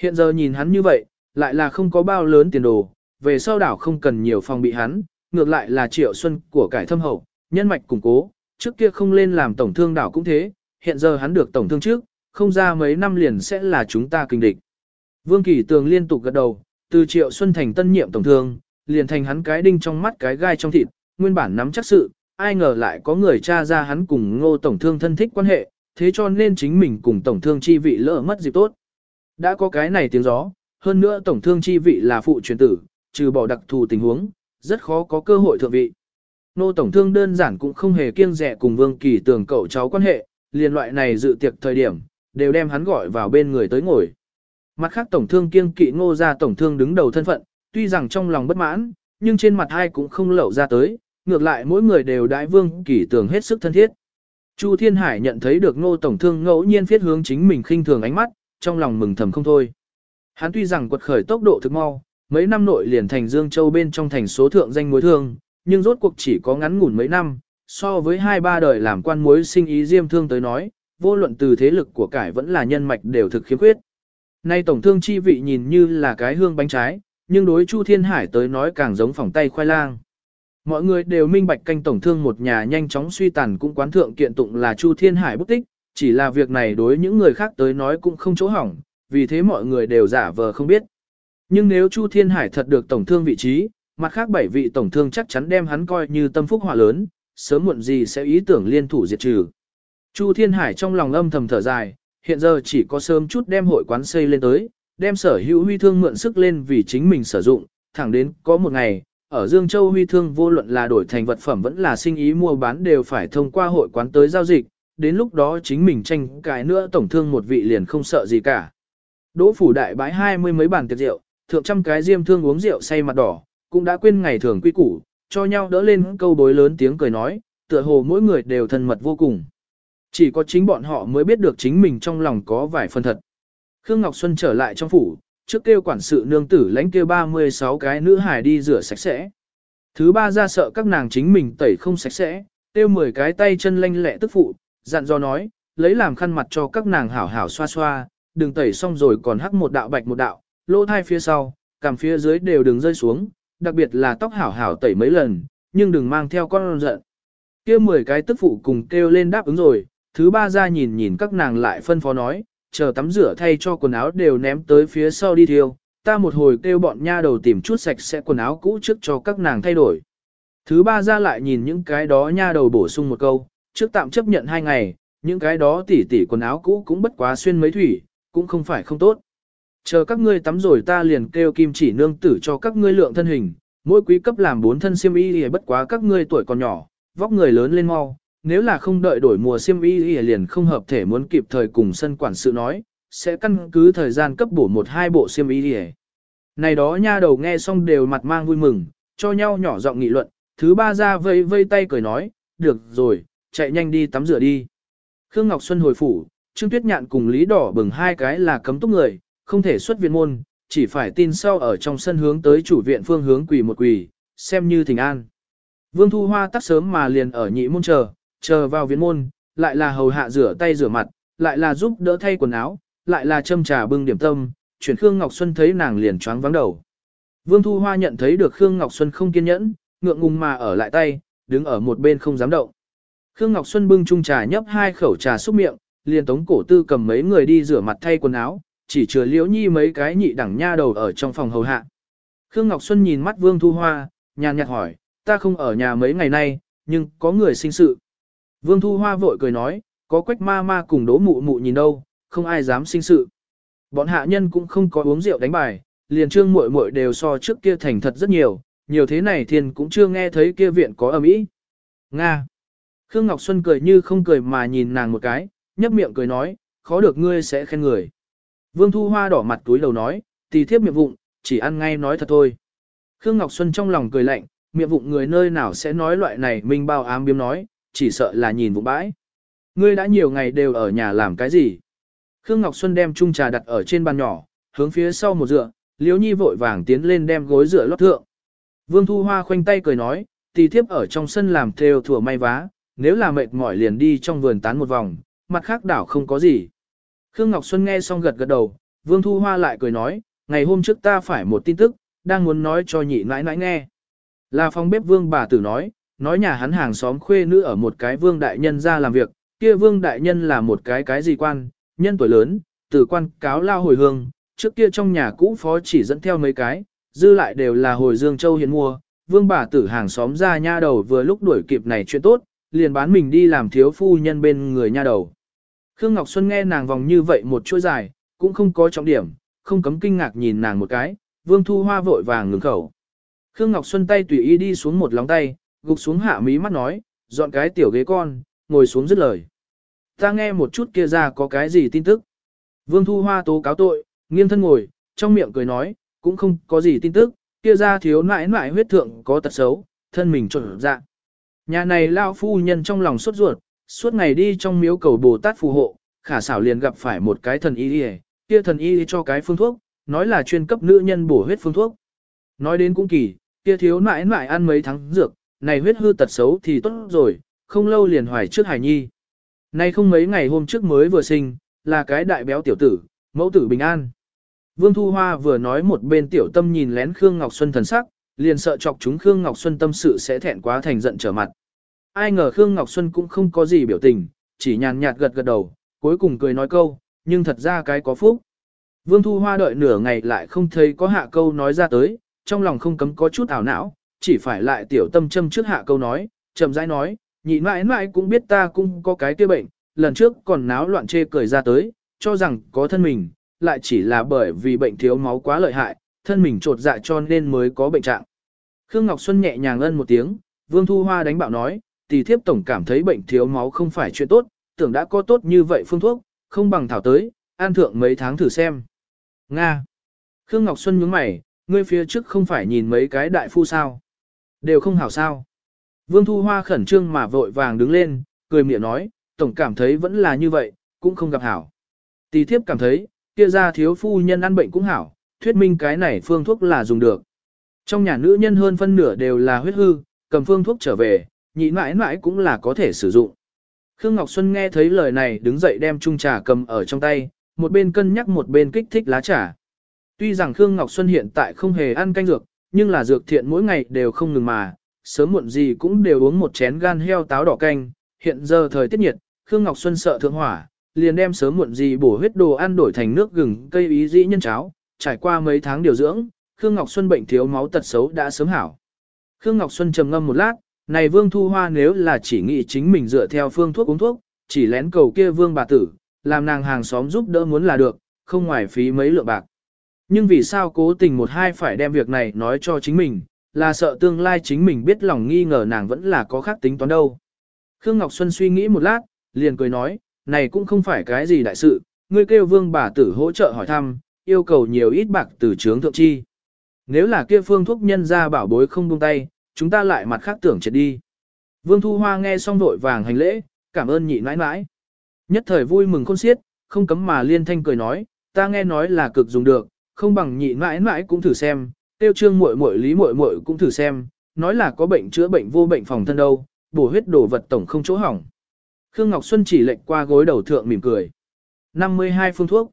Hiện giờ nhìn hắn như vậy, lại là không có bao lớn tiền đồ, về sau đảo không cần nhiều phòng bị hắn, ngược lại là triệu xuân của cải thâm hậu, nhân mạch củng cố, trước kia không lên làm tổng thương đảo cũng thế, hiện giờ hắn được tổng thương trước, không ra mấy năm liền sẽ là chúng ta kinh địch. Vương Kỳ Tường liên tục gật đầu, từ Triệu Xuân thành tân nhiệm tổng thương, liền thành hắn cái đinh trong mắt cái gai trong thịt, nguyên bản nắm chắc sự, ai ngờ lại có người tra ra hắn cùng ngô tổng thương thân thích quan hệ, thế cho nên chính mình cùng tổng thương chi vị lỡ mất dịp tốt. Đã có cái này tiếng gió, hơn nữa tổng thương chi vị là phụ truyền tử, trừ bỏ đặc thù tình huống, rất khó có cơ hội thượng vị. Nô tổng thương đơn giản cũng không hề kiêng rẻ cùng Vương Kỳ Tường cậu cháu quan hệ, liền loại này dự tiệc thời điểm, đều đem hắn gọi vào bên người tới ngồi. Mặt khác tổng thương kiêng kỵ ngô ra tổng thương đứng đầu thân phận, tuy rằng trong lòng bất mãn, nhưng trên mặt hai cũng không lẩu ra tới, ngược lại mỗi người đều đại vương kỳ tưởng hết sức thân thiết. Chu Thiên Hải nhận thấy được ngô tổng thương ngẫu nhiên phiết hướng chính mình khinh thường ánh mắt, trong lòng mừng thầm không thôi. Hắn tuy rằng quật khởi tốc độ thực mau, mấy năm nội liền thành Dương Châu bên trong thành số thượng danh mối thương, nhưng rốt cuộc chỉ có ngắn ngủn mấy năm, so với hai ba đời làm quan muối sinh ý diêm thương tới nói, vô luận từ thế lực của cải vẫn là nhân mạch đều thực khiếm khuyết. Nay tổng thương chi vị nhìn như là cái hương bánh trái, nhưng đối Chu Thiên Hải tới nói càng giống phòng tay khoai lang. Mọi người đều minh bạch canh tổng thương một nhà nhanh chóng suy tàn cũng quán thượng kiện tụng là Chu Thiên Hải bút tích, chỉ là việc này đối những người khác tới nói cũng không chỗ hỏng, vì thế mọi người đều giả vờ không biết. Nhưng nếu Chu Thiên Hải thật được tổng thương vị trí, mặt khác bảy vị tổng thương chắc chắn đem hắn coi như tâm phúc hỏa lớn, sớm muộn gì sẽ ý tưởng liên thủ diệt trừ. Chu Thiên Hải trong lòng âm thầm thở dài, hiện giờ chỉ có sớm chút đem hội quán xây lên tới, đem sở hữu huy thương mượn sức lên vì chính mình sử dụng, thẳng đến có một ngày, ở Dương Châu huy thương vô luận là đổi thành vật phẩm vẫn là sinh ý mua bán đều phải thông qua hội quán tới giao dịch, đến lúc đó chính mình tranh cái nữa tổng thương một vị liền không sợ gì cả. Đỗ phủ đại bái hai mươi mấy bàn tiệc rượu, thượng trăm cái diêm thương uống rượu say mặt đỏ, cũng đã quên ngày thường quy củ, cho nhau đỡ lên câu bối lớn tiếng cười nói, tựa hồ mỗi người đều thân mật vô cùng. Chỉ có chính bọn họ mới biết được chính mình trong lòng có vài phần thật. Khương Ngọc Xuân trở lại trong phủ, trước kêu quản sự nương tử lãnh kêu 36 cái nữ hài đi rửa sạch sẽ. Thứ ba ra sợ các nàng chính mình tẩy không sạch sẽ, kêu 10 cái tay chân lanh lẹ tức phụ, dặn do nói, lấy làm khăn mặt cho các nàng hảo hảo xoa xoa, đừng tẩy xong rồi còn hắc một đạo bạch một đạo, lỗ thai phía sau, cằm phía dưới đều đừng rơi xuống, đặc biệt là tóc hảo hảo tẩy mấy lần, nhưng đừng mang theo con giận. Kia 10 cái tức phụ cùng kêu lên đáp ứng rồi, thứ ba ra nhìn nhìn các nàng lại phân phó nói, chờ tắm rửa thay cho quần áo đều ném tới phía sau đi thiêu, ta một hồi kêu bọn nha đầu tìm chút sạch sẽ quần áo cũ trước cho các nàng thay đổi. Thứ ba ra lại nhìn những cái đó nha đầu bổ sung một câu, trước tạm chấp nhận hai ngày, Những cái đó tỉ tỉ quần áo cũ cũng bất quá xuyên mấy thủy, cũng không phải không tốt. Chờ các ngươi tắm rồi ta liền kêu kim chỉ nương tử cho các ngươi lượng thân hình, mỗi quý cấp làm bốn thân xiêm y thì bất quá các ngươi tuổi còn nhỏ, vóc người lớn lên mau, nếu là không đợi đổi mùa xiêm y thì liền không hợp thể muốn kịp thời cùng sân quản sự nói, sẽ căn cứ thời gian cấp bổ một hai bộ xiêm y thì Này đó nha đầu nghe xong đều mặt mang vui mừng, cho nhau nhỏ giọng nghị luận, thứ ba ra vây vây tay cười nói, được rồi, chạy nhanh đi tắm rửa đi. Khương Ngọc Xuân hồi phủ, Trương Tuyết Nhạn cùng Lý Đỏ bừng hai cái là cấm túc người, không thể xuất viện môn, chỉ phải tin sau ở trong sân hướng tới chủ viện phương hướng quỳ một quỳ, xem như thỉnh an. Vương Thu Hoa tắt sớm mà liền ở nhị môn chờ, chờ vào viện môn, lại là hầu hạ rửa tay rửa mặt, lại là giúp đỡ thay quần áo, lại là châm trà bưng điểm tâm, chuyển Khương Ngọc Xuân thấy nàng liền choáng vắng đầu. Vương Thu Hoa nhận thấy được Khương Ngọc Xuân không kiên nhẫn, ngượng ngùng mà ở lại tay, đứng ở một bên không dám động. Khương Ngọc Xuân bưng chung trà nhấp hai khẩu trà xúc miệng, liền tống cổ tư cầm mấy người đi rửa mặt thay quần áo, chỉ chừa liễu nhi mấy cái nhị đẳng nha đầu ở trong phòng hầu hạ. Khương Ngọc Xuân nhìn mắt Vương Thu Hoa, nhàn nhạt hỏi, ta không ở nhà mấy ngày nay, nhưng có người sinh sự. Vương Thu Hoa vội cười nói, có quách ma ma cùng đố mụ mụ nhìn đâu, không ai dám sinh sự. Bọn hạ nhân cũng không có uống rượu đánh bài, liền trương muội muội đều so trước kia thành thật rất nhiều, nhiều thế này thiên cũng chưa nghe thấy kia viện có ầm ĩ. Nga. Khương Ngọc Xuân cười như không cười mà nhìn nàng một cái, nhấp miệng cười nói, khó được ngươi sẽ khen người. Vương Thu Hoa đỏ mặt túi đầu nói, tì thiếp miệng vụng, chỉ ăn ngay nói thật thôi. Khương Ngọc Xuân trong lòng cười lạnh, miệng vụng người nơi nào sẽ nói loại này mình bao ám biếm nói, chỉ sợ là nhìn vụng bãi. Ngươi đã nhiều ngày đều ở nhà làm cái gì? Khương Ngọc Xuân đem chung trà đặt ở trên bàn nhỏ, hướng phía sau một dựa, Liễu Nhi vội vàng tiến lên đem gối dựa lót thượng. Vương Thu Hoa khoanh tay cười nói, tì thiếp ở trong sân làm theo thủa may vá, nếu là mệt mỏi liền đi trong vườn tán một vòng, mặt khác đảo không có gì. Khương Ngọc Xuân nghe xong gật gật đầu, Vương Thu Hoa lại cười nói, ngày hôm trước ta phải một tin tức, đang muốn nói cho nhị nãi nãi nghe. Là phòng bếp Vương bà tử nói, nói nhà hắn hàng xóm khuê nữ ở một cái Vương đại nhân ra làm việc, kia Vương đại nhân là một cái cái gì quan, nhân tuổi lớn, từ quan cáo lao hồi hương, trước kia trong nhà cũ phó chỉ dẫn theo mấy cái, dư lại đều là hồi Dương Châu hiện mua, Vương bà tử hàng xóm ra nha đầu vừa lúc đuổi kịp này chuyện tốt, liền bán mình đi làm thiếu phu nhân bên người nha đầu. Khương Ngọc Xuân nghe nàng vòng như vậy một chuỗi dài, cũng không có trọng điểm, không cấm kinh ngạc nhìn nàng một cái, Vương Thu Hoa vội vàng ngừng khẩu. Khương Ngọc Xuân tay tùy ý đi xuống một lóng tay, gục xuống hạ mí mắt nói, dọn cái tiểu ghế con, ngồi xuống dứt lời. Ta nghe một chút kia ra có cái gì tin tức. Vương Thu Hoa tố cáo tội, nghiêng thân ngồi, trong miệng cười nói, cũng không có gì tin tức, kia ra thiếu nãi nãi huyết thượng có tật xấu, thân mình trộn dạ. Nhà này lao phu nhân trong lòng sốt ruột, suốt ngày đi trong miếu cầu Bồ Tát phù hộ, khả xảo liền gặp phải một cái thần y đi kia thần y cho cái phương thuốc, nói là chuyên cấp nữ nhân bổ huyết phương thuốc. Nói đến cũng kỳ, kia thiếu mãi mãi ăn mấy tháng dược, này huyết hư tật xấu thì tốt rồi, không lâu liền hoài trước hải nhi. Nay không mấy ngày hôm trước mới vừa sinh, là cái đại béo tiểu tử, mẫu tử bình an. Vương Thu Hoa vừa nói một bên tiểu tâm nhìn lén Khương Ngọc Xuân thần sắc, liền sợ chọc chúng Khương Ngọc Xuân tâm sự sẽ thẹn quá thành giận trở mặt. Ai ngờ Khương Ngọc Xuân cũng không có gì biểu tình, chỉ nhàn nhạt gật gật đầu, cuối cùng cười nói câu, nhưng thật ra cái có phúc. Vương Thu Hoa đợi nửa ngày lại không thấy có hạ câu nói ra tới, trong lòng không cấm có chút ảo não, chỉ phải lại tiểu tâm châm trước hạ câu nói, chậm rãi nói, nhị mãi mãi cũng biết ta cũng có cái kia bệnh, lần trước còn náo loạn chê cười ra tới, cho rằng có thân mình, lại chỉ là bởi vì bệnh thiếu máu quá lợi hại, thân mình trột dạ cho nên mới có bệnh trạng. Khương Ngọc Xuân nhẹ nhàng ân một tiếng, Vương Thu Hoa đánh bạo nói, tỷ thiếp tổng cảm thấy bệnh thiếu máu không phải chuyện tốt, tưởng đã có tốt như vậy phương thuốc, không bằng thảo tới, an thượng mấy tháng thử xem. Nga. Khương Ngọc Xuân nhướng mày, ngươi phía trước không phải nhìn mấy cái đại phu sao? Đều không hảo sao? Vương Thu Hoa khẩn trương mà vội vàng đứng lên, cười miệng nói, tổng cảm thấy vẫn là như vậy, cũng không gặp hảo. Tỷ thiếp cảm thấy, kia ra thiếu phu nhân ăn bệnh cũng hảo, thuyết minh cái này phương thuốc là dùng được. Trong nhà nữ nhân hơn phân nửa đều là huyết hư, cầm phương thuốc trở về, nhị mãi mãi cũng là có thể sử dụng. Khương Ngọc Xuân nghe thấy lời này đứng dậy đem chung trà cầm ở trong tay, một bên cân nhắc một bên kích thích lá trà. Tuy rằng Khương Ngọc Xuân hiện tại không hề ăn canh dược, nhưng là dược thiện mỗi ngày đều không ngừng mà, sớm muộn gì cũng đều uống một chén gan heo táo đỏ canh, hiện giờ thời tiết nhiệt, Khương Ngọc Xuân sợ thượng hỏa, liền đem sớm muộn gì bổ huyết đồ ăn đổi thành nước gừng cây ý dĩ nhân cháo, trải qua mấy tháng điều dưỡng, Khương Ngọc Xuân bệnh thiếu máu tật xấu đã sớm hảo. Khương Ngọc Xuân trầm ngâm một lát, này Vương Thu Hoa nếu là chỉ nghĩ chính mình dựa theo phương thuốc uống thuốc, chỉ lén cầu kia vương bà tử, làm nàng hàng xóm giúp đỡ muốn là được, không ngoài phí mấy lượng bạc. Nhưng vì sao cố tình một hai phải đem việc này nói cho chính mình, là sợ tương lai chính mình biết lòng nghi ngờ nàng vẫn là có khác tính toán đâu. Khương Ngọc Xuân suy nghĩ một lát, liền cười nói, này cũng không phải cái gì đại sự, ngươi kêu vương bà tử hỗ trợ hỏi thăm, yêu cầu nhiều ít bạc từ trướng thượng chi. Nếu là kia phương thuốc nhân ra bảo bối không buông tay, chúng ta lại mặt khác tưởng chết đi. Vương Thu Hoa nghe xong vội vàng hành lễ, cảm ơn nhị nãi nãi. Nhất thời vui mừng khôn xiết, không cấm mà liên thanh cười nói, ta nghe nói là cực dùng được, không bằng nhị nãi nãi cũng thử xem, tiêu trương muội muội lý muội muội cũng thử xem, nói là có bệnh chữa bệnh vô bệnh phòng thân đâu, bổ huyết đổ vật tổng không chỗ hỏng. Khương Ngọc Xuân chỉ lệnh qua gối đầu thượng mỉm cười. 52 phương thuốc.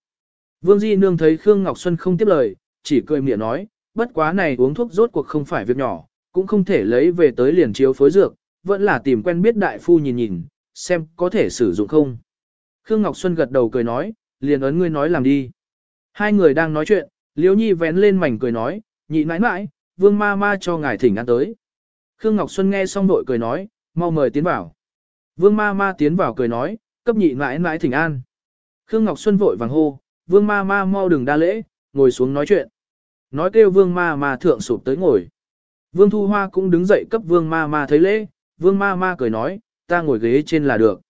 Vương Di Nương thấy Khương Ngọc Xuân không tiếp lời, chỉ cười miệng nói, bất quá này uống thuốc rốt cuộc không phải việc nhỏ, cũng không thể lấy về tới liền chiếu phối dược, vẫn là tìm quen biết đại phu nhìn nhìn, xem có thể sử dụng không. Khương Ngọc Xuân gật đầu cười nói, liền ấn ngươi nói làm đi. Hai người đang nói chuyện, Liễu Nhi vén lên mảnh cười nói, nhị nãi nãi, vương ma ma cho ngài thỉnh ăn tới. Khương Ngọc Xuân nghe xong đội cười nói, mau mời tiến vào. Vương ma ma tiến vào cười nói, cấp nhị nãi nãi thỉnh an. Khương Ngọc Xuân vội vàng hô, vương ma ma mau đừng đa lễ, ngồi xuống nói chuyện. Nói kêu vương ma ma thượng sụp tới ngồi. Vương Thu Hoa cũng đứng dậy cấp vương ma ma thấy lễ, vương ma ma cười nói, ta ngồi ghế trên là được.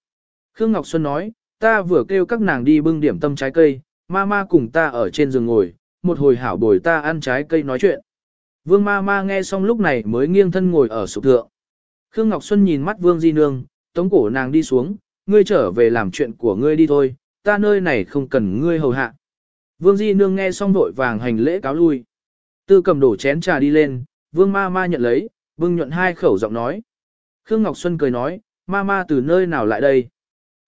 Khương Ngọc Xuân nói, ta vừa kêu các nàng đi bưng điểm tâm trái cây, ma ma cùng ta ở trên giường ngồi, một hồi hảo bồi ta ăn trái cây nói chuyện. Vương ma ma nghe xong lúc này mới nghiêng thân ngồi ở sụp thượng. Khương Ngọc Xuân nhìn mắt Vương Di Nương, tống cổ nàng đi xuống, ngươi trở về làm chuyện của ngươi đi thôi, ta nơi này không cần ngươi hầu hạ. Vương Di Nương nghe xong vội vàng hành lễ cáo lui. Tư cầm đổ chén trà đi lên, Vương ma ma nhận lấy, Vương nhuận hai khẩu giọng nói. Khương Ngọc Xuân cười nói, ma ma từ nơi nào lại đây?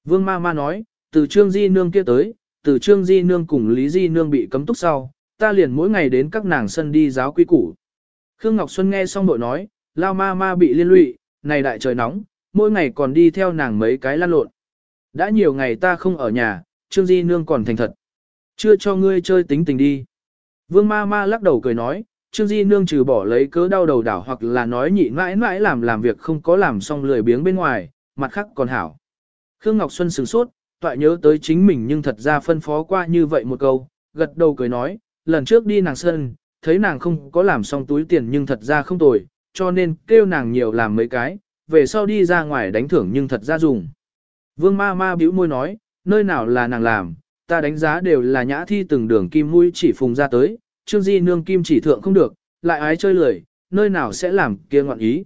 Vương ma ma nói, từ Trương Di Nương kia tới, từ Trương Di Nương cùng Lý Di Nương bị cấm túc sau, ta liền mỗi ngày đến các nàng sân đi giáo quy củ. Khương Ngọc Xuân nghe xong bội nói, lao ma ma bị liên lụy, này đại trời nóng, mỗi ngày còn đi theo nàng mấy cái lan lộn. Đã nhiều ngày ta không ở nhà, Trương Di Nương còn thành thật. Chưa cho ngươi chơi tính tình đi. Vương ma ma lắc đầu cười nói, Trương Di Nương trừ bỏ lấy cớ đau đầu đảo hoặc là nói nhị mãi mãi làm làm việc không có làm xong lười biếng bên ngoài, mặt khác còn hảo. Khương Ngọc Xuân sửng sốt, toại nhớ tới chính mình nhưng thật ra phân phó qua như vậy một câu, gật đầu cười nói, lần trước đi nàng sân, thấy nàng không có làm xong túi tiền nhưng thật ra không tồi, cho nên kêu nàng nhiều làm mấy cái, về sau đi ra ngoài đánh thưởng nhưng thật ra dùng. Vương ma ma bĩu môi nói, nơi nào là nàng làm, ta đánh giá đều là nhã thi từng đường kim mũi chỉ phùng ra tới, trương di nương kim chỉ thượng không được, lại ái chơi lười, nơi nào sẽ làm kia ngoạn ý.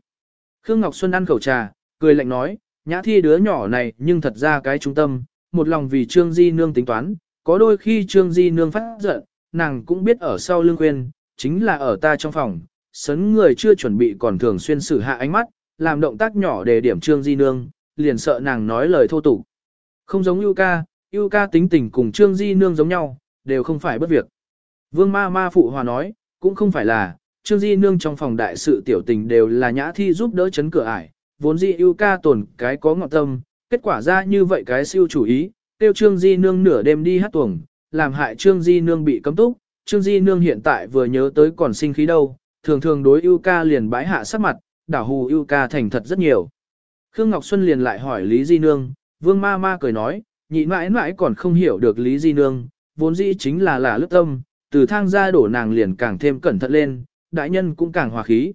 Khương Ngọc Xuân ăn khẩu trà, cười lạnh nói, nhã thi đứa nhỏ này nhưng thật ra cái trung tâm, một lòng vì trương di nương tính toán, có đôi khi trương di nương phát giận, nàng cũng biết ở sau lưng khuyên, chính là ở ta trong phòng, sấn người chưa chuẩn bị còn thường xuyên xử hạ ánh mắt, làm động tác nhỏ để điểm trương di nương, liền sợ nàng nói lời thô tục. Không giống Yuka, ca, ca tính tình cùng trương di nương giống nhau, đều không phải bất việc. Vương ma ma phụ hòa nói, cũng không phải là, trương di nương trong phòng đại sự tiểu tình đều là nhã thi giúp đỡ chấn cửa ải, vốn di yêu ca tổn cái có ngọn tâm, kết quả ra như vậy cái siêu chủ ý, tiêu trương di nương nửa đêm đi hát tuồng, làm hại trương di nương bị cấm túc, trương di nương hiện tại vừa nhớ tới còn sinh khí đâu, thường thường đối yêu ca liền bãi hạ sắc mặt, đảo hù yêu ca thành thật rất nhiều. Khương Ngọc Xuân liền lại hỏi Lý Di Nương, Vương Ma Ma cười nói, nhị mãi mãi còn không hiểu được Lý Di Nương, vốn dĩ chính là là lướt tâm, từ thang ra đổ nàng liền càng thêm cẩn thận lên, đại nhân cũng càng hòa khí.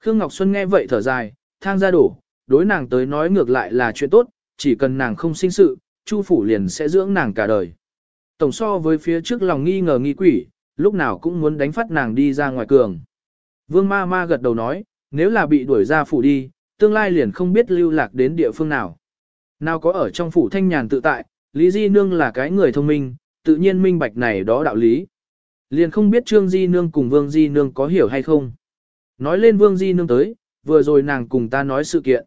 Khương Ngọc Xuân nghe vậy thở dài, thang ra đổ, đối nàng tới nói ngược lại là chuyện tốt, chỉ cần nàng không sinh sự, Chu phủ liền sẽ dưỡng nàng cả đời. Tổng so với phía trước lòng nghi ngờ nghi quỷ, lúc nào cũng muốn đánh phát nàng đi ra ngoài cường. Vương ma ma gật đầu nói, nếu là bị đuổi ra phủ đi, tương lai liền không biết lưu lạc đến địa phương nào. Nào có ở trong phủ thanh nhàn tự tại, Lý Di Nương là cái người thông minh, tự nhiên minh bạch này đó đạo lý. Liền không biết Trương Di Nương cùng Vương Di Nương có hiểu hay không. Nói lên Vương Di Nương tới, vừa rồi nàng cùng ta nói sự kiện.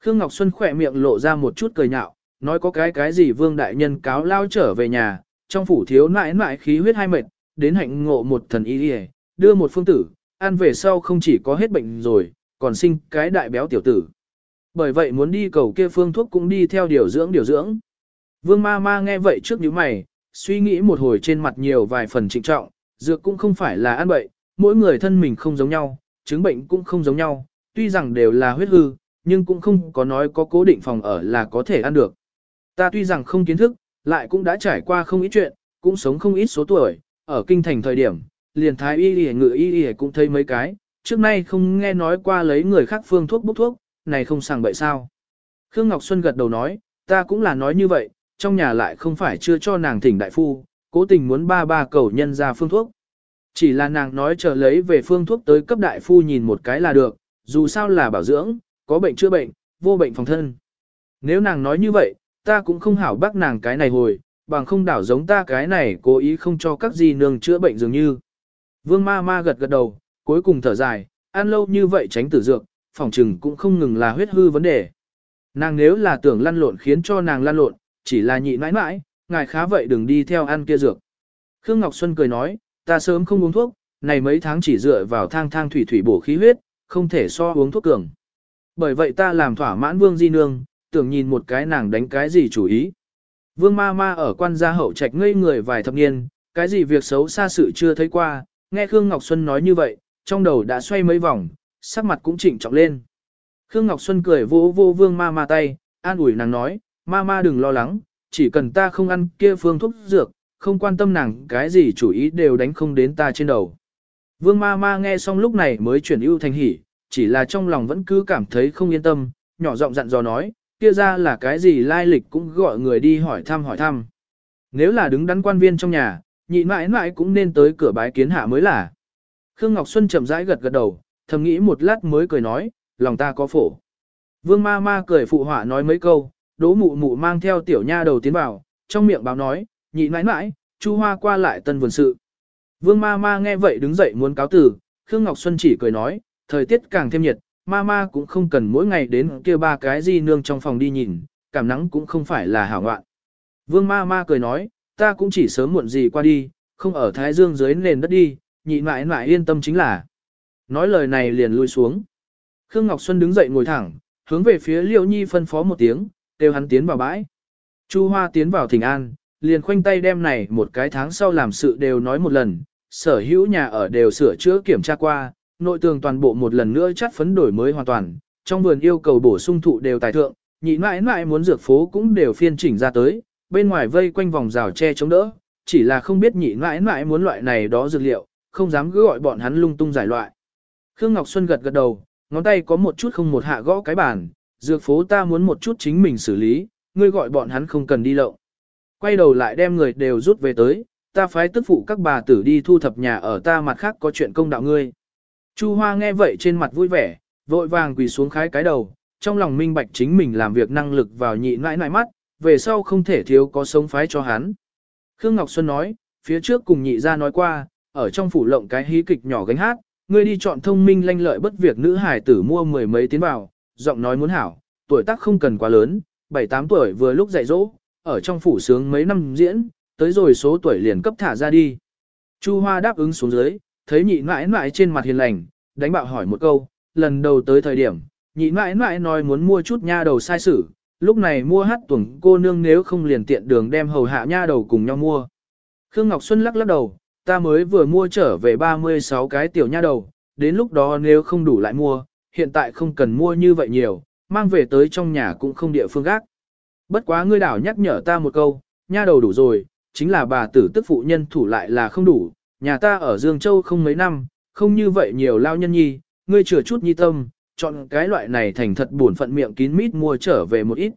Khương Ngọc Xuân khỏe miệng lộ ra một chút cười nhạo, nói có cái cái gì Vương Đại Nhân cáo lao trở về nhà, trong phủ thiếu nãi nãi khí huyết hai mệt, đến hạnh ngộ một thần y đi đưa một phương tử, ăn về sau không chỉ có hết bệnh rồi, còn sinh cái đại béo tiểu tử. Bởi vậy muốn đi cầu kia phương thuốc cũng đi theo điều dưỡng điều dưỡng. Vương ma ma nghe vậy trước nhíu mày, suy nghĩ một hồi trên mặt nhiều vài phần trịnh trọng, dược cũng không phải là ăn bậy, mỗi người thân mình không giống nhau, chứng bệnh cũng không giống nhau, tuy rằng đều là huyết hư, nhưng cũng không có nói có cố định phòng ở là có thể ăn được. Ta tuy rằng không kiến thức, lại cũng đã trải qua không ít chuyện, cũng sống không ít số tuổi, ở kinh thành thời điểm, liền thái y y ngự y y cũng thấy mấy cái, trước nay không nghe nói qua lấy người khác phương thuốc bốc thuốc, này không sàng bậy sao. Khương Ngọc Xuân gật đầu nói, ta cũng là nói như vậy, trong nhà lại không phải chưa cho nàng thỉnh đại phu, cố tình muốn ba ba cầu nhân ra phương thuốc. Chỉ là nàng nói chờ lấy về phương thuốc tới cấp đại phu nhìn một cái là được, dù sao là bảo dưỡng, có bệnh chữa bệnh, vô bệnh phòng thân. Nếu nàng nói như vậy, ta cũng không hảo bác nàng cái này hồi, bằng không đảo giống ta cái này cố ý không cho các gì nương chữa bệnh dường như. Vương ma ma gật gật đầu, cuối cùng thở dài, ăn lâu như vậy tránh tử dược, phòng trừng cũng không ngừng là huyết hư vấn đề. Nàng nếu là tưởng lăn lộn khiến cho nàng lăn lộn, chỉ là nhị mãi mãi, ngài khá vậy đừng đi theo ăn kia dược. Khương Ngọc Xuân cười nói, ta sớm không uống thuốc, này mấy tháng chỉ dựa vào thang thang thủy thủy bổ khí huyết, không thể so uống thuốc cường. Bởi vậy ta làm thỏa mãn vương di nương, tưởng nhìn một cái nàng đánh cái gì chủ ý. Vương ma ma ở quan gia hậu trạch ngây người vài thập niên, cái gì việc xấu xa sự chưa thấy qua, nghe Khương Ngọc Xuân nói như vậy, trong đầu đã xoay mấy vòng, sắc mặt cũng chỉnh trọng lên. Khương Ngọc Xuân cười vô vô vương ma ma tay, an ủi nàng nói, ma ma đừng lo lắng, chỉ cần ta không ăn kia phương thuốc dược, không quan tâm nàng cái gì chủ ý đều đánh không đến ta trên đầu. Vương ma ma nghe xong lúc này mới chuyển ưu thành hỉ, chỉ là trong lòng vẫn cứ cảm thấy không yên tâm, nhỏ giọng dặn dò nói, kia ra là cái gì lai lịch cũng gọi người đi hỏi thăm hỏi thăm. Nếu là đứng đắn quan viên trong nhà, nhị mãi mãi cũng nên tới cửa bái kiến hạ mới là. Khương Ngọc Xuân chậm rãi gật gật đầu, thầm nghĩ một lát mới cười nói, lòng ta có phổ. Vương ma ma cười phụ họa nói mấy câu, đỗ mụ mụ mang theo tiểu nha đầu tiến vào, trong miệng báo nói, nhị mãi mãi, chu hoa qua lại tân vườn sự. Vương ma ma nghe vậy đứng dậy muốn cáo tử, Khương Ngọc Xuân chỉ cười nói, thời tiết càng thêm nhiệt, ma ma cũng không cần mỗi ngày đến kia ba cái gì nương trong phòng đi nhìn, cảm nắng cũng không phải là hảo ngoạn. Vương ma ma cười nói, ta cũng chỉ sớm muộn gì qua đi, không ở Thái Dương dưới nền đất đi, nhị mãi mãi yên tâm chính là. Nói lời này liền lui xuống. Khương Ngọc Xuân đứng dậy ngồi thẳng, hướng về phía Liễu Nhi phân phó một tiếng, kêu hắn tiến vào bãi. Chu Hoa tiến vào thỉnh an, liền khoanh tay đem này một cái tháng sau làm sự đều nói một lần, sở hữu nhà ở đều sửa chữa kiểm tra qua, nội tường toàn bộ một lần nữa chắt phấn đổi mới hoàn toàn, trong vườn yêu cầu bổ sung thụ đều tài thượng, nhị mãi mãi muốn dược phố cũng đều phiên chỉnh ra tới, bên ngoài vây quanh vòng rào che chống đỡ, chỉ là không biết nhị mãi mãi muốn loại này đó dược liệu, không dám cứ gọi bọn hắn lung tung giải loại. Khương Ngọc Xuân gật gật đầu, ngón tay có một chút không một hạ gõ cái bàn, dược phố ta muốn một chút chính mình xử lý, ngươi gọi bọn hắn không cần đi lậu. Quay đầu lại đem người đều rút về tới, ta phái tức phụ các bà tử đi thu thập nhà ở ta mặt khác có chuyện công đạo ngươi. Chu Hoa nghe vậy trên mặt vui vẻ, vội vàng quỳ xuống khái cái đầu, trong lòng minh bạch chính mình làm việc năng lực vào nhị nãi nãi mắt, về sau không thể thiếu có sống phái cho hắn. Khương Ngọc Xuân nói, phía trước cùng nhị ra nói qua, ở trong phủ lộng cái hí kịch nhỏ gánh hát, ngươi đi chọn thông minh lanh lợi bất việc nữ hải tử mua mười mấy tiến vào, giọng nói muốn hảo, tuổi tác không cần quá lớn, 7-8 tuổi vừa lúc dạy dỗ, ở trong phủ sướng mấy năm diễn, tới rồi số tuổi liền cấp thả ra đi. Chu Hoa đáp ứng xuống dưới, thấy nhị mãi mãi trên mặt hiền lành, đánh bạo hỏi một câu, lần đầu tới thời điểm, nhị mãi mãi nói muốn mua chút nha đầu sai sử, lúc này mua hát tuần cô nương nếu không liền tiện đường đem hầu hạ nha đầu cùng nhau mua. Khương Ngọc Xuân lắc lắc đầu, ta mới vừa mua trở về 36 cái tiểu nha đầu, đến lúc đó nếu không đủ lại mua, hiện tại không cần mua như vậy nhiều, mang về tới trong nhà cũng không địa phương gác. Bất quá ngươi đảo nhắc nhở ta một câu, nha đầu đủ rồi, chính là bà tử tức phụ nhân thủ lại là không đủ, nhà ta ở Dương Châu không mấy năm, không như vậy nhiều lao nhân nhi, ngươi chừa chút nhi tâm, chọn cái loại này thành thật buồn phận miệng kín mít mua trở về một ít.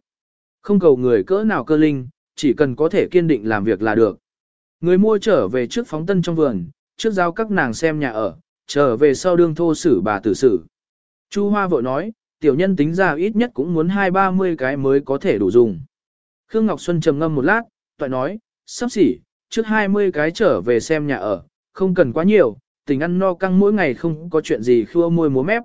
Không cầu người cỡ nào cơ linh, chỉ cần có thể kiên định làm việc là được. Người mua trở về trước phóng tân trong vườn, trước giao các nàng xem nhà ở, trở về sau đương thô sử bà tử sử. Chu Hoa vội nói, tiểu nhân tính ra ít nhất cũng muốn hai ba mươi cái mới có thể đủ dùng. Khương Ngọc Xuân trầm ngâm một lát, toại nói, sắp xỉ, trước 20 cái trở về xem nhà ở, không cần quá nhiều, tình ăn no căng mỗi ngày không có chuyện gì khua môi múa mép.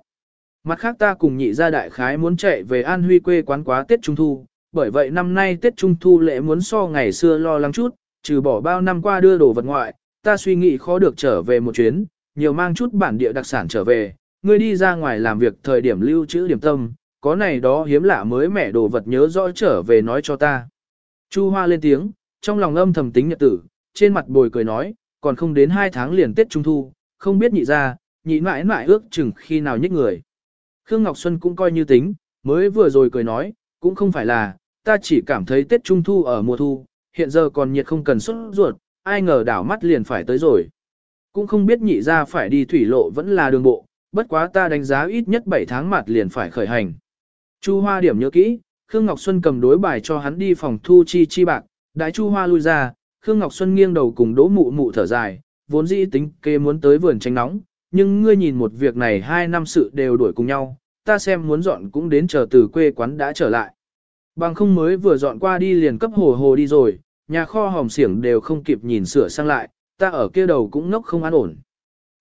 Mặt khác ta cùng nhị gia đại khái muốn chạy về An Huy quê quán quá Tết Trung Thu, bởi vậy năm nay Tết Trung Thu lễ muốn so ngày xưa lo lắng chút, trừ bỏ bao năm qua đưa đồ vật ngoại, ta suy nghĩ khó được trở về một chuyến, nhiều mang chút bản địa đặc sản trở về, ngươi đi ra ngoài làm việc thời điểm lưu trữ điểm tâm, có này đó hiếm lạ mới mẻ đồ vật nhớ rõ trở về nói cho ta. Chu Hoa lên tiếng, trong lòng âm thầm tính nhật tử, trên mặt bồi cười nói, còn không đến hai tháng liền Tết Trung Thu, không biết nhị ra, nhị mãi mãi ước chừng khi nào nhích người. Khương Ngọc Xuân cũng coi như tính, mới vừa rồi cười nói, cũng không phải là, ta chỉ cảm thấy Tết Trung Thu ở mùa thu, hiện giờ còn nhiệt không cần xuất ruột, ai ngờ đảo mắt liền phải tới rồi. Cũng không biết nhị ra phải đi thủy lộ vẫn là đường bộ, bất quá ta đánh giá ít nhất 7 tháng mặt liền phải khởi hành. Chu Hoa điểm nhớ kỹ, Khương Ngọc Xuân cầm đối bài cho hắn đi phòng thu chi chi bạc, đại Chu Hoa lui ra, Khương Ngọc Xuân nghiêng đầu cùng đỗ mụ mụ thở dài, vốn dĩ tính kê muốn tới vườn tránh nóng, nhưng ngươi nhìn một việc này hai năm sự đều đuổi cùng nhau, ta xem muốn dọn cũng đến chờ từ quê quán đã trở lại. Bằng không mới vừa dọn qua đi liền cấp hồ hồ đi rồi, nhà kho hòm xiển đều không kịp nhìn sửa sang lại, ta ở kia đầu cũng ngốc không an ổn.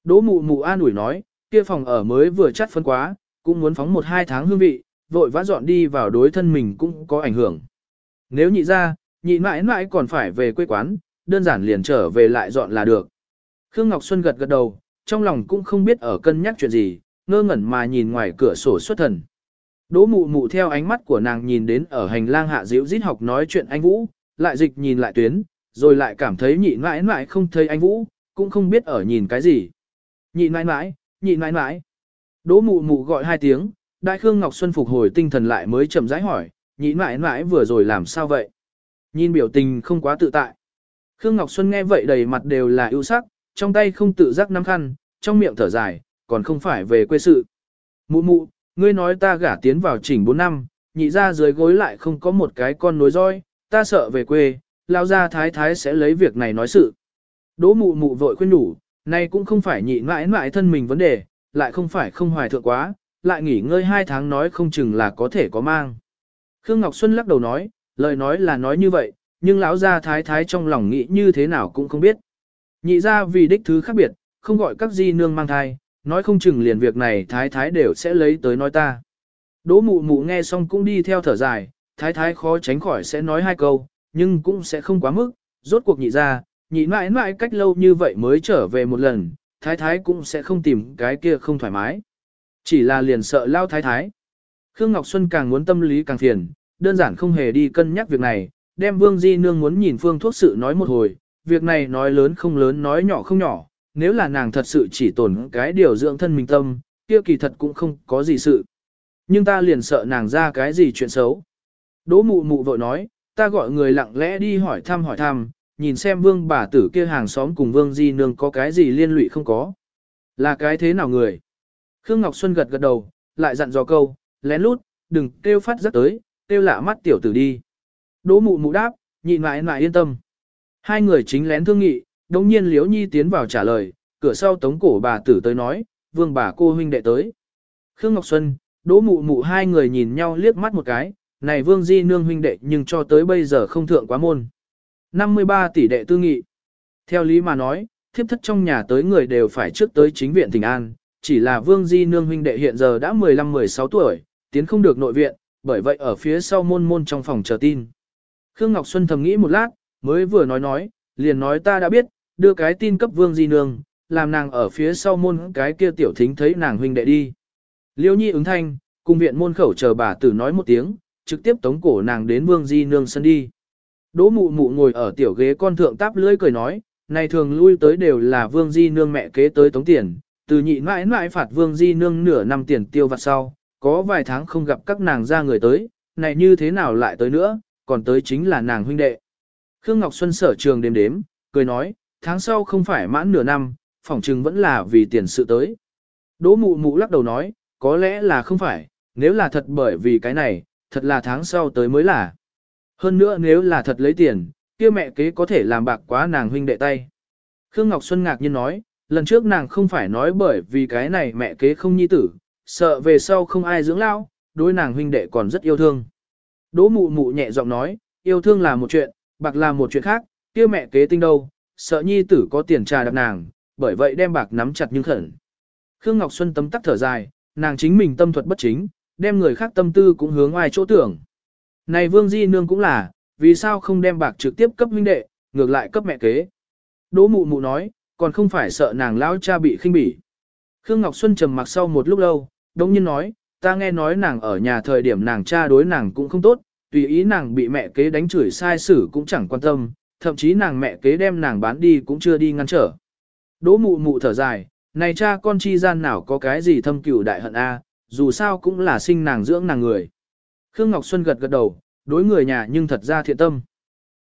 Đỗ mụ mụ an ủi nói, kia phòng ở mới vừa chắt phân quá, cũng muốn phóng một hai tháng hương vị, vội vã dọn đi vào đối thân mình cũng có ảnh hưởng. Nếu nhị ra, nhị mãi mãi còn phải về quê quán, đơn giản liền trở về lại dọn là được. Khương Ngọc Xuân gật gật đầu, trong lòng cũng không biết ở cân nhắc chuyện gì, ngơ ngẩn mà nhìn ngoài cửa sổ xuất thần. Đỗ mụ mụ theo ánh mắt của nàng nhìn đến ở hành lang hạ diễu dít học nói chuyện anh Vũ, lại dịch nhìn lại tuyến, rồi lại cảm thấy nhị mãi mãi không thấy anh Vũ, cũng không biết ở nhìn cái gì. Nhị mãi mãi, nhị mãi mãi. Đỗ mụ mụ gọi hai tiếng, đại khương Ngọc Xuân phục hồi tinh thần lại mới chậm rãi hỏi, nhị mãi mãi vừa rồi làm sao vậy? Nhìn biểu tình không quá tự tại. Khương Ngọc Xuân nghe vậy đầy mặt đều là ưu sắc, trong tay không tự giác nắm khăn, trong miệng thở dài, còn không phải về quê sự. Mụ mụ, ngươi nói ta gả tiến vào chỉnh 4 năm, nhị ra dưới gối lại không có một cái con nối roi, ta sợ về quê, lao ra thái thái sẽ lấy việc này nói sự. Đỗ mụ mụ vội khuyên nhủ, nay cũng không phải nhị mãi mãi thân mình vấn đề, lại không phải không hoài thượng quá, lại nghỉ ngơi hai tháng nói không chừng là có thể có mang. Khương Ngọc Xuân lắc đầu nói, lời nói là nói như vậy, nhưng lão gia thái thái trong lòng nghĩ như thế nào cũng không biết. Nhị ra vì đích thứ khác biệt, không gọi các di nương mang thai, nói không chừng liền việc này thái thái đều sẽ lấy tới nói ta. Đỗ mụ mụ nghe xong cũng đi theo thở dài, thái thái khó tránh khỏi sẽ nói hai câu, nhưng cũng sẽ không quá mức, rốt cuộc nhị ra, nhị mãi mãi cách lâu như vậy mới trở về một lần, thái thái cũng sẽ không tìm cái kia không thoải mái. Chỉ là liền sợ lao thái thái. Khương Ngọc Xuân càng muốn tâm lý càng phiền, đơn giản không hề đi cân nhắc việc này, đem Vương Di Nương muốn nhìn phương thuốc sự nói một hồi, việc này nói lớn không lớn nói nhỏ không nhỏ, nếu là nàng thật sự chỉ tổn cái điều dưỡng thân mình tâm, kia kỳ thật cũng không có gì sự. Nhưng ta liền sợ nàng ra cái gì chuyện xấu. Đỗ mụ mụ vội nói, ta gọi người lặng lẽ đi hỏi thăm hỏi thăm, nhìn xem vương bà tử kia hàng xóm cùng vương di nương có cái gì liên lụy không có. Là cái thế nào người? Khương Ngọc Xuân gật gật đầu, lại dặn dò câu, lén lút, đừng kêu phát rất tới, kêu lạ mắt tiểu tử đi. Đỗ mụ mụ đáp, nhịn mãi mãi yên tâm. Hai người chính lén thương nghị, đồng nhiên Liễu Nhi tiến vào trả lời, cửa sau tống cổ bà tử tới nói, vương bà cô huynh đệ tới. Khương Ngọc Xuân, đỗ mụ mụ hai người nhìn nhau liếc mắt một cái, này vương di nương huynh đệ nhưng cho tới bây giờ không thượng quá môn. 53 tỷ đệ tư nghị. Theo lý mà nói, thiếp thất trong nhà tới người đều phải trước tới chính viện tình an, chỉ là vương di nương huynh đệ hiện giờ đã 15-16 tuổi, tiến không được nội viện, bởi vậy ở phía sau môn môn trong phòng chờ tin. Khương Ngọc Xuân thầm nghĩ một lát, mới vừa nói nói, liền nói ta đã biết, đưa cái tin cấp vương di nương, làm nàng ở phía sau môn cái kia tiểu thính thấy nàng huynh đệ đi. Liêu nhi ứng thanh, cùng viện môn khẩu chờ bà tử nói một tiếng, trực tiếp tống cổ nàng đến vương di nương sân đi. Đỗ mụ mụ ngồi ở tiểu ghế con thượng táp lưỡi cười nói, này thường lui tới đều là vương di nương mẹ kế tới tống tiền, từ nhị mãi mãi phạt vương di nương nửa năm tiền tiêu vặt sau, có vài tháng không gặp các nàng ra người tới, này như thế nào lại tới nữa, còn tới chính là nàng huynh đệ. Khương Ngọc Xuân sở trường đếm đếm, cười nói, tháng sau không phải mãn nửa năm, phỏng chừng vẫn là vì tiền sự tới. Đỗ mụ mụ lắc đầu nói, có lẽ là không phải, nếu là thật bởi vì cái này, thật là tháng sau tới mới là. Hơn nữa nếu là thật lấy tiền, kia mẹ kế có thể làm bạc quá nàng huynh đệ tay. Khương Ngọc Xuân ngạc nhiên nói, lần trước nàng không phải nói bởi vì cái này mẹ kế không nhi tử, sợ về sau không ai dưỡng lao, đối nàng huynh đệ còn rất yêu thương. Đỗ mụ mụ nhẹ giọng nói, yêu thương là một chuyện, bạc là một chuyện khác, kia mẹ kế tinh đâu, sợ nhi tử có tiền trà đạp nàng, bởi vậy đem bạc nắm chặt nhưng khẩn. Khương Ngọc Xuân tấm tắc thở dài, nàng chính mình tâm thuật bất chính, đem người khác tâm tư cũng hướng ngoài chỗ tưởng. Này Vương Di Nương cũng là, vì sao không đem bạc trực tiếp cấp huynh đệ, ngược lại cấp mẹ kế. Đỗ mụ mụ nói, còn không phải sợ nàng lão cha bị khinh bỉ. Khương Ngọc Xuân trầm mặc sau một lúc lâu, đống nhiên nói, ta nghe nói nàng ở nhà thời điểm nàng cha đối nàng cũng không tốt, tùy ý nàng bị mẹ kế đánh chửi sai xử cũng chẳng quan tâm, thậm chí nàng mẹ kế đem nàng bán đi cũng chưa đi ngăn trở. Đỗ mụ mụ thở dài, này cha con chi gian nào có cái gì thâm cửu đại hận a, dù sao cũng là sinh nàng dưỡng nàng người. Khương Ngọc Xuân gật gật đầu, đối người nhà nhưng thật ra thiện tâm.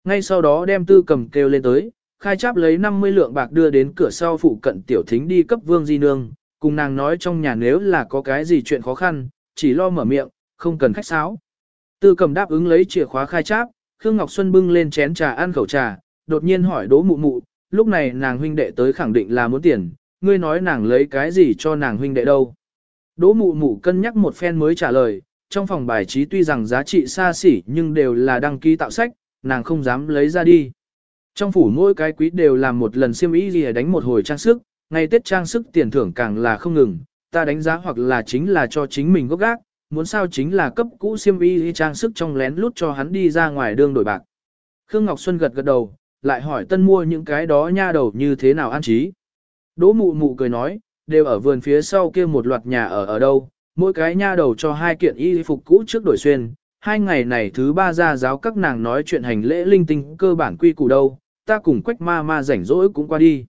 Ngay sau đó đem tư cầm kêu lên tới, khai cháp lấy 50 lượng bạc đưa đến cửa sau phụ cận tiểu thính đi cấp vương di nương, cùng nàng nói trong nhà nếu là có cái gì chuyện khó khăn, chỉ lo mở miệng, không cần khách sáo. Tư cầm đáp ứng lấy chìa khóa khai cháp, Khương Ngọc Xuân bưng lên chén trà ăn khẩu trà, đột nhiên hỏi đỗ mụ mụ, lúc này nàng huynh đệ tới khẳng định là muốn tiền, ngươi nói nàng lấy cái gì cho nàng huynh đệ đâu. Đỗ mụ mụ cân nhắc một phen mới trả lời, trong phòng bài trí tuy rằng giá trị xa xỉ nhưng đều là đăng ký tạo sách, nàng không dám lấy ra đi. Trong phủ mỗi cái quý đều làm một lần siêm ý gì đánh một hồi trang sức, ngày Tết trang sức tiền thưởng càng là không ngừng, ta đánh giá hoặc là chính là cho chính mình gốc gác, muốn sao chính là cấp cũ siêm y trang sức trong lén lút cho hắn đi ra ngoài đương đổi bạc. Khương Ngọc Xuân gật gật đầu, lại hỏi tân mua những cái đó nha đầu như thế nào an trí. Đỗ mụ mụ cười nói, đều ở vườn phía sau kia một loạt nhà ở ở đâu, mỗi cái nha đầu cho hai kiện y phục cũ trước đổi xuyên, hai ngày này thứ ba ra giáo các nàng nói chuyện hành lễ linh tinh cơ bản quy củ đâu, ta cùng quách ma ma rảnh rỗi cũng qua đi.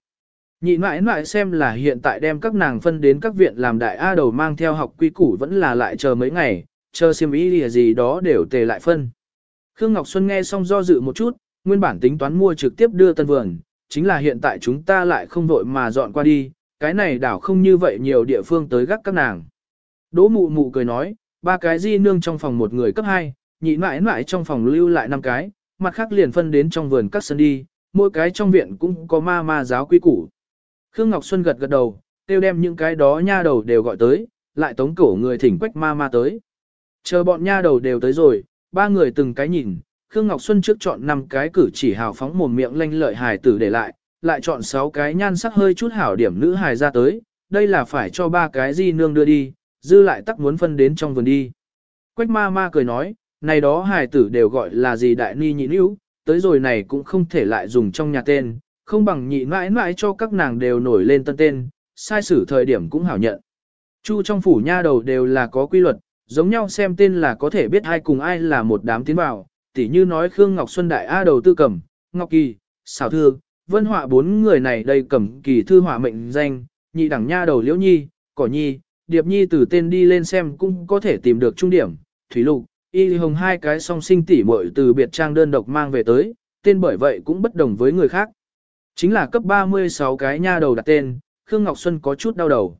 Nhị mãi mãi xem là hiện tại đem các nàng phân đến các viện làm đại A đầu mang theo học quy củ vẫn là lại chờ mấy ngày, chờ xem ý gì đó đều tề lại phân. Khương Ngọc Xuân nghe xong do dự một chút, nguyên bản tính toán mua trực tiếp đưa tân vườn, chính là hiện tại chúng ta lại không vội mà dọn qua đi, cái này đảo không như vậy nhiều địa phương tới gác các nàng. Đỗ mụ mụ cười nói, ba cái di nương trong phòng một người cấp hai, nhị mãi mãi trong phòng lưu lại năm cái, mặt khác liền phân đến trong vườn các sân đi, mỗi cái trong viện cũng có ma ma giáo quy củ. Khương Ngọc Xuân gật gật đầu, tiêu đem những cái đó nha đầu đều gọi tới, lại tống cổ người thỉnh quách ma ma tới. Chờ bọn nha đầu đều tới rồi, ba người từng cái nhìn, Khương Ngọc Xuân trước chọn 5 cái cử chỉ hào phóng mồm miệng lanh lợi hài tử để lại, lại chọn 6 cái nhan sắc hơi chút hảo điểm nữ hài ra tới, đây là phải cho ba cái di nương đưa đi, dư lại tắc muốn phân đến trong vườn đi. Quách ma ma cười nói, này đó hài tử đều gọi là gì đại ni nhị níu, tới rồi này cũng không thể lại dùng trong nhà tên, không bằng nhị mãi mãi cho các nàng đều nổi lên tân tên, sai sử thời điểm cũng hảo nhận. Chu trong phủ nha đầu đều là có quy luật, giống nhau xem tên là có thể biết ai cùng ai là một đám tiến vào, tỉ như nói Khương Ngọc Xuân Đại A đầu tư cầm, Ngọc Kỳ, xảo thư, vân họa bốn người này đây cầm kỳ thư họa mệnh danh, nhị đẳng nha đầu liễu nhi, cỏ nhi, điệp nhi từ tên đi lên xem cũng có thể tìm được trung điểm, thủy lục, y hồng hai cái song sinh tỷ muội từ biệt trang đơn độc mang về tới, tên bởi vậy cũng bất đồng với người khác. Chính là cấp 36 cái nha đầu đặt tên, Khương Ngọc Xuân có chút đau đầu.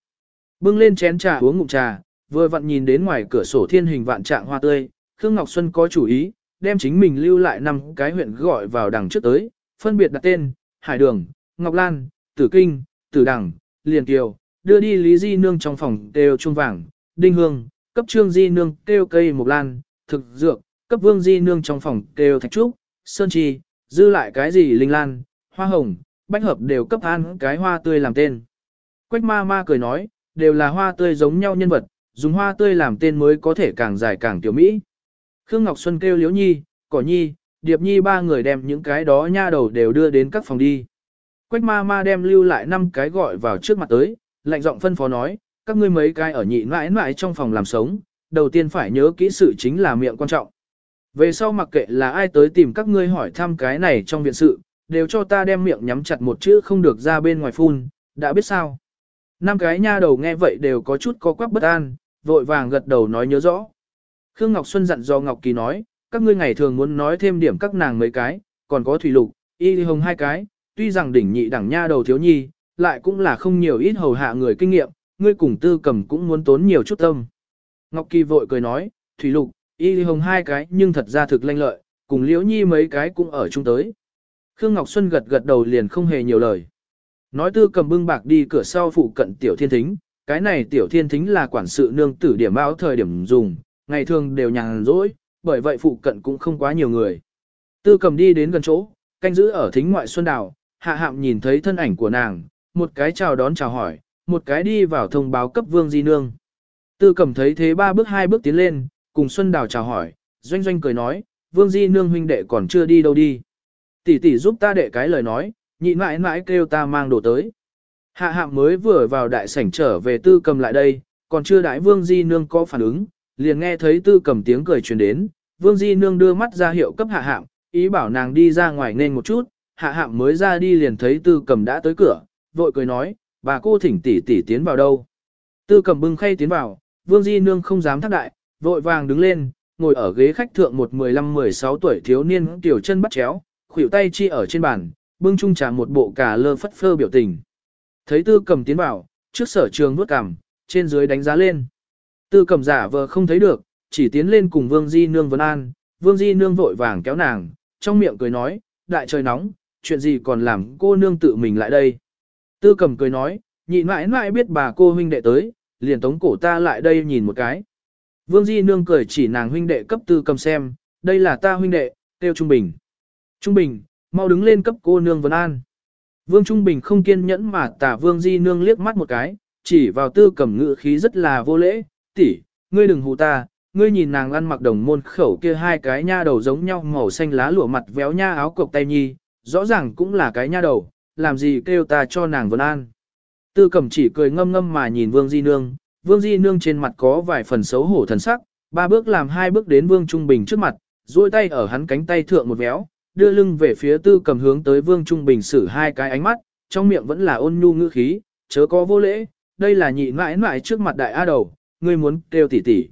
Bưng lên chén trà uống ngụm trà, vừa vặn nhìn đến ngoài cửa sổ thiên hình vạn trạng hoa tươi, Khương Ngọc Xuân có chủ ý, đem chính mình lưu lại năm cái huyện gọi vào đằng trước tới, phân biệt đặt tên, Hải Đường, Ngọc Lan, Tử Kinh, Tử Đằng, Liền Kiều, đưa đi Lý Di Nương trong phòng đều trung vàng, Đinh Hương, cấp Trương Di Nương kêu cây Mộc Lan, thực dược, cấp Vương Di Nương trong phòng kêu Thạch Trúc, Sơn Trì, dư lại cái gì Linh Lan, Hoa Hồng, Bách Hợp đều cấp an cái hoa tươi làm tên. Quách ma ma cười nói, đều là hoa tươi giống nhau nhân vật, dùng hoa tươi làm tên mới có thể càng dài càng tiểu mỹ. Khương Ngọc Xuân kêu Liễu Nhi, Cỏ Nhi, Điệp Nhi ba người đem những cái đó nha đầu đều đưa đến các phòng đi. Quách ma ma đem lưu lại năm cái gọi vào trước mặt tới, lạnh giọng phân phó nói, các ngươi mấy cái ở nhị mãi mãi trong phòng làm sống, đầu tiên phải nhớ kỹ sự chính là miệng quan trọng. Về sau mặc kệ là ai tới tìm các ngươi hỏi thăm cái này trong viện sự, đều cho ta đem miệng nhắm chặt một chữ không được ra bên ngoài phun, đã biết sao. Năm cái nha đầu nghe vậy đều có chút có quắc bất an, vội vàng gật đầu nói nhớ rõ. Khương Ngọc Xuân dặn do Ngọc Kỳ nói, các ngươi ngày thường muốn nói thêm điểm các nàng mấy cái, còn có thủy lục, y hồng hai cái, tuy rằng đỉnh nhị đẳng nha đầu thiếu nhi, lại cũng là không nhiều ít hầu hạ người kinh nghiệm, ngươi cùng tư cầm cũng muốn tốn nhiều chút tâm. Ngọc Kỳ vội cười nói, thủy lục, y hồng hai cái nhưng thật ra thực lanh lợi, cùng liễu nhi mấy cái cũng ở chung tới. Khương Ngọc Xuân gật gật đầu liền không hề nhiều lời. Nói tư cầm bưng bạc đi cửa sau phụ cận tiểu thiên thính, cái này tiểu thiên thính là quản sự nương tử điểm báo thời điểm dùng, ngày thường đều nhàn rỗi, bởi vậy phụ cận cũng không quá nhiều người. Tư cầm đi đến gần chỗ, canh giữ ở thính ngoại xuân đào, hạ hạm nhìn thấy thân ảnh của nàng, một cái chào đón chào hỏi, một cái đi vào thông báo cấp vương di nương. Tư cẩm thấy thế ba bước hai bước tiến lên, cùng xuân đào chào hỏi, doanh doanh cười nói, vương di nương huynh đệ còn chưa đi đâu đi. Tỷ tỷ giúp ta đệ cái lời nói, nhịn mãi mãi kêu ta mang đồ tới. Hạ hạm mới vừa vào đại sảnh trở về tư cầm lại đây, còn chưa đại vương di nương có phản ứng, liền nghe thấy tư cầm tiếng cười truyền đến, vương di nương đưa mắt ra hiệu cấp hạ hạm, ý bảo nàng đi ra ngoài nên một chút, hạ hạm mới ra đi liền thấy tư cầm đã tới cửa, vội cười nói, bà cô thỉnh tỷ tỷ tiến vào đâu. Tư cầm bưng khay tiến vào, vương di nương không dám thác đại, vội vàng đứng lên, ngồi ở ghế khách thượng một 15-16 tuổi thiếu niên tiểu chân bắt chéo, khuỷu tay chi ở trên bàn, bưng chung trà một bộ cà lơ phất phơ biểu tình. Thấy tư cầm tiến vào, trước sở trường vuốt cằm, trên dưới đánh giá lên. Tư cầm giả vờ không thấy được, chỉ tiến lên cùng Vương Di Nương vấn an, Vương Di Nương vội vàng kéo nàng, trong miệng cười nói, đại trời nóng, chuyện gì còn làm cô nương tự mình lại đây. Tư cầm cười nói, nhị mãi mãi biết bà cô huynh đệ tới, liền tống cổ ta lại đây nhìn một cái. Vương Di Nương cười chỉ nàng huynh đệ cấp tư cầm xem, đây là ta huynh đệ, tiêu Trung Bình. Trung Bình, mau đứng lên cấp cô nương vấn an. Vương Trung Bình không kiên nhẫn mà tả Vương Di Nương liếc mắt một cái, chỉ vào tư cầm ngự khí rất là vô lễ, tỷ, ngươi đừng hù ta, ngươi nhìn nàng ăn mặc đồng môn khẩu kia hai cái nha đầu giống nhau màu xanh lá lụa mặt véo nha áo cộc tay nhi, rõ ràng cũng là cái nha đầu, làm gì kêu ta cho nàng vấn an. Tư Cẩm chỉ cười ngâm ngâm mà nhìn Vương Di Nương, Vương Di Nương trên mặt có vài phần xấu hổ thần sắc, ba bước làm hai bước đến Vương Trung Bình trước mặt, duỗi tay ở hắn cánh tay thượng một véo, đưa lưng về phía tư cầm hướng tới Vương Trung Bình xử hai cái ánh mắt, trong miệng vẫn là ôn nhu ngữ khí, chớ có vô lễ, đây là nhị mãi mãi trước mặt đại A đầu, ngươi muốn kêu tỷ tỷ.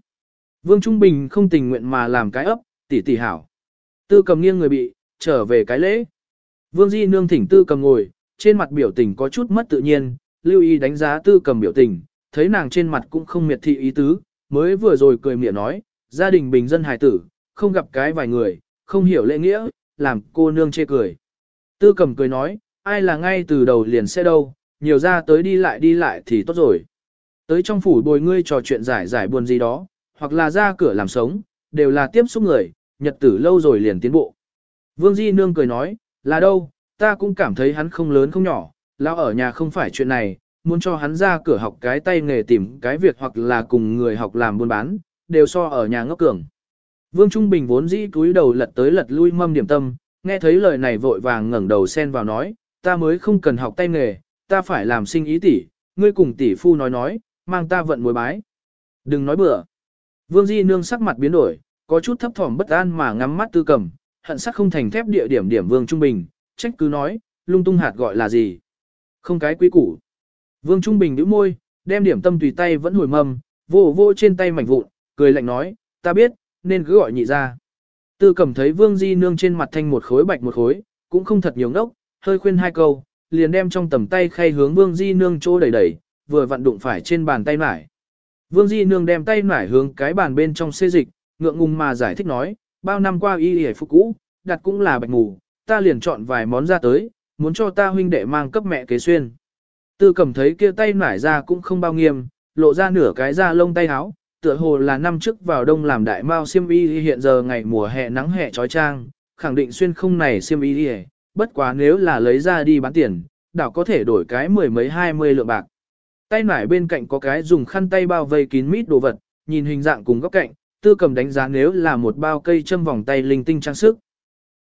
Vương Trung Bình không tình nguyện mà làm cái ấp, tỷ tỷ hảo. Tư cầm nghiêng người bị, trở về cái lễ. Vương Di nương thỉnh tư cầm ngồi, trên mặt biểu tình có chút mất tự nhiên, lưu ý đánh giá tư cầm biểu tình, thấy nàng trên mặt cũng không miệt thị ý tứ, mới vừa rồi cười miệng nói, gia đình bình dân hài tử, không gặp cái vài người, không hiểu lễ nghĩa, làm cô nương chê cười. Tư cầm cười nói, ai là ngay từ đầu liền sẽ đâu, nhiều ra tới đi lại đi lại thì tốt rồi. Tới trong phủ bồi ngươi trò chuyện giải giải buồn gì đó, hoặc là ra cửa làm sống, đều là tiếp xúc người, nhật tử lâu rồi liền tiến bộ. Vương Di Nương cười nói, là đâu, ta cũng cảm thấy hắn không lớn không nhỏ, lão ở nhà không phải chuyện này, muốn cho hắn ra cửa học cái tay nghề tìm cái việc hoặc là cùng người học làm buôn bán, đều so ở nhà ngốc cường. Vương Trung Bình vốn dĩ cúi đầu lật tới lật lui mâm điểm tâm, nghe thấy lời này vội vàng ngẩng đầu xen vào nói, ta mới không cần học tay nghề, ta phải làm sinh ý tỷ, ngươi cùng tỷ phu nói nói, mang ta vận mối bái. Đừng nói bừa. Vương Di Nương sắc mặt biến đổi, có chút thấp thỏm bất an mà ngắm mắt tư cầm, hận sắc không thành thép địa điểm điểm Vương Trung Bình, trách cứ nói, lung tung hạt gọi là gì. Không cái quý củ. Vương Trung Bình nhíu môi, đem điểm tâm tùy tay vẫn hồi mầm, vô vô trên tay mảnh vụn, cười lạnh nói, ta biết, nên cứ gọi nhị ra. Tư cầm thấy Vương Di Nương trên mặt thanh một khối bạch một khối, cũng không thật nhiều ngốc, hơi khuyên hai câu, liền đem trong tầm tay khay hướng Vương Di Nương chỗ đẩy đẩy, vừa vặn đụng phải trên bàn tay mải. Vương Di Nương đem tay mải hướng cái bàn bên trong xê dịch, ngượng ngùng mà giải thích nói, bao năm qua y y phục cũ, đặt cũng là bạch mù, ta liền chọn vài món ra tới, muốn cho ta huynh đệ mang cấp mẹ kế xuyên. Tư cầm thấy kia tay nải ra cũng không bao nghiêm, lộ ra nửa cái da lông tay áo, tựa hồ là năm trước vào đông làm đại mao xiêm y hiện giờ ngày mùa hè nắng hè trói trang, khẳng định xuyên không này xiêm y đi bất quá nếu là lấy ra đi bán tiền, đảo có thể đổi cái mười mấy hai mươi lượng bạc. Tay nải bên cạnh có cái dùng khăn tay bao vây kín mít đồ vật, nhìn hình dạng cùng góc cạnh, tư cầm đánh giá nếu là một bao cây châm vòng tay linh tinh trang sức,